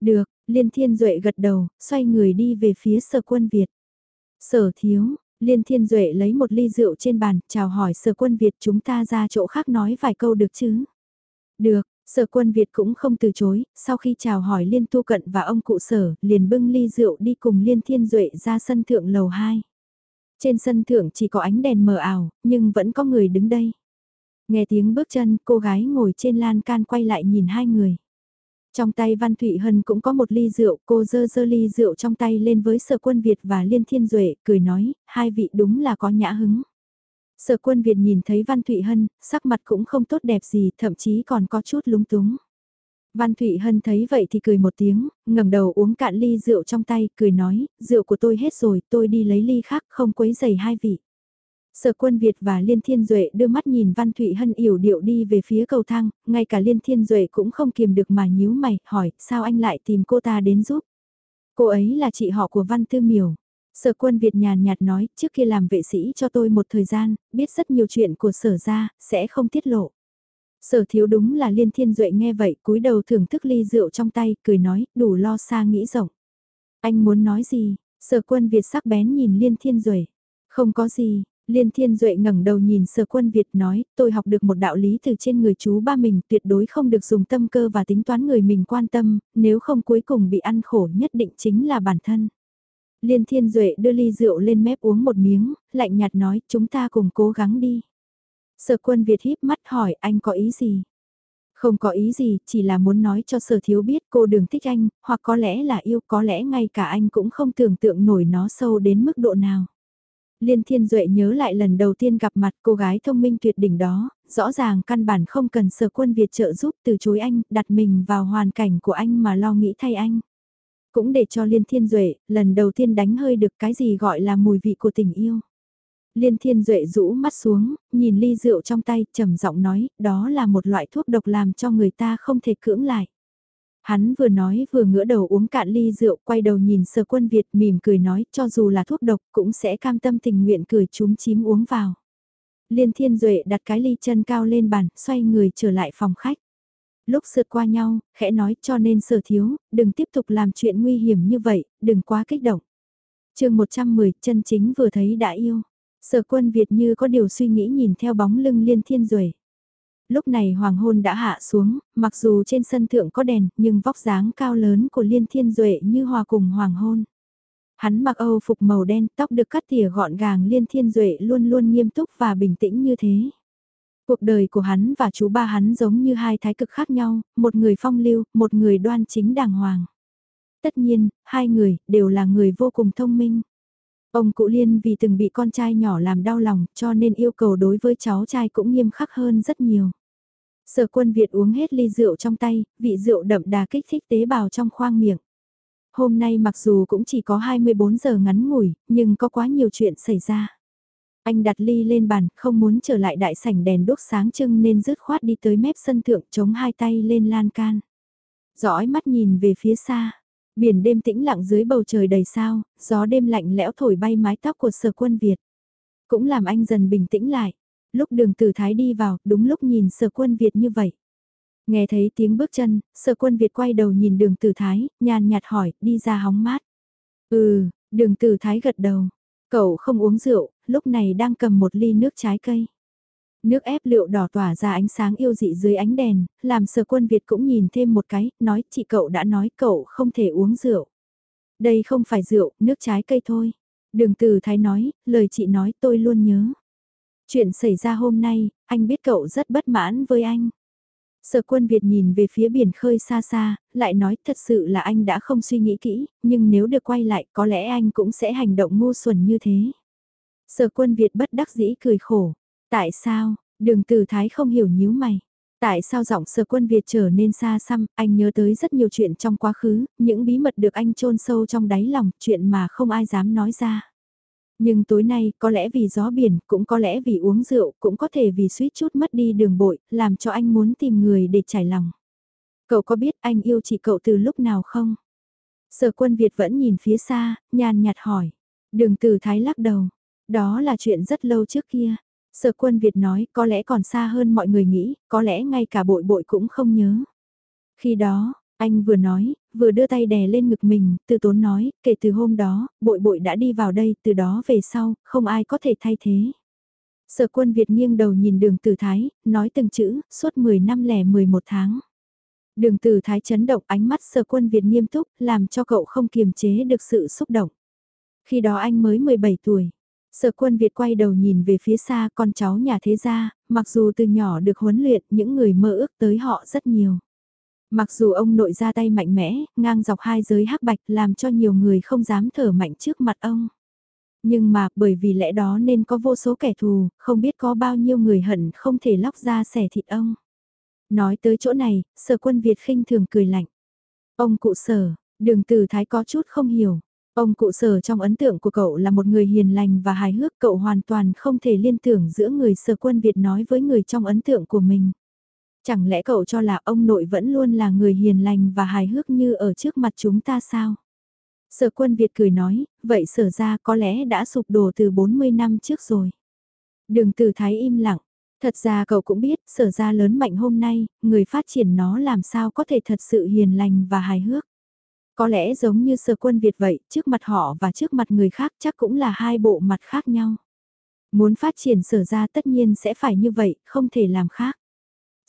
Được, Liên Thiên Duệ gật đầu, xoay người đi về phía sở quân Việt. Sở thiếu, Liên Thiên Duệ lấy một ly rượu trên bàn, chào hỏi sở quân Việt chúng ta ra chỗ khác nói vài câu được chứ. Được, sở quân Việt cũng không từ chối, sau khi chào hỏi Liên Tu Cận và ông cụ sở, liền bưng ly rượu đi cùng Liên Thiên Duệ ra sân thượng lầu 2. Trên sân thượng chỉ có ánh đèn mờ ảo, nhưng vẫn có người đứng đây. Nghe tiếng bước chân, cô gái ngồi trên lan can quay lại nhìn hai người. Trong tay Văn Thụy Hân cũng có một ly rượu, cô dơ dơ ly rượu trong tay lên với sở quân Việt và Liên Thiên Duệ, cười nói, hai vị đúng là có nhã hứng. Sở quân Việt nhìn thấy Văn Thụy Hân, sắc mặt cũng không tốt đẹp gì, thậm chí còn có chút lúng túng. Văn Thụy Hân thấy vậy thì cười một tiếng, ngẩng đầu uống cạn ly rượu trong tay, cười nói, rượu của tôi hết rồi, tôi đi lấy ly khác, không quấy giày hai vị. Sở quân Việt và Liên Thiên Duệ đưa mắt nhìn Văn Thụy Hân yểu điệu đi về phía cầu thang, ngay cả Liên Thiên Duệ cũng không kiềm được mà nhíu mày, hỏi, sao anh lại tìm cô ta đến giúp? Cô ấy là chị họ của Văn Tư Miểu. Sở quân Việt nhàn nhạt nói, trước kia làm vệ sĩ cho tôi một thời gian, biết rất nhiều chuyện của sở ra, sẽ không tiết lộ. Sở thiếu đúng là Liên Thiên Duệ nghe vậy, cúi đầu thưởng thức ly rượu trong tay, cười nói, đủ lo xa nghĩ rộng. Anh muốn nói gì? Sở quân Việt sắc bén nhìn Liên Thiên Duệ. Không có gì, Liên Thiên Duệ ngẩng đầu nhìn sở quân Việt nói, tôi học được một đạo lý từ trên người chú ba mình tuyệt đối không được dùng tâm cơ và tính toán người mình quan tâm, nếu không cuối cùng bị ăn khổ nhất định chính là bản thân. Liên Thiên Duệ đưa ly rượu lên mép uống một miếng, lạnh nhạt nói chúng ta cùng cố gắng đi. Sở quân Việt híp mắt hỏi anh có ý gì? Không có ý gì, chỉ là muốn nói cho sở thiếu biết cô đừng thích anh, hoặc có lẽ là yêu, có lẽ ngay cả anh cũng không tưởng tượng nổi nó sâu đến mức độ nào. Liên Thiên Duệ nhớ lại lần đầu tiên gặp mặt cô gái thông minh tuyệt đỉnh đó, rõ ràng căn bản không cần sở quân Việt trợ giúp từ chối anh, đặt mình vào hoàn cảnh của anh mà lo nghĩ thay anh. Cũng để cho Liên Thiên Duệ, lần đầu tiên đánh hơi được cái gì gọi là mùi vị của tình yêu. Liên Thiên Duệ rũ mắt xuống, nhìn ly rượu trong tay, trầm giọng nói, đó là một loại thuốc độc làm cho người ta không thể cưỡng lại. Hắn vừa nói vừa ngửa đầu uống cạn ly rượu, quay đầu nhìn sở quân Việt mỉm cười nói, cho dù là thuốc độc cũng sẽ cam tâm tình nguyện cười chúm chím uống vào. Liên Thiên Duệ đặt cái ly chân cao lên bàn, xoay người trở lại phòng khách. Lúc sượt qua nhau, khẽ nói cho nên sở thiếu, đừng tiếp tục làm chuyện nguy hiểm như vậy, đừng quá kích động. chương 110, chân chính vừa thấy đã yêu. Sở quân Việt như có điều suy nghĩ nhìn theo bóng lưng Liên Thiên Duệ. Lúc này hoàng hôn đã hạ xuống, mặc dù trên sân thượng có đèn, nhưng vóc dáng cao lớn của Liên Thiên Duệ như hòa cùng hoàng hôn. Hắn mặc Âu phục màu đen, tóc được cắt tỉa gọn gàng Liên Thiên Duệ luôn luôn nghiêm túc và bình tĩnh như thế. Cuộc đời của hắn và chú ba hắn giống như hai thái cực khác nhau, một người phong lưu, một người đoan chính đàng hoàng. Tất nhiên, hai người, đều là người vô cùng thông minh. Ông cụ Liên vì từng bị con trai nhỏ làm đau lòng cho nên yêu cầu đối với cháu trai cũng nghiêm khắc hơn rất nhiều. Sở quân Việt uống hết ly rượu trong tay, vị rượu đậm đà kích thích tế bào trong khoang miệng. Hôm nay mặc dù cũng chỉ có 24 giờ ngắn ngủi, nhưng có quá nhiều chuyện xảy ra. Anh đặt ly lên bàn, không muốn trở lại đại sảnh đèn đốt sáng trưng nên rứt khoát đi tới mép sân thượng chống hai tay lên lan can. Dõi mắt nhìn về phía xa, biển đêm tĩnh lặng dưới bầu trời đầy sao, gió đêm lạnh lẽo thổi bay mái tóc của sở quân Việt. Cũng làm anh dần bình tĩnh lại. Lúc đường tử thái đi vào, đúng lúc nhìn sở quân Việt như vậy. Nghe thấy tiếng bước chân, sở quân Việt quay đầu nhìn đường tử thái, nhàn nhạt hỏi, đi ra hóng mát. Ừ, đường tử thái gật đầu. Cậu không uống rượu, lúc này đang cầm một ly nước trái cây. Nước ép liệu đỏ tỏa ra ánh sáng yêu dị dưới ánh đèn, làm sở quân Việt cũng nhìn thêm một cái, nói chị cậu đã nói cậu không thể uống rượu. Đây không phải rượu, nước trái cây thôi. Đường từ thái nói, lời chị nói tôi luôn nhớ. Chuyện xảy ra hôm nay, anh biết cậu rất bất mãn với anh. Sở quân Việt nhìn về phía biển khơi xa xa, lại nói thật sự là anh đã không suy nghĩ kỹ, nhưng nếu được quay lại có lẽ anh cũng sẽ hành động ngu xuẩn như thế. Sở quân Việt bất đắc dĩ cười khổ. Tại sao, đường từ thái không hiểu nhíu mày. Tại sao giọng sở quân Việt trở nên xa xăm, anh nhớ tới rất nhiều chuyện trong quá khứ, những bí mật được anh chôn sâu trong đáy lòng, chuyện mà không ai dám nói ra. Nhưng tối nay, có lẽ vì gió biển, cũng có lẽ vì uống rượu, cũng có thể vì suýt chút mất đi đường bội, làm cho anh muốn tìm người để trải lòng. Cậu có biết anh yêu chị cậu từ lúc nào không? Sở quân Việt vẫn nhìn phía xa, nhàn nhạt hỏi. Đường từ thái lắc đầu. Đó là chuyện rất lâu trước kia. Sở quân Việt nói có lẽ còn xa hơn mọi người nghĩ, có lẽ ngay cả bội bội cũng không nhớ. Khi đó, anh vừa nói, vừa đưa tay đè lên ngực mình, từ tốn nói, kể từ hôm đó, bội bội đã đi vào đây, từ đó về sau, không ai có thể thay thế. Sở quân Việt nghiêng đầu nhìn đường tử thái, nói từng chữ, suốt 10 năm lẻ 11 tháng. Đường tử thái chấn động ánh mắt sở quân Việt nghiêm túc, làm cho cậu không kiềm chế được sự xúc động. Khi đó anh mới 17 tuổi. Sở quân Việt quay đầu nhìn về phía xa con cháu nhà thế gia, mặc dù từ nhỏ được huấn luyện những người mơ ước tới họ rất nhiều. Mặc dù ông nội ra tay mạnh mẽ, ngang dọc hai giới hắc bạch làm cho nhiều người không dám thở mạnh trước mặt ông. Nhưng mà bởi vì lẽ đó nên có vô số kẻ thù, không biết có bao nhiêu người hận không thể lóc ra xẻ thịt ông. Nói tới chỗ này, sở quân Việt khinh thường cười lạnh. Ông cụ sở, đường từ thái có chút không hiểu. Ông cụ sở trong ấn tượng của cậu là một người hiền lành và hài hước cậu hoàn toàn không thể liên tưởng giữa người sở quân Việt nói với người trong ấn tượng của mình. Chẳng lẽ cậu cho là ông nội vẫn luôn là người hiền lành và hài hước như ở trước mặt chúng ta sao? Sở quân Việt cười nói, vậy sở ra có lẽ đã sụp đổ từ 40 năm trước rồi. Đường từ thái im lặng, thật ra cậu cũng biết sở ra lớn mạnh hôm nay, người phát triển nó làm sao có thể thật sự hiền lành và hài hước. Có lẽ giống như sở quân Việt vậy, trước mặt họ và trước mặt người khác chắc cũng là hai bộ mặt khác nhau. Muốn phát triển sở ra tất nhiên sẽ phải như vậy, không thể làm khác.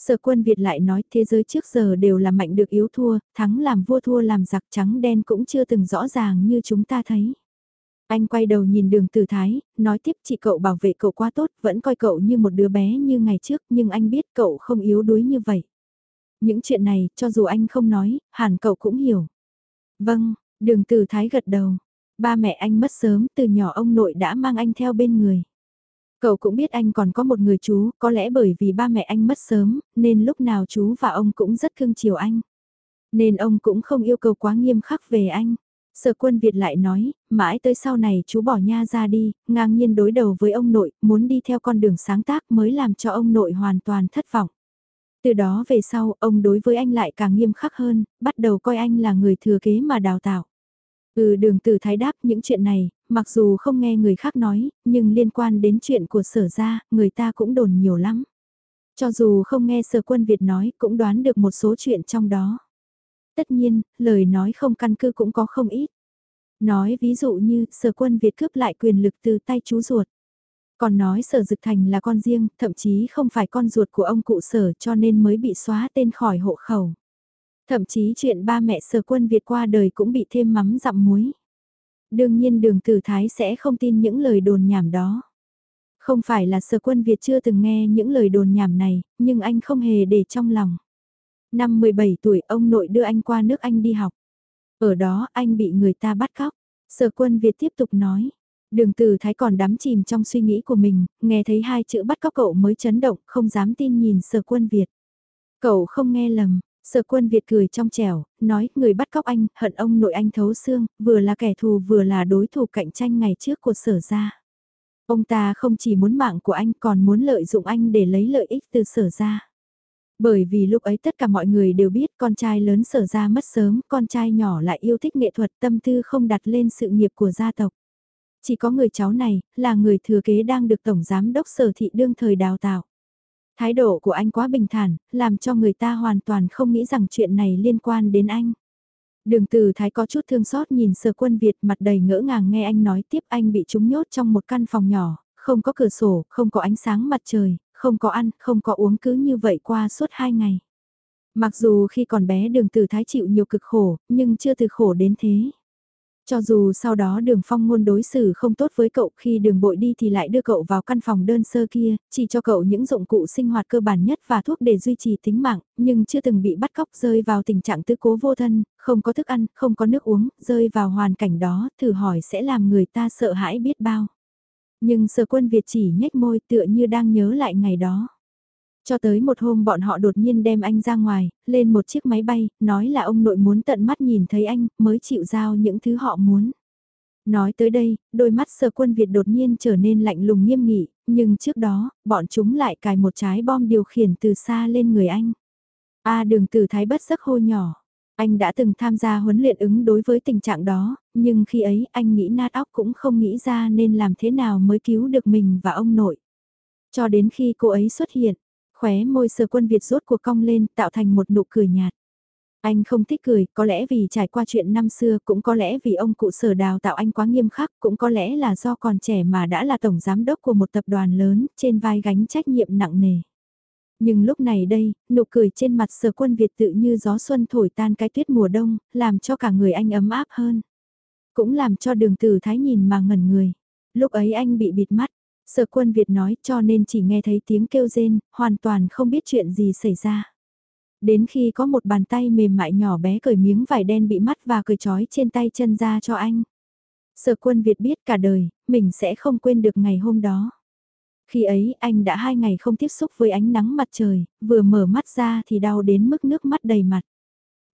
Sở quân Việt lại nói thế giới trước giờ đều là mạnh được yếu thua, thắng làm vua thua làm giặc trắng đen cũng chưa từng rõ ràng như chúng ta thấy. Anh quay đầu nhìn đường tử thái, nói tiếp chị cậu bảo vệ cậu quá tốt, vẫn coi cậu như một đứa bé như ngày trước, nhưng anh biết cậu không yếu đuối như vậy. Những chuyện này, cho dù anh không nói, hẳn cậu cũng hiểu. Vâng, đường tử thái gật đầu. Ba mẹ anh mất sớm, từ nhỏ ông nội đã mang anh theo bên người. Cậu cũng biết anh còn có một người chú, có lẽ bởi vì ba mẹ anh mất sớm, nên lúc nào chú và ông cũng rất cưng chiều anh. Nên ông cũng không yêu cầu quá nghiêm khắc về anh. Sở quân Việt lại nói, mãi tới sau này chú bỏ nha ra đi, ngang nhiên đối đầu với ông nội, muốn đi theo con đường sáng tác mới làm cho ông nội hoàn toàn thất vọng. Từ đó về sau, ông đối với anh lại càng nghiêm khắc hơn, bắt đầu coi anh là người thừa kế mà đào tạo. Ừ đường tử thái đáp những chuyện này, mặc dù không nghe người khác nói, nhưng liên quan đến chuyện của sở gia, người ta cũng đồn nhiều lắm. Cho dù không nghe sở quân Việt nói, cũng đoán được một số chuyện trong đó. Tất nhiên, lời nói không căn cứ cũng có không ít. Nói ví dụ như sở quân Việt cướp lại quyền lực từ tay chú ruột. Còn nói sở dực thành là con riêng, thậm chí không phải con ruột của ông cụ sở cho nên mới bị xóa tên khỏi hộ khẩu. Thậm chí chuyện ba mẹ sở quân Việt qua đời cũng bị thêm mắm dặm muối. Đương nhiên đường tử thái sẽ không tin những lời đồn nhảm đó. Không phải là sở quân Việt chưa từng nghe những lời đồn nhảm này, nhưng anh không hề để trong lòng. Năm 17 tuổi ông nội đưa anh qua nước Anh đi học. Ở đó anh bị người ta bắt cóc. Sở quân Việt tiếp tục nói. Đường từ thái còn đắm chìm trong suy nghĩ của mình, nghe thấy hai chữ bắt cóc cậu mới chấn động, không dám tin nhìn sở quân Việt. Cậu không nghe lầm, sở quân Việt cười trong trẻo, nói người bắt cóc anh, hận ông nội anh thấu xương, vừa là kẻ thù vừa là đối thủ cạnh tranh ngày trước của sở gia. Ông ta không chỉ muốn mạng của anh còn muốn lợi dụng anh để lấy lợi ích từ sở gia. Bởi vì lúc ấy tất cả mọi người đều biết con trai lớn sở ra mất sớm, con trai nhỏ lại yêu thích nghệ thuật tâm tư không đặt lên sự nghiệp của gia tộc. Chỉ có người cháu này, là người thừa kế đang được Tổng Giám đốc sở thị đương thời đào tạo. Thái độ của anh quá bình thản, làm cho người ta hoàn toàn không nghĩ rằng chuyện này liên quan đến anh. Đường từ thái có chút thương xót nhìn sở quân Việt mặt đầy ngỡ ngàng nghe anh nói tiếp anh bị chúng nhốt trong một căn phòng nhỏ, không có cửa sổ, không có ánh sáng mặt trời, không có ăn, không có uống cứ như vậy qua suốt hai ngày. Mặc dù khi còn bé đường từ thái chịu nhiều cực khổ, nhưng chưa từ khổ đến thế. Cho dù sau đó đường phong ngôn đối xử không tốt với cậu khi đường bội đi thì lại đưa cậu vào căn phòng đơn sơ kia, chỉ cho cậu những dụng cụ sinh hoạt cơ bản nhất và thuốc để duy trì tính mạng, nhưng chưa từng bị bắt cóc rơi vào tình trạng tứ cố vô thân, không có thức ăn, không có nước uống, rơi vào hoàn cảnh đó, thử hỏi sẽ làm người ta sợ hãi biết bao. Nhưng sở quân Việt chỉ nhếch môi tựa như đang nhớ lại ngày đó. Cho tới một hôm bọn họ đột nhiên đem anh ra ngoài, lên một chiếc máy bay, nói là ông nội muốn tận mắt nhìn thấy anh, mới chịu giao những thứ họ muốn. Nói tới đây, đôi mắt sở quân Việt đột nhiên trở nên lạnh lùng nghiêm nghị, nhưng trước đó, bọn chúng lại cài một trái bom điều khiển từ xa lên người anh. A đường từ thái bất giấc hô nhỏ. Anh đã từng tham gia huấn luyện ứng đối với tình trạng đó, nhưng khi ấy anh nghĩ nát óc cũng không nghĩ ra nên làm thế nào mới cứu được mình và ông nội. Cho đến khi cô ấy xuất hiện, khóe môi sờ quân Việt rốt cuộc cong lên tạo thành một nụ cười nhạt. Anh không thích cười, có lẽ vì trải qua chuyện năm xưa, cũng có lẽ vì ông cụ sở đào tạo anh quá nghiêm khắc, cũng có lẽ là do còn trẻ mà đã là tổng giám đốc của một tập đoàn lớn, trên vai gánh trách nhiệm nặng nề. Nhưng lúc này đây, nụ cười trên mặt sở quân Việt tự như gió xuân thổi tan cái tuyết mùa đông, làm cho cả người anh ấm áp hơn. Cũng làm cho đường tử thái nhìn mà ngẩn người. Lúc ấy anh bị bịt mắt, sở quân Việt nói cho nên chỉ nghe thấy tiếng kêu rên, hoàn toàn không biết chuyện gì xảy ra. Đến khi có một bàn tay mềm mại nhỏ bé cởi miếng vải đen bị mắt và cởi trói trên tay chân ra cho anh. Sở quân Việt biết cả đời, mình sẽ không quên được ngày hôm đó. Khi ấy anh đã hai ngày không tiếp xúc với ánh nắng mặt trời, vừa mở mắt ra thì đau đến mức nước mắt đầy mặt.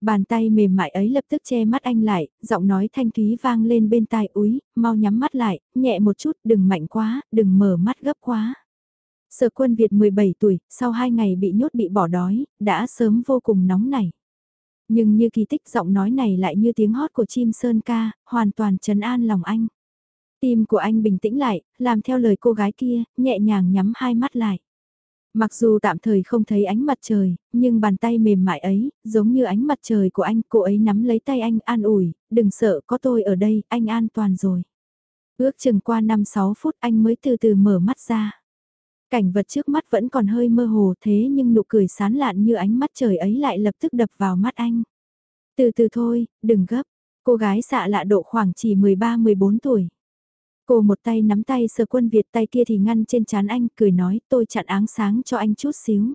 Bàn tay mềm mại ấy lập tức che mắt anh lại, giọng nói thanh thúy vang lên bên tai úi, mau nhắm mắt lại, nhẹ một chút, đừng mạnh quá, đừng mở mắt gấp quá. Sở quân Việt 17 tuổi, sau hai ngày bị nhốt bị bỏ đói, đã sớm vô cùng nóng nảy. Nhưng như kỳ tích giọng nói này lại như tiếng hót của chim sơn ca, hoàn toàn trấn an lòng anh. Tim của anh bình tĩnh lại, làm theo lời cô gái kia, nhẹ nhàng nhắm hai mắt lại. Mặc dù tạm thời không thấy ánh mặt trời, nhưng bàn tay mềm mại ấy, giống như ánh mặt trời của anh, cô ấy nắm lấy tay anh an ủi, đừng sợ có tôi ở đây, anh an toàn rồi. Ước chừng qua 5-6 phút anh mới từ từ mở mắt ra. Cảnh vật trước mắt vẫn còn hơi mơ hồ thế nhưng nụ cười sán lạn như ánh mắt trời ấy lại lập tức đập vào mắt anh. Từ từ thôi, đừng gấp. Cô gái xạ lạ độ khoảng chỉ 13-14 tuổi. Cô một tay nắm tay sờ quân Việt tay kia thì ngăn trên chán anh cười nói tôi chặn áng sáng cho anh chút xíu.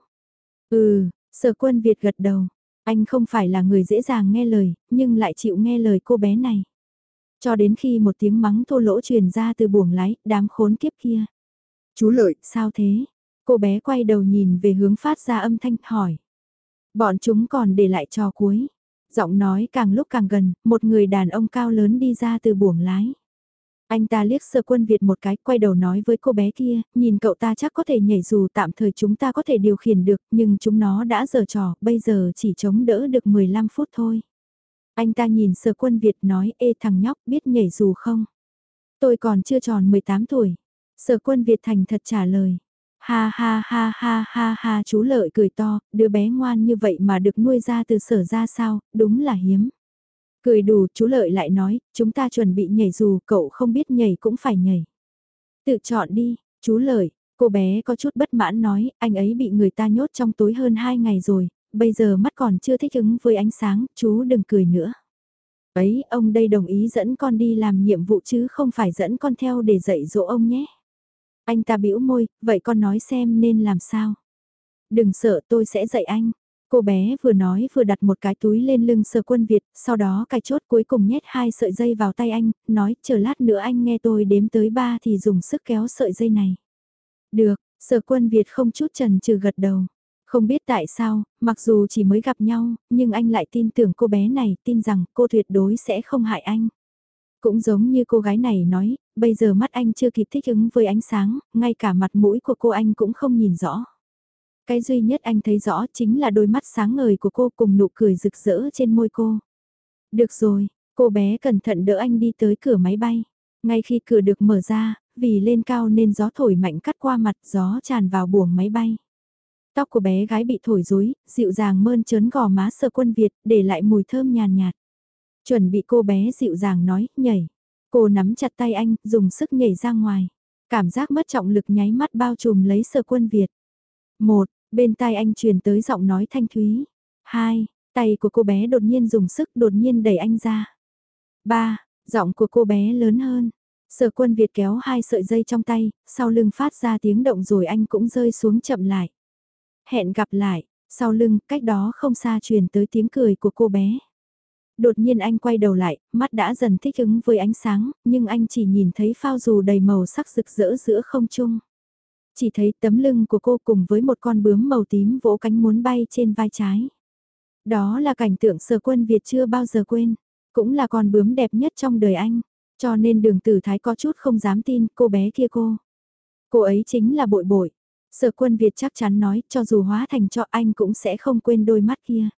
Ừ, sờ quân Việt gật đầu. Anh không phải là người dễ dàng nghe lời, nhưng lại chịu nghe lời cô bé này. Cho đến khi một tiếng mắng thô lỗ truyền ra từ buồng lái, đám khốn kiếp kia. Chú lợi, sao thế? Cô bé quay đầu nhìn về hướng phát ra âm thanh hỏi. Bọn chúng còn để lại trò cuối. Giọng nói càng lúc càng gần, một người đàn ông cao lớn đi ra từ buồng lái. Anh ta liếc sơ quân Việt một cái, quay đầu nói với cô bé kia, nhìn cậu ta chắc có thể nhảy dù tạm thời chúng ta có thể điều khiển được, nhưng chúng nó đã giờ trò, bây giờ chỉ chống đỡ được 15 phút thôi. Anh ta nhìn sơ quân Việt nói, ê thằng nhóc biết nhảy dù không? Tôi còn chưa tròn 18 tuổi. Sở quân Việt thành thật trả lời. Ha ha ha ha ha ha chú lợi cười to, đứa bé ngoan như vậy mà được nuôi ra từ sở ra sao, đúng là hiếm. Cười đủ, chú Lợi lại nói, chúng ta chuẩn bị nhảy dù, cậu không biết nhảy cũng phải nhảy. Tự chọn đi, chú Lợi, cô bé có chút bất mãn nói, anh ấy bị người ta nhốt trong tối hơn 2 ngày rồi, bây giờ mắt còn chưa thích ứng với ánh sáng, chú đừng cười nữa. Ấy, ông đây đồng ý dẫn con đi làm nhiệm vụ chứ không phải dẫn con theo để dạy dỗ ông nhé. Anh ta bĩu môi, vậy con nói xem nên làm sao. Đừng sợ tôi sẽ dạy anh. Cô bé vừa nói vừa đặt một cái túi lên lưng sở quân Việt, sau đó cài chốt cuối cùng nhét hai sợi dây vào tay anh, nói chờ lát nữa anh nghe tôi đếm tới ba thì dùng sức kéo sợi dây này. Được, sở quân Việt không chút trần trừ gật đầu. Không biết tại sao, mặc dù chỉ mới gặp nhau, nhưng anh lại tin tưởng cô bé này, tin rằng cô tuyệt đối sẽ không hại anh. Cũng giống như cô gái này nói, bây giờ mắt anh chưa kịp thích ứng với ánh sáng, ngay cả mặt mũi của cô anh cũng không nhìn rõ. Cái duy nhất anh thấy rõ chính là đôi mắt sáng ngời của cô cùng nụ cười rực rỡ trên môi cô. Được rồi, cô bé cẩn thận đỡ anh đi tới cửa máy bay. Ngay khi cửa được mở ra, vì lên cao nên gió thổi mạnh cắt qua mặt gió tràn vào buồng máy bay. Tóc của bé gái bị thổi rối, dịu dàng mơn trớn gò má sơ quân Việt để lại mùi thơm nhàn nhạt. Chuẩn bị cô bé dịu dàng nói, nhảy. Cô nắm chặt tay anh, dùng sức nhảy ra ngoài. Cảm giác mất trọng lực nháy mắt bao trùm lấy sơ quân Việt. Một, bên tai anh truyền tới giọng nói thanh thúy. Hai, tay của cô bé đột nhiên dùng sức đột nhiên đẩy anh ra. Ba, giọng của cô bé lớn hơn. Sở quân Việt kéo hai sợi dây trong tay, sau lưng phát ra tiếng động rồi anh cũng rơi xuống chậm lại. Hẹn gặp lại, sau lưng, cách đó không xa truyền tới tiếng cười của cô bé. Đột nhiên anh quay đầu lại, mắt đã dần thích ứng với ánh sáng, nhưng anh chỉ nhìn thấy phao dù đầy màu sắc rực rỡ giữa không trung. Chỉ thấy tấm lưng của cô cùng với một con bướm màu tím vỗ cánh muốn bay trên vai trái. Đó là cảnh tượng sở quân Việt chưa bao giờ quên, cũng là con bướm đẹp nhất trong đời anh. Cho nên đường tử thái có chút không dám tin cô bé kia cô. Cô ấy chính là bội bội. Sở quân Việt chắc chắn nói cho dù hóa thành cho anh cũng sẽ không quên đôi mắt kia.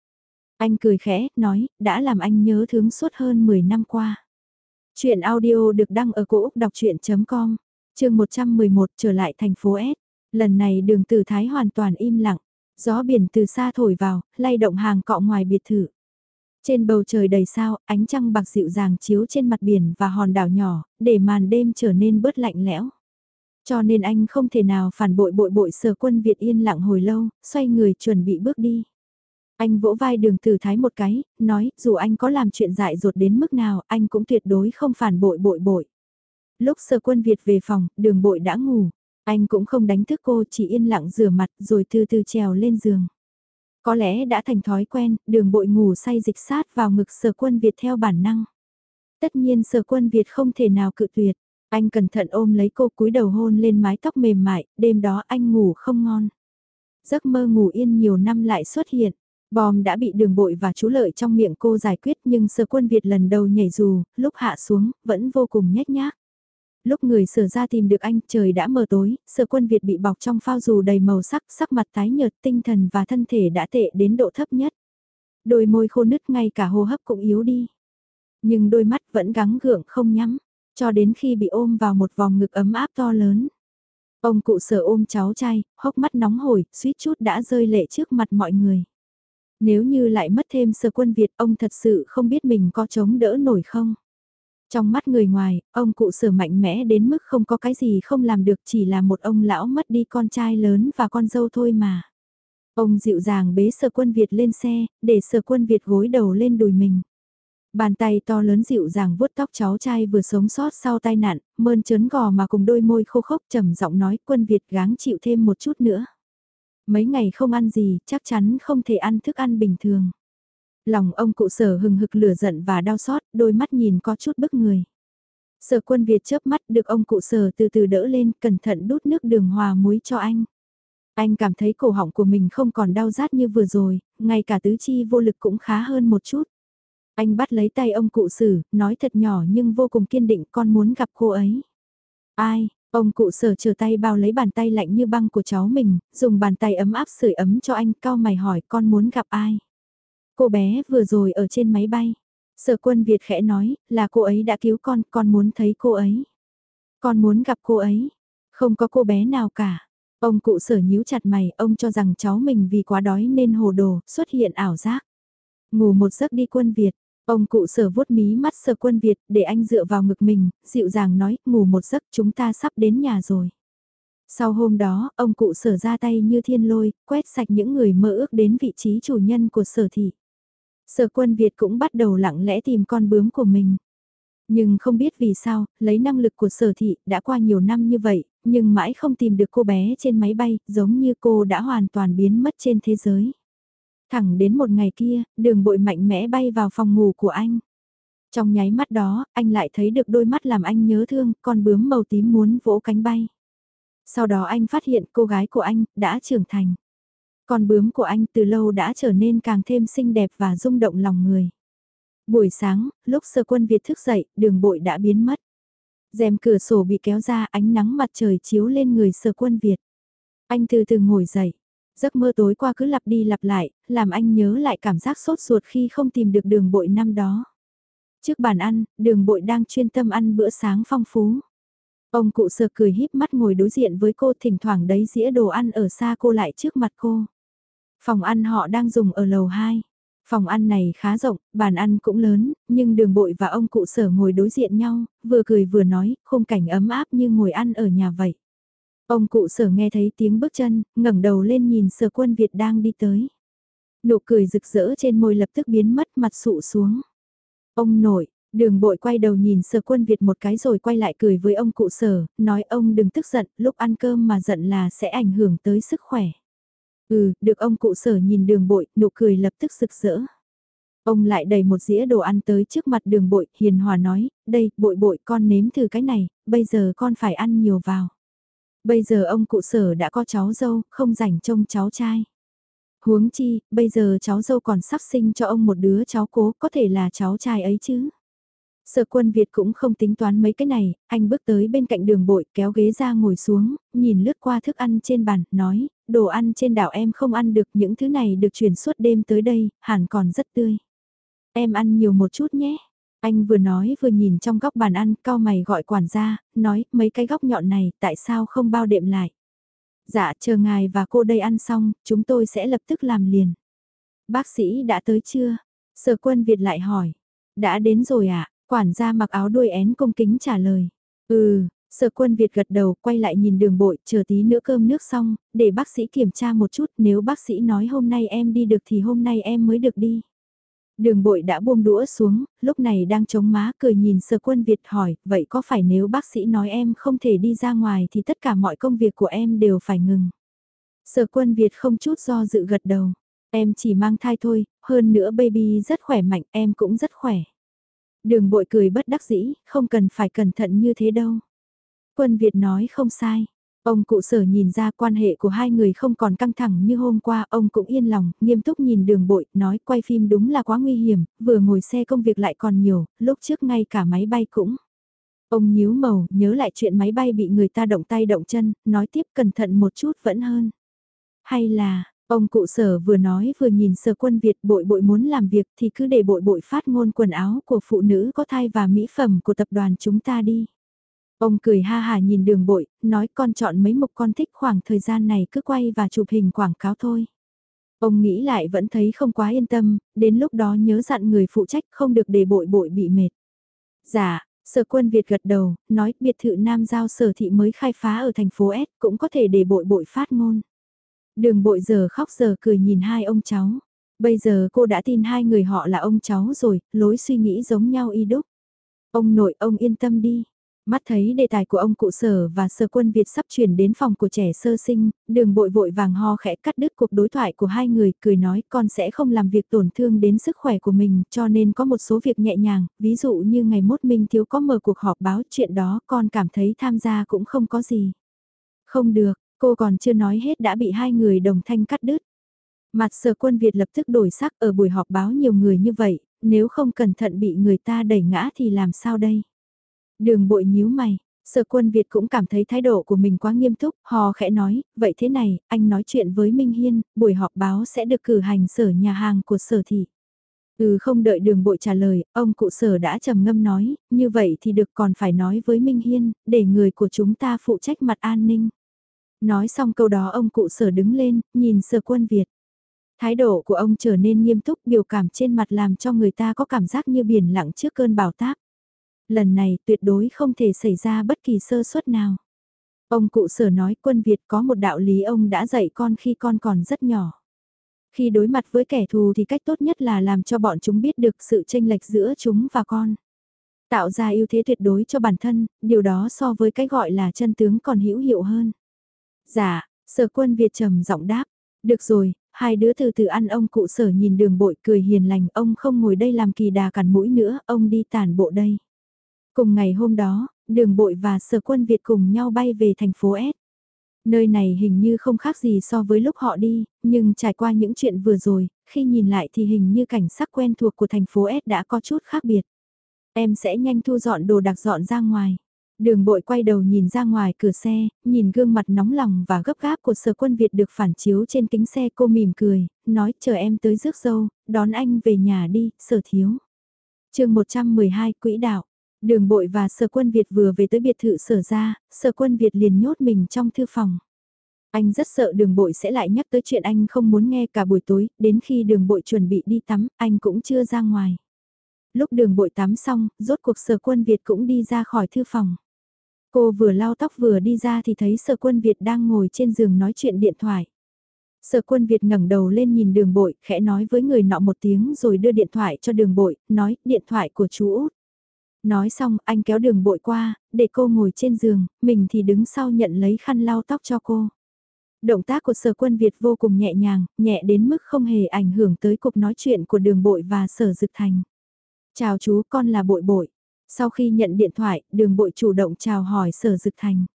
Anh cười khẽ, nói, đã làm anh nhớ thương suốt hơn 10 năm qua. Chuyện audio được đăng ở cổ Úc đọc chuyện.com, chương 111 trở lại thành phố S. Lần này đường tử thái hoàn toàn im lặng, gió biển từ xa thổi vào, lay động hàng cọ ngoài biệt thự. Trên bầu trời đầy sao, ánh trăng bạc dịu dàng chiếu trên mặt biển và hòn đảo nhỏ, để màn đêm trở nên bớt lạnh lẽo. Cho nên anh không thể nào phản bội bội bội sở quân Việt yên lặng hồi lâu, xoay người chuẩn bị bước đi. Anh vỗ vai đường tử thái một cái, nói, dù anh có làm chuyện dại dột đến mức nào, anh cũng tuyệt đối không phản bội bội bội. Lúc sở quân Việt về phòng, đường bội đã ngủ. Anh cũng không đánh thức cô, chỉ yên lặng rửa mặt rồi từ từ trèo lên giường. Có lẽ đã thành thói quen, đường bội ngủ say dịch sát vào ngực sở quân Việt theo bản năng. Tất nhiên sở quân Việt không thể nào cự tuyệt. Anh cẩn thận ôm lấy cô cúi đầu hôn lên mái tóc mềm mại, đêm đó anh ngủ không ngon. Giấc mơ ngủ yên nhiều năm lại xuất hiện. Bom đã bị đường bội và chú lợi trong miệng cô giải quyết nhưng sở quân Việt lần đầu nhảy dù, lúc hạ xuống, vẫn vô cùng nhét nhác. Lúc người sở ra tìm được anh, trời đã mờ tối, sở quân Việt bị bọc trong phao dù đầy màu sắc, sắc mặt tái nhợt, tinh thần và thân thể đã tệ đến độ thấp nhất. Đôi môi khô nứt ngay cả hô hấp cũng yếu đi. Nhưng đôi mắt vẫn gắng gượng không nhắm, cho đến khi bị ôm vào một vòng ngực ấm áp to lớn. Ông cụ sở ôm cháu trai, hốc mắt nóng hổi, suýt chút đã rơi lệ trước mặt mọi người. Nếu như lại mất thêm sở quân Việt, ông thật sự không biết mình có chống đỡ nổi không? Trong mắt người ngoài, ông cụ sở mạnh mẽ đến mức không có cái gì không làm được chỉ là một ông lão mất đi con trai lớn và con dâu thôi mà. Ông dịu dàng bế sở quân Việt lên xe, để sở quân Việt gối đầu lên đùi mình. Bàn tay to lớn dịu dàng vuốt tóc cháu trai vừa sống sót sau tai nạn, mơn trớn gò mà cùng đôi môi khô khốc trầm giọng nói quân Việt gắng chịu thêm một chút nữa. Mấy ngày không ăn gì, chắc chắn không thể ăn thức ăn bình thường. Lòng ông cụ sở hừng hực lửa giận và đau xót, đôi mắt nhìn có chút bức người. Sở quân Việt chớp mắt được ông cụ sở từ từ đỡ lên, cẩn thận đút nước đường hòa muối cho anh. Anh cảm thấy cổ họng của mình không còn đau rát như vừa rồi, ngay cả tứ chi vô lực cũng khá hơn một chút. Anh bắt lấy tay ông cụ sử, nói thật nhỏ nhưng vô cùng kiên định con muốn gặp cô ấy. Ai, ông cụ sở chờ tay bao lấy bàn tay lạnh như băng của cháu mình, dùng bàn tay ấm áp sưởi ấm cho anh, cao mày hỏi con muốn gặp ai. Cô bé vừa rồi ở trên máy bay. Sở quân Việt khẽ nói, là cô ấy đã cứu con, con muốn thấy cô ấy. Con muốn gặp cô ấy. Không có cô bé nào cả. Ông cụ sở nhíu chặt mày, ông cho rằng cháu mình vì quá đói nên hồ đồ, xuất hiện ảo giác. Ngủ một giấc đi quân Việt. Ông cụ sở vuốt mí mắt sở quân Việt để anh dựa vào ngực mình, dịu dàng nói, ngủ một giấc chúng ta sắp đến nhà rồi. Sau hôm đó, ông cụ sở ra tay như thiên lôi, quét sạch những người mơ ước đến vị trí chủ nhân của sở thị. Sở quân Việt cũng bắt đầu lặng lẽ tìm con bướm của mình. Nhưng không biết vì sao, lấy năng lực của sở thị đã qua nhiều năm như vậy, nhưng mãi không tìm được cô bé trên máy bay, giống như cô đã hoàn toàn biến mất trên thế giới. Thẳng đến một ngày kia, đường bội mạnh mẽ bay vào phòng ngủ của anh. Trong nháy mắt đó, anh lại thấy được đôi mắt làm anh nhớ thương, con bướm màu tím muốn vỗ cánh bay. Sau đó anh phát hiện cô gái của anh đã trưởng thành. Con bướm của anh từ lâu đã trở nên càng thêm xinh đẹp và rung động lòng người. Buổi sáng, lúc sơ quân Việt thức dậy, đường bội đã biến mất. rèm cửa sổ bị kéo ra ánh nắng mặt trời chiếu lên người sơ quân Việt. Anh từ từ ngồi dậy. Giấc mơ tối qua cứ lặp đi lặp lại, làm anh nhớ lại cảm giác sốt ruột khi không tìm được đường bội năm đó. Trước bàn ăn, đường bội đang chuyên tâm ăn bữa sáng phong phú. Ông cụ sờ cười híp mắt ngồi đối diện với cô thỉnh thoảng đấy dĩa đồ ăn ở xa cô lại trước mặt cô. Phòng ăn họ đang dùng ở lầu 2. Phòng ăn này khá rộng, bàn ăn cũng lớn, nhưng đường bội và ông cụ sở ngồi đối diện nhau, vừa cười vừa nói, khung cảnh ấm áp như ngồi ăn ở nhà vậy. Ông cụ sở nghe thấy tiếng bước chân, ngẩng đầu lên nhìn sở quân Việt đang đi tới. Nụ cười rực rỡ trên môi lập tức biến mất mặt sụ xuống. Ông nội, đường bội quay đầu nhìn sở quân Việt một cái rồi quay lại cười với ông cụ sở, nói ông đừng tức giận, lúc ăn cơm mà giận là sẽ ảnh hưởng tới sức khỏe. Ừ, được ông cụ sở nhìn đường bội, nụ cười lập tức sực sỡ. Ông lại đầy một dĩa đồ ăn tới trước mặt đường bội, hiền hòa nói, đây, bội bội con nếm thử cái này, bây giờ con phải ăn nhiều vào. Bây giờ ông cụ sở đã có cháu dâu, không rảnh trông cháu trai. Huống chi, bây giờ cháu dâu còn sắp sinh cho ông một đứa cháu cố, có thể là cháu trai ấy chứ. Sở quân Việt cũng không tính toán mấy cái này, anh bước tới bên cạnh đường bội kéo ghế ra ngồi xuống, nhìn lướt qua thức ăn trên bàn, nói, đồ ăn trên đảo em không ăn được những thứ này được chuyển suốt đêm tới đây, hẳn còn rất tươi. Em ăn nhiều một chút nhé. Anh vừa nói vừa nhìn trong góc bàn ăn, cao mày gọi quản gia, nói, mấy cái góc nhọn này, tại sao không bao đệm lại? Dạ, chờ ngài và cô đây ăn xong, chúng tôi sẽ lập tức làm liền. Bác sĩ đã tới chưa? Sở quân Việt lại hỏi. Đã đến rồi ạ, à? Quản gia mặc áo đuôi én cung kính trả lời. Ừ, sở quân Việt gật đầu quay lại nhìn đường bội, chờ tí nữa cơm nước xong, để bác sĩ kiểm tra một chút, nếu bác sĩ nói hôm nay em đi được thì hôm nay em mới được đi. Đường bội đã buông đũa xuống, lúc này đang chống má cười nhìn sở quân Việt hỏi, vậy có phải nếu bác sĩ nói em không thể đi ra ngoài thì tất cả mọi công việc của em đều phải ngừng? Sở quân Việt không chút do dự gật đầu, em chỉ mang thai thôi, hơn nữa baby rất khỏe mạnh, em cũng rất khỏe. Đường bội cười bất đắc dĩ, không cần phải cẩn thận như thế đâu. Quân Việt nói không sai. Ông cụ sở nhìn ra quan hệ của hai người không còn căng thẳng như hôm qua, ông cũng yên lòng, nghiêm túc nhìn đường bội, nói quay phim đúng là quá nguy hiểm, vừa ngồi xe công việc lại còn nhiều, lúc trước ngay cả máy bay cũng. Ông nhíu màu, nhớ lại chuyện máy bay bị người ta động tay động chân, nói tiếp cẩn thận một chút vẫn hơn. Hay là, ông cụ sở vừa nói vừa nhìn sở quân Việt bội bội muốn làm việc thì cứ để bội bội phát ngôn quần áo của phụ nữ có thai và mỹ phẩm của tập đoàn chúng ta đi. Ông cười ha hà nhìn đường bội, nói con chọn mấy mục con thích khoảng thời gian này cứ quay và chụp hình quảng cáo thôi. Ông nghĩ lại vẫn thấy không quá yên tâm, đến lúc đó nhớ dặn người phụ trách không được để bội bội bị mệt. Dạ, sở quân Việt gật đầu, nói biệt thự Nam Giao sở thị mới khai phá ở thành phố S cũng có thể để bội bội phát ngôn. Đường bội giờ khóc giờ cười nhìn hai ông cháu. Bây giờ cô đã tin hai người họ là ông cháu rồi, lối suy nghĩ giống nhau y đúc. Ông nội ông yên tâm đi, Mắt thấy đề tài của ông cụ sở và sơ quân Việt sắp chuyển đến phòng của trẻ sơ sinh, đường bội vội vàng ho khẽ cắt đứt cuộc đối thoại của hai người, cười nói con sẽ không làm việc tổn thương đến sức khỏe của mình, cho nên có một số việc nhẹ nhàng, ví dụ như ngày mốt Minh Thiếu có mở cuộc họp báo chuyện đó con cảm thấy tham gia cũng không có gì. Không được, cô còn chưa nói hết đã bị hai người đồng thanh cắt đứt. Mặt sở quân Việt lập tức đổi sắc ở buổi họp báo nhiều người như vậy, nếu không cẩn thận bị người ta đẩy ngã thì làm sao đây? Đường bội nhíu mày, sở quân Việt cũng cảm thấy thái độ của mình quá nghiêm túc, hò khẽ nói, vậy thế này, anh nói chuyện với Minh Hiên, buổi họp báo sẽ được cử hành sở nhà hàng của sở thị. Ừ không đợi đường bội trả lời, ông cụ sở đã trầm ngâm nói, như vậy thì được còn phải nói với Minh Hiên, để người của chúng ta phụ trách mặt an ninh. Nói xong câu đó ông cụ sở đứng lên, nhìn sở quân Việt. Thái độ của ông trở nên nghiêm túc biểu cảm trên mặt làm cho người ta có cảm giác như biển lặng trước cơn bão táp. Lần này tuyệt đối không thể xảy ra bất kỳ sơ suất nào. Ông cụ sở nói quân Việt có một đạo lý ông đã dạy con khi con còn rất nhỏ. Khi đối mặt với kẻ thù thì cách tốt nhất là làm cho bọn chúng biết được sự tranh lệch giữa chúng và con. Tạo ra ưu thế tuyệt đối cho bản thân, điều đó so với cái gọi là chân tướng còn hữu hiệu hơn. Dạ, sở quân Việt trầm giọng đáp, được rồi, hai đứa từ từ ăn ông cụ sở nhìn đường bội cười hiền lành ông không ngồi đây làm kỳ đà cản mũi nữa, ông đi tàn bộ đây. Cùng ngày hôm đó, đường bội và sở quân Việt cùng nhau bay về thành phố S. Nơi này hình như không khác gì so với lúc họ đi, nhưng trải qua những chuyện vừa rồi, khi nhìn lại thì hình như cảnh sắc quen thuộc của thành phố S đã có chút khác biệt. Em sẽ nhanh thu dọn đồ đặc dọn ra ngoài. Đường bội quay đầu nhìn ra ngoài cửa xe, nhìn gương mặt nóng lòng và gấp gáp của sở quân Việt được phản chiếu trên kính xe cô mỉm cười, nói chờ em tới rước dâu, đón anh về nhà đi, sở thiếu. chương 112 Quỹ đạo Đường bội và sở quân Việt vừa về tới biệt thự sở ra, sở quân Việt liền nhốt mình trong thư phòng. Anh rất sợ đường bội sẽ lại nhắc tới chuyện anh không muốn nghe cả buổi tối, đến khi đường bội chuẩn bị đi tắm, anh cũng chưa ra ngoài. Lúc đường bội tắm xong, rốt cuộc sở quân Việt cũng đi ra khỏi thư phòng. Cô vừa lau tóc vừa đi ra thì thấy sở quân Việt đang ngồi trên giường nói chuyện điện thoại. Sở quân Việt ngẩng đầu lên nhìn đường bội, khẽ nói với người nọ một tiếng rồi đưa điện thoại cho đường bội, nói, điện thoại của chú Út. Nói xong, anh kéo đường bội qua, để cô ngồi trên giường, mình thì đứng sau nhận lấy khăn lau tóc cho cô. Động tác của sở quân Việt vô cùng nhẹ nhàng, nhẹ đến mức không hề ảnh hưởng tới cuộc nói chuyện của đường bội và sở dực thành. Chào chú, con là bội bội. Sau khi nhận điện thoại, đường bội chủ động chào hỏi sở dực thành.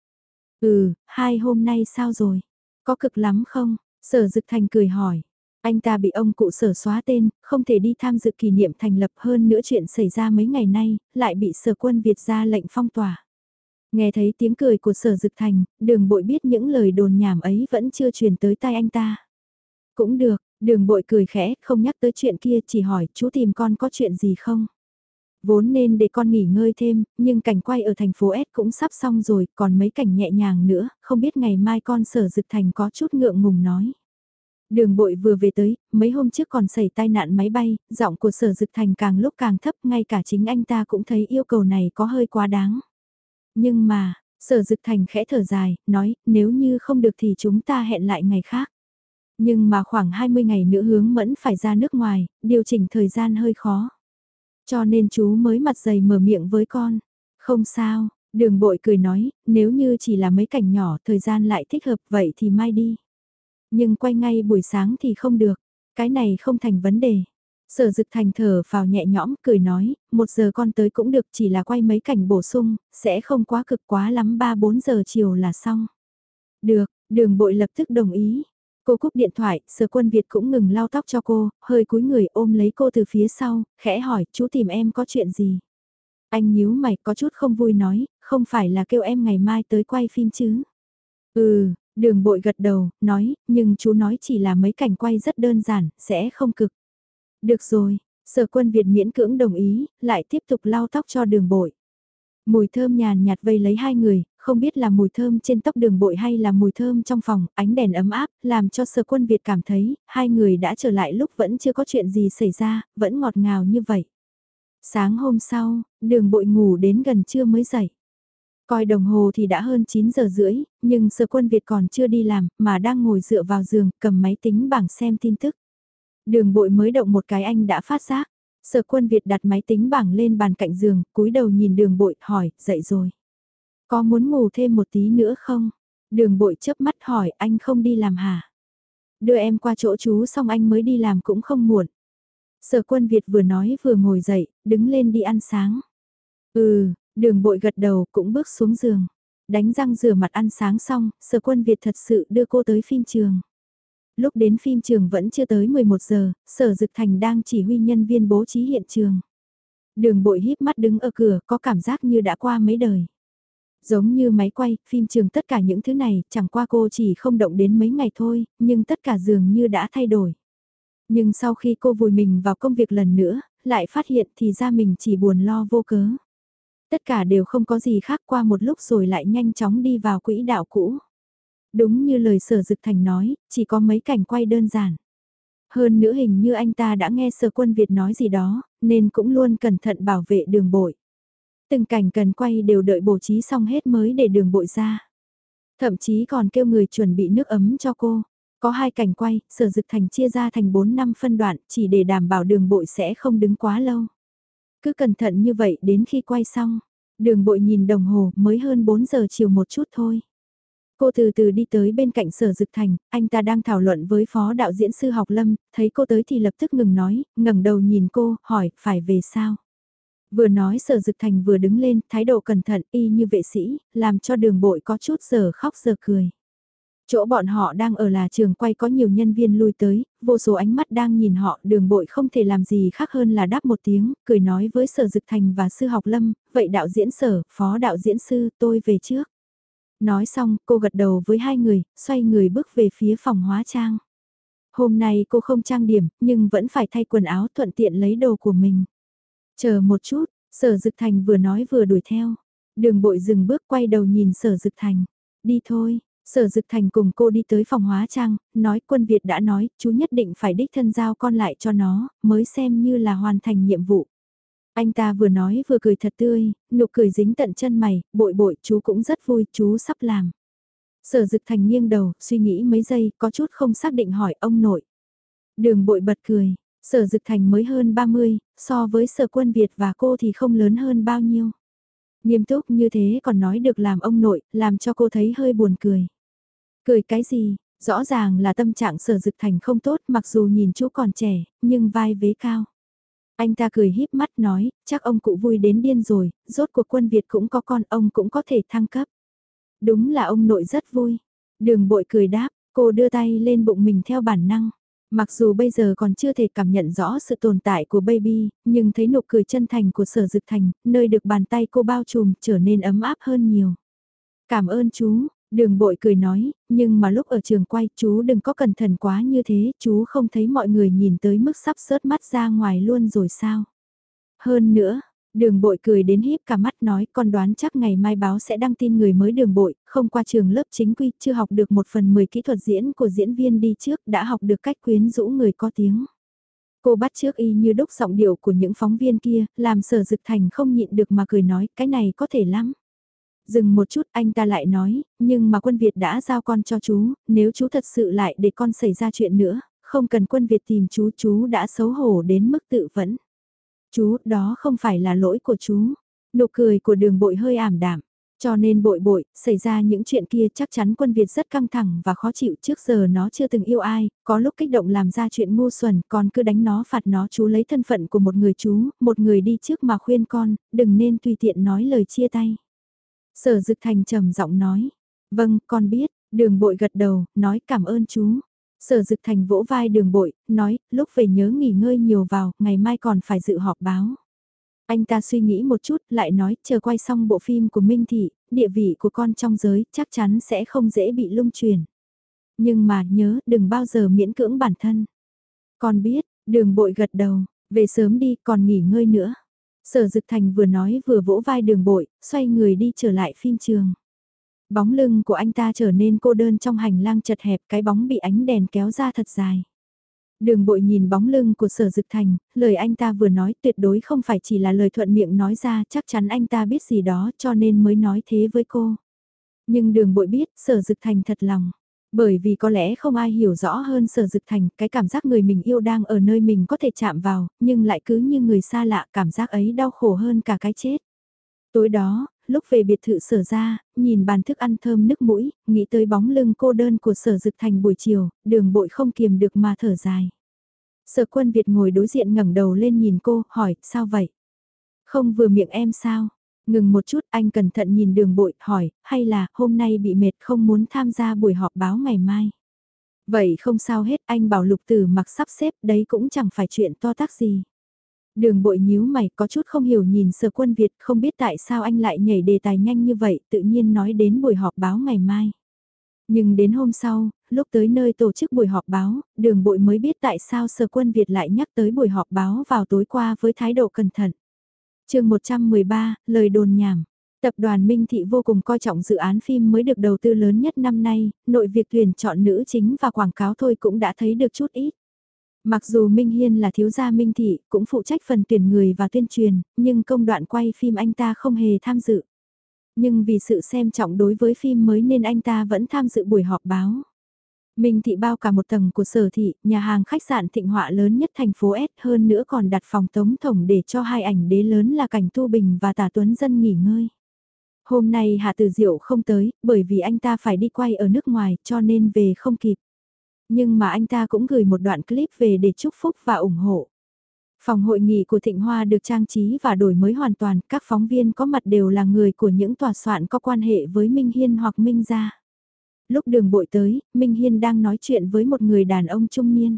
Ừ, hai hôm nay sao rồi? Có cực lắm không? Sở dực thành cười hỏi. Anh ta bị ông cụ sở xóa tên, không thể đi tham dự kỷ niệm thành lập hơn nữa chuyện xảy ra mấy ngày nay, lại bị sở quân Việt ra lệnh phong tỏa. Nghe thấy tiếng cười của sở dực thành, đường bội biết những lời đồn nhảm ấy vẫn chưa truyền tới tai anh ta. Cũng được, đường bội cười khẽ, không nhắc tới chuyện kia, chỉ hỏi chú tìm con có chuyện gì không? Vốn nên để con nghỉ ngơi thêm, nhưng cảnh quay ở thành phố S cũng sắp xong rồi, còn mấy cảnh nhẹ nhàng nữa, không biết ngày mai con sở dực thành có chút ngượng ngùng nói. Đường bội vừa về tới, mấy hôm trước còn xảy tai nạn máy bay, giọng của sở dực thành càng lúc càng thấp, ngay cả chính anh ta cũng thấy yêu cầu này có hơi quá đáng. Nhưng mà, sở dực thành khẽ thở dài, nói, nếu như không được thì chúng ta hẹn lại ngày khác. Nhưng mà khoảng 20 ngày nữa hướng mẫn phải ra nước ngoài, điều chỉnh thời gian hơi khó. Cho nên chú mới mặt dày mở miệng với con. Không sao, đường bội cười nói, nếu như chỉ là mấy cảnh nhỏ thời gian lại thích hợp vậy thì mai đi. Nhưng quay ngay buổi sáng thì không được, cái này không thành vấn đề. Sở dực thành thở vào nhẹ nhõm, cười nói, một giờ con tới cũng được chỉ là quay mấy cảnh bổ sung, sẽ không quá cực quá lắm 3-4 giờ chiều là xong. Được, đường bội lập tức đồng ý. Cô cúp điện thoại, sở quân Việt cũng ngừng lau tóc cho cô, hơi cúi người ôm lấy cô từ phía sau, khẽ hỏi, chú tìm em có chuyện gì? Anh nhíu mày có chút không vui nói, không phải là kêu em ngày mai tới quay phim chứ? Ừ, đường bội gật đầu, nói, nhưng chú nói chỉ là mấy cảnh quay rất đơn giản, sẽ không cực. Được rồi, sở quân Việt miễn cưỡng đồng ý, lại tiếp tục lau tóc cho đường bội. Mùi thơm nhàn nhạt vây lấy hai người, không biết là mùi thơm trên tóc đường bội hay là mùi thơm trong phòng, ánh đèn ấm áp, làm cho sở quân Việt cảm thấy, hai người đã trở lại lúc vẫn chưa có chuyện gì xảy ra, vẫn ngọt ngào như vậy. Sáng hôm sau, đường bội ngủ đến gần trưa mới dậy. Coi đồng hồ thì đã hơn 9 giờ rưỡi, nhưng sở quân Việt còn chưa đi làm, mà đang ngồi dựa vào giường, cầm máy tính bảng xem tin tức. Đường bội mới động một cái anh đã phát giác. Sở quân Việt đặt máy tính bảng lên bàn cạnh giường, cúi đầu nhìn đường bội, hỏi, dậy rồi. Có muốn ngủ thêm một tí nữa không? Đường bội chớp mắt hỏi, anh không đi làm hả? Đưa em qua chỗ chú xong anh mới đi làm cũng không muộn. Sở quân Việt vừa nói vừa ngồi dậy, đứng lên đi ăn sáng. Ừ, đường bội gật đầu cũng bước xuống giường. Đánh răng rửa mặt ăn sáng xong, sở quân Việt thật sự đưa cô tới phim trường. Lúc đến phim trường vẫn chưa tới 11 giờ, sở dực thành đang chỉ huy nhân viên bố trí hiện trường. Đường bội híp mắt đứng ở cửa có cảm giác như đã qua mấy đời. Giống như máy quay, phim trường tất cả những thứ này, chẳng qua cô chỉ không động đến mấy ngày thôi, nhưng tất cả dường như đã thay đổi. Nhưng sau khi cô vùi mình vào công việc lần nữa, lại phát hiện thì ra mình chỉ buồn lo vô cớ. Tất cả đều không có gì khác qua một lúc rồi lại nhanh chóng đi vào quỹ đạo cũ. Đúng như lời sở dực thành nói, chỉ có mấy cảnh quay đơn giản. Hơn nữa hình như anh ta đã nghe sở quân Việt nói gì đó, nên cũng luôn cẩn thận bảo vệ đường bội. Từng cảnh cần quay đều đợi bố trí xong hết mới để đường bội ra. Thậm chí còn kêu người chuẩn bị nước ấm cho cô. Có hai cảnh quay, sở dực thành chia ra thành 4 năm phân đoạn chỉ để đảm bảo đường bội sẽ không đứng quá lâu. Cứ cẩn thận như vậy đến khi quay xong, đường bội nhìn đồng hồ mới hơn 4 giờ chiều một chút thôi. Cô từ từ đi tới bên cạnh sở dực thành, anh ta đang thảo luận với phó đạo diễn sư học lâm, thấy cô tới thì lập tức ngừng nói, ngẩng đầu nhìn cô, hỏi, phải về sao? Vừa nói sở dực thành vừa đứng lên, thái độ cẩn thận y như vệ sĩ, làm cho đường bội có chút giờ khóc giờ cười. Chỗ bọn họ đang ở là trường quay có nhiều nhân viên lui tới, vô số ánh mắt đang nhìn họ, đường bội không thể làm gì khác hơn là đáp một tiếng, cười nói với sở dực thành và sư học lâm, vậy đạo diễn sở, phó đạo diễn sư, tôi về trước. Nói xong, cô gật đầu với hai người, xoay người bước về phía phòng hóa trang. Hôm nay cô không trang điểm, nhưng vẫn phải thay quần áo thuận tiện lấy đồ của mình. Chờ một chút, sở dực thành vừa nói vừa đuổi theo. Đường bội dừng bước quay đầu nhìn sở dực thành. Đi thôi, sở dực thành cùng cô đi tới phòng hóa trang, nói quân Việt đã nói, chú nhất định phải đích thân giao con lại cho nó, mới xem như là hoàn thành nhiệm vụ. Anh ta vừa nói vừa cười thật tươi, nụ cười dính tận chân mày, bội bội chú cũng rất vui, chú sắp làm. Sở dực thành nghiêng đầu, suy nghĩ mấy giây, có chút không xác định hỏi ông nội. Đường bội bật cười, sở dực thành mới hơn 30, so với sở quân Việt và cô thì không lớn hơn bao nhiêu. Nghiêm túc như thế còn nói được làm ông nội, làm cho cô thấy hơi buồn cười. Cười cái gì, rõ ràng là tâm trạng sở dực thành không tốt mặc dù nhìn chú còn trẻ, nhưng vai vế cao. Anh ta cười híp mắt nói, chắc ông cụ vui đến điên rồi, rốt cuộc quân Việt cũng có con ông cũng có thể thăng cấp. Đúng là ông nội rất vui. Đường bội cười đáp, cô đưa tay lên bụng mình theo bản năng. Mặc dù bây giờ còn chưa thể cảm nhận rõ sự tồn tại của baby, nhưng thấy nụ cười chân thành của sở dực thành, nơi được bàn tay cô bao trùm trở nên ấm áp hơn nhiều. Cảm ơn chú, đường bội cười nói, nhưng mà lúc ở trường quay chú đừng có cẩn thận quá như thế, chú không thấy mọi người nhìn tới mức sắp sớt mắt ra ngoài luôn rồi sao. Hơn nữa, Đường bội cười đến híp cả mắt nói con đoán chắc ngày mai báo sẽ đăng tin người mới đường bội, không qua trường lớp chính quy, chưa học được một phần mười kỹ thuật diễn của diễn viên đi trước, đã học được cách quyến rũ người có tiếng. Cô bắt trước y như đúc giọng điệu của những phóng viên kia, làm sở dực thành không nhịn được mà cười nói, cái này có thể lắm. Dừng một chút anh ta lại nói, nhưng mà quân Việt đã giao con cho chú, nếu chú thật sự lại để con xảy ra chuyện nữa, không cần quân Việt tìm chú, chú đã xấu hổ đến mức tự vẫn. Chú, đó không phải là lỗi của chú. Nụ cười của đường bội hơi ảm đạm. Cho nên bội bội, xảy ra những chuyện kia chắc chắn quân Việt rất căng thẳng và khó chịu trước giờ nó chưa từng yêu ai, có lúc kích động làm ra chuyện ngu xuẩn còn cứ đánh nó phạt nó chú lấy thân phận của một người chú, một người đi trước mà khuyên con, đừng nên tùy tiện nói lời chia tay. Sở Dực Thành trầm giọng nói, vâng, con biết, đường bội gật đầu, nói cảm ơn chú. Sở Dực Thành vỗ vai đường bội, nói, lúc về nhớ nghỉ ngơi nhiều vào, ngày mai còn phải dự họp báo. Anh ta suy nghĩ một chút, lại nói, chờ quay xong bộ phim của Minh Thị, địa vị của con trong giới chắc chắn sẽ không dễ bị lung truyền. Nhưng mà nhớ, đừng bao giờ miễn cưỡng bản thân. Con biết, đường bội gật đầu, về sớm đi, còn nghỉ ngơi nữa. Sở Dực Thành vừa nói vừa vỗ vai đường bội, xoay người đi trở lại phim trường. Bóng lưng của anh ta trở nên cô đơn trong hành lang chật hẹp cái bóng bị ánh đèn kéo ra thật dài. Đường bội nhìn bóng lưng của sở dực thành, lời anh ta vừa nói tuyệt đối không phải chỉ là lời thuận miệng nói ra chắc chắn anh ta biết gì đó cho nên mới nói thế với cô. Nhưng đường bội biết sở dực thành thật lòng. Bởi vì có lẽ không ai hiểu rõ hơn sở dực thành cái cảm giác người mình yêu đang ở nơi mình có thể chạm vào, nhưng lại cứ như người xa lạ cảm giác ấy đau khổ hơn cả cái chết. Tối đó, lúc về biệt thự sở ra, nhìn bàn thức ăn thơm nức mũi, nghĩ tới bóng lưng cô đơn của sở dực thành buổi chiều, đường bội không kiềm được mà thở dài. Sở quân Việt ngồi đối diện ngẩng đầu lên nhìn cô, hỏi, sao vậy? Không vừa miệng em sao? Ngừng một chút anh cẩn thận nhìn đường bội, hỏi, hay là hôm nay bị mệt không muốn tham gia buổi họp báo ngày mai? Vậy không sao hết, anh bảo lục tử mặc sắp xếp, đấy cũng chẳng phải chuyện to tác gì. Đường bội nhíu mày có chút không hiểu nhìn sở quân Việt không biết tại sao anh lại nhảy đề tài nhanh như vậy tự nhiên nói đến buổi họp báo ngày mai. Nhưng đến hôm sau, lúc tới nơi tổ chức buổi họp báo, đường bội mới biết tại sao sở quân Việt lại nhắc tới buổi họp báo vào tối qua với thái độ cẩn thận. chương 113, lời đồn nhảm. Tập đoàn Minh Thị vô cùng coi trọng dự án phim mới được đầu tư lớn nhất năm nay, nội việc tuyển chọn nữ chính và quảng cáo thôi cũng đã thấy được chút ít. Mặc dù Minh Hiên là thiếu gia Minh Thị, cũng phụ trách phần tuyển người và tuyên truyền, nhưng công đoạn quay phim anh ta không hề tham dự. Nhưng vì sự xem trọng đối với phim mới nên anh ta vẫn tham dự buổi họp báo. Minh Thị bao cả một tầng của sở thị, nhà hàng khách sạn thịnh họa lớn nhất thành phố S hơn nữa còn đặt phòng tống thống để cho hai ảnh đế lớn là cảnh Tu Bình và Tả Tuấn Dân nghỉ ngơi. Hôm nay Hạ Tử Diệu không tới, bởi vì anh ta phải đi quay ở nước ngoài cho nên về không kịp. Nhưng mà anh ta cũng gửi một đoạn clip về để chúc phúc và ủng hộ. Phòng hội nghị của Thịnh Hoa được trang trí và đổi mới hoàn toàn, các phóng viên có mặt đều là người của những tòa soạn có quan hệ với Minh Hiên hoặc Minh Gia. Lúc đường bội tới, Minh Hiên đang nói chuyện với một người đàn ông trung niên.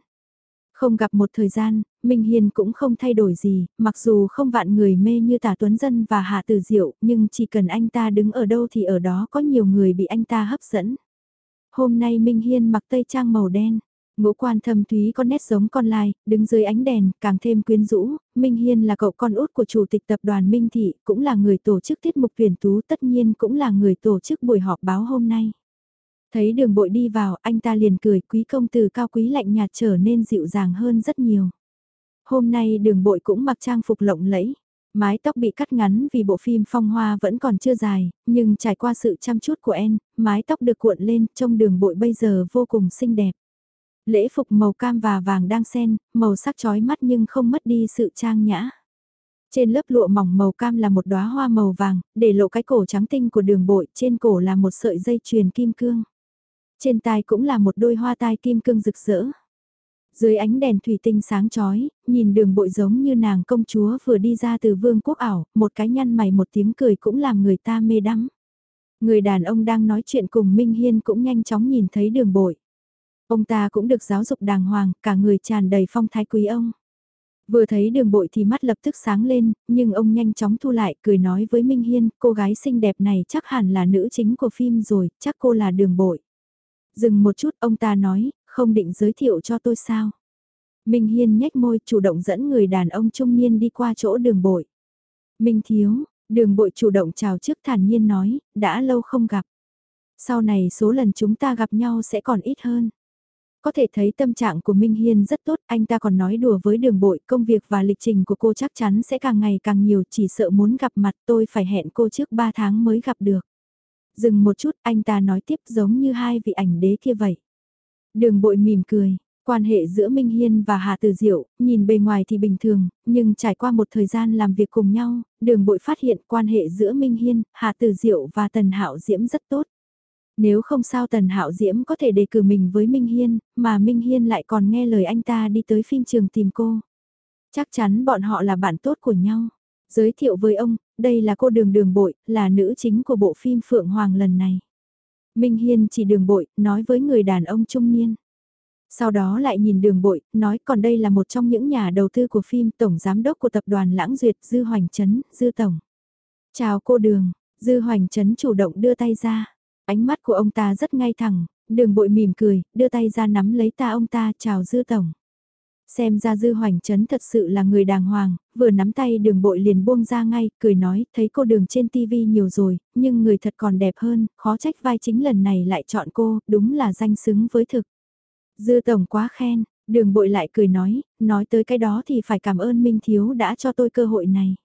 Không gặp một thời gian, Minh Hiên cũng không thay đổi gì, mặc dù không vạn người mê như Tả Tuấn Dân và Hạ Tử Diệu, nhưng chỉ cần anh ta đứng ở đâu thì ở đó có nhiều người bị anh ta hấp dẫn. Hôm nay Minh Hiên mặc tây trang màu đen, ngũ quan thâm thúy có nét giống con lai, đứng dưới ánh đèn, càng thêm quyến rũ, Minh Hiên là cậu con út của chủ tịch tập đoàn Minh Thị, cũng là người tổ chức tiết mục tuyển tú tất nhiên cũng là người tổ chức buổi họp báo hôm nay. Thấy đường bội đi vào, anh ta liền cười quý công tử cao quý lạnh nhạt trở nên dịu dàng hơn rất nhiều. Hôm nay đường bội cũng mặc trang phục lộng lẫy. Mái tóc bị cắt ngắn vì bộ phim phong hoa vẫn còn chưa dài, nhưng trải qua sự chăm chút của En, mái tóc được cuộn lên trông đường bội bây giờ vô cùng xinh đẹp. Lễ phục màu cam và vàng đang xen, màu sắc chói mắt nhưng không mất đi sự trang nhã. Trên lớp lụa mỏng màu cam là một đóa hoa màu vàng, để lộ cái cổ trắng tinh của đường bội, trên cổ là một sợi dây chuyền kim cương. Trên tai cũng là một đôi hoa tai kim cương rực rỡ. Dưới ánh đèn thủy tinh sáng chói, nhìn đường bội giống như nàng công chúa vừa đi ra từ vương quốc ảo, một cái nhăn mày một tiếng cười cũng làm người ta mê đắm. Người đàn ông đang nói chuyện cùng Minh Hiên cũng nhanh chóng nhìn thấy đường bội. Ông ta cũng được giáo dục đàng hoàng, cả người tràn đầy phong thái quý ông. Vừa thấy đường bội thì mắt lập tức sáng lên, nhưng ông nhanh chóng thu lại, cười nói với Minh Hiên, cô gái xinh đẹp này chắc hẳn là nữ chính của phim rồi, chắc cô là đường bội. Dừng một chút ông ta nói, không định giới thiệu cho tôi sao. Minh Hiên nhếch môi chủ động dẫn người đàn ông trung niên đi qua chỗ đường bội. Minh Thiếu, đường bội chủ động chào trước thản nhiên nói, đã lâu không gặp. Sau này số lần chúng ta gặp nhau sẽ còn ít hơn. Có thể thấy tâm trạng của Minh Hiên rất tốt, anh ta còn nói đùa với đường bội công việc và lịch trình của cô chắc chắn sẽ càng ngày càng nhiều chỉ sợ muốn gặp mặt tôi phải hẹn cô trước 3 tháng mới gặp được. Dừng một chút anh ta nói tiếp giống như hai vị ảnh đế kia vậy. Đường bội mỉm cười, quan hệ giữa Minh Hiên và Hà Tử Diệu, nhìn bề ngoài thì bình thường, nhưng trải qua một thời gian làm việc cùng nhau, đường bội phát hiện quan hệ giữa Minh Hiên, Hà Tử Diệu và Tần Hạo Diễm rất tốt. Nếu không sao Tần Hạo Diễm có thể đề cử mình với Minh Hiên, mà Minh Hiên lại còn nghe lời anh ta đi tới phim trường tìm cô. Chắc chắn bọn họ là bạn tốt của nhau. Giới thiệu với ông, đây là cô đường đường bội, là nữ chính của bộ phim Phượng Hoàng lần này. Minh Hiên chỉ đường bội, nói với người đàn ông trung niên. Sau đó lại nhìn đường bội, nói còn đây là một trong những nhà đầu tư của phim tổng giám đốc của tập đoàn Lãng Duyệt Dư Hoành Trấn, Dư Tổng. Chào cô đường, Dư Hoành Trấn chủ động đưa tay ra. Ánh mắt của ông ta rất ngay thẳng, đường bội mỉm cười, đưa tay ra nắm lấy ta ông ta chào Dư Tổng. Xem ra Dư Hoành Trấn thật sự là người đàng hoàng, vừa nắm tay đường bội liền buông ra ngay, cười nói, thấy cô đường trên TV nhiều rồi, nhưng người thật còn đẹp hơn, khó trách vai chính lần này lại chọn cô, đúng là danh xứng với thực. Dư Tổng quá khen, đường bội lại cười nói, nói tới cái đó thì phải cảm ơn Minh Thiếu đã cho tôi cơ hội này.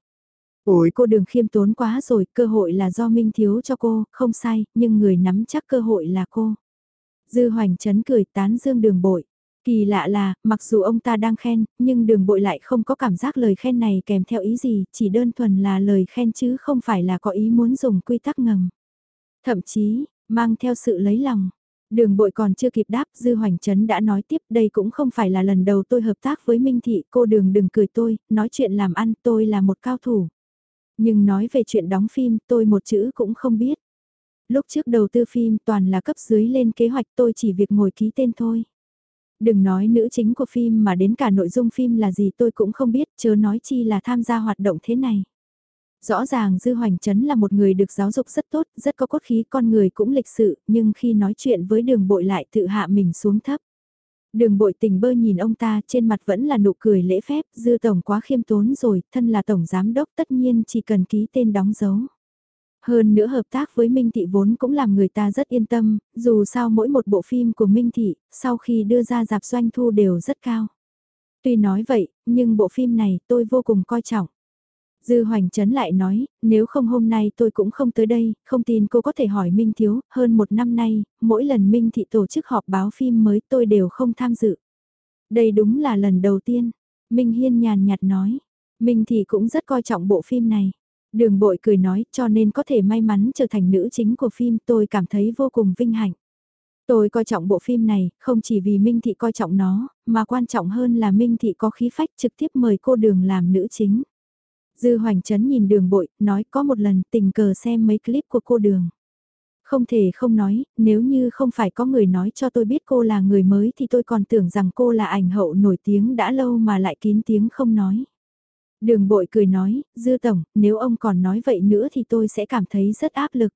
Ôi cô đường khiêm tốn quá rồi, cơ hội là do Minh Thiếu cho cô, không sai, nhưng người nắm chắc cơ hội là cô. Dư Hoành Trấn cười tán dương đường bội. Kỳ lạ là, mặc dù ông ta đang khen, nhưng đường bội lại không có cảm giác lời khen này kèm theo ý gì, chỉ đơn thuần là lời khen chứ không phải là có ý muốn dùng quy tắc ngầm. Thậm chí, mang theo sự lấy lòng. Đường bội còn chưa kịp đáp, Dư Hoành Trấn đã nói tiếp đây cũng không phải là lần đầu tôi hợp tác với Minh Thị, cô đường đừng cười tôi, nói chuyện làm ăn tôi là một cao thủ. Nhưng nói về chuyện đóng phim tôi một chữ cũng không biết. Lúc trước đầu tư phim toàn là cấp dưới lên kế hoạch tôi chỉ việc ngồi ký tên thôi. Đừng nói nữ chính của phim mà đến cả nội dung phim là gì tôi cũng không biết, chớ nói chi là tham gia hoạt động thế này. Rõ ràng Dư Hoành Trấn là một người được giáo dục rất tốt, rất có cốt khí, con người cũng lịch sự, nhưng khi nói chuyện với đường bội lại tự hạ mình xuống thấp. Đường bội tình bơ nhìn ông ta trên mặt vẫn là nụ cười lễ phép, Dư Tổng quá khiêm tốn rồi, thân là Tổng Giám Đốc tất nhiên chỉ cần ký tên đóng dấu. Hơn nữa hợp tác với Minh Thị vốn cũng làm người ta rất yên tâm, dù sao mỗi một bộ phim của Minh Thị, sau khi đưa ra dạp doanh thu đều rất cao. Tuy nói vậy, nhưng bộ phim này tôi vô cùng coi trọng. Dư Hoành Trấn lại nói, nếu không hôm nay tôi cũng không tới đây, không tin cô có thể hỏi Minh Thiếu, hơn một năm nay, mỗi lần Minh Thị tổ chức họp báo phim mới tôi đều không tham dự. Đây đúng là lần đầu tiên, Minh Hiên nhàn nhạt nói, Minh Thị cũng rất coi trọng bộ phim này. Đường bội cười nói cho nên có thể may mắn trở thành nữ chính của phim tôi cảm thấy vô cùng vinh hạnh. Tôi coi trọng bộ phim này, không chỉ vì Minh Thị coi trọng nó, mà quan trọng hơn là Minh Thị có khí phách trực tiếp mời cô đường làm nữ chính. Dư Hoành Trấn nhìn đường bội, nói có một lần tình cờ xem mấy clip của cô đường. Không thể không nói, nếu như không phải có người nói cho tôi biết cô là người mới thì tôi còn tưởng rằng cô là ảnh hậu nổi tiếng đã lâu mà lại kín tiếng không nói. Đường bội cười nói, Dư Tổng, nếu ông còn nói vậy nữa thì tôi sẽ cảm thấy rất áp lực.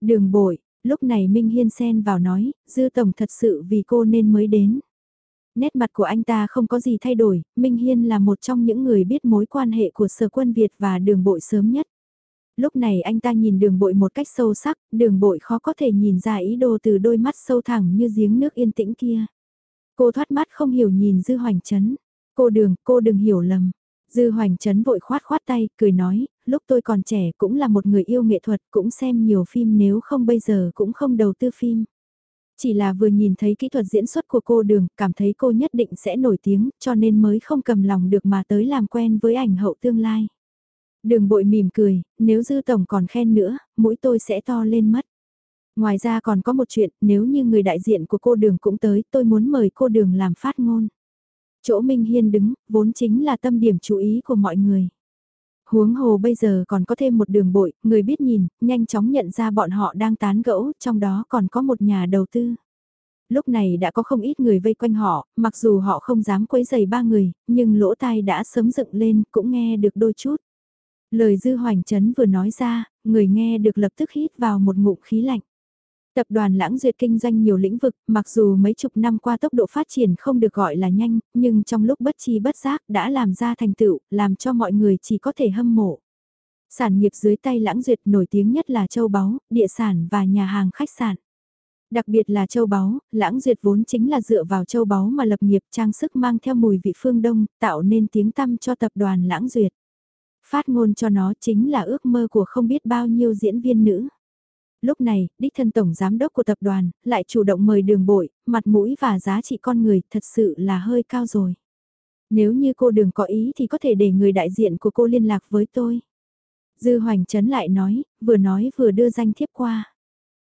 Đường bội, lúc này Minh Hiên xen vào nói, Dư Tổng thật sự vì cô nên mới đến. Nét mặt của anh ta không có gì thay đổi, Minh Hiên là một trong những người biết mối quan hệ của sở quân Việt và đường bội sớm nhất. Lúc này anh ta nhìn đường bội một cách sâu sắc, đường bội khó có thể nhìn ra ý đồ từ đôi mắt sâu thẳng như giếng nước yên tĩnh kia. Cô thoát mắt không hiểu nhìn Dư Hoành Trấn. Cô đường, cô đừng hiểu lầm. Dư Hoành Trấn vội khoát khoát tay, cười nói, lúc tôi còn trẻ cũng là một người yêu nghệ thuật, cũng xem nhiều phim nếu không bây giờ cũng không đầu tư phim. Chỉ là vừa nhìn thấy kỹ thuật diễn xuất của cô đường, cảm thấy cô nhất định sẽ nổi tiếng, cho nên mới không cầm lòng được mà tới làm quen với ảnh hậu tương lai. Đường bội mỉm cười, nếu dư tổng còn khen nữa, mũi tôi sẽ to lên mất. Ngoài ra còn có một chuyện, nếu như người đại diện của cô đường cũng tới, tôi muốn mời cô đường làm phát ngôn. Chỗ Minh Hiên đứng, vốn chính là tâm điểm chú ý của mọi người. Huống hồ bây giờ còn có thêm một đường bội, người biết nhìn, nhanh chóng nhận ra bọn họ đang tán gẫu, trong đó còn có một nhà đầu tư. Lúc này đã có không ít người vây quanh họ, mặc dù họ không dám quấy giày ba người, nhưng lỗ tai đã sớm dựng lên, cũng nghe được đôi chút. Lời Dư Hoành Trấn vừa nói ra, người nghe được lập tức hít vào một ngụm khí lạnh. Tập đoàn lãng duyệt kinh doanh nhiều lĩnh vực, mặc dù mấy chục năm qua tốc độ phát triển không được gọi là nhanh, nhưng trong lúc bất chi bất giác đã làm ra thành tựu, làm cho mọi người chỉ có thể hâm mộ. Sản nghiệp dưới tay lãng duyệt nổi tiếng nhất là châu báu, địa sản và nhà hàng khách sạn. Đặc biệt là châu báu, lãng duyệt vốn chính là dựa vào châu báu mà lập nghiệp trang sức mang theo mùi vị phương đông, tạo nên tiếng tăm cho tập đoàn lãng duyệt. Phát ngôn cho nó chính là ước mơ của không biết bao nhiêu diễn viên nữ. Lúc này, đích thân tổng giám đốc của tập đoàn, lại chủ động mời đường bội, mặt mũi và giá trị con người thật sự là hơi cao rồi. Nếu như cô đường có ý thì có thể để người đại diện của cô liên lạc với tôi. Dư Hoành Trấn lại nói, vừa nói vừa đưa danh thiếp qua.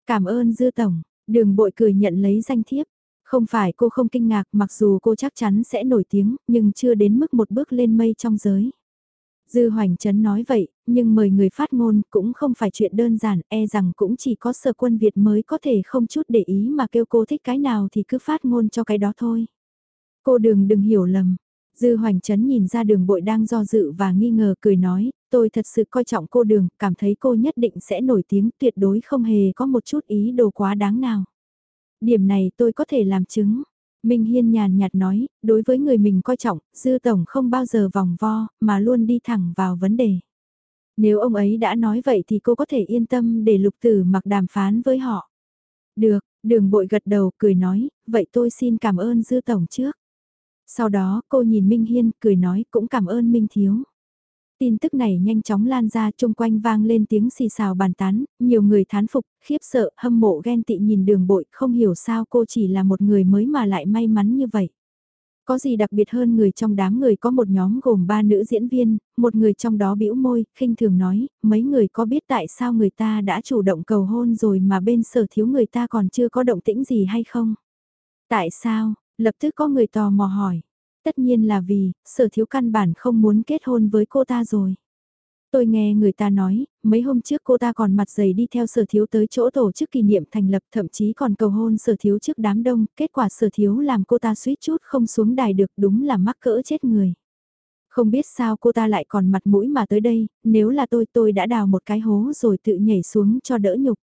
Cảm ơn Dư Tổng, đường bội cười nhận lấy danh thiếp. Không phải cô không kinh ngạc mặc dù cô chắc chắn sẽ nổi tiếng, nhưng chưa đến mức một bước lên mây trong giới. Dư Hoành Trấn nói vậy, nhưng mời người phát ngôn cũng không phải chuyện đơn giản, e rằng cũng chỉ có sở quân Việt mới có thể không chút để ý mà kêu cô thích cái nào thì cứ phát ngôn cho cái đó thôi. Cô đừng đừng hiểu lầm. Dư Hoành Trấn nhìn ra đường bội đang do dự và nghi ngờ cười nói, tôi thật sự coi trọng cô đường, cảm thấy cô nhất định sẽ nổi tiếng tuyệt đối không hề có một chút ý đồ quá đáng nào. Điểm này tôi có thể làm chứng. Minh Hiên nhàn nhạt nói, đối với người mình coi trọng, Dư Tổng không bao giờ vòng vo, mà luôn đi thẳng vào vấn đề. Nếu ông ấy đã nói vậy thì cô có thể yên tâm để lục tử mặc đàm phán với họ. Được, đường bội gật đầu cười nói, vậy tôi xin cảm ơn Dư Tổng trước. Sau đó cô nhìn Minh Hiên cười nói cũng cảm ơn Minh Thiếu. Tin tức này nhanh chóng lan ra chung quanh vang lên tiếng xì xào bàn tán, nhiều người thán phục, khiếp sợ, hâm mộ ghen tị nhìn đường bội, không hiểu sao cô chỉ là một người mới mà lại may mắn như vậy. Có gì đặc biệt hơn người trong đám người có một nhóm gồm ba nữ diễn viên, một người trong đó bĩu môi, khinh thường nói, mấy người có biết tại sao người ta đã chủ động cầu hôn rồi mà bên sở thiếu người ta còn chưa có động tĩnh gì hay không? Tại sao? Lập tức có người tò mò hỏi. Tất nhiên là vì, sở thiếu căn bản không muốn kết hôn với cô ta rồi. Tôi nghe người ta nói, mấy hôm trước cô ta còn mặt dày đi theo sở thiếu tới chỗ tổ chức kỷ niệm thành lập thậm chí còn cầu hôn sở thiếu trước đám đông, kết quả sở thiếu làm cô ta suýt chút không xuống đài được đúng là mắc cỡ chết người. Không biết sao cô ta lại còn mặt mũi mà tới đây, nếu là tôi tôi đã đào một cái hố rồi tự nhảy xuống cho đỡ nhục.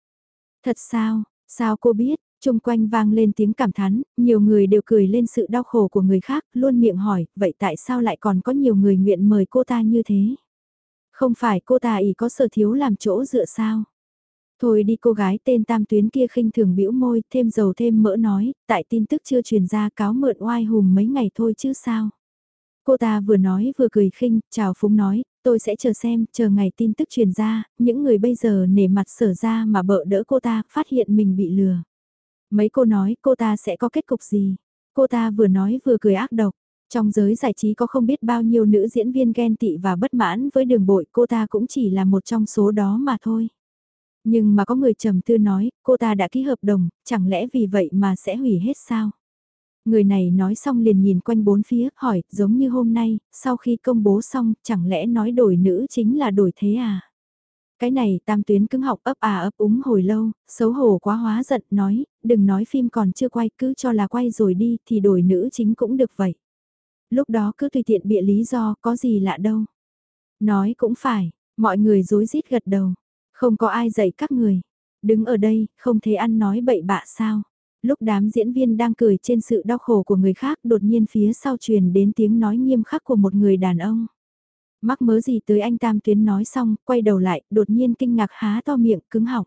Thật sao, sao cô biết, chung quanh vang lên tiếng cảm thán, nhiều người đều cười lên sự đau khổ của người khác, luôn miệng hỏi, vậy tại sao lại còn có nhiều người nguyện mời cô ta như thế? Không phải cô ta ý có sở thiếu làm chỗ dựa sao? Thôi đi cô gái tên tam tuyến kia khinh thường bĩu môi, thêm dầu thêm mỡ nói, tại tin tức chưa truyền ra cáo mượn oai hùm mấy ngày thôi chứ sao? Cô ta vừa nói vừa cười khinh, chào phúng nói, tôi sẽ chờ xem, chờ ngày tin tức truyền ra, những người bây giờ nể mặt sở ra mà bợ đỡ cô ta, phát hiện mình bị lừa. Mấy cô nói cô ta sẽ có kết cục gì? Cô ta vừa nói vừa cười ác độc. Trong giới giải trí có không biết bao nhiêu nữ diễn viên ghen tị và bất mãn với đường bội cô ta cũng chỉ là một trong số đó mà thôi. Nhưng mà có người trầm tư nói, cô ta đã ký hợp đồng, chẳng lẽ vì vậy mà sẽ hủy hết sao? Người này nói xong liền nhìn quanh bốn phía, hỏi, giống như hôm nay, sau khi công bố xong, chẳng lẽ nói đổi nữ chính là đổi thế à? Cái này tam tuyến cứng học ấp à ấp úng hồi lâu, xấu hổ quá hóa giận, nói, đừng nói phim còn chưa quay, cứ cho là quay rồi đi, thì đổi nữ chính cũng được vậy. Lúc đó cứ tùy tiện bịa lý do, có gì lạ đâu. Nói cũng phải, mọi người dối rít gật đầu. Không có ai dạy các người. Đứng ở đây, không thấy ăn nói bậy bạ sao. Lúc đám diễn viên đang cười trên sự đau khổ của người khác đột nhiên phía sau truyền đến tiếng nói nghiêm khắc của một người đàn ông. Mắc mớ gì tới anh Tam Tuyến nói xong, quay đầu lại, đột nhiên kinh ngạc há to miệng, cứng họng.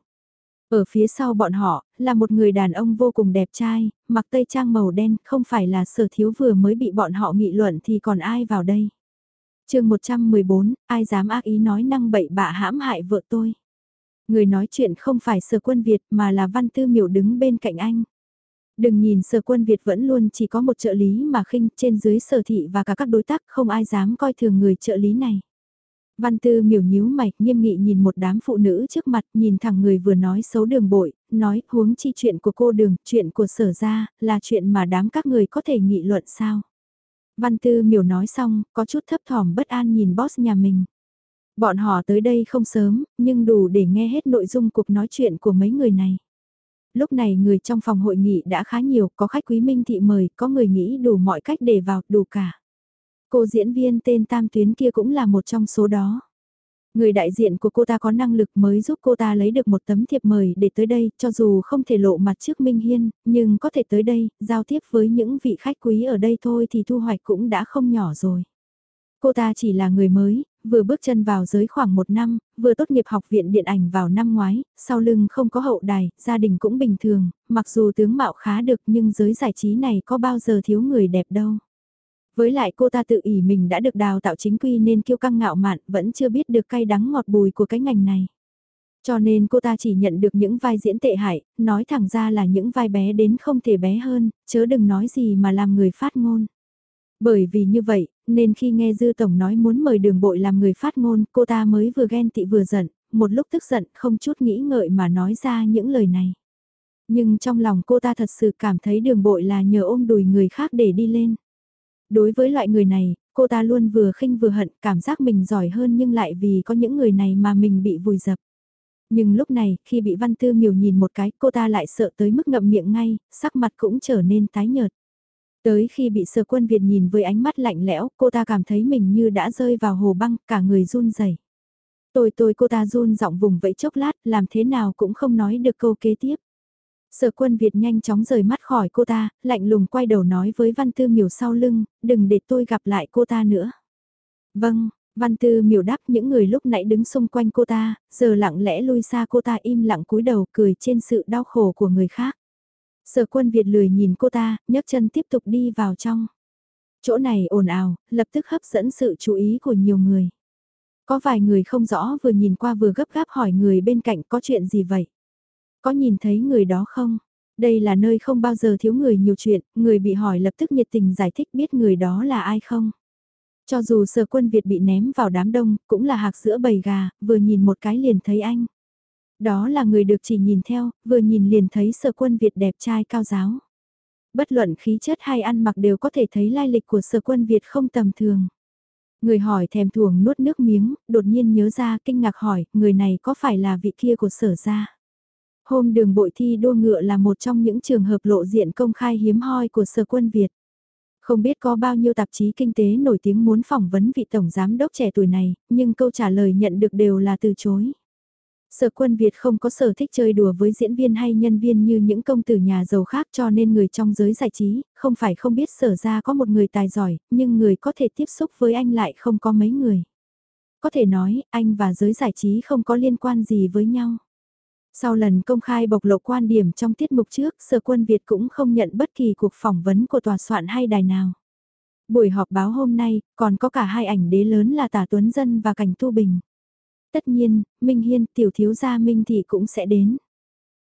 Ở phía sau bọn họ, là một người đàn ông vô cùng đẹp trai, mặc tây trang màu đen, không phải là sở thiếu vừa mới bị bọn họ nghị luận thì còn ai vào đây. chương 114, ai dám ác ý nói năng bậy bạ hãm hại vợ tôi. Người nói chuyện không phải sở quân Việt mà là văn tư miểu đứng bên cạnh anh. Đừng nhìn sở quân Việt vẫn luôn chỉ có một trợ lý mà khinh trên dưới sở thị và cả các đối tác không ai dám coi thường người trợ lý này. Văn tư miểu nhíu mày, nghiêm nghị nhìn một đám phụ nữ trước mặt, nhìn thẳng người vừa nói xấu đường bội, nói huống chi chuyện của cô đường, chuyện của sở ra, là chuyện mà đám các người có thể nghị luận sao. Văn tư miểu nói xong, có chút thấp thỏm bất an nhìn boss nhà mình. Bọn họ tới đây không sớm, nhưng đủ để nghe hết nội dung cuộc nói chuyện của mấy người này. Lúc này người trong phòng hội nghị đã khá nhiều, có khách quý minh thị mời, có người nghĩ đủ mọi cách để vào, đủ cả. Cô diễn viên tên Tam Tuyến kia cũng là một trong số đó. Người đại diện của cô ta có năng lực mới giúp cô ta lấy được một tấm thiệp mời để tới đây, cho dù không thể lộ mặt trước Minh Hiên, nhưng có thể tới đây, giao tiếp với những vị khách quý ở đây thôi thì thu hoạch cũng đã không nhỏ rồi. Cô ta chỉ là người mới, vừa bước chân vào giới khoảng một năm, vừa tốt nghiệp học viện điện ảnh vào năm ngoái, sau lưng không có hậu đài, gia đình cũng bình thường, mặc dù tướng mạo khá được nhưng giới giải trí này có bao giờ thiếu người đẹp đâu. Với lại cô ta tự ỷ mình đã được đào tạo chính quy nên kiêu căng ngạo mạn vẫn chưa biết được cay đắng ngọt bùi của cái ngành này. Cho nên cô ta chỉ nhận được những vai diễn tệ hại, nói thẳng ra là những vai bé đến không thể bé hơn, chớ đừng nói gì mà làm người phát ngôn. Bởi vì như vậy, nên khi nghe Dư Tổng nói muốn mời đường bội làm người phát ngôn, cô ta mới vừa ghen tị vừa giận, một lúc tức giận không chút nghĩ ngợi mà nói ra những lời này. Nhưng trong lòng cô ta thật sự cảm thấy đường bội là nhờ ôm đùi người khác để đi lên. Đối với loại người này, cô ta luôn vừa khinh vừa hận, cảm giác mình giỏi hơn nhưng lại vì có những người này mà mình bị vùi dập. Nhưng lúc này, khi bị Văn Tư Miều nhìn một cái, cô ta lại sợ tới mức ngậm miệng ngay, sắc mặt cũng trở nên tái nhợt. Tới khi bị sở quân Việt nhìn với ánh mắt lạnh lẽo, cô ta cảm thấy mình như đã rơi vào hồ băng, cả người run rẩy. Tôi tôi cô ta run giọng vùng vẫy chốc lát, làm thế nào cũng không nói được câu kế tiếp. Sở quân Việt nhanh chóng rời mắt khỏi cô ta, lạnh lùng quay đầu nói với Văn Tư Miểu sau lưng, đừng để tôi gặp lại cô ta nữa. Vâng, Văn Tư Miểu đáp những người lúc nãy đứng xung quanh cô ta, giờ lặng lẽ lui xa cô ta im lặng cúi đầu cười trên sự đau khổ của người khác. Sở quân Việt lười nhìn cô ta, nhấc chân tiếp tục đi vào trong. Chỗ này ồn ào, lập tức hấp dẫn sự chú ý của nhiều người. Có vài người không rõ vừa nhìn qua vừa gấp gáp hỏi người bên cạnh có chuyện gì vậy. Có nhìn thấy người đó không? Đây là nơi không bao giờ thiếu người nhiều chuyện, người bị hỏi lập tức nhiệt tình giải thích biết người đó là ai không. Cho dù sở quân Việt bị ném vào đám đông, cũng là hạc sữa bầy gà, vừa nhìn một cái liền thấy anh. Đó là người được chỉ nhìn theo, vừa nhìn liền thấy sở quân Việt đẹp trai cao giáo. Bất luận khí chất hay ăn mặc đều có thể thấy lai lịch của sở quân Việt không tầm thường. Người hỏi thèm thuồng nuốt nước miếng, đột nhiên nhớ ra kinh ngạc hỏi, người này có phải là vị kia của sở gia? Hôm đường bội thi đua ngựa là một trong những trường hợp lộ diện công khai hiếm hoi của sở quân Việt. Không biết có bao nhiêu tạp chí kinh tế nổi tiếng muốn phỏng vấn vị tổng giám đốc trẻ tuổi này, nhưng câu trả lời nhận được đều là từ chối. Sở quân Việt không có sở thích chơi đùa với diễn viên hay nhân viên như những công tử nhà giàu khác cho nên người trong giới giải trí, không phải không biết sở ra có một người tài giỏi, nhưng người có thể tiếp xúc với anh lại không có mấy người. Có thể nói, anh và giới giải trí không có liên quan gì với nhau. Sau lần công khai bộc lộ quan điểm trong tiết mục trước, Sở Quân Việt cũng không nhận bất kỳ cuộc phỏng vấn của tòa soạn hay đài nào. Buổi họp báo hôm nay, còn có cả hai ảnh đế lớn là Tả Tuấn Dân và Cảnh Tu Bình. Tất nhiên, Minh Hiên tiểu thiếu gia Minh Thị cũng sẽ đến.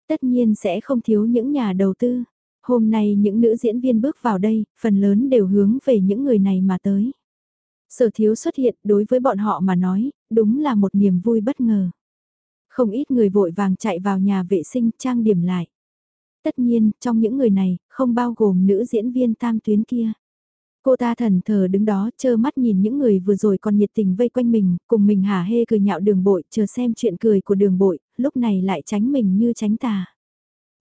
Tất nhiên sẽ không thiếu những nhà đầu tư. Hôm nay những nữ diễn viên bước vào đây, phần lớn đều hướng về những người này mà tới. Sở thiếu xuất hiện đối với bọn họ mà nói, đúng là một niềm vui bất ngờ. Không ít người vội vàng chạy vào nhà vệ sinh trang điểm lại. Tất nhiên, trong những người này, không bao gồm nữ diễn viên tam tuyến kia. Cô ta thần thờ đứng đó chơ mắt nhìn những người vừa rồi còn nhiệt tình vây quanh mình, cùng mình hả hê cười nhạo đường bội, chờ xem chuyện cười của đường bội, lúc này lại tránh mình như tránh tà.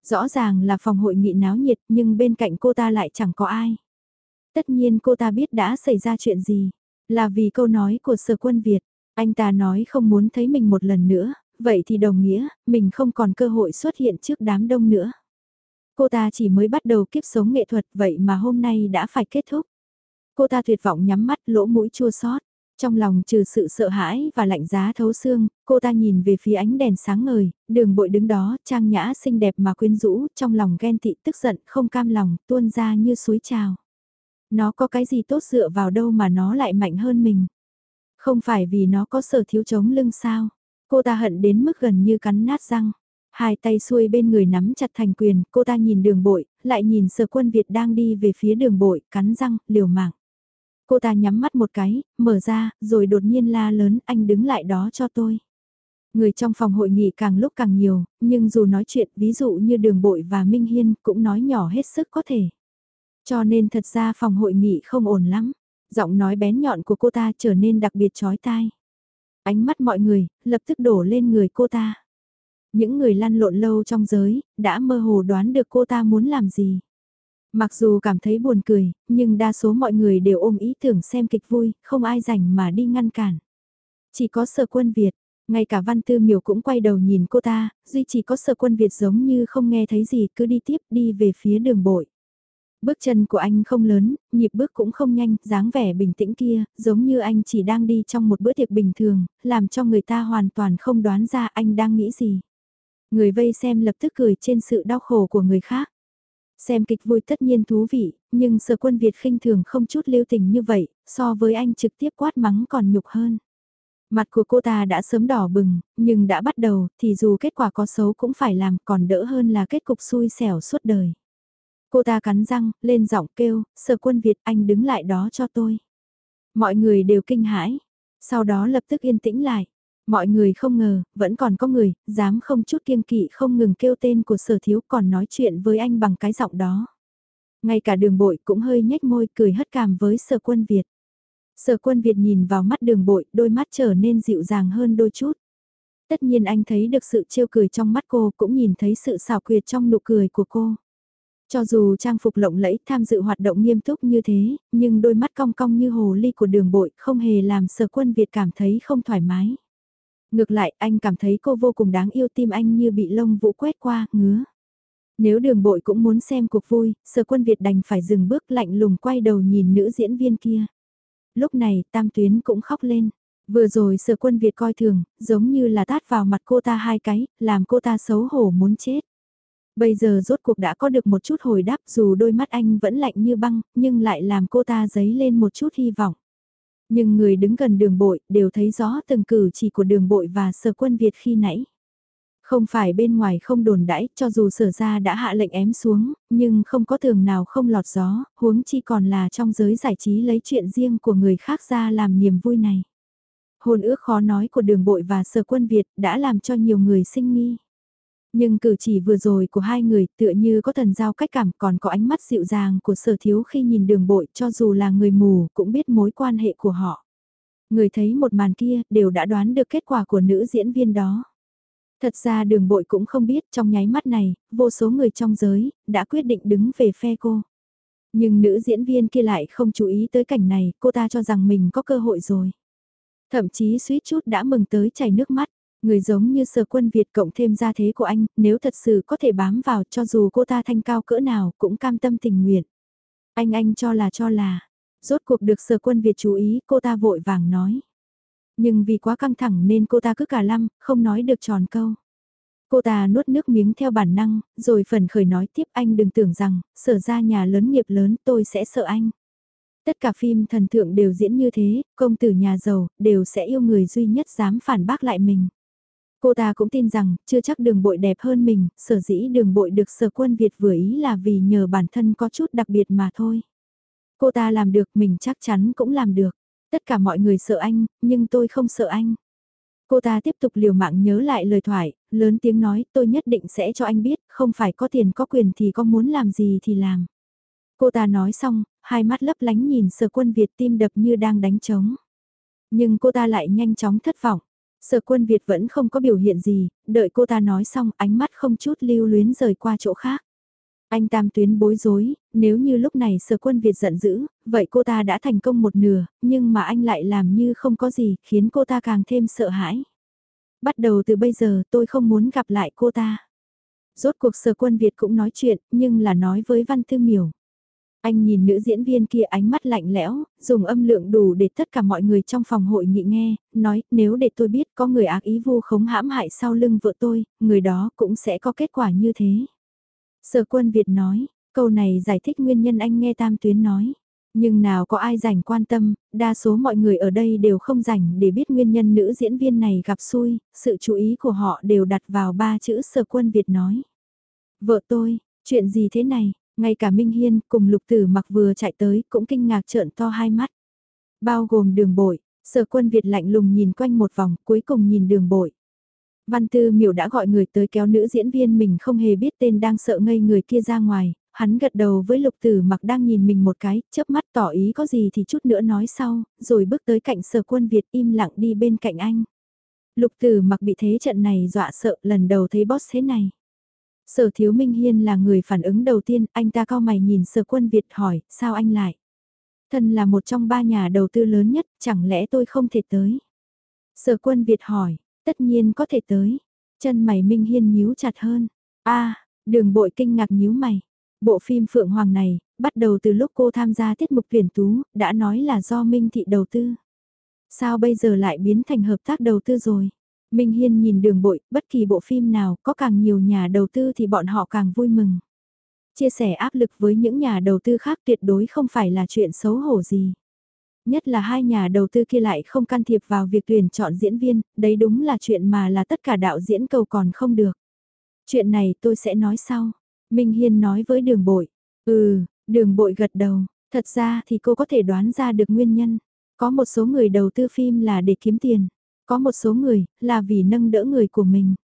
Rõ ràng là phòng hội nghị náo nhiệt nhưng bên cạnh cô ta lại chẳng có ai. Tất nhiên cô ta biết đã xảy ra chuyện gì, là vì câu nói của sở quân Việt. Anh ta nói không muốn thấy mình một lần nữa, vậy thì đồng nghĩa, mình không còn cơ hội xuất hiện trước đám đông nữa. Cô ta chỉ mới bắt đầu kiếp sống nghệ thuật vậy mà hôm nay đã phải kết thúc. Cô ta tuyệt vọng nhắm mắt lỗ mũi chua xót trong lòng trừ sự sợ hãi và lạnh giá thấu xương, cô ta nhìn về phía ánh đèn sáng ngời, đường bội đứng đó, trang nhã xinh đẹp mà quyến rũ, trong lòng ghen tị tức giận, không cam lòng, tuôn ra như suối trào. Nó có cái gì tốt dựa vào đâu mà nó lại mạnh hơn mình. Không phải vì nó có sở thiếu chống lưng sao. Cô ta hận đến mức gần như cắn nát răng. Hai tay xuôi bên người nắm chặt thành quyền, cô ta nhìn đường bội, lại nhìn sở quân Việt đang đi về phía đường bội, cắn răng, liều mạng. Cô ta nhắm mắt một cái, mở ra, rồi đột nhiên la lớn, anh đứng lại đó cho tôi. Người trong phòng hội nghị càng lúc càng nhiều, nhưng dù nói chuyện ví dụ như đường bội và Minh Hiên cũng nói nhỏ hết sức có thể. Cho nên thật ra phòng hội nghị không ổn lắm. Giọng nói bén nhọn của cô ta trở nên đặc biệt chói tai. Ánh mắt mọi người, lập tức đổ lên người cô ta. Những người lăn lộn lâu trong giới, đã mơ hồ đoán được cô ta muốn làm gì. Mặc dù cảm thấy buồn cười, nhưng đa số mọi người đều ôm ý tưởng xem kịch vui, không ai rảnh mà đi ngăn cản. Chỉ có sở quân Việt, ngay cả văn tư miểu cũng quay đầu nhìn cô ta, duy chỉ có sở quân Việt giống như không nghe thấy gì cứ đi tiếp đi về phía đường bội. Bước chân của anh không lớn, nhịp bước cũng không nhanh, dáng vẻ bình tĩnh kia, giống như anh chỉ đang đi trong một bữa tiệc bình thường, làm cho người ta hoàn toàn không đoán ra anh đang nghĩ gì. Người vây xem lập tức cười trên sự đau khổ của người khác. Xem kịch vui tất nhiên thú vị, nhưng sở quân Việt khinh thường không chút lưu tình như vậy, so với anh trực tiếp quát mắng còn nhục hơn. Mặt của cô ta đã sớm đỏ bừng, nhưng đã bắt đầu thì dù kết quả có xấu cũng phải làm còn đỡ hơn là kết cục xui xẻo suốt đời. Cô ta cắn răng, lên giọng kêu, sở quân Việt anh đứng lại đó cho tôi. Mọi người đều kinh hãi, sau đó lập tức yên tĩnh lại. Mọi người không ngờ, vẫn còn có người, dám không chút kiêng kỵ không ngừng kêu tên của sở thiếu còn nói chuyện với anh bằng cái giọng đó. Ngay cả đường bội cũng hơi nhếch môi cười hất cảm với sở quân Việt. Sở quân Việt nhìn vào mắt đường bội, đôi mắt trở nên dịu dàng hơn đôi chút. Tất nhiên anh thấy được sự trêu cười trong mắt cô, cũng nhìn thấy sự xảo quyệt trong nụ cười của cô. Cho dù trang phục lộng lẫy tham dự hoạt động nghiêm túc như thế, nhưng đôi mắt cong cong như hồ ly của đường bội không hề làm sở quân Việt cảm thấy không thoải mái. Ngược lại anh cảm thấy cô vô cùng đáng yêu tim anh như bị lông vũ quét qua, ngứa. Nếu đường bội cũng muốn xem cuộc vui, sở quân Việt đành phải dừng bước lạnh lùng quay đầu nhìn nữ diễn viên kia. Lúc này tam tuyến cũng khóc lên. Vừa rồi sở quân Việt coi thường, giống như là tát vào mặt cô ta hai cái, làm cô ta xấu hổ muốn chết. Bây giờ rốt cuộc đã có được một chút hồi đáp dù đôi mắt anh vẫn lạnh như băng, nhưng lại làm cô ta dấy lên một chút hy vọng. Nhưng người đứng gần đường bội đều thấy rõ từng cử chỉ của đường bội và sở quân Việt khi nãy. Không phải bên ngoài không đồn đãi, cho dù sở ra đã hạ lệnh ém xuống, nhưng không có tường nào không lọt gió, huống chi còn là trong giới giải trí lấy chuyện riêng của người khác ra làm niềm vui này. Hồn ước khó nói của đường bội và sở quân Việt đã làm cho nhiều người sinh nghi. Nhưng cử chỉ vừa rồi của hai người tựa như có thần giao cách cảm còn có ánh mắt dịu dàng của sở thiếu khi nhìn đường bội cho dù là người mù cũng biết mối quan hệ của họ. Người thấy một màn kia đều đã đoán được kết quả của nữ diễn viên đó. Thật ra đường bội cũng không biết trong nháy mắt này, vô số người trong giới, đã quyết định đứng về phe cô. Nhưng nữ diễn viên kia lại không chú ý tới cảnh này, cô ta cho rằng mình có cơ hội rồi. Thậm chí suýt chút đã mừng tới chảy nước mắt. Người giống như sở quân Việt cộng thêm gia thế của anh, nếu thật sự có thể bám vào cho dù cô ta thanh cao cỡ nào cũng cam tâm tình nguyện. Anh anh cho là cho là, rốt cuộc được sở quân Việt chú ý cô ta vội vàng nói. Nhưng vì quá căng thẳng nên cô ta cứ cả lăm, không nói được tròn câu. Cô ta nuốt nước miếng theo bản năng, rồi phần khởi nói tiếp anh đừng tưởng rằng, sở ra nhà lớn nghiệp lớn tôi sẽ sợ anh. Tất cả phim thần thượng đều diễn như thế, công tử nhà giàu, đều sẽ yêu người duy nhất dám phản bác lại mình. Cô ta cũng tin rằng, chưa chắc đường bội đẹp hơn mình, sở dĩ đường bội được sở quân Việt vừa ý là vì nhờ bản thân có chút đặc biệt mà thôi. Cô ta làm được, mình chắc chắn cũng làm được. Tất cả mọi người sợ anh, nhưng tôi không sợ anh. Cô ta tiếp tục liều mạng nhớ lại lời thoại, lớn tiếng nói tôi nhất định sẽ cho anh biết, không phải có tiền có quyền thì có muốn làm gì thì làm. Cô ta nói xong, hai mắt lấp lánh nhìn sở quân Việt tim đập như đang đánh trống. Nhưng cô ta lại nhanh chóng thất vọng. Sở quân Việt vẫn không có biểu hiện gì, đợi cô ta nói xong ánh mắt không chút lưu luyến rời qua chỗ khác. Anh tam tuyến bối rối, nếu như lúc này sở quân Việt giận dữ, vậy cô ta đã thành công một nửa, nhưng mà anh lại làm như không có gì, khiến cô ta càng thêm sợ hãi. Bắt đầu từ bây giờ tôi không muốn gặp lại cô ta. Rốt cuộc sở quân Việt cũng nói chuyện, nhưng là nói với Văn Tư Miểu. Anh nhìn nữ diễn viên kia ánh mắt lạnh lẽo, dùng âm lượng đủ để tất cả mọi người trong phòng hội nghị nghe, nói nếu để tôi biết có người ác ý vu khống hãm hại sau lưng vợ tôi, người đó cũng sẽ có kết quả như thế. Sở quân Việt nói, câu này giải thích nguyên nhân anh nghe Tam Tuyến nói. Nhưng nào có ai rảnh quan tâm, đa số mọi người ở đây đều không rảnh để biết nguyên nhân nữ diễn viên này gặp xui, sự chú ý của họ đều đặt vào ba chữ sở quân Việt nói. Vợ tôi, chuyện gì thế này, ngay cả Minh Hiên cùng lục tử mặc vừa chạy tới cũng kinh ngạc trợn to hai mắt. Bao gồm đường bội, sở quân Việt lạnh lùng nhìn quanh một vòng cuối cùng nhìn đường bội. Văn Tư Miểu đã gọi người tới kéo nữ diễn viên mình không hề biết tên đang sợ ngây người kia ra ngoài, hắn gật đầu với lục tử mặc đang nhìn mình một cái, chớp mắt tỏ ý có gì thì chút nữa nói sau, rồi bước tới cạnh sở quân Việt im lặng đi bên cạnh anh. Lục tử mặc bị thế trận này dọa sợ lần đầu thấy boss thế này. Sở thiếu Minh Hiên là người phản ứng đầu tiên, anh ta cao mày nhìn sở quân Việt hỏi, sao anh lại? Thân là một trong ba nhà đầu tư lớn nhất, chẳng lẽ tôi không thể tới? Sở quân Việt hỏi, tất nhiên có thể tới. Chân mày Minh Hiên nhíu chặt hơn. a đường bội kinh ngạc nhíu mày. Bộ phim Phượng Hoàng này, bắt đầu từ lúc cô tham gia tiết mục tuyển tú, đã nói là do Minh Thị đầu tư. Sao bây giờ lại biến thành hợp tác đầu tư rồi? Minh Hiên nhìn đường bội, bất kỳ bộ phim nào có càng nhiều nhà đầu tư thì bọn họ càng vui mừng. Chia sẻ áp lực với những nhà đầu tư khác tuyệt đối không phải là chuyện xấu hổ gì. Nhất là hai nhà đầu tư kia lại không can thiệp vào việc tuyển chọn diễn viên, đấy đúng là chuyện mà là tất cả đạo diễn cầu còn không được. Chuyện này tôi sẽ nói sau. Minh Hiên nói với đường bội. Ừ, đường bội gật đầu. Thật ra thì cô có thể đoán ra được nguyên nhân. Có một số người đầu tư phim là để kiếm tiền. Có một số người, là vì nâng đỡ người của mình.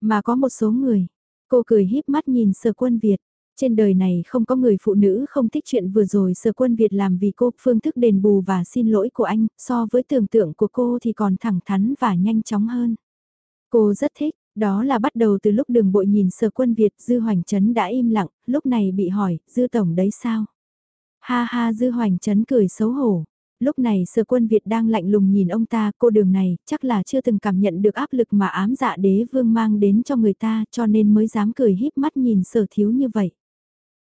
Mà có một số người, cô cười híp mắt nhìn sở quân Việt. Trên đời này không có người phụ nữ không thích chuyện vừa rồi sở quân Việt làm vì cô phương thức đền bù và xin lỗi của anh, so với tưởng tượng của cô thì còn thẳng thắn và nhanh chóng hơn. Cô rất thích, đó là bắt đầu từ lúc đường bội nhìn sở quân Việt Dư Hoành Trấn đã im lặng, lúc này bị hỏi, Dư Tổng đấy sao? Ha ha Dư Hoành Trấn cười xấu hổ, Lúc này sở quân Việt đang lạnh lùng nhìn ông ta, cô đường này, chắc là chưa từng cảm nhận được áp lực mà ám dạ đế vương mang đến cho người ta cho nên mới dám cười híp mắt nhìn sở thiếu như vậy.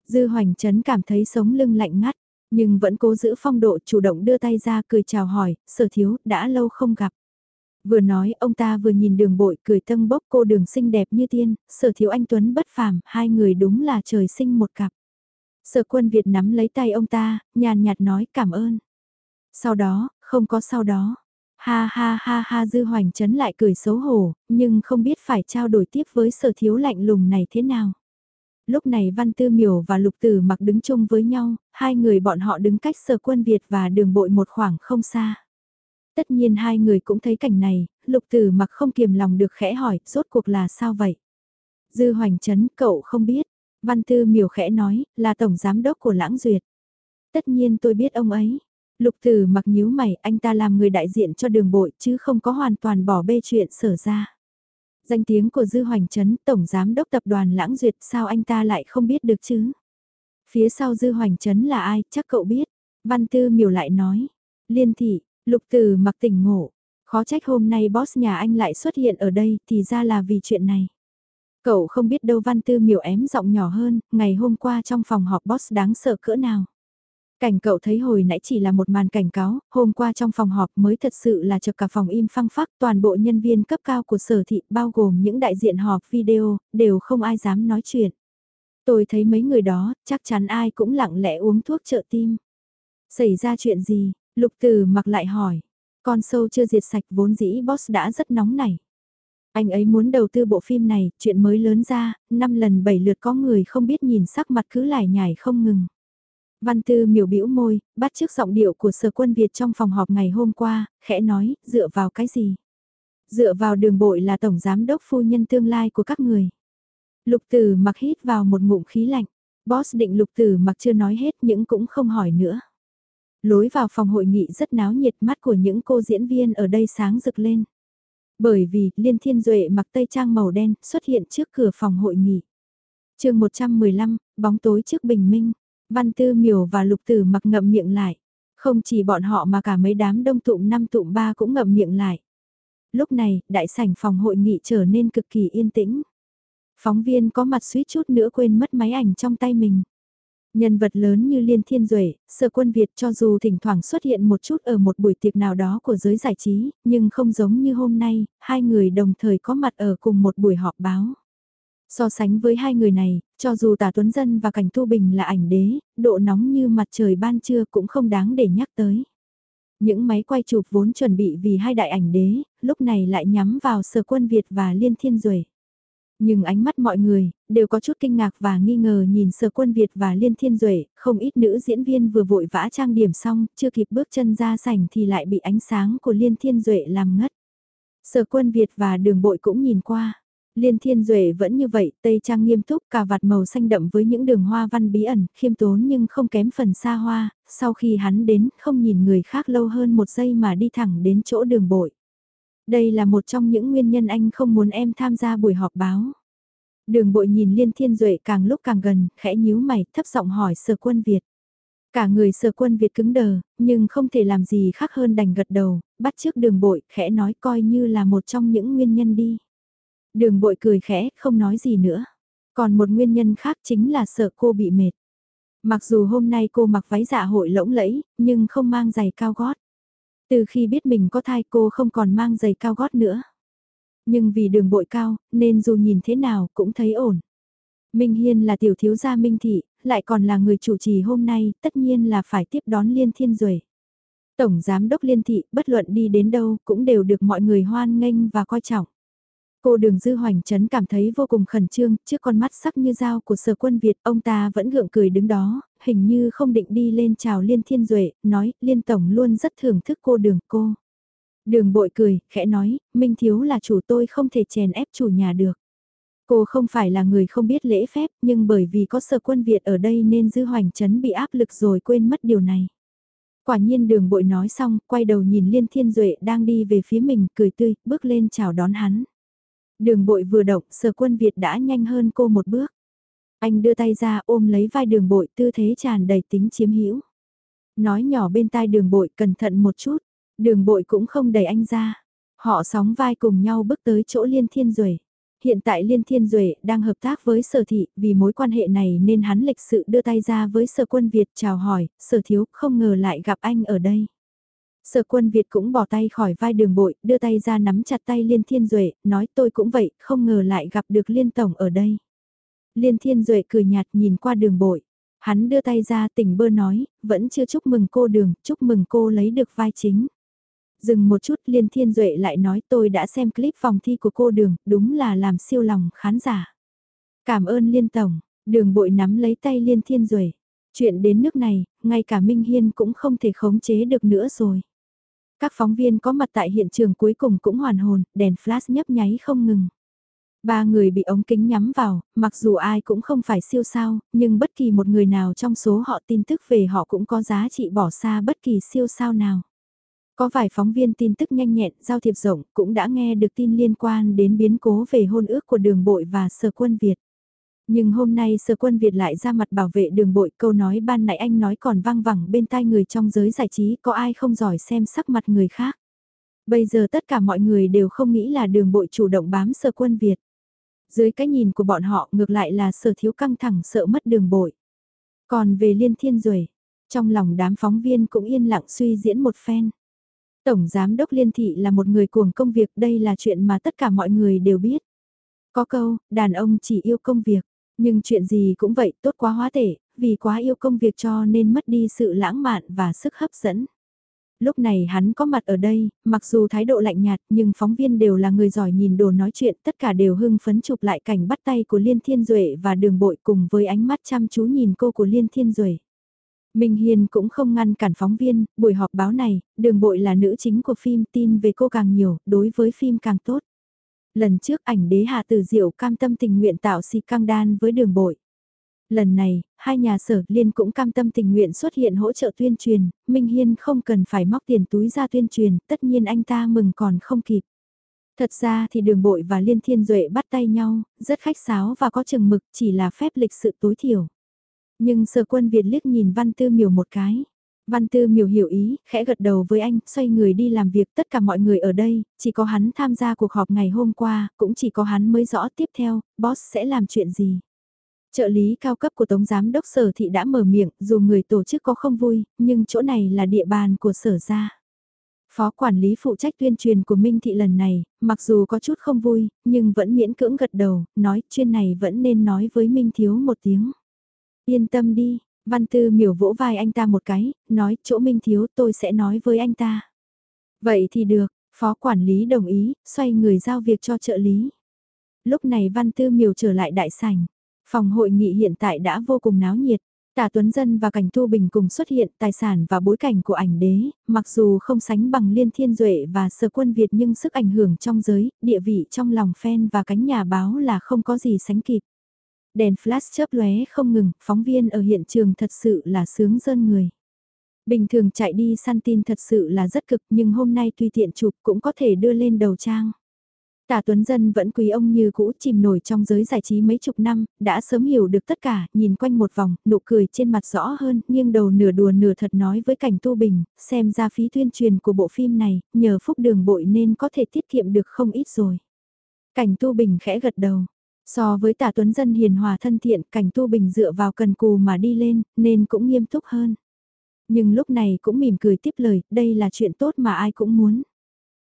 Dư hoành chấn cảm thấy sống lưng lạnh ngắt, nhưng vẫn cố giữ phong độ chủ động đưa tay ra cười chào hỏi, sở thiếu, đã lâu không gặp. Vừa nói ông ta vừa nhìn đường bội cười tân bốc cô đường xinh đẹp như tiên, sở thiếu anh Tuấn bất phàm, hai người đúng là trời sinh một cặp. Sở quân Việt nắm lấy tay ông ta, nhàn nhạt nói cảm ơn. Sau đó, không có sau đó. Ha ha ha ha dư hoành chấn lại cười xấu hổ, nhưng không biết phải trao đổi tiếp với sở thiếu lạnh lùng này thế nào. Lúc này Văn Tư Miểu và Lục Tử mặc đứng chung với nhau, hai người bọn họ đứng cách sở quân Việt và đường bội một khoảng không xa. Tất nhiên hai người cũng thấy cảnh này, Lục Tử mặc không kiềm lòng được khẽ hỏi, rốt cuộc là sao vậy? Dư Hoành Trấn, cậu không biết. Văn Tư Miểu khẽ nói, là Tổng Giám Đốc của Lãng Duyệt. Tất nhiên tôi biết ông ấy. Lục Tử mặc nhíu mày, anh ta làm người đại diện cho đường bội chứ không có hoàn toàn bỏ bê chuyện sở ra. Danh tiếng của Dư Hoành Trấn, Tổng Giám đốc Tập đoàn Lãng Duyệt sao anh ta lại không biết được chứ? Phía sau Dư Hoành Trấn là ai, chắc cậu biết. Văn Tư Miểu lại nói. Liên thị, Lục Tử mặc tỉnh ngộ. Khó trách hôm nay boss nhà anh lại xuất hiện ở đây thì ra là vì chuyện này. Cậu không biết đâu Văn Tư Miểu ém giọng nhỏ hơn, ngày hôm qua trong phòng họp boss đáng sợ cỡ nào. Cảnh cậu thấy hồi nãy chỉ là một màn cảnh cáo, hôm qua trong phòng họp mới thật sự là chật cả phòng im phăng phắc toàn bộ nhân viên cấp cao của sở thị bao gồm những đại diện họp video, đều không ai dám nói chuyện. Tôi thấy mấy người đó, chắc chắn ai cũng lặng lẽ uống thuốc trợ tim. Xảy ra chuyện gì? Lục Từ mặc lại hỏi. Con sâu chưa diệt sạch vốn dĩ boss đã rất nóng nảy. Anh ấy muốn đầu tư bộ phim này, chuyện mới lớn ra, năm lần bảy lượt có người không biết nhìn sắc mặt cứ lải nhải không ngừng. Văn Tư miểu bĩu môi, bắt trước giọng điệu của sở quân Việt trong phòng họp ngày hôm qua, khẽ nói, dựa vào cái gì? Dựa vào đường bội là tổng giám đốc phu nhân tương lai của các người. Lục tử mặc hít vào một ngụm khí lạnh. Boss định lục tử mặc chưa nói hết những cũng không hỏi nữa. Lối vào phòng hội nghị rất náo nhiệt mắt của những cô diễn viên ở đây sáng rực lên. Bởi vì Liên Thiên Duệ mặc tây trang màu đen xuất hiện trước cửa phòng hội nghị. chương 115, bóng tối trước bình minh. Văn Tư Miểu và Lục Tử mặc ngậm miệng lại. Không chỉ bọn họ mà cả mấy đám đông tụm năm tụm ba cũng ngậm miệng lại. Lúc này, đại sảnh phòng hội nghị trở nên cực kỳ yên tĩnh. Phóng viên có mặt suýt chút nữa quên mất máy ảnh trong tay mình. Nhân vật lớn như Liên Thiên Duệ, Sở Quân Việt cho dù thỉnh thoảng xuất hiện một chút ở một buổi tiệc nào đó của giới giải trí, nhưng không giống như hôm nay, hai người đồng thời có mặt ở cùng một buổi họp báo. So sánh với hai người này, cho dù Tả Tuấn Dân và Cảnh Thu Bình là ảnh đế, độ nóng như mặt trời ban trưa cũng không đáng để nhắc tới. Những máy quay chụp vốn chuẩn bị vì hai đại ảnh đế, lúc này lại nhắm vào Sở Quân Việt và Liên Thiên Duệ. Nhưng ánh mắt mọi người, đều có chút kinh ngạc và nghi ngờ nhìn sở quân Việt và Liên Thiên Duệ, không ít nữ diễn viên vừa vội vã trang điểm xong, chưa kịp bước chân ra sảnh thì lại bị ánh sáng của Liên Thiên Duệ làm ngất. Sở quân Việt và đường bội cũng nhìn qua. Liên Thiên Duệ vẫn như vậy, tây trang nghiêm túc, cà vạt màu xanh đậm với những đường hoa văn bí ẩn, khiêm tốn nhưng không kém phần xa hoa, sau khi hắn đến, không nhìn người khác lâu hơn một giây mà đi thẳng đến chỗ đường bội. Đây là một trong những nguyên nhân anh không muốn em tham gia buổi họp báo. Đường bội nhìn Liên Thiên Duệ càng lúc càng gần, khẽ nhíu mày, thấp giọng hỏi sở quân Việt. Cả người sở quân Việt cứng đờ, nhưng không thể làm gì khác hơn đành gật đầu, bắt trước đường bội, khẽ nói coi như là một trong những nguyên nhân đi. Đường bội cười khẽ, không nói gì nữa. Còn một nguyên nhân khác chính là sợ cô bị mệt. Mặc dù hôm nay cô mặc váy dạ hội lỗng lẫy, nhưng không mang giày cao gót. Từ khi biết mình có thai cô không còn mang giày cao gót nữa. Nhưng vì đường bội cao, nên dù nhìn thế nào cũng thấy ổn. Minh Hiên là tiểu thiếu gia Minh Thị, lại còn là người chủ trì hôm nay, tất nhiên là phải tiếp đón Liên Thiên Duệ. Tổng Giám đốc Liên Thị, bất luận đi đến đâu, cũng đều được mọi người hoan nghênh và coi trọng. Cô đường dư hoành chấn cảm thấy vô cùng khẩn trương, trước con mắt sắc như dao của sở quân Việt, ông ta vẫn gượng cười đứng đó, hình như không định đi lên chào Liên Thiên Duệ, nói, Liên Tổng luôn rất thưởng thức cô đường cô. Đường bội cười, khẽ nói, Minh Thiếu là chủ tôi không thể chèn ép chủ nhà được. Cô không phải là người không biết lễ phép, nhưng bởi vì có sở quân Việt ở đây nên dư hoành chấn bị áp lực rồi quên mất điều này. Quả nhiên đường bội nói xong, quay đầu nhìn Liên Thiên Duệ đang đi về phía mình, cười tươi, bước lên chào đón hắn. Đường bội vừa động, sở quân Việt đã nhanh hơn cô một bước. Anh đưa tay ra ôm lấy vai đường bội tư thế tràn đầy tính chiếm hữu Nói nhỏ bên tai đường bội cẩn thận một chút, đường bội cũng không đẩy anh ra. Họ sóng vai cùng nhau bước tới chỗ Liên Thiên Duệ. Hiện tại Liên Thiên Duệ đang hợp tác với sở thị, vì mối quan hệ này nên hắn lịch sự đưa tay ra với sở quân Việt chào hỏi, sở thiếu không ngờ lại gặp anh ở đây. Sở quân Việt cũng bỏ tay khỏi vai đường bội, đưa tay ra nắm chặt tay Liên Thiên Duệ, nói tôi cũng vậy, không ngờ lại gặp được Liên Tổng ở đây. Liên Thiên Duệ cười nhạt nhìn qua đường bội. Hắn đưa tay ra tỉnh bơ nói, vẫn chưa chúc mừng cô đường, chúc mừng cô lấy được vai chính. Dừng một chút Liên Thiên Duệ lại nói tôi đã xem clip phòng thi của cô đường, đúng là làm siêu lòng khán giả. Cảm ơn Liên Tổng, đường bội nắm lấy tay Liên Thiên Duệ. Chuyện đến nước này, ngay cả Minh Hiên cũng không thể khống chế được nữa rồi. Các phóng viên có mặt tại hiện trường cuối cùng cũng hoàn hồn, đèn flash nhấp nháy không ngừng. Ba người bị ống kính nhắm vào, mặc dù ai cũng không phải siêu sao, nhưng bất kỳ một người nào trong số họ tin tức về họ cũng có giá trị bỏ xa bất kỳ siêu sao nào. Có vài phóng viên tin tức nhanh nhẹn, giao thiệp rộng, cũng đã nghe được tin liên quan đến biến cố về hôn ước của đường bội và sở quân Việt. Nhưng hôm nay sở quân Việt lại ra mặt bảo vệ đường bội câu nói ban nãy anh nói còn vang vẳng bên tai người trong giới giải trí có ai không giỏi xem sắc mặt người khác. Bây giờ tất cả mọi người đều không nghĩ là đường bội chủ động bám sở quân Việt. Dưới cái nhìn của bọn họ ngược lại là sở thiếu căng thẳng sợ mất đường bội. Còn về liên thiên rồi, trong lòng đám phóng viên cũng yên lặng suy diễn một phen. Tổng Giám đốc Liên Thị là một người cuồng công việc đây là chuyện mà tất cả mọi người đều biết. Có câu, đàn ông chỉ yêu công việc, nhưng chuyện gì cũng vậy tốt quá hóa tể vì quá yêu công việc cho nên mất đi sự lãng mạn và sức hấp dẫn. Lúc này hắn có mặt ở đây, mặc dù thái độ lạnh nhạt nhưng phóng viên đều là người giỏi nhìn đồ nói chuyện, tất cả đều hưng phấn chụp lại cảnh bắt tay của Liên Thiên Duệ và đường bội cùng với ánh mắt chăm chú nhìn cô của Liên Thiên Duệ. Minh Hiền cũng không ngăn cản phóng viên, buổi họp báo này, đường bội là nữ chính của phim tin về cô càng nhiều, đối với phim càng tốt. Lần trước ảnh đế hà từ diệu cam tâm tình nguyện tạo si căng đan với đường bội. Lần này, hai nhà sở liên cũng cam tâm tình nguyện xuất hiện hỗ trợ tuyên truyền, Minh Hiên không cần phải móc tiền túi ra tuyên truyền, tất nhiên anh ta mừng còn không kịp. Thật ra thì đường bội và Liên Thiên Duệ bắt tay nhau, rất khách sáo và có chừng mực chỉ là phép lịch sự tối thiểu. Nhưng sở quân Việt liếc nhìn Văn Tư Miểu một cái. Văn Tư Miểu hiểu ý, khẽ gật đầu với anh, xoay người đi làm việc tất cả mọi người ở đây, chỉ có hắn tham gia cuộc họp ngày hôm qua, cũng chỉ có hắn mới rõ tiếp theo, boss sẽ làm chuyện gì. Trợ lý cao cấp của Tống Giám đốc Sở Thị đã mở miệng, dù người tổ chức có không vui, nhưng chỗ này là địa bàn của Sở gia. Phó quản lý phụ trách tuyên truyền của Minh Thị lần này, mặc dù có chút không vui, nhưng vẫn miễn cưỡng gật đầu, nói chuyên này vẫn nên nói với Minh Thiếu một tiếng. Yên tâm đi, Văn Tư miểu vỗ vai anh ta một cái, nói chỗ Minh Thiếu tôi sẽ nói với anh ta. Vậy thì được, phó quản lý đồng ý, xoay người giao việc cho trợ lý. Lúc này Văn Tư miểu trở lại đại sảnh. Phòng hội nghị hiện tại đã vô cùng náo nhiệt. Tả Tuấn Dân và Cảnh Thu Bình cùng xuất hiện tài sản và bối cảnh của ảnh đế, mặc dù không sánh bằng Liên Thiên Duệ và Sở Quân Việt nhưng sức ảnh hưởng trong giới, địa vị trong lòng fan và cánh nhà báo là không có gì sánh kịp. Đèn flash chớp lóe không ngừng, phóng viên ở hiện trường thật sự là sướng dơn người. Bình thường chạy đi săn tin thật sự là rất cực nhưng hôm nay tùy tiện chụp cũng có thể đưa lên đầu trang. Tả Tuấn Dân vẫn quý ông như cũ chìm nổi trong giới giải trí mấy chục năm, đã sớm hiểu được tất cả, nhìn quanh một vòng, nụ cười trên mặt rõ hơn, nghiêng đầu nửa đùa nửa thật nói với cảnh tu bình, xem ra phí tuyên truyền của bộ phim này, nhờ phúc đường bội nên có thể tiết kiệm được không ít rồi. Cảnh tu bình khẽ gật đầu. So với tả Tuấn Dân hiền hòa thân thiện, cảnh tu bình dựa vào cần cù mà đi lên, nên cũng nghiêm túc hơn. Nhưng lúc này cũng mỉm cười tiếp lời, đây là chuyện tốt mà ai cũng muốn.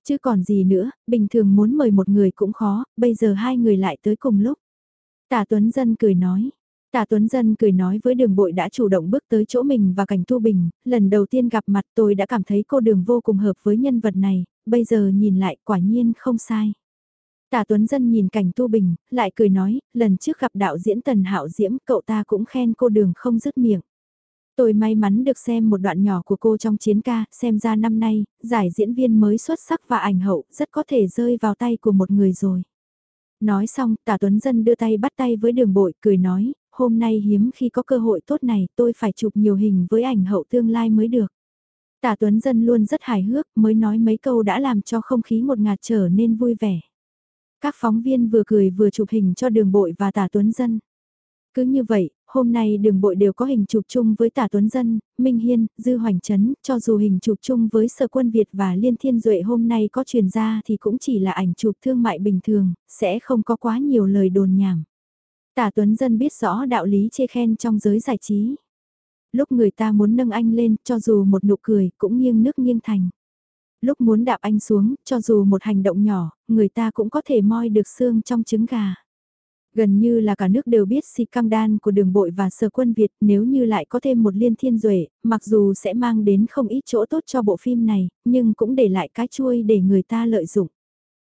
Chứ còn gì nữa, bình thường muốn mời một người cũng khó, bây giờ hai người lại tới cùng lúc. Tả Tuấn Dân cười nói. Tả Tuấn Dân cười nói với đường bội đã chủ động bước tới chỗ mình và cảnh thu bình, lần đầu tiên gặp mặt tôi đã cảm thấy cô đường vô cùng hợp với nhân vật này, bây giờ nhìn lại quả nhiên không sai. Tả Tuấn Dân nhìn cảnh tu bình, lại cười nói, lần trước gặp đạo diễn Tần Hạo Diễm cậu ta cũng khen cô đường không dứt miệng. Tôi may mắn được xem một đoạn nhỏ của cô trong chiến ca, xem ra năm nay, giải diễn viên mới xuất sắc và ảnh hậu rất có thể rơi vào tay của một người rồi. Nói xong, tả Tuấn Dân đưa tay bắt tay với đường bội, cười nói, hôm nay hiếm khi có cơ hội tốt này tôi phải chụp nhiều hình với ảnh hậu tương lai mới được. Tả Tuấn Dân luôn rất hài hước, mới nói mấy câu đã làm cho không khí một ngạt trở nên vui vẻ. Các phóng viên vừa cười vừa chụp hình cho đường bội và tả Tuấn Dân. Cứ như vậy, hôm nay đường bội đều có hình chụp chung với Tả Tuấn Dân, Minh Hiên, Dư Hoành Trấn, cho dù hình chụp chung với Sở Quân Việt và Liên Thiên Duệ hôm nay có truyền ra thì cũng chỉ là ảnh chụp thương mại bình thường, sẽ không có quá nhiều lời đồn nhảm. Tả Tuấn Dân biết rõ đạo lý chê khen trong giới giải trí. Lúc người ta muốn nâng anh lên, cho dù một nụ cười cũng nghiêng nước nghiêng thành. Lúc muốn đạp anh xuống, cho dù một hành động nhỏ, người ta cũng có thể moi được xương trong trứng gà. Gần như là cả nước đều biết si căng đan của đường bội và sở quân Việt nếu như lại có thêm một liên thiên duệ mặc dù sẽ mang đến không ít chỗ tốt cho bộ phim này, nhưng cũng để lại cái chuôi để người ta lợi dụng.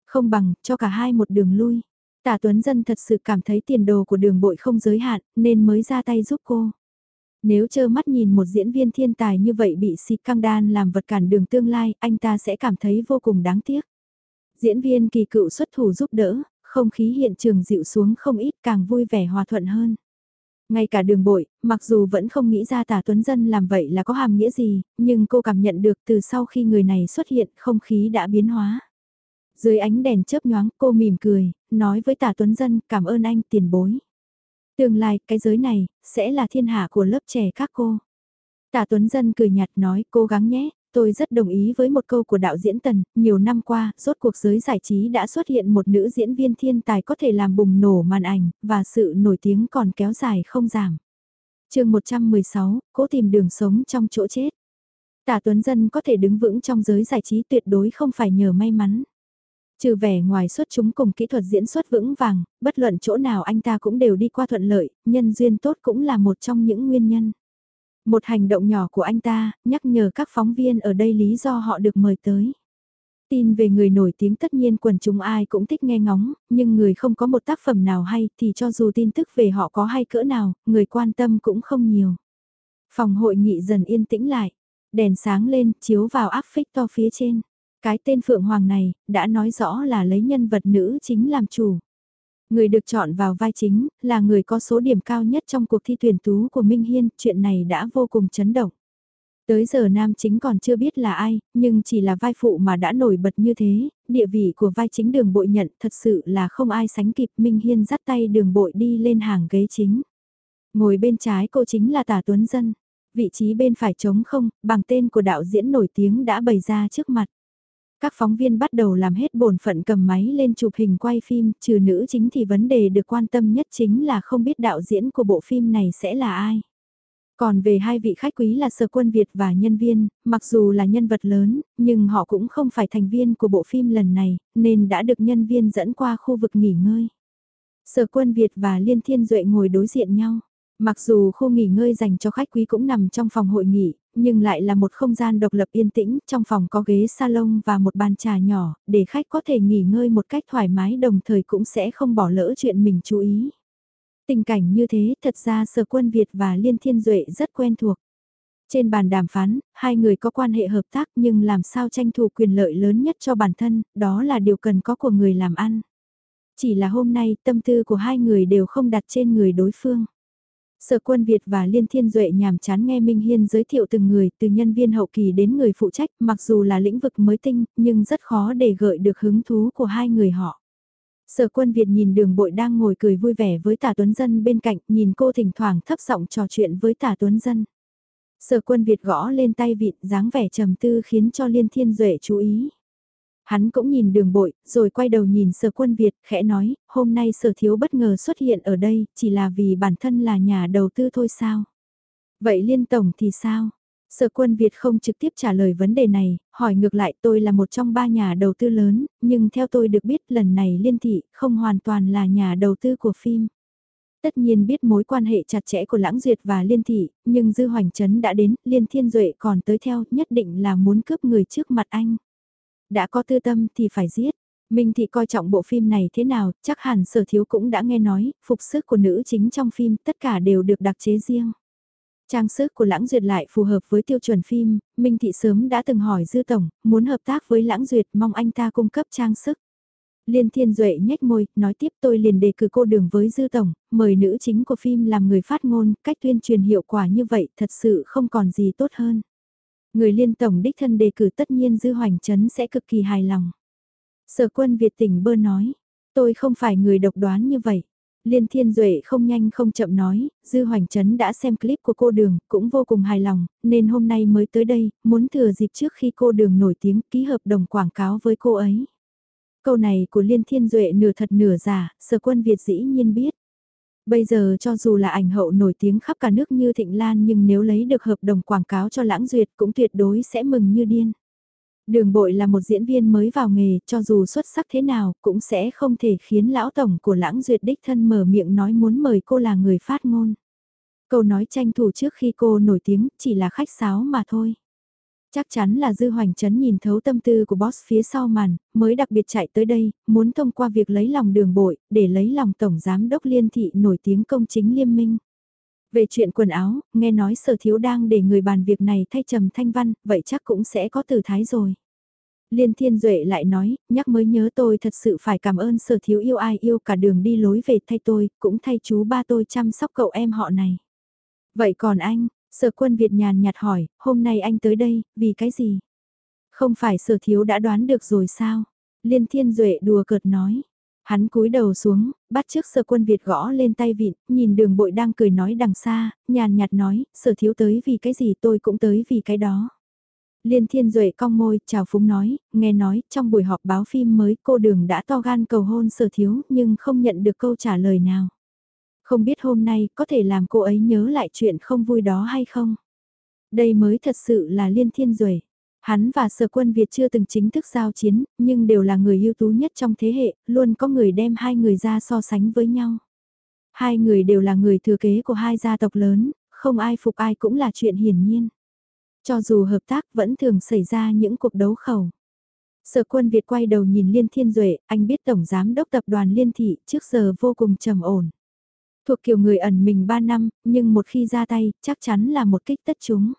Không bằng, cho cả hai một đường lui. Tả Tuấn Dân thật sự cảm thấy tiền đồ của đường bội không giới hạn, nên mới ra tay giúp cô. Nếu trơ mắt nhìn một diễn viên thiên tài như vậy bị si căng đan làm vật cản đường tương lai, anh ta sẽ cảm thấy vô cùng đáng tiếc. Diễn viên kỳ cựu xuất thủ giúp đỡ, không khí hiện trường dịu xuống không ít càng vui vẻ hòa thuận hơn. Ngay cả đường bội, mặc dù vẫn không nghĩ ra tả tuấn dân làm vậy là có hàm nghĩa gì, nhưng cô cảm nhận được từ sau khi người này xuất hiện không khí đã biến hóa. Dưới ánh đèn chớp nhoáng cô mỉm cười, nói với tả tuấn dân cảm ơn anh tiền bối. Tương lai cái giới này, sẽ là thiên hạ của lớp trẻ các cô. Tạ Tuấn Dân cười nhạt nói cố gắng nhé, Tôi rất đồng ý với một câu của đạo diễn Tần, nhiều năm qua, rốt cuộc giới giải trí đã xuất hiện một nữ diễn viên thiên tài có thể làm bùng nổ màn ảnh, và sự nổi tiếng còn kéo dài không giảm. chương 116, cố tìm đường sống trong chỗ chết. Tạ Tuấn Dân có thể đứng vững trong giới giải trí tuyệt đối không phải nhờ may mắn. Trừ vẻ ngoài xuất chúng cùng kỹ thuật diễn xuất vững vàng, bất luận chỗ nào anh ta cũng đều đi qua thuận lợi, nhân duyên tốt cũng là một trong những nguyên nhân. Một hành động nhỏ của anh ta, nhắc nhở các phóng viên ở đây lý do họ được mời tới. Tin về người nổi tiếng tất nhiên quần chúng ai cũng thích nghe ngóng, nhưng người không có một tác phẩm nào hay thì cho dù tin tức về họ có hay cỡ nào, người quan tâm cũng không nhiều. Phòng hội nghị dần yên tĩnh lại, đèn sáng lên, chiếu vào áp phích to phía trên. Cái tên Phượng Hoàng này, đã nói rõ là lấy nhân vật nữ chính làm chủ. Người được chọn vào vai chính, là người có số điểm cao nhất trong cuộc thi tuyển tú của Minh Hiên, chuyện này đã vô cùng chấn động. Tới giờ nam chính còn chưa biết là ai, nhưng chỉ là vai phụ mà đã nổi bật như thế, địa vị của vai chính đường bội nhận thật sự là không ai sánh kịp Minh Hiên dắt tay đường bội đi lên hàng ghế chính. Ngồi bên trái cô chính là Tả Tuấn Dân, vị trí bên phải trống không, bằng tên của đạo diễn nổi tiếng đã bày ra trước mặt. Các phóng viên bắt đầu làm hết bổn phận cầm máy lên chụp hình quay phim, trừ nữ chính thì vấn đề được quan tâm nhất chính là không biết đạo diễn của bộ phim này sẽ là ai. Còn về hai vị khách quý là Sở Quân Việt và nhân viên, mặc dù là nhân vật lớn, nhưng họ cũng không phải thành viên của bộ phim lần này, nên đã được nhân viên dẫn qua khu vực nghỉ ngơi. Sở Quân Việt và Liên Thiên Duệ ngồi đối diện nhau. Mặc dù khu nghỉ ngơi dành cho khách quý cũng nằm trong phòng hội nghị, nhưng lại là một không gian độc lập yên tĩnh, trong phòng có ghế salon và một bàn trà nhỏ, để khách có thể nghỉ ngơi một cách thoải mái đồng thời cũng sẽ không bỏ lỡ chuyện mình chú ý. Tình cảnh như thế thật ra Sở Quân Việt và Liên Thiên Duệ rất quen thuộc. Trên bàn đàm phán, hai người có quan hệ hợp tác nhưng làm sao tranh thủ quyền lợi lớn nhất cho bản thân, đó là điều cần có của người làm ăn. Chỉ là hôm nay tâm tư của hai người đều không đặt trên người đối phương. Sở quân Việt và Liên Thiên Duệ nhàm chán nghe Minh Hiên giới thiệu từng người, từ nhân viên hậu kỳ đến người phụ trách, mặc dù là lĩnh vực mới tinh, nhưng rất khó để gợi được hứng thú của hai người họ. Sở quân Việt nhìn đường bội đang ngồi cười vui vẻ với tả tuấn dân bên cạnh, nhìn cô thỉnh thoảng thấp giọng trò chuyện với tả tuấn dân. Sở quân Việt gõ lên tay vịt dáng vẻ trầm tư khiến cho Liên Thiên Duệ chú ý. Hắn cũng nhìn đường bội, rồi quay đầu nhìn sở quân Việt, khẽ nói, hôm nay sở thiếu bất ngờ xuất hiện ở đây, chỉ là vì bản thân là nhà đầu tư thôi sao? Vậy liên tổng thì sao? Sở quân Việt không trực tiếp trả lời vấn đề này, hỏi ngược lại tôi là một trong ba nhà đầu tư lớn, nhưng theo tôi được biết lần này liên thị không hoàn toàn là nhà đầu tư của phim. Tất nhiên biết mối quan hệ chặt chẽ của Lãng Duyệt và Liên Thị, nhưng Dư Hoành Trấn đã đến, Liên Thiên Duệ còn tới theo, nhất định là muốn cướp người trước mặt anh đã có tư tâm thì phải giết. Minh Thị coi trọng bộ phim này thế nào, chắc hẳn sở thiếu cũng đã nghe nói, phục sức của nữ chính trong phim tất cả đều được đặc chế riêng. Trang sức của Lãng Duyệt lại phù hợp với tiêu chuẩn phim, Minh Thị sớm đã từng hỏi Dư Tổng, muốn hợp tác với Lãng Duyệt mong anh ta cung cấp trang sức. Liên Thiên Duệ nhếch môi, nói tiếp tôi liền đề cử cô đường với Dư Tổng, mời nữ chính của phim làm người phát ngôn, cách tuyên truyền hiệu quả như vậy thật sự không còn gì tốt hơn. Người liên tổng đích thân đề cử tất nhiên Dư Hoành Trấn sẽ cực kỳ hài lòng. Sở quân Việt tỉnh bơ nói, tôi không phải người độc đoán như vậy. Liên Thiên Duệ không nhanh không chậm nói, Dư Hoành Trấn đã xem clip của cô Đường, cũng vô cùng hài lòng, nên hôm nay mới tới đây, muốn thừa dịp trước khi cô Đường nổi tiếng ký hợp đồng quảng cáo với cô ấy. Câu này của Liên Thiên Duệ nửa thật nửa giả, sở quân Việt dĩ nhiên biết. Bây giờ cho dù là ảnh hậu nổi tiếng khắp cả nước như Thịnh Lan nhưng nếu lấy được hợp đồng quảng cáo cho Lãng Duyệt cũng tuyệt đối sẽ mừng như điên. Đường bội là một diễn viên mới vào nghề, cho dù xuất sắc thế nào cũng sẽ không thể khiến lão tổng của Lãng Duyệt đích thân mở miệng nói muốn mời cô là người phát ngôn. Câu nói tranh thủ trước khi cô nổi tiếng chỉ là khách sáo mà thôi. Chắc chắn là Dư Hoành Trấn nhìn thấu tâm tư của boss phía sau màn, mới đặc biệt chạy tới đây, muốn thông qua việc lấy lòng đường bội, để lấy lòng Tổng Giám Đốc Liên Thị nổi tiếng công chính liêm minh. Về chuyện quần áo, nghe nói sở thiếu đang để người bàn việc này thay trầm thanh văn, vậy chắc cũng sẽ có từ thái rồi. Liên Thiên Duệ lại nói, nhắc mới nhớ tôi thật sự phải cảm ơn sở thiếu yêu ai yêu cả đường đi lối về thay tôi, cũng thay chú ba tôi chăm sóc cậu em họ này. Vậy còn anh, Sở quân Việt nhàn nhạt hỏi, hôm nay anh tới đây, vì cái gì? Không phải sở thiếu đã đoán được rồi sao? Liên Thiên Duệ đùa cợt nói. Hắn cúi đầu xuống, bắt trước sở quân Việt gõ lên tay vịn, nhìn đường bội đang cười nói đằng xa, nhàn nhạt nói, sở thiếu tới vì cái gì tôi cũng tới vì cái đó. Liên Thiên Duệ cong môi, chào phúng nói, nghe nói, trong buổi họp báo phim mới cô đường đã to gan cầu hôn sở thiếu nhưng không nhận được câu trả lời nào. Không biết hôm nay có thể làm cô ấy nhớ lại chuyện không vui đó hay không? Đây mới thật sự là liên thiên duệ Hắn và sở quân Việt chưa từng chính thức giao chiến, nhưng đều là người ưu tú nhất trong thế hệ, luôn có người đem hai người ra so sánh với nhau. Hai người đều là người thừa kế của hai gia tộc lớn, không ai phục ai cũng là chuyện hiển nhiên. Cho dù hợp tác vẫn thường xảy ra những cuộc đấu khẩu. Sở quân Việt quay đầu nhìn Liên Thiên Duệ, anh biết Tổng Giám đốc Tập đoàn Liên Thị trước giờ vô cùng trầm ổn. Thuộc kiểu người ẩn mình 3 năm, nhưng một khi ra tay, chắc chắn là một kích tất chúng.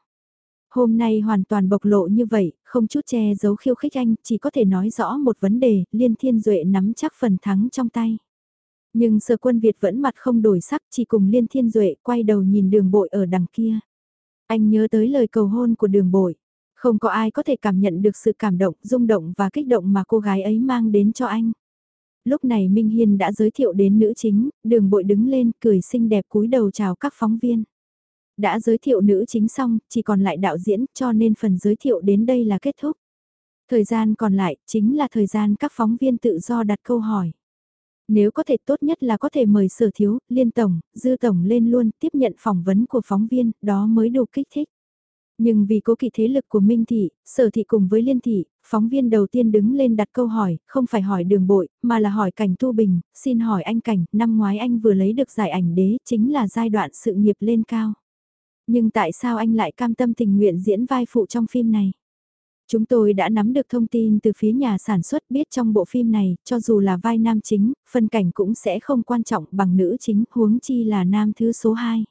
Hôm nay hoàn toàn bộc lộ như vậy, không chút che giấu khiêu khích anh, chỉ có thể nói rõ một vấn đề, Liên Thiên Duệ nắm chắc phần thắng trong tay. Nhưng sở quân Việt vẫn mặt không đổi sắc, chỉ cùng Liên Thiên Duệ quay đầu nhìn đường bội ở đằng kia. Anh nhớ tới lời cầu hôn của đường bội. Không có ai có thể cảm nhận được sự cảm động, rung động và kích động mà cô gái ấy mang đến cho anh. Lúc này Minh Hiên đã giới thiệu đến nữ chính, đường bội đứng lên cười xinh đẹp cúi đầu chào các phóng viên. Đã giới thiệu nữ chính xong, chỉ còn lại đạo diễn cho nên phần giới thiệu đến đây là kết thúc. Thời gian còn lại chính là thời gian các phóng viên tự do đặt câu hỏi. Nếu có thể tốt nhất là có thể mời sở thiếu, liên tổng, dư tổng lên luôn tiếp nhận phỏng vấn của phóng viên, đó mới đủ kích thích. Nhưng vì cố kỵ thế lực của Minh Thị, Sở Thị cùng với Liên Thị, phóng viên đầu tiên đứng lên đặt câu hỏi, không phải hỏi đường bội, mà là hỏi Cảnh Tu Bình, xin hỏi anh Cảnh, năm ngoái anh vừa lấy được giải ảnh đế, chính là giai đoạn sự nghiệp lên cao. Nhưng tại sao anh lại cam tâm tình nguyện diễn vai phụ trong phim này? Chúng tôi đã nắm được thông tin từ phía nhà sản xuất biết trong bộ phim này, cho dù là vai nam chính, phân cảnh cũng sẽ không quan trọng bằng nữ chính, huống chi là nam thứ số 2.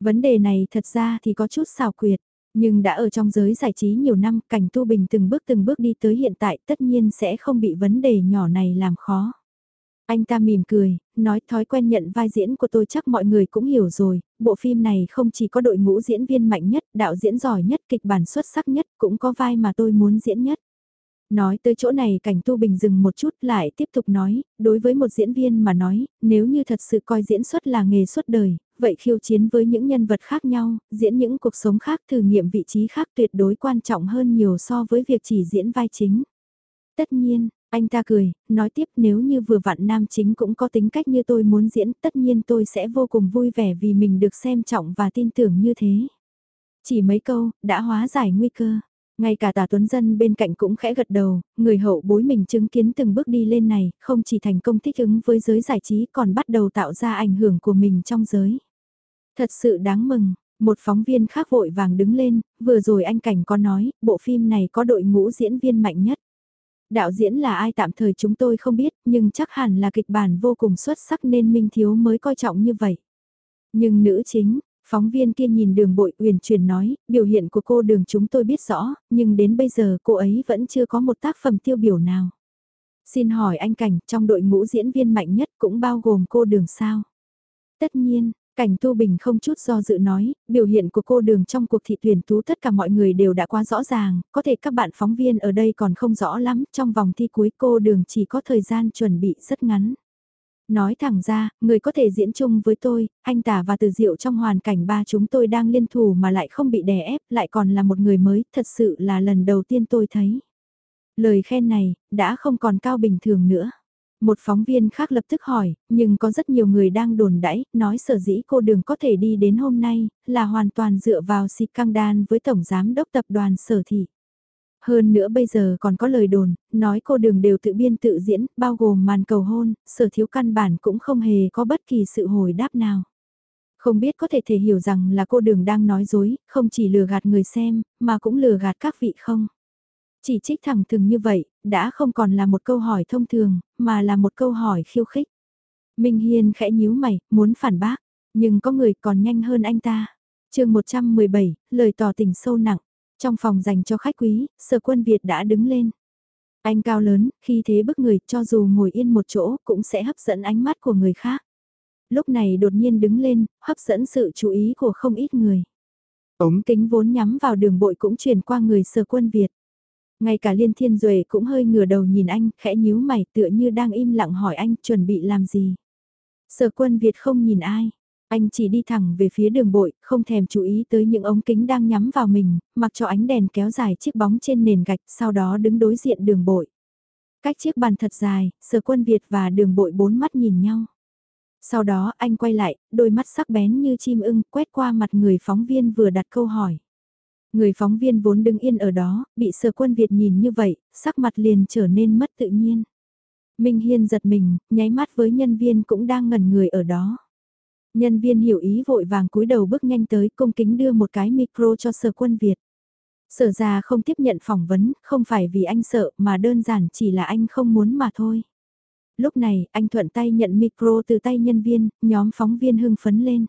Vấn đề này thật ra thì có chút xào quyệt. Nhưng đã ở trong giới giải trí nhiều năm, cảnh tu bình từng bước từng bước đi tới hiện tại tất nhiên sẽ không bị vấn đề nhỏ này làm khó. Anh ta mỉm cười, nói thói quen nhận vai diễn của tôi chắc mọi người cũng hiểu rồi, bộ phim này không chỉ có đội ngũ diễn viên mạnh nhất, đạo diễn giỏi nhất, kịch bản xuất sắc nhất, cũng có vai mà tôi muốn diễn nhất. Nói tới chỗ này cảnh tu bình dừng một chút lại tiếp tục nói, đối với một diễn viên mà nói, nếu như thật sự coi diễn xuất là nghề suốt đời, vậy khiêu chiến với những nhân vật khác nhau, diễn những cuộc sống khác thử nghiệm vị trí khác tuyệt đối quan trọng hơn nhiều so với việc chỉ diễn vai chính. Tất nhiên, anh ta cười, nói tiếp nếu như vừa vặn nam chính cũng có tính cách như tôi muốn diễn, tất nhiên tôi sẽ vô cùng vui vẻ vì mình được xem trọng và tin tưởng như thế. Chỉ mấy câu, đã hóa giải nguy cơ. Ngay cả tà tuấn dân bên cạnh cũng khẽ gật đầu, người hậu bối mình chứng kiến từng bước đi lên này, không chỉ thành công thích ứng với giới giải trí còn bắt đầu tạo ra ảnh hưởng của mình trong giới. Thật sự đáng mừng, một phóng viên khác vội vàng đứng lên, vừa rồi anh Cảnh có nói, bộ phim này có đội ngũ diễn viên mạnh nhất. Đạo diễn là ai tạm thời chúng tôi không biết, nhưng chắc hẳn là kịch bản vô cùng xuất sắc nên Minh Thiếu mới coi trọng như vậy. Nhưng nữ chính, phóng viên kia nhìn đường bội uyển chuyển nói, biểu hiện của cô đường chúng tôi biết rõ, nhưng đến bây giờ cô ấy vẫn chưa có một tác phẩm tiêu biểu nào. Xin hỏi anh Cảnh, trong đội ngũ diễn viên mạnh nhất cũng bao gồm cô đường sao? Tất nhiên, Cảnh Tu Bình không chút do dự nói, biểu hiện của cô đường trong cuộc thị tuyển tú tất cả mọi người đều đã quá rõ ràng, có thể các bạn phóng viên ở đây còn không rõ lắm, trong vòng thi cuối cô đường chỉ có thời gian chuẩn bị rất ngắn. Nói thẳng ra, người có thể diễn chung với tôi, anh tả và từ diệu trong hoàn cảnh ba chúng tôi đang liên thủ mà lại không bị đè ép, lại còn là một người mới, thật sự là lần đầu tiên tôi thấy. Lời khen này, đã không còn cao bình thường nữa. Một phóng viên khác lập tức hỏi, nhưng có rất nhiều người đang đồn đãi, nói sở dĩ cô đường có thể đi đến hôm nay, là hoàn toàn dựa vào si căng đan với Tổng Giám đốc Tập đoàn Sở Thị. Hơn nữa bây giờ còn có lời đồn, nói cô đường đều tự biên tự diễn, bao gồm màn cầu hôn, sở thiếu căn bản cũng không hề có bất kỳ sự hồi đáp nào. Không biết có thể thể hiểu rằng là cô đường đang nói dối, không chỉ lừa gạt người xem, mà cũng lừa gạt các vị không. Chỉ trích thẳng thừng như vậy, đã không còn là một câu hỏi thông thường, mà là một câu hỏi khiêu khích. Minh Hiên khẽ nhíu mày, muốn phản bác, nhưng có người còn nhanh hơn anh ta. chương 117, lời tỏ tình sâu nặng. Trong phòng dành cho khách quý, sở quân Việt đã đứng lên. Anh cao lớn, khi thế bức người cho dù ngồi yên một chỗ cũng sẽ hấp dẫn ánh mắt của người khác. Lúc này đột nhiên đứng lên, hấp dẫn sự chú ý của không ít người. Ống kính vốn nhắm vào đường bội cũng truyền qua người sở quân Việt. Ngay cả Liên Thiên Duệ cũng hơi ngửa đầu nhìn anh, khẽ nhíu mày tựa như đang im lặng hỏi anh chuẩn bị làm gì. Sở quân Việt không nhìn ai, anh chỉ đi thẳng về phía đường bội, không thèm chú ý tới những ống kính đang nhắm vào mình, mặc cho ánh đèn kéo dài chiếc bóng trên nền gạch, sau đó đứng đối diện đường bội. Cách chiếc bàn thật dài, sở quân Việt và đường bội bốn mắt nhìn nhau. Sau đó anh quay lại, đôi mắt sắc bén như chim ưng quét qua mặt người phóng viên vừa đặt câu hỏi. Người phóng viên vốn đứng yên ở đó, bị sở quân Việt nhìn như vậy, sắc mặt liền trở nên mất tự nhiên. Minh Hiên giật mình, nháy mắt với nhân viên cũng đang ngẩn người ở đó. Nhân viên hiểu ý vội vàng cúi đầu bước nhanh tới cung kính đưa một cái micro cho sở quân Việt. Sở ra không tiếp nhận phỏng vấn, không phải vì anh sợ mà đơn giản chỉ là anh không muốn mà thôi. Lúc này, anh thuận tay nhận micro từ tay nhân viên, nhóm phóng viên hưng phấn lên.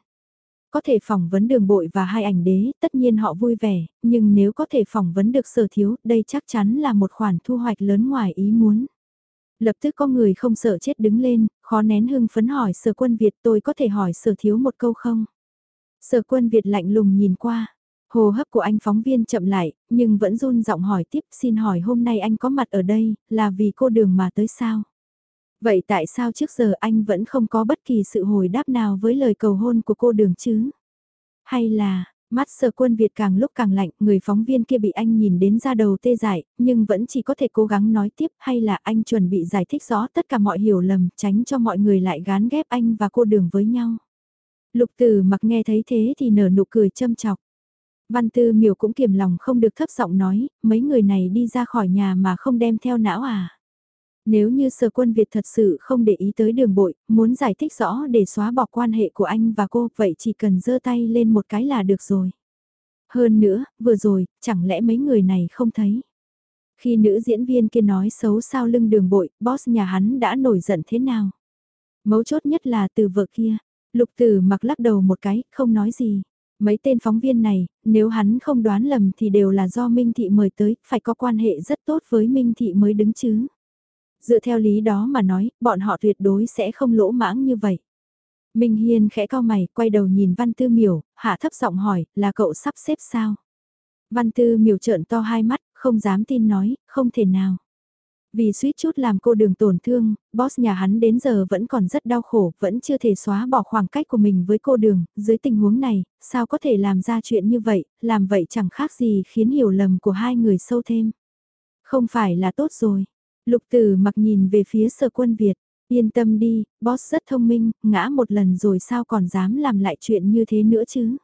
Có thể phỏng vấn đường bội và hai ảnh đế, tất nhiên họ vui vẻ, nhưng nếu có thể phỏng vấn được sở thiếu, đây chắc chắn là một khoản thu hoạch lớn ngoài ý muốn. Lập tức có người không sợ chết đứng lên, khó nén hưng phấn hỏi sở quân Việt tôi có thể hỏi sở thiếu một câu không? Sở quân Việt lạnh lùng nhìn qua, Hồ hấp của anh phóng viên chậm lại, nhưng vẫn run giọng hỏi tiếp xin hỏi hôm nay anh có mặt ở đây, là vì cô đường mà tới sao? Vậy tại sao trước giờ anh vẫn không có bất kỳ sự hồi đáp nào với lời cầu hôn của cô đường chứ? Hay là, mắt sờ quân Việt càng lúc càng lạnh, người phóng viên kia bị anh nhìn đến ra đầu tê dại, nhưng vẫn chỉ có thể cố gắng nói tiếp hay là anh chuẩn bị giải thích rõ tất cả mọi hiểu lầm, tránh cho mọi người lại gán ghép anh và cô đường với nhau. Lục tử mặc nghe thấy thế thì nở nụ cười châm chọc. Văn Tư miều cũng kiềm lòng không được thấp giọng nói, mấy người này đi ra khỏi nhà mà không đem theo não à. Nếu như sở quân Việt thật sự không để ý tới đường bội, muốn giải thích rõ để xóa bỏ quan hệ của anh và cô, vậy chỉ cần giơ tay lên một cái là được rồi. Hơn nữa, vừa rồi, chẳng lẽ mấy người này không thấy. Khi nữ diễn viên kia nói xấu sao lưng đường bội, boss nhà hắn đã nổi giận thế nào. Mấu chốt nhất là từ vợ kia, lục tử mặc lắc đầu một cái, không nói gì. Mấy tên phóng viên này, nếu hắn không đoán lầm thì đều là do Minh Thị mời tới, phải có quan hệ rất tốt với Minh Thị mới đứng chứ. Dựa theo lý đó mà nói, bọn họ tuyệt đối sẽ không lỗ mãng như vậy. Minh Hiên khẽ cao mày, quay đầu nhìn Văn Tư Miểu, hạ thấp giọng hỏi, là cậu sắp xếp sao? Văn Tư Miểu trợn to hai mắt, không dám tin nói, không thể nào. Vì suýt chút làm cô đường tổn thương, boss nhà hắn đến giờ vẫn còn rất đau khổ, vẫn chưa thể xóa bỏ khoảng cách của mình với cô đường, dưới tình huống này, sao có thể làm ra chuyện như vậy, làm vậy chẳng khác gì khiến hiểu lầm của hai người sâu thêm. Không phải là tốt rồi. Lục tử mặc nhìn về phía sở quân Việt, yên tâm đi, boss rất thông minh, ngã một lần rồi sao còn dám làm lại chuyện như thế nữa chứ.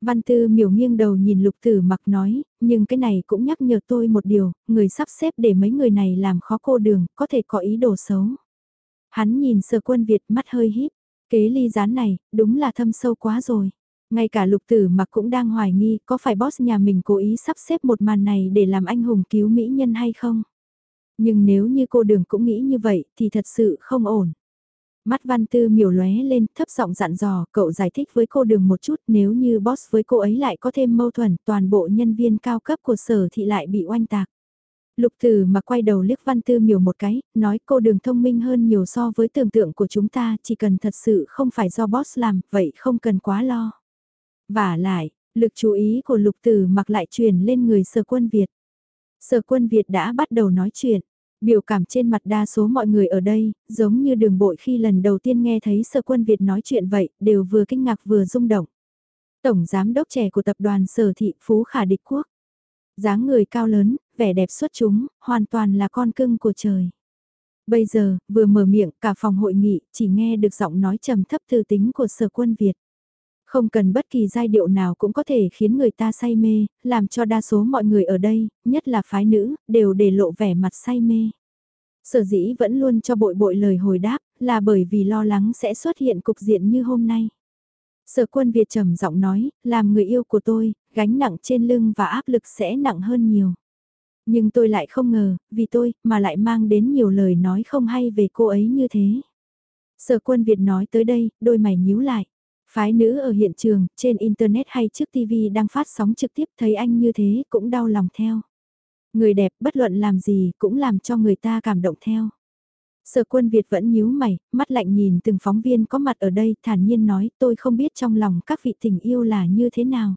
Văn Tư miểu nghiêng đầu nhìn lục tử mặc nói, nhưng cái này cũng nhắc nhở tôi một điều, người sắp xếp để mấy người này làm khó cô đường, có thể có ý đồ xấu. Hắn nhìn sơ quân Việt mắt hơi híp, kế ly gián này, đúng là thâm sâu quá rồi. Ngay cả lục tử mặc cũng đang hoài nghi có phải boss nhà mình cố ý sắp xếp một màn này để làm anh hùng cứu mỹ nhân hay không. Nhưng nếu như cô đường cũng nghĩ như vậy thì thật sự không ổn. Mắt văn tư miểu lóe lên, thấp giọng dặn dò, cậu giải thích với cô đường một chút nếu như boss với cô ấy lại có thêm mâu thuẫn, toàn bộ nhân viên cao cấp của sở thị lại bị oanh tạc. Lục Tử mà quay đầu liếc Văn Tư Miểu một cái, nói cô đường thông minh hơn nhiều so với tưởng tượng của chúng ta, chỉ cần thật sự không phải do boss làm, vậy không cần quá lo. Và lại, lực chú ý của Lục Tử mặc lại truyền lên người sở quân Việt. Sở quân Việt đã bắt đầu nói chuyện. Biểu cảm trên mặt đa số mọi người ở đây, giống như đường bội khi lần đầu tiên nghe thấy sở quân Việt nói chuyện vậy, đều vừa kinh ngạc vừa rung động. Tổng giám đốc trẻ của tập đoàn sở thị Phú Khả Địch Quốc. dáng người cao lớn, vẻ đẹp xuất chúng, hoàn toàn là con cưng của trời. Bây giờ, vừa mở miệng cả phòng hội nghị, chỉ nghe được giọng nói trầm thấp thư tính của sở quân Việt. Không cần bất kỳ giai điệu nào cũng có thể khiến người ta say mê, làm cho đa số mọi người ở đây, nhất là phái nữ, đều để lộ vẻ mặt say mê. Sở dĩ vẫn luôn cho bội bội lời hồi đáp, là bởi vì lo lắng sẽ xuất hiện cục diện như hôm nay. Sở quân Việt trầm giọng nói, làm người yêu của tôi, gánh nặng trên lưng và áp lực sẽ nặng hơn nhiều. Nhưng tôi lại không ngờ, vì tôi, mà lại mang đến nhiều lời nói không hay về cô ấy như thế. Sở quân Việt nói tới đây, đôi mày nhíu lại. Phái nữ ở hiện trường, trên Internet hay trước TV đang phát sóng trực tiếp thấy anh như thế cũng đau lòng theo. Người đẹp bất luận làm gì cũng làm cho người ta cảm động theo. Sở quân Việt vẫn nhíu mày, mắt lạnh nhìn từng phóng viên có mặt ở đây thản nhiên nói tôi không biết trong lòng các vị tình yêu là như thế nào.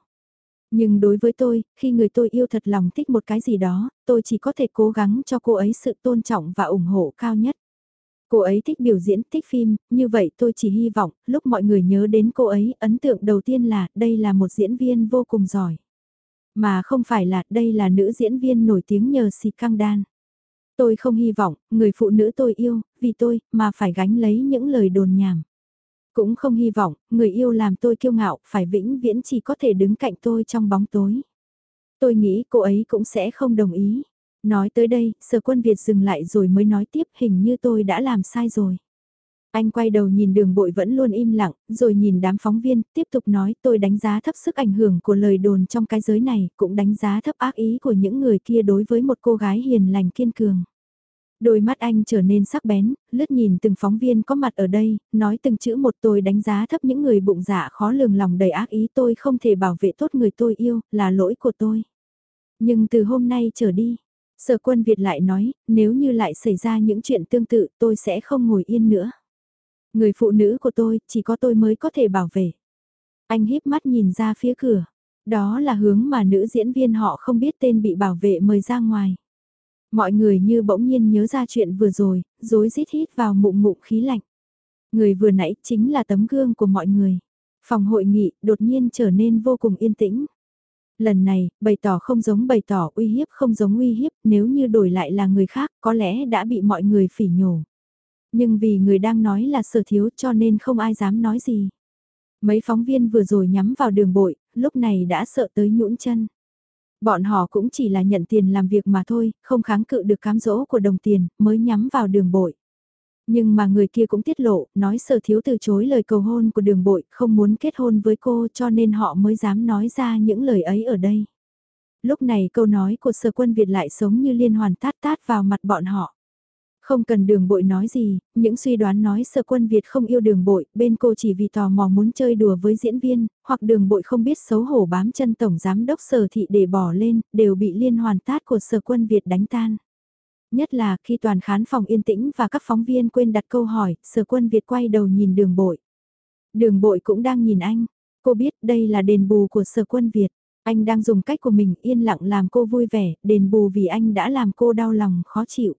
Nhưng đối với tôi, khi người tôi yêu thật lòng thích một cái gì đó, tôi chỉ có thể cố gắng cho cô ấy sự tôn trọng và ủng hộ cao nhất. Cô ấy thích biểu diễn, thích phim, như vậy tôi chỉ hy vọng, lúc mọi người nhớ đến cô ấy, ấn tượng đầu tiên là, đây là một diễn viên vô cùng giỏi. Mà không phải là, đây là nữ diễn viên nổi tiếng nhờ xì căng đan. Tôi không hy vọng, người phụ nữ tôi yêu, vì tôi, mà phải gánh lấy những lời đồn nhảm. Cũng không hy vọng, người yêu làm tôi kiêu ngạo, phải vĩnh viễn chỉ có thể đứng cạnh tôi trong bóng tối. Tôi nghĩ cô ấy cũng sẽ không đồng ý. Nói tới đây, sở quân Việt dừng lại rồi mới nói tiếp hình như tôi đã làm sai rồi. Anh quay đầu nhìn đường bội vẫn luôn im lặng, rồi nhìn đám phóng viên, tiếp tục nói tôi đánh giá thấp sức ảnh hưởng của lời đồn trong cái giới này, cũng đánh giá thấp ác ý của những người kia đối với một cô gái hiền lành kiên cường. Đôi mắt anh trở nên sắc bén, lướt nhìn từng phóng viên có mặt ở đây, nói từng chữ một tôi đánh giá thấp những người bụng dạ khó lường lòng đầy ác ý tôi không thể bảo vệ tốt người tôi yêu, là lỗi của tôi. Nhưng từ hôm nay trở đi, sở quân Việt lại nói, nếu như lại xảy ra những chuyện tương tự tôi sẽ không ngồi yên nữa. Người phụ nữ của tôi, chỉ có tôi mới có thể bảo vệ. Anh híp mắt nhìn ra phía cửa. Đó là hướng mà nữ diễn viên họ không biết tên bị bảo vệ mời ra ngoài. Mọi người như bỗng nhiên nhớ ra chuyện vừa rồi, rối rít hít vào mụn mụn khí lạnh. Người vừa nãy chính là tấm gương của mọi người. Phòng hội nghị đột nhiên trở nên vô cùng yên tĩnh. Lần này, bày tỏ không giống bày tỏ uy hiếp không giống uy hiếp, nếu như đổi lại là người khác có lẽ đã bị mọi người phỉ nhổ. Nhưng vì người đang nói là sở thiếu cho nên không ai dám nói gì. Mấy phóng viên vừa rồi nhắm vào đường bội, lúc này đã sợ tới nhũn chân. Bọn họ cũng chỉ là nhận tiền làm việc mà thôi, không kháng cự được cám dỗ của đồng tiền, mới nhắm vào đường bội. Nhưng mà người kia cũng tiết lộ, nói sở thiếu từ chối lời cầu hôn của đường bội, không muốn kết hôn với cô cho nên họ mới dám nói ra những lời ấy ở đây. Lúc này câu nói của sở quân Việt lại sống như liên hoàn tát tát vào mặt bọn họ. Không cần đường bội nói gì, những suy đoán nói sở quân Việt không yêu đường bội, bên cô chỉ vì tò mò muốn chơi đùa với diễn viên, hoặc đường bội không biết xấu hổ bám chân tổng giám đốc sở thị để bỏ lên, đều bị liên hoàn tát của sở quân Việt đánh tan. Nhất là khi toàn khán phòng yên tĩnh và các phóng viên quên đặt câu hỏi, sở quân Việt quay đầu nhìn đường bội. Đường bội cũng đang nhìn anh, cô biết đây là đền bù của sở quân Việt. Anh đang dùng cách của mình yên lặng làm cô vui vẻ, đền bù vì anh đã làm cô đau lòng khó chịu.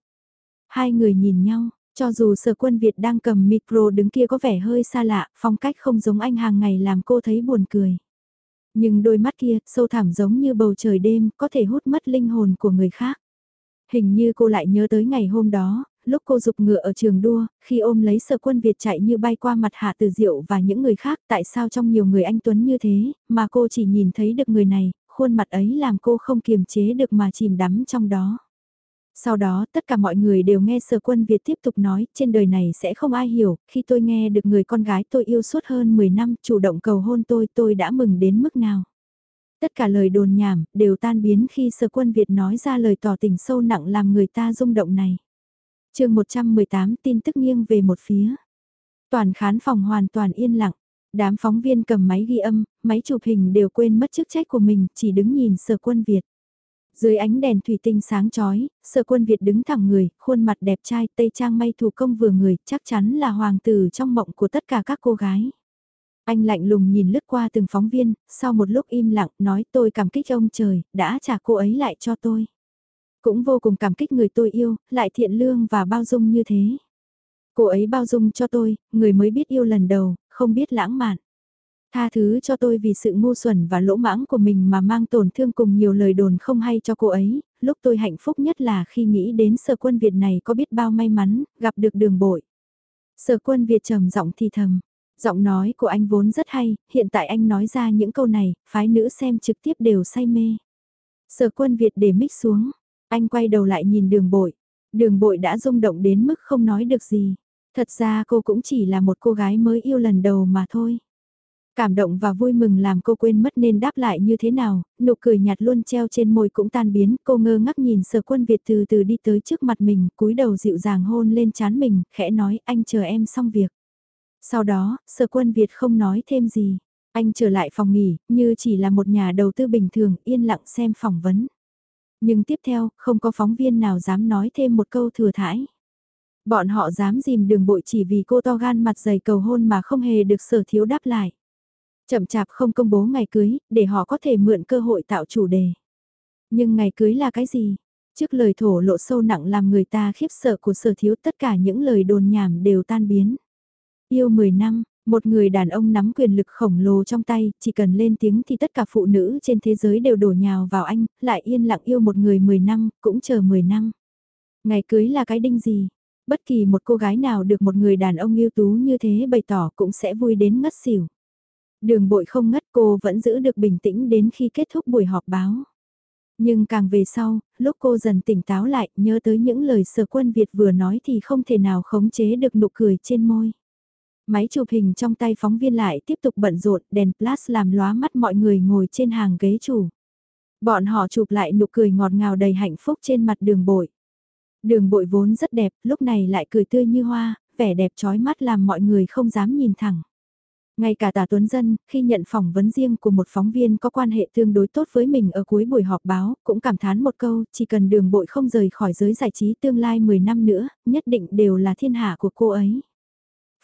Hai người nhìn nhau, cho dù sở quân Việt đang cầm micro đứng kia có vẻ hơi xa lạ, phong cách không giống anh hàng ngày làm cô thấy buồn cười. Nhưng đôi mắt kia, sâu thẳm giống như bầu trời đêm, có thể hút mất linh hồn của người khác. Hình như cô lại nhớ tới ngày hôm đó, lúc cô dục ngựa ở trường đua, khi ôm lấy sở quân Việt chạy như bay qua mặt hạ từ diệu và những người khác, tại sao trong nhiều người anh Tuấn như thế, mà cô chỉ nhìn thấy được người này, khuôn mặt ấy làm cô không kiềm chế được mà chìm đắm trong đó. Sau đó tất cả mọi người đều nghe sở quân Việt tiếp tục nói, trên đời này sẽ không ai hiểu, khi tôi nghe được người con gái tôi yêu suốt hơn 10 năm chủ động cầu hôn tôi tôi đã mừng đến mức nào. Tất cả lời đồn nhảm đều tan biến khi sở quân Việt nói ra lời tỏ tình sâu nặng làm người ta rung động này. chương 118 tin tức nghiêng về một phía. Toàn khán phòng hoàn toàn yên lặng. Đám phóng viên cầm máy ghi âm, máy chụp hình đều quên mất chức trách của mình, chỉ đứng nhìn sở quân Việt. Dưới ánh đèn thủy tinh sáng chói, sở quân Việt đứng thẳng người, khuôn mặt đẹp trai, tây trang may thủ công vừa người, chắc chắn là hoàng tử trong mộng của tất cả các cô gái. Anh lạnh lùng nhìn lướt qua từng phóng viên, sau một lúc im lặng nói tôi cảm kích ông trời, đã trả cô ấy lại cho tôi. Cũng vô cùng cảm kích người tôi yêu, lại thiện lương và bao dung như thế. Cô ấy bao dung cho tôi, người mới biết yêu lần đầu, không biết lãng mạn. Tha thứ cho tôi vì sự ngu xuẩn và lỗ mãng của mình mà mang tổn thương cùng nhiều lời đồn không hay cho cô ấy, lúc tôi hạnh phúc nhất là khi nghĩ đến sở quân Việt này có biết bao may mắn, gặp được đường bội. Sở quân Việt trầm giọng thì thầm, giọng nói của anh vốn rất hay, hiện tại anh nói ra những câu này, phái nữ xem trực tiếp đều say mê. Sở quân Việt để mic xuống, anh quay đầu lại nhìn đường bội, đường bội đã rung động đến mức không nói được gì. Thật ra cô cũng chỉ là một cô gái mới yêu lần đầu mà thôi. Cảm động và vui mừng làm cô quên mất nên đáp lại như thế nào, nụ cười nhạt luôn treo trên môi cũng tan biến, cô ngơ ngác nhìn sở quân Việt từ từ đi tới trước mặt mình, cúi đầu dịu dàng hôn lên chán mình, khẽ nói anh chờ em xong việc. Sau đó, sở quân Việt không nói thêm gì, anh trở lại phòng nghỉ, như chỉ là một nhà đầu tư bình thường, yên lặng xem phỏng vấn. Nhưng tiếp theo, không có phóng viên nào dám nói thêm một câu thừa thãi. Bọn họ dám dìm đường bội chỉ vì cô to gan mặt dày cầu hôn mà không hề được sở thiếu đáp lại. Chậm chạp không công bố ngày cưới, để họ có thể mượn cơ hội tạo chủ đề. Nhưng ngày cưới là cái gì? Trước lời thổ lộ sâu nặng làm người ta khiếp sợ của sở thiếu tất cả những lời đồn nhảm đều tan biến. Yêu 10 năm, một người đàn ông nắm quyền lực khổng lồ trong tay, chỉ cần lên tiếng thì tất cả phụ nữ trên thế giới đều đổ nhào vào anh, lại yên lặng yêu một người 10 năm, cũng chờ 10 năm. Ngày cưới là cái đinh gì? Bất kỳ một cô gái nào được một người đàn ông yêu tú như thế bày tỏ cũng sẽ vui đến ngất xỉu. Đường bội không ngất cô vẫn giữ được bình tĩnh đến khi kết thúc buổi họp báo. Nhưng càng về sau, lúc cô dần tỉnh táo lại nhớ tới những lời sở quân Việt vừa nói thì không thể nào khống chế được nụ cười trên môi. Máy chụp hình trong tay phóng viên lại tiếp tục bận rộn, đèn flash làm lóa mắt mọi người ngồi trên hàng ghế chủ. Bọn họ chụp lại nụ cười ngọt ngào đầy hạnh phúc trên mặt đường bội. Đường bội vốn rất đẹp, lúc này lại cười tươi như hoa, vẻ đẹp trói mắt làm mọi người không dám nhìn thẳng. Ngay cả Tả Tuấn Dân, khi nhận phỏng vấn riêng của một phóng viên có quan hệ tương đối tốt với mình ở cuối buổi họp báo, cũng cảm thán một câu, chỉ cần đường bội không rời khỏi giới giải trí tương lai 10 năm nữa, nhất định đều là thiên hạ của cô ấy.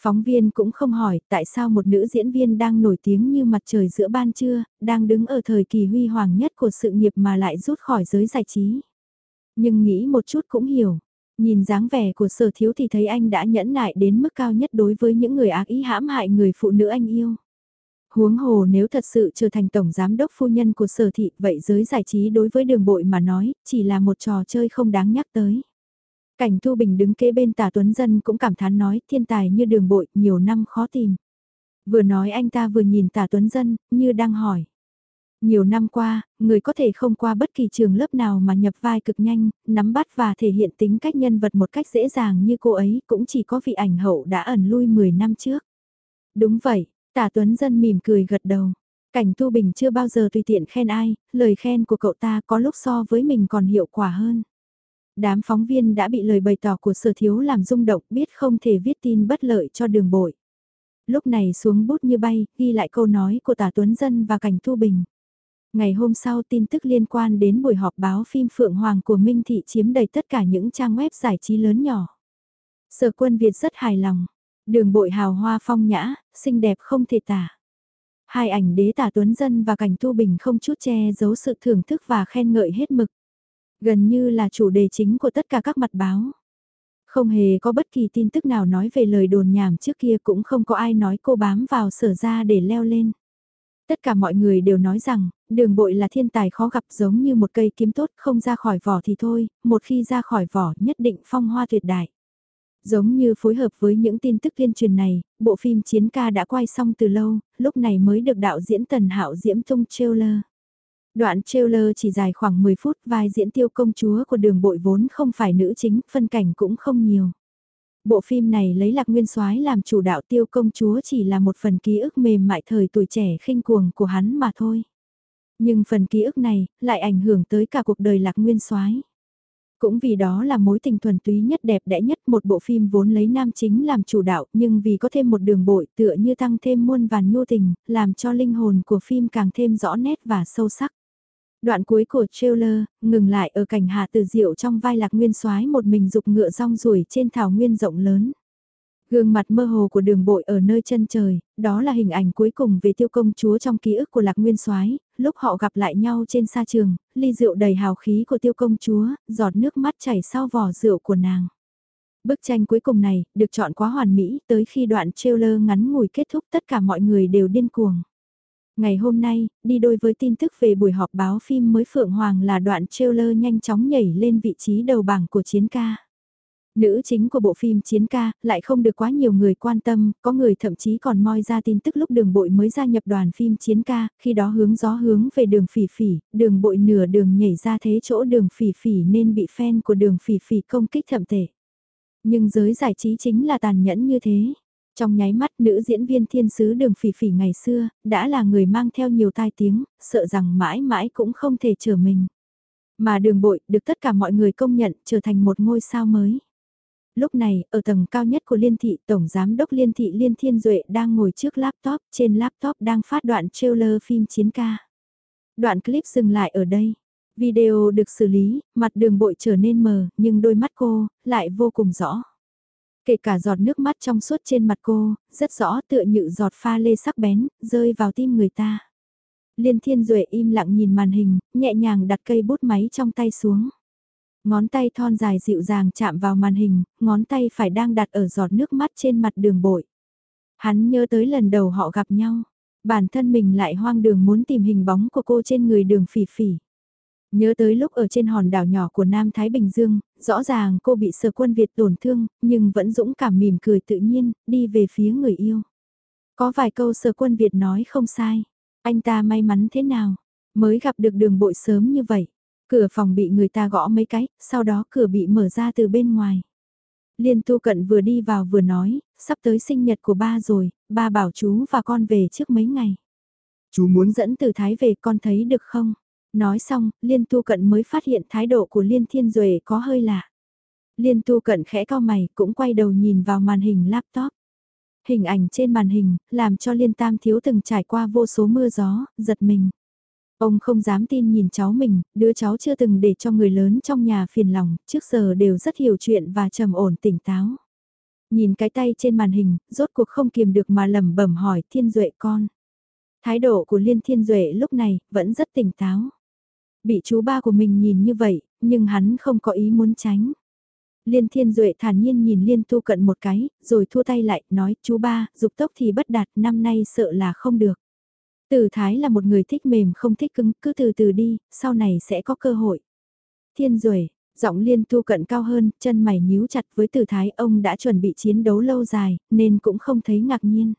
Phóng viên cũng không hỏi tại sao một nữ diễn viên đang nổi tiếng như mặt trời giữa ban trưa, đang đứng ở thời kỳ huy hoàng nhất của sự nghiệp mà lại rút khỏi giới giải trí. Nhưng nghĩ một chút cũng hiểu, nhìn dáng vẻ của sở thiếu thì thấy anh đã nhẫn nại đến mức cao nhất đối với những người ác ý hãm hại người phụ nữ anh yêu. Huống hồ nếu thật sự trở thành tổng giám đốc phu nhân của sở thị vậy giới giải trí đối với đường bội mà nói chỉ là một trò chơi không đáng nhắc tới. Cảnh Thu Bình đứng kế bên tả Tuấn Dân cũng cảm thán nói thiên tài như đường bội nhiều năm khó tìm. Vừa nói anh ta vừa nhìn tả Tuấn Dân như đang hỏi. Nhiều năm qua, người có thể không qua bất kỳ trường lớp nào mà nhập vai cực nhanh, nắm bắt và thể hiện tính cách nhân vật một cách dễ dàng như cô ấy cũng chỉ có vị ảnh hậu đã ẩn lui 10 năm trước. Đúng vậy, tả Tuấn Dân mỉm cười gật đầu. Cảnh Thu Bình chưa bao giờ tùy tiện khen ai, lời khen của cậu ta có lúc so với mình còn hiệu quả hơn. Đám phóng viên đã bị lời bày tỏ của sở thiếu làm rung động biết không thể viết tin bất lợi cho đường bội. Lúc này xuống bút như bay, ghi lại câu nói của tả Tuấn Dân và Cảnh Thu Bình. Ngày hôm sau tin tức liên quan đến buổi họp báo phim Phượng Hoàng của Minh Thị chiếm đầy tất cả những trang web giải trí lớn nhỏ. Sở quân Việt rất hài lòng. Đường bội hào hoa phong nhã, xinh đẹp không thể tả. Hai ảnh đế tả Tuấn Dân và Cảnh Thu Bình không chút che giấu sự thưởng thức và khen ngợi hết mực. Gần như là chủ đề chính của tất cả các mặt báo. Không hề có bất kỳ tin tức nào nói về lời đồn nhảm trước kia cũng không có ai nói cô bám vào sở ra để leo lên. Tất cả mọi người đều nói rằng, đường bội là thiên tài khó gặp giống như một cây kiếm tốt không ra khỏi vỏ thì thôi, một khi ra khỏi vỏ nhất định phong hoa tuyệt đại. Giống như phối hợp với những tin tức liên truyền này, bộ phim Chiến ca đã quay xong từ lâu, lúc này mới được đạo diễn Tần Hạo diễm tung trailer. Đoạn trailer chỉ dài khoảng 10 phút vai diễn tiêu công chúa của đường bội vốn không phải nữ chính, phân cảnh cũng không nhiều. Bộ phim này lấy lạc nguyên soái làm chủ đạo tiêu công chúa chỉ là một phần ký ức mềm mại thời tuổi trẻ khinh cuồng của hắn mà thôi. Nhưng phần ký ức này lại ảnh hưởng tới cả cuộc đời lạc nguyên soái. Cũng vì đó là mối tình thuần túy nhất đẹp đẽ nhất một bộ phim vốn lấy nam chính làm chủ đạo nhưng vì có thêm một đường bội tựa như tăng thêm muôn vàn nhu tình, làm cho linh hồn của phim càng thêm rõ nét và sâu sắc. Đoạn cuối của trailer, ngừng lại ở cảnh hạ từ diệu trong vai lạc nguyên soái một mình dục ngựa rong ruổi trên thảo nguyên rộng lớn. Gương mặt mơ hồ của đường bội ở nơi chân trời, đó là hình ảnh cuối cùng về tiêu công chúa trong ký ức của lạc nguyên soái lúc họ gặp lại nhau trên sa trường, ly rượu đầy hào khí của tiêu công chúa, giọt nước mắt chảy sau vỏ rượu của nàng. Bức tranh cuối cùng này, được chọn quá hoàn mỹ, tới khi đoạn trailer ngắn ngủi kết thúc tất cả mọi người đều điên cuồng. Ngày hôm nay, đi đôi với tin tức về buổi họp báo phim mới Phượng Hoàng là đoạn trailer nhanh chóng nhảy lên vị trí đầu bảng của chiến ca. Nữ chính của bộ phim Chiến ca lại không được quá nhiều người quan tâm, có người thậm chí còn moi ra tin tức lúc đường bội mới gia nhập đoàn phim Chiến ca, khi đó hướng gió hướng về đường phỉ phỉ, đường bội nửa đường nhảy ra thế chỗ đường phỉ phỉ nên bị fan của đường phỉ phỉ công kích thậm tệ. Nhưng giới giải trí chính là tàn nhẫn như thế. Trong nháy mắt nữ diễn viên thiên sứ đường phỉ phỉ ngày xưa, đã là người mang theo nhiều tai tiếng, sợ rằng mãi mãi cũng không thể trở mình. Mà đường bội được tất cả mọi người công nhận trở thành một ngôi sao mới. Lúc này, ở tầng cao nhất của Liên Thị, Tổng Giám đốc Liên Thị Liên Thiên Duệ đang ngồi trước laptop, trên laptop đang phát đoạn trailer phim chiến ca. Đoạn clip dừng lại ở đây. Video được xử lý, mặt đường bội trở nên mờ, nhưng đôi mắt cô, lại vô cùng rõ. Kể cả giọt nước mắt trong suốt trên mặt cô, rất rõ tựa như giọt pha lê sắc bén, rơi vào tim người ta. Liên Thiên Duệ im lặng nhìn màn hình, nhẹ nhàng đặt cây bút máy trong tay xuống. Ngón tay thon dài dịu dàng chạm vào màn hình, ngón tay phải đang đặt ở giọt nước mắt trên mặt đường bội. Hắn nhớ tới lần đầu họ gặp nhau, bản thân mình lại hoang đường muốn tìm hình bóng của cô trên người đường phỉ phỉ. Nhớ tới lúc ở trên hòn đảo nhỏ của Nam Thái Bình Dương, rõ ràng cô bị sở quân Việt tổn thương, nhưng vẫn dũng cảm mỉm cười tự nhiên, đi về phía người yêu. Có vài câu sở quân Việt nói không sai. Anh ta may mắn thế nào, mới gặp được đường bội sớm như vậy. Cửa phòng bị người ta gõ mấy cái, sau đó cửa bị mở ra từ bên ngoài. Liên tu cận vừa đi vào vừa nói, sắp tới sinh nhật của ba rồi, ba bảo chú và con về trước mấy ngày. Chú muốn dẫn từ Thái về con thấy được không? Nói xong, Liên tu cận mới phát hiện thái độ của Liên Thiên Duệ có hơi lạ. Liên tu cận khẽ cao mày cũng quay đầu nhìn vào màn hình laptop. Hình ảnh trên màn hình, làm cho Liên Tam Thiếu từng trải qua vô số mưa gió, giật mình. Ông không dám tin nhìn cháu mình, đứa cháu chưa từng để cho người lớn trong nhà phiền lòng, trước giờ đều rất hiểu chuyện và trầm ổn tỉnh táo. Nhìn cái tay trên màn hình, rốt cuộc không kiềm được mà lẩm bẩm hỏi Thiên Duệ con. Thái độ của Liên Thiên Duệ lúc này vẫn rất tỉnh táo. Bị chú ba của mình nhìn như vậy, nhưng hắn không có ý muốn tránh. Liên Thiên Duệ thản nhiên nhìn Liên Tu Cận một cái, rồi thua tay lại, nói, chú ba, dục tốc thì bất đạt, năm nay sợ là không được. Tử Thái là một người thích mềm không thích cứng, cứ từ từ đi, sau này sẽ có cơ hội. Thiên Duệ, giọng Liên Tu Cận cao hơn, chân mày nhíu chặt với Tử Thái, ông đã chuẩn bị chiến đấu lâu dài, nên cũng không thấy ngạc nhiên.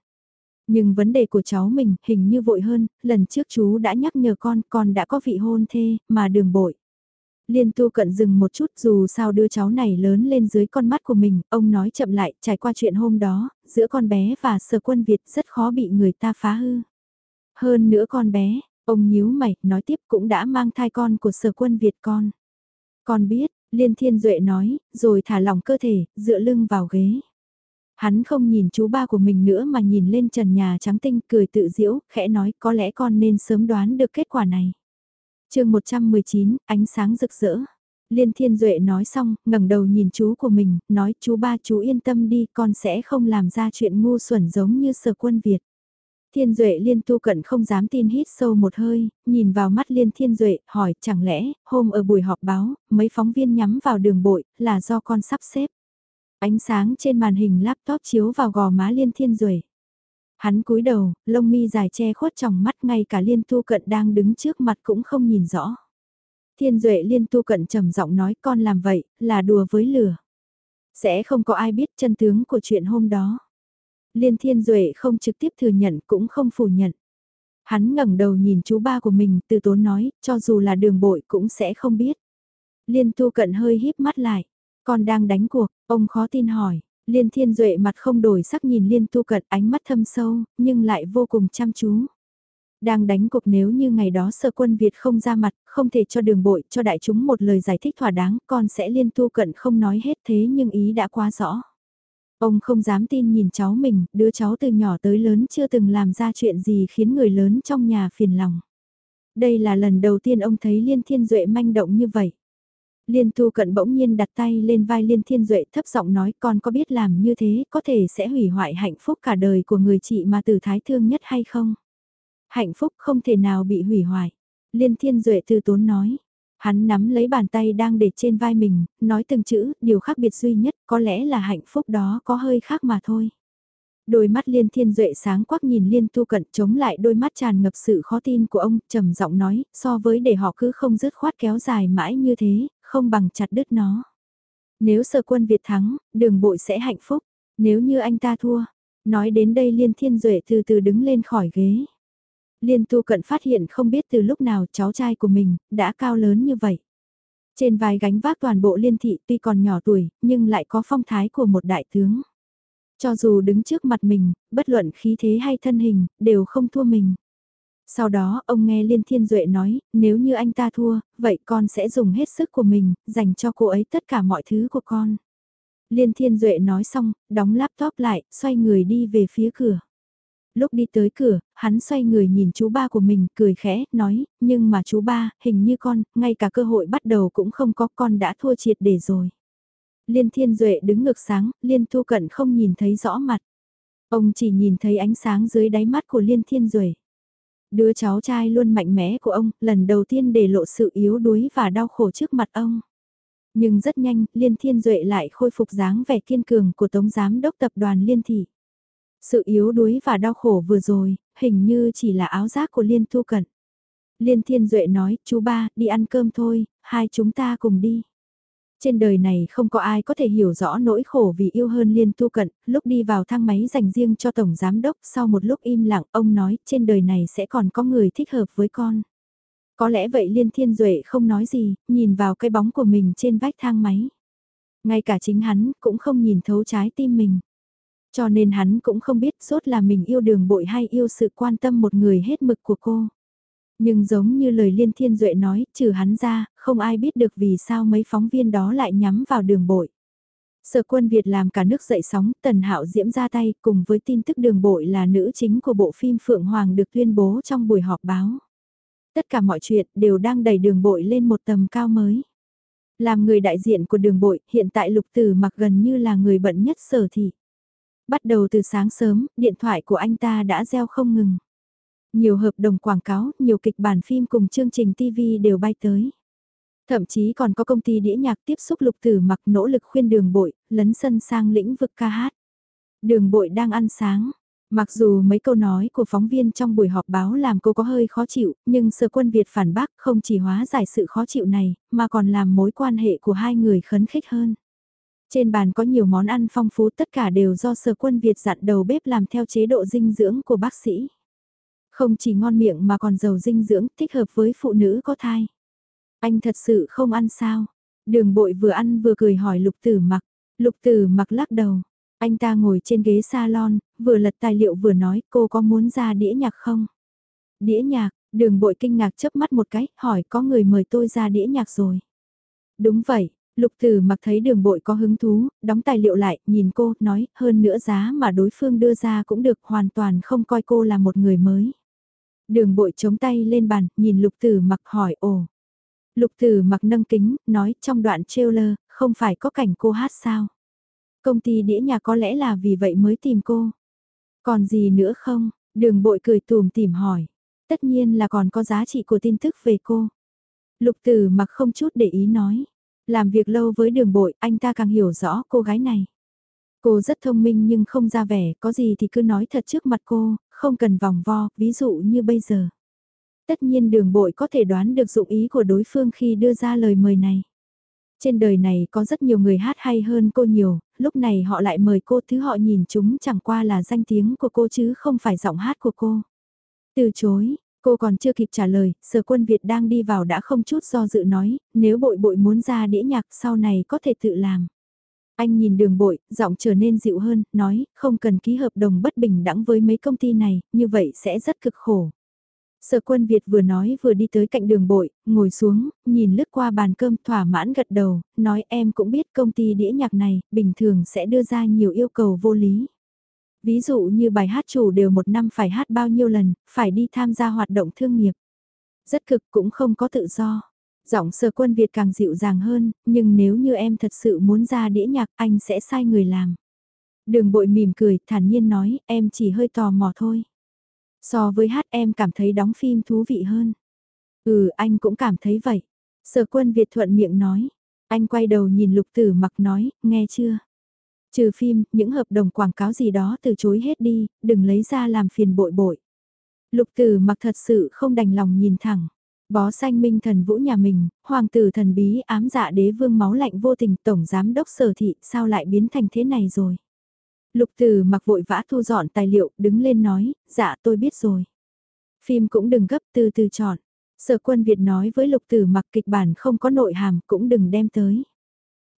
Nhưng vấn đề của cháu mình hình như vội hơn, lần trước chú đã nhắc nhở con, con đã có vị hôn thê, mà đường bội. Liên tu cận dừng một chút dù sao đưa cháu này lớn lên dưới con mắt của mình, ông nói chậm lại, trải qua chuyện hôm đó, giữa con bé và sở quân Việt rất khó bị người ta phá hư. Hơn nữa con bé, ông nhíu mày, nói tiếp cũng đã mang thai con của sở quân Việt con. Con biết, Liên Thiên Duệ nói, rồi thả lỏng cơ thể, dựa lưng vào ghế. Hắn không nhìn chú ba của mình nữa mà nhìn lên trần nhà trắng tinh cười tự diễu, khẽ nói có lẽ con nên sớm đoán được kết quả này. chương 119, ánh sáng rực rỡ. Liên Thiên Duệ nói xong, ngẩng đầu nhìn chú của mình, nói chú ba chú yên tâm đi, con sẽ không làm ra chuyện ngu xuẩn giống như sở quân Việt. Thiên Duệ Liên tu cận không dám tin hít sâu một hơi, nhìn vào mắt Liên Thiên Duệ, hỏi chẳng lẽ, hôm ở buổi họp báo, mấy phóng viên nhắm vào đường bội, là do con sắp xếp. Ánh sáng trên màn hình laptop chiếu vào gò má Liên Thiên Duệ. Hắn cúi đầu, lông mi dài che khuất trong mắt ngay cả Liên Tu Cận đang đứng trước mặt cũng không nhìn rõ. Thiên Duệ Liên Tu Cận trầm giọng nói con làm vậy, là đùa với lửa. Sẽ không có ai biết chân tướng của chuyện hôm đó. Liên Thiên Duệ không trực tiếp thừa nhận cũng không phủ nhận. Hắn ngẩng đầu nhìn chú ba của mình từ tốn nói, cho dù là đường bội cũng sẽ không biết. Liên Tu Cận hơi híp mắt lại. Con đang đánh cuộc, ông khó tin hỏi. Liên Thiên Duệ mặt không đổi sắc nhìn Liên Tu Cận ánh mắt thâm sâu, nhưng lại vô cùng chăm chú. Đang đánh cuộc nếu như ngày đó sơ quân Việt không ra mặt, không thể cho đường bội, cho đại chúng một lời giải thích thỏa đáng, con sẽ Liên Tu Cận không nói hết thế nhưng ý đã quá rõ. Ông không dám tin nhìn cháu mình, đứa cháu từ nhỏ tới lớn chưa từng làm ra chuyện gì khiến người lớn trong nhà phiền lòng. Đây là lần đầu tiên ông thấy Liên Thiên Duệ manh động như vậy. Liên Tu Cận bỗng nhiên đặt tay lên vai Liên Thiên Duệ thấp giọng nói con có biết làm như thế có thể sẽ hủy hoại hạnh phúc cả đời của người chị mà từ thái thương nhất hay không? Hạnh phúc không thể nào bị hủy hoại. Liên Thiên Duệ từ tốn nói. Hắn nắm lấy bàn tay đang để trên vai mình, nói từng chữ, điều khác biệt duy nhất có lẽ là hạnh phúc đó có hơi khác mà thôi. Đôi mắt liên thiên duệ sáng quắc nhìn liên tu cận chống lại đôi mắt tràn ngập sự khó tin của ông, trầm giọng nói, so với để họ cứ không dứt khoát kéo dài mãi như thế, không bằng chặt đứt nó. Nếu sở quân Việt thắng, đường bội sẽ hạnh phúc. Nếu như anh ta thua, nói đến đây Liên Thiên Duệ từ từ đứng lên khỏi ghế. Liên Tu Cận phát hiện không biết từ lúc nào cháu trai của mình đã cao lớn như vậy. Trên vai gánh vác toàn bộ liên thị tuy còn nhỏ tuổi, nhưng lại có phong thái của một đại tướng. Cho dù đứng trước mặt mình, bất luận khí thế hay thân hình, đều không thua mình. Sau đó ông nghe Liên Thiên Duệ nói, nếu như anh ta thua, vậy con sẽ dùng hết sức của mình, dành cho cô ấy tất cả mọi thứ của con. Liên Thiên Duệ nói xong, đóng laptop lại, xoay người đi về phía cửa. Lúc đi tới cửa, hắn xoay người nhìn chú ba của mình, cười khẽ, nói, nhưng mà chú ba, hình như con, ngay cả cơ hội bắt đầu cũng không có con đã thua triệt để rồi. Liên Thiên Duệ đứng ngược sáng, Liên Thu Cận không nhìn thấy rõ mặt. Ông chỉ nhìn thấy ánh sáng dưới đáy mắt của Liên Thiên Duệ. Đứa cháu trai luôn mạnh mẽ của ông, lần đầu tiên để lộ sự yếu đuối và đau khổ trước mặt ông. Nhưng rất nhanh, Liên Thiên Duệ lại khôi phục dáng vẻ kiên cường của Tống Giám đốc tập đoàn Liên Thị. Sự yếu đuối và đau khổ vừa rồi, hình như chỉ là áo giác của Liên Thu Cận. Liên Thiên Duệ nói, chú ba, đi ăn cơm thôi, hai chúng ta cùng đi. Trên đời này không có ai có thể hiểu rõ nỗi khổ vì yêu hơn Liên Tu Cận, lúc đi vào thang máy dành riêng cho Tổng Giám Đốc, sau một lúc im lặng, ông nói, trên đời này sẽ còn có người thích hợp với con. Có lẽ vậy Liên Thiên Duệ không nói gì, nhìn vào cái bóng của mình trên vách thang máy. Ngay cả chính hắn cũng không nhìn thấu trái tim mình. Cho nên hắn cũng không biết sốt là mình yêu đường bội hay yêu sự quan tâm một người hết mực của cô. Nhưng giống như lời Liên Thiên Duệ nói, trừ hắn ra, không ai biết được vì sao mấy phóng viên đó lại nhắm vào đường bội. Sở quân Việt làm cả nước dậy sóng, Tần Hạo Diễm ra tay cùng với tin tức đường bội là nữ chính của bộ phim Phượng Hoàng được tuyên bố trong buổi họp báo. Tất cả mọi chuyện đều đang đẩy đường bội lên một tầm cao mới. Làm người đại diện của đường bội, hiện tại lục tử mặc gần như là người bận nhất sở thị. Bắt đầu từ sáng sớm, điện thoại của anh ta đã reo không ngừng. Nhiều hợp đồng quảng cáo, nhiều kịch bản phim cùng chương trình TV đều bay tới. Thậm chí còn có công ty đĩa nhạc tiếp xúc lục tử mặc nỗ lực khuyên đường bội, lấn sân sang lĩnh vực ca hát. Đường bội đang ăn sáng. Mặc dù mấy câu nói của phóng viên trong buổi họp báo làm cô có hơi khó chịu, nhưng sở quân Việt phản bác không chỉ hóa giải sự khó chịu này, mà còn làm mối quan hệ của hai người khấn khích hơn. Trên bàn có nhiều món ăn phong phú tất cả đều do sở quân Việt dặn đầu bếp làm theo chế độ dinh dưỡng của bác sĩ. Không chỉ ngon miệng mà còn giàu dinh dưỡng thích hợp với phụ nữ có thai. Anh thật sự không ăn sao? Đường bội vừa ăn vừa cười hỏi lục tử mặc. Lục tử mặc lắc đầu. Anh ta ngồi trên ghế salon, vừa lật tài liệu vừa nói cô có muốn ra đĩa nhạc không? Đĩa nhạc, đường bội kinh ngạc chớp mắt một cái, hỏi có người mời tôi ra đĩa nhạc rồi. Đúng vậy, lục tử mặc thấy đường bội có hứng thú, đóng tài liệu lại, nhìn cô, nói, hơn nữa giá mà đối phương đưa ra cũng được hoàn toàn không coi cô là một người mới. Đường bội chống tay lên bàn, nhìn lục tử mặc hỏi ồ. Lục tử mặc nâng kính, nói trong đoạn trailer, không phải có cảnh cô hát sao? Công ty đĩa nhà có lẽ là vì vậy mới tìm cô. Còn gì nữa không? Đường bội cười tùm tìm hỏi. Tất nhiên là còn có giá trị của tin tức về cô. Lục tử mặc không chút để ý nói. Làm việc lâu với đường bội, anh ta càng hiểu rõ cô gái này. Cô rất thông minh nhưng không ra vẻ, có gì thì cứ nói thật trước mặt cô, không cần vòng vo, ví dụ như bây giờ. Tất nhiên đường bội có thể đoán được dụng ý của đối phương khi đưa ra lời mời này. Trên đời này có rất nhiều người hát hay hơn cô nhiều, lúc này họ lại mời cô thứ họ nhìn chúng chẳng qua là danh tiếng của cô chứ không phải giọng hát của cô. Từ chối, cô còn chưa kịp trả lời, sở quân Việt đang đi vào đã không chút do dự nói, nếu bội bội muốn ra đĩa nhạc sau này có thể tự làm. Anh nhìn đường bội, giọng trở nên dịu hơn, nói, không cần ký hợp đồng bất bình đẳng với mấy công ty này, như vậy sẽ rất cực khổ. Sở quân Việt vừa nói vừa đi tới cạnh đường bội, ngồi xuống, nhìn lướt qua bàn cơm thỏa mãn gật đầu, nói em cũng biết công ty đĩa nhạc này, bình thường sẽ đưa ra nhiều yêu cầu vô lý. Ví dụ như bài hát chủ đều một năm phải hát bao nhiêu lần, phải đi tham gia hoạt động thương nghiệp. Rất cực cũng không có tự do. Giọng sở quân Việt càng dịu dàng hơn, nhưng nếu như em thật sự muốn ra đĩa nhạc anh sẽ sai người làm. Đường bội mỉm cười, thản nhiên nói, em chỉ hơi tò mò thôi. So với hát em cảm thấy đóng phim thú vị hơn. Ừ, anh cũng cảm thấy vậy. Sở quân Việt thuận miệng nói. Anh quay đầu nhìn lục tử mặc nói, nghe chưa? Trừ phim, những hợp đồng quảng cáo gì đó từ chối hết đi, đừng lấy ra làm phiền bội bội. Lục tử mặc thật sự không đành lòng nhìn thẳng. Bó xanh minh thần vũ nhà mình, hoàng tử thần bí ám dạ đế vương máu lạnh vô tình tổng giám đốc sở thị sao lại biến thành thế này rồi. Lục Từ mặc vội vã thu dọn tài liệu, đứng lên nói, dạ tôi biết rồi. Phim cũng đừng gấp từ từ chọn. Sở quân Việt nói với Lục Tử mặc kịch bản không có nội hàm cũng đừng đem tới.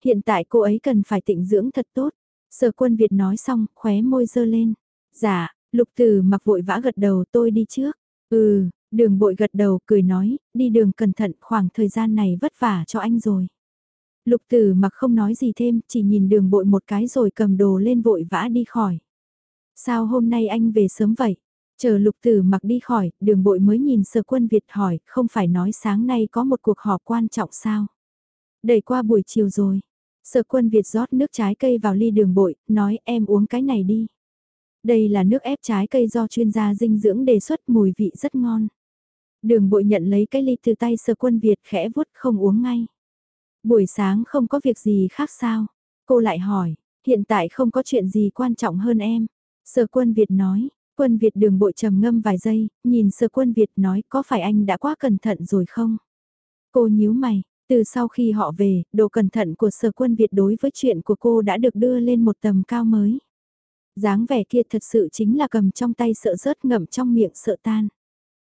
Hiện tại cô ấy cần phải tịnh dưỡng thật tốt. Sở quân Việt nói xong, khóe môi dơ lên. Dạ, Lục Tử mặc vội vã gật đầu tôi đi trước. Ừ, đường bội gật đầu cười nói, đi đường cẩn thận khoảng thời gian này vất vả cho anh rồi. Lục tử mặc không nói gì thêm, chỉ nhìn đường bội một cái rồi cầm đồ lên vội vã đi khỏi. Sao hôm nay anh về sớm vậy? Chờ lục tử mặc đi khỏi, đường bội mới nhìn sở quân Việt hỏi, không phải nói sáng nay có một cuộc họp quan trọng sao? Đẩy qua buổi chiều rồi. Sở quân Việt rót nước trái cây vào ly đường bội, nói em uống cái này đi. Đây là nước ép trái cây do chuyên gia dinh dưỡng đề xuất mùi vị rất ngon. Đường bội nhận lấy cái ly từ tay sơ quân Việt khẽ vuốt không uống ngay. Buổi sáng không có việc gì khác sao? Cô lại hỏi, hiện tại không có chuyện gì quan trọng hơn em. Sở quân Việt nói, quân Việt đường bội trầm ngâm vài giây, nhìn sở quân Việt nói có phải anh đã quá cẩn thận rồi không? Cô nhíu mày, từ sau khi họ về, độ cẩn thận của sở quân Việt đối với chuyện của cô đã được đưa lên một tầm cao mới dáng vẻ kia thật sự chính là cầm trong tay sợ rớt ngậm trong miệng sợ tan.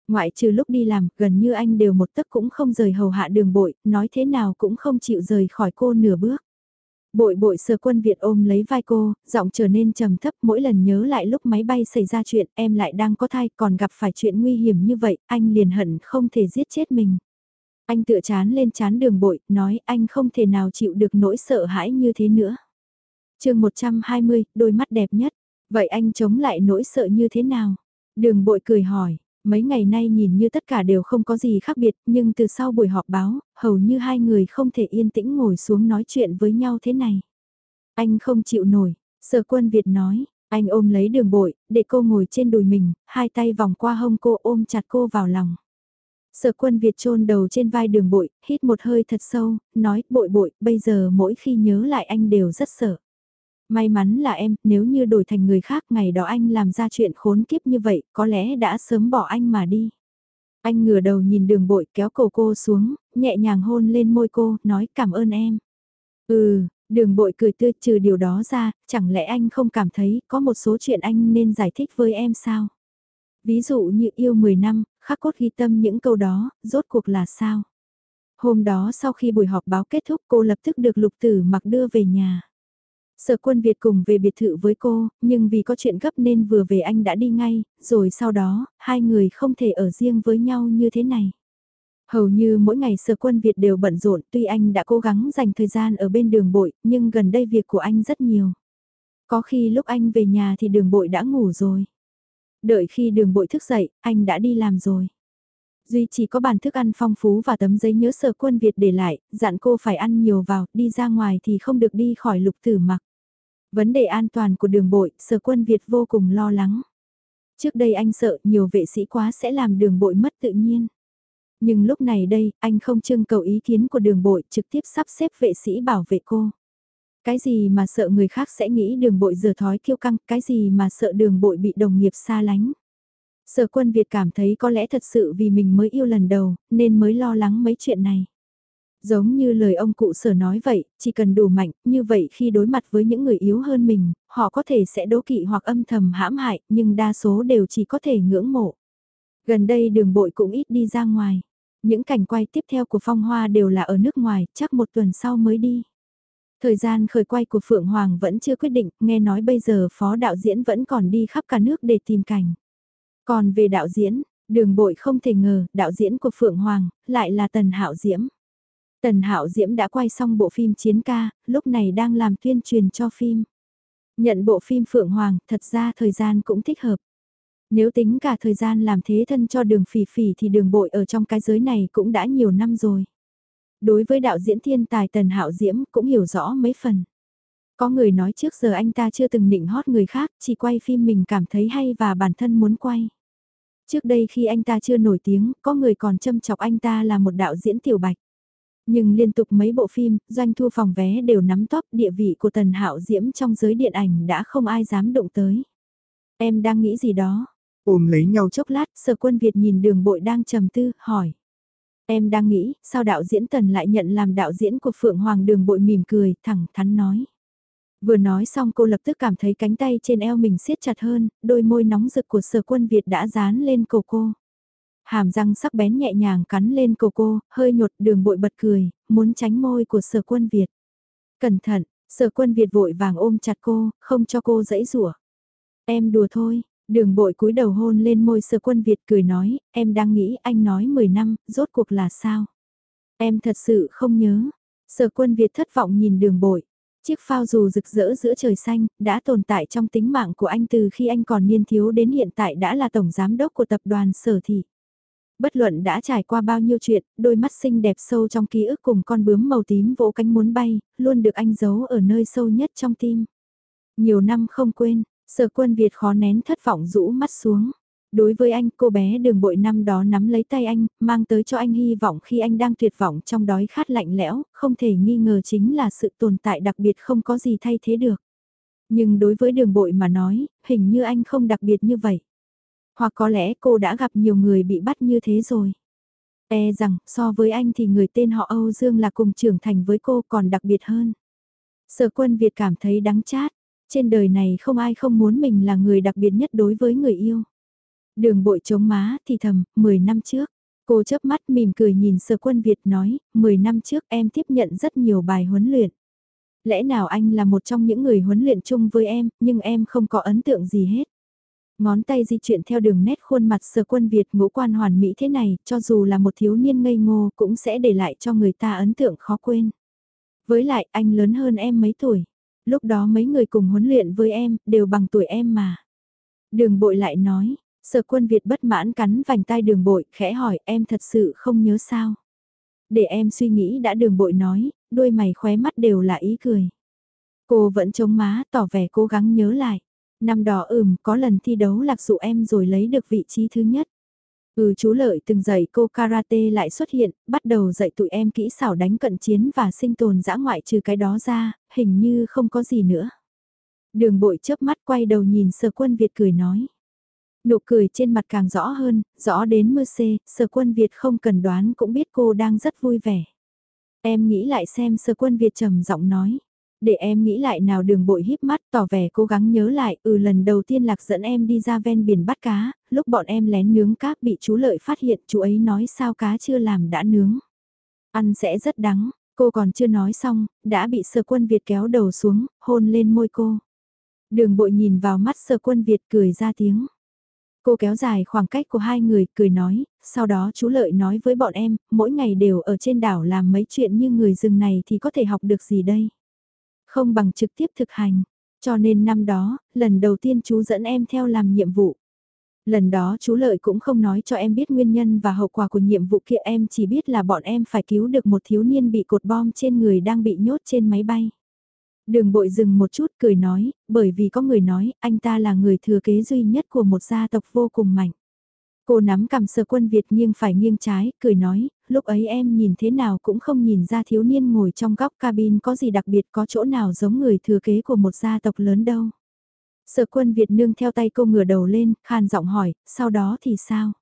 Ngoại trừ lúc đi làm, gần như anh đều một tấc cũng không rời hầu hạ đường bội, nói thế nào cũng không chịu rời khỏi cô nửa bước. Bội bội sờ quân Việt ôm lấy vai cô, giọng trở nên trầm thấp mỗi lần nhớ lại lúc máy bay xảy ra chuyện em lại đang có thai còn gặp phải chuyện nguy hiểm như vậy, anh liền hận không thể giết chết mình. Anh tựa chán lên chán đường bội, nói anh không thể nào chịu được nỗi sợ hãi như thế nữa chương 120, đôi mắt đẹp nhất. Vậy anh chống lại nỗi sợ như thế nào? Đường bội cười hỏi, mấy ngày nay nhìn như tất cả đều không có gì khác biệt, nhưng từ sau buổi họp báo, hầu như hai người không thể yên tĩnh ngồi xuống nói chuyện với nhau thế này. Anh không chịu nổi, sở quân Việt nói, anh ôm lấy đường bội, để cô ngồi trên đùi mình, hai tay vòng qua hông cô ôm chặt cô vào lòng. Sở quân Việt trôn đầu trên vai đường bội, hít một hơi thật sâu, nói bội bội, bây giờ mỗi khi nhớ lại anh đều rất sợ. May mắn là em, nếu như đổi thành người khác ngày đó anh làm ra chuyện khốn kiếp như vậy, có lẽ đã sớm bỏ anh mà đi. Anh ngửa đầu nhìn đường bội kéo cổ cô xuống, nhẹ nhàng hôn lên môi cô, nói cảm ơn em. Ừ, đường bội cười tươi trừ điều đó ra, chẳng lẽ anh không cảm thấy có một số chuyện anh nên giải thích với em sao? Ví dụ như yêu 10 năm, khắc cốt ghi tâm những câu đó, rốt cuộc là sao? Hôm đó sau khi buổi họp báo kết thúc cô lập tức được lục tử mặc đưa về nhà. Sở quân Việt cùng về biệt thự với cô, nhưng vì có chuyện gấp nên vừa về anh đã đi ngay, rồi sau đó, hai người không thể ở riêng với nhau như thế này. Hầu như mỗi ngày sở quân Việt đều bận rộn tuy anh đã cố gắng dành thời gian ở bên đường bội, nhưng gần đây việc của anh rất nhiều. Có khi lúc anh về nhà thì đường bội đã ngủ rồi. Đợi khi đường bội thức dậy, anh đã đi làm rồi. Duy chỉ có bàn thức ăn phong phú và tấm giấy nhớ sở quân Việt để lại, dặn cô phải ăn nhiều vào, đi ra ngoài thì không được đi khỏi lục tử mặc. Vấn đề an toàn của đường bội, sở quân Việt vô cùng lo lắng. Trước đây anh sợ nhiều vệ sĩ quá sẽ làm đường bội mất tự nhiên. Nhưng lúc này đây, anh không trưng cầu ý kiến của đường bội trực tiếp sắp xếp vệ sĩ bảo vệ cô. Cái gì mà sợ người khác sẽ nghĩ đường bội dừa thói kiêu căng, cái gì mà sợ đường bội bị đồng nghiệp xa lánh. Sở quân Việt cảm thấy có lẽ thật sự vì mình mới yêu lần đầu, nên mới lo lắng mấy chuyện này. Giống như lời ông cụ sở nói vậy, chỉ cần đủ mạnh, như vậy khi đối mặt với những người yếu hơn mình, họ có thể sẽ đố kỵ hoặc âm thầm hãm hại, nhưng đa số đều chỉ có thể ngưỡng mộ. Gần đây đường bội cũng ít đi ra ngoài. Những cảnh quay tiếp theo của Phong Hoa đều là ở nước ngoài, chắc một tuần sau mới đi. Thời gian khởi quay của Phượng Hoàng vẫn chưa quyết định, nghe nói bây giờ phó đạo diễn vẫn còn đi khắp cả nước để tìm cảnh. Còn về đạo diễn, đường bội không thể ngờ, đạo diễn của Phượng Hoàng, lại là Tần Hạo Diễm. Tần Hạo Diễm đã quay xong bộ phim Chiến ca, lúc này đang làm tuyên truyền cho phim. Nhận bộ phim Phượng Hoàng, thật ra thời gian cũng thích hợp. Nếu tính cả thời gian làm thế thân cho đường phỉ phỉ thì đường bội ở trong cái giới này cũng đã nhiều năm rồi. Đối với đạo diễn thiên tài Tần Hạo Diễm cũng hiểu rõ mấy phần. Có người nói trước giờ anh ta chưa từng nịnh hót người khác, chỉ quay phim mình cảm thấy hay và bản thân muốn quay. Trước đây khi anh ta chưa nổi tiếng, có người còn châm chọc anh ta là một đạo diễn tiểu bạch. Nhưng liên tục mấy bộ phim, doanh thu phòng vé đều nắm top địa vị của Tần Hạo Diễm trong giới điện ảnh đã không ai dám động tới. Em đang nghĩ gì đó? Ôm lấy nhau chốc lát, sở quân Việt nhìn đường bội đang trầm tư, hỏi. Em đang nghĩ, sao đạo diễn Tần lại nhận làm đạo diễn của Phượng Hoàng đường bội mỉm cười, thẳng thắn nói. Vừa nói xong cô lập tức cảm thấy cánh tay trên eo mình siết chặt hơn, đôi môi nóng rực của sở quân Việt đã dán lên cổ cô. Hàm răng sắc bén nhẹ nhàng cắn lên cổ cô, hơi nhột đường bội bật cười, muốn tránh môi của sở quân Việt. Cẩn thận, sở quân Việt vội vàng ôm chặt cô, không cho cô dãy rủa. Em đùa thôi, đường bội cúi đầu hôn lên môi sở quân Việt cười nói, em đang nghĩ anh nói 10 năm, rốt cuộc là sao? Em thật sự không nhớ. Sở quân Việt thất vọng nhìn đường bội. Chiếc phao dù rực rỡ giữa trời xanh, đã tồn tại trong tính mạng của anh từ khi anh còn niên thiếu đến hiện tại đã là tổng giám đốc của tập đoàn Sở Thị. Bất luận đã trải qua bao nhiêu chuyện, đôi mắt xinh đẹp sâu trong ký ức cùng con bướm màu tím vỗ cánh muốn bay, luôn được anh giấu ở nơi sâu nhất trong tim. Nhiều năm không quên, sở quân Việt khó nén thất vọng rũ mắt xuống. Đối với anh, cô bé đường bội năm đó nắm lấy tay anh, mang tới cho anh hy vọng khi anh đang tuyệt vọng trong đói khát lạnh lẽo, không thể nghi ngờ chính là sự tồn tại đặc biệt không có gì thay thế được. Nhưng đối với đường bội mà nói, hình như anh không đặc biệt như vậy. Hoặc có lẽ cô đã gặp nhiều người bị bắt như thế rồi. E rằng, so với anh thì người tên họ Âu Dương là cùng trưởng thành với cô còn đặc biệt hơn. Sở quân Việt cảm thấy đắng chát. Trên đời này không ai không muốn mình là người đặc biệt nhất đối với người yêu. Đường bội chống má thì thầm, 10 năm trước. Cô chớp mắt mỉm cười nhìn sở quân Việt nói, 10 năm trước em tiếp nhận rất nhiều bài huấn luyện. Lẽ nào anh là một trong những người huấn luyện chung với em, nhưng em không có ấn tượng gì hết. Ngón tay di chuyển theo đường nét khuôn mặt sờ quân Việt ngũ quan hoàn mỹ thế này, cho dù là một thiếu niên ngây ngô cũng sẽ để lại cho người ta ấn tượng khó quên. Với lại anh lớn hơn em mấy tuổi. Lúc đó mấy người cùng huấn luyện với em, đều bằng tuổi em mà. Đường bội lại nói, sở quân Việt bất mãn cắn vành tai đường bội, khẽ hỏi em thật sự không nhớ sao. Để em suy nghĩ đã đường bội nói, đôi mày khóe mắt đều là ý cười. Cô vẫn chống má, tỏ vẻ cố gắng nhớ lại. Năm đó ừm, có lần thi đấu lạc dụ em rồi lấy được vị trí thứ nhất. Ừ chú Lợi từng dạy cô karate lại xuất hiện, bắt đầu dạy tụi em kỹ xảo đánh cận chiến và sinh tồn dã ngoại trừ cái đó ra, hình như không có gì nữa. Đường bội chớp mắt quay đầu nhìn sở quân Việt cười nói. Nụ cười trên mặt càng rõ hơn, rõ đến mơ xê, sở quân Việt không cần đoán cũng biết cô đang rất vui vẻ. Em nghĩ lại xem sở quân Việt trầm giọng nói. Để em nghĩ lại nào đường bội híp mắt tỏ vẻ cố gắng nhớ lại, ừ lần đầu tiên lạc dẫn em đi ra ven biển bắt cá, lúc bọn em lén nướng cá bị chú lợi phát hiện chú ấy nói sao cá chưa làm đã nướng. Ăn sẽ rất đắng, cô còn chưa nói xong, đã bị sơ quân Việt kéo đầu xuống, hôn lên môi cô. Đường bội nhìn vào mắt sơ quân Việt cười ra tiếng. Cô kéo dài khoảng cách của hai người, cười nói, sau đó chú Lợi nói với bọn em, mỗi ngày đều ở trên đảo làm mấy chuyện như người rừng này thì có thể học được gì đây. Không bằng trực tiếp thực hành. Cho nên năm đó, lần đầu tiên chú dẫn em theo làm nhiệm vụ. Lần đó chú Lợi cũng không nói cho em biết nguyên nhân và hậu quả của nhiệm vụ kia em chỉ biết là bọn em phải cứu được một thiếu niên bị cột bom trên người đang bị nhốt trên máy bay. Đường bội dừng một chút cười nói, bởi vì có người nói anh ta là người thừa kế duy nhất của một gia tộc vô cùng mạnh. Cô nắm cầm sờ quân Việt nghiêng phải nghiêng trái, cười nói, lúc ấy em nhìn thế nào cũng không nhìn ra thiếu niên ngồi trong góc cabin có gì đặc biệt có chỗ nào giống người thừa kế của một gia tộc lớn đâu. Sở quân Việt nương theo tay cô ngửa đầu lên, khan giọng hỏi, sau đó thì sao?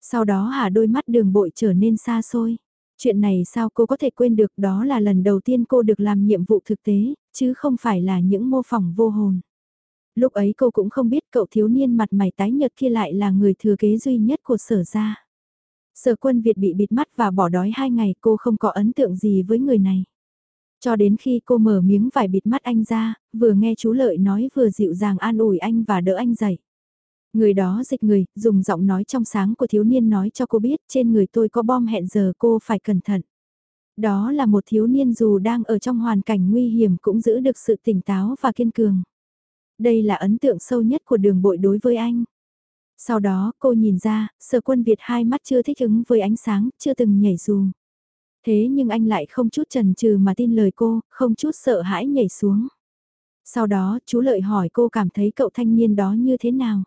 Sau đó hả đôi mắt đường bội trở nên xa xôi. Chuyện này sao cô có thể quên được đó là lần đầu tiên cô được làm nhiệm vụ thực tế, chứ không phải là những mô phỏng vô hồn. Lúc ấy cô cũng không biết cậu thiếu niên mặt mày tái nhợt kia lại là người thừa kế duy nhất của sở gia. Sở quân Việt bị bịt mắt và bỏ đói hai ngày cô không có ấn tượng gì với người này. Cho đến khi cô mở miếng vải bịt mắt anh ra, vừa nghe chú Lợi nói vừa dịu dàng an ủi anh và đỡ anh dậy. Người đó dịch người, dùng giọng nói trong sáng của thiếu niên nói cho cô biết trên người tôi có bom hẹn giờ cô phải cẩn thận. Đó là một thiếu niên dù đang ở trong hoàn cảnh nguy hiểm cũng giữ được sự tỉnh táo và kiên cường. Đây là ấn tượng sâu nhất của đường bội đối với anh. Sau đó cô nhìn ra, sở quân Việt hai mắt chưa thích ứng với ánh sáng, chưa từng nhảy dù. Thế nhưng anh lại không chút chần chừ mà tin lời cô, không chút sợ hãi nhảy xuống. Sau đó chú Lợi hỏi cô cảm thấy cậu thanh niên đó như thế nào?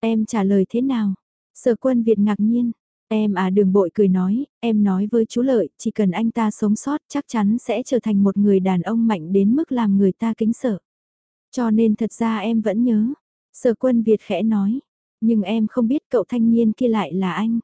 Em trả lời thế nào? Sở quân Việt ngạc nhiên. Em à đường bội cười nói, em nói với chú Lợi, chỉ cần anh ta sống sót chắc chắn sẽ trở thành một người đàn ông mạnh đến mức làm người ta kính sợ. Cho nên thật ra em vẫn nhớ. Sở quân Việt khẽ nói, nhưng em không biết cậu thanh niên kia lại là anh.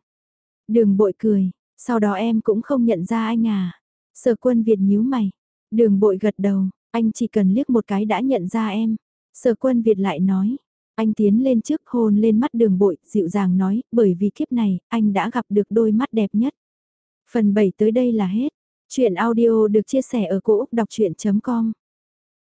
Đường bội cười, sau đó em cũng không nhận ra anh à. Sở quân Việt nhíu mày, đường bội gật đầu, anh chỉ cần liếc một cái đã nhận ra em. Sở quân Việt lại nói, anh tiến lên trước hôn lên mắt đường bội, dịu dàng nói, bởi vì kiếp này, anh đã gặp được đôi mắt đẹp nhất. Phần 7 tới đây là hết. Chuyện audio được chia sẻ ở cỗ đọc chuyện.com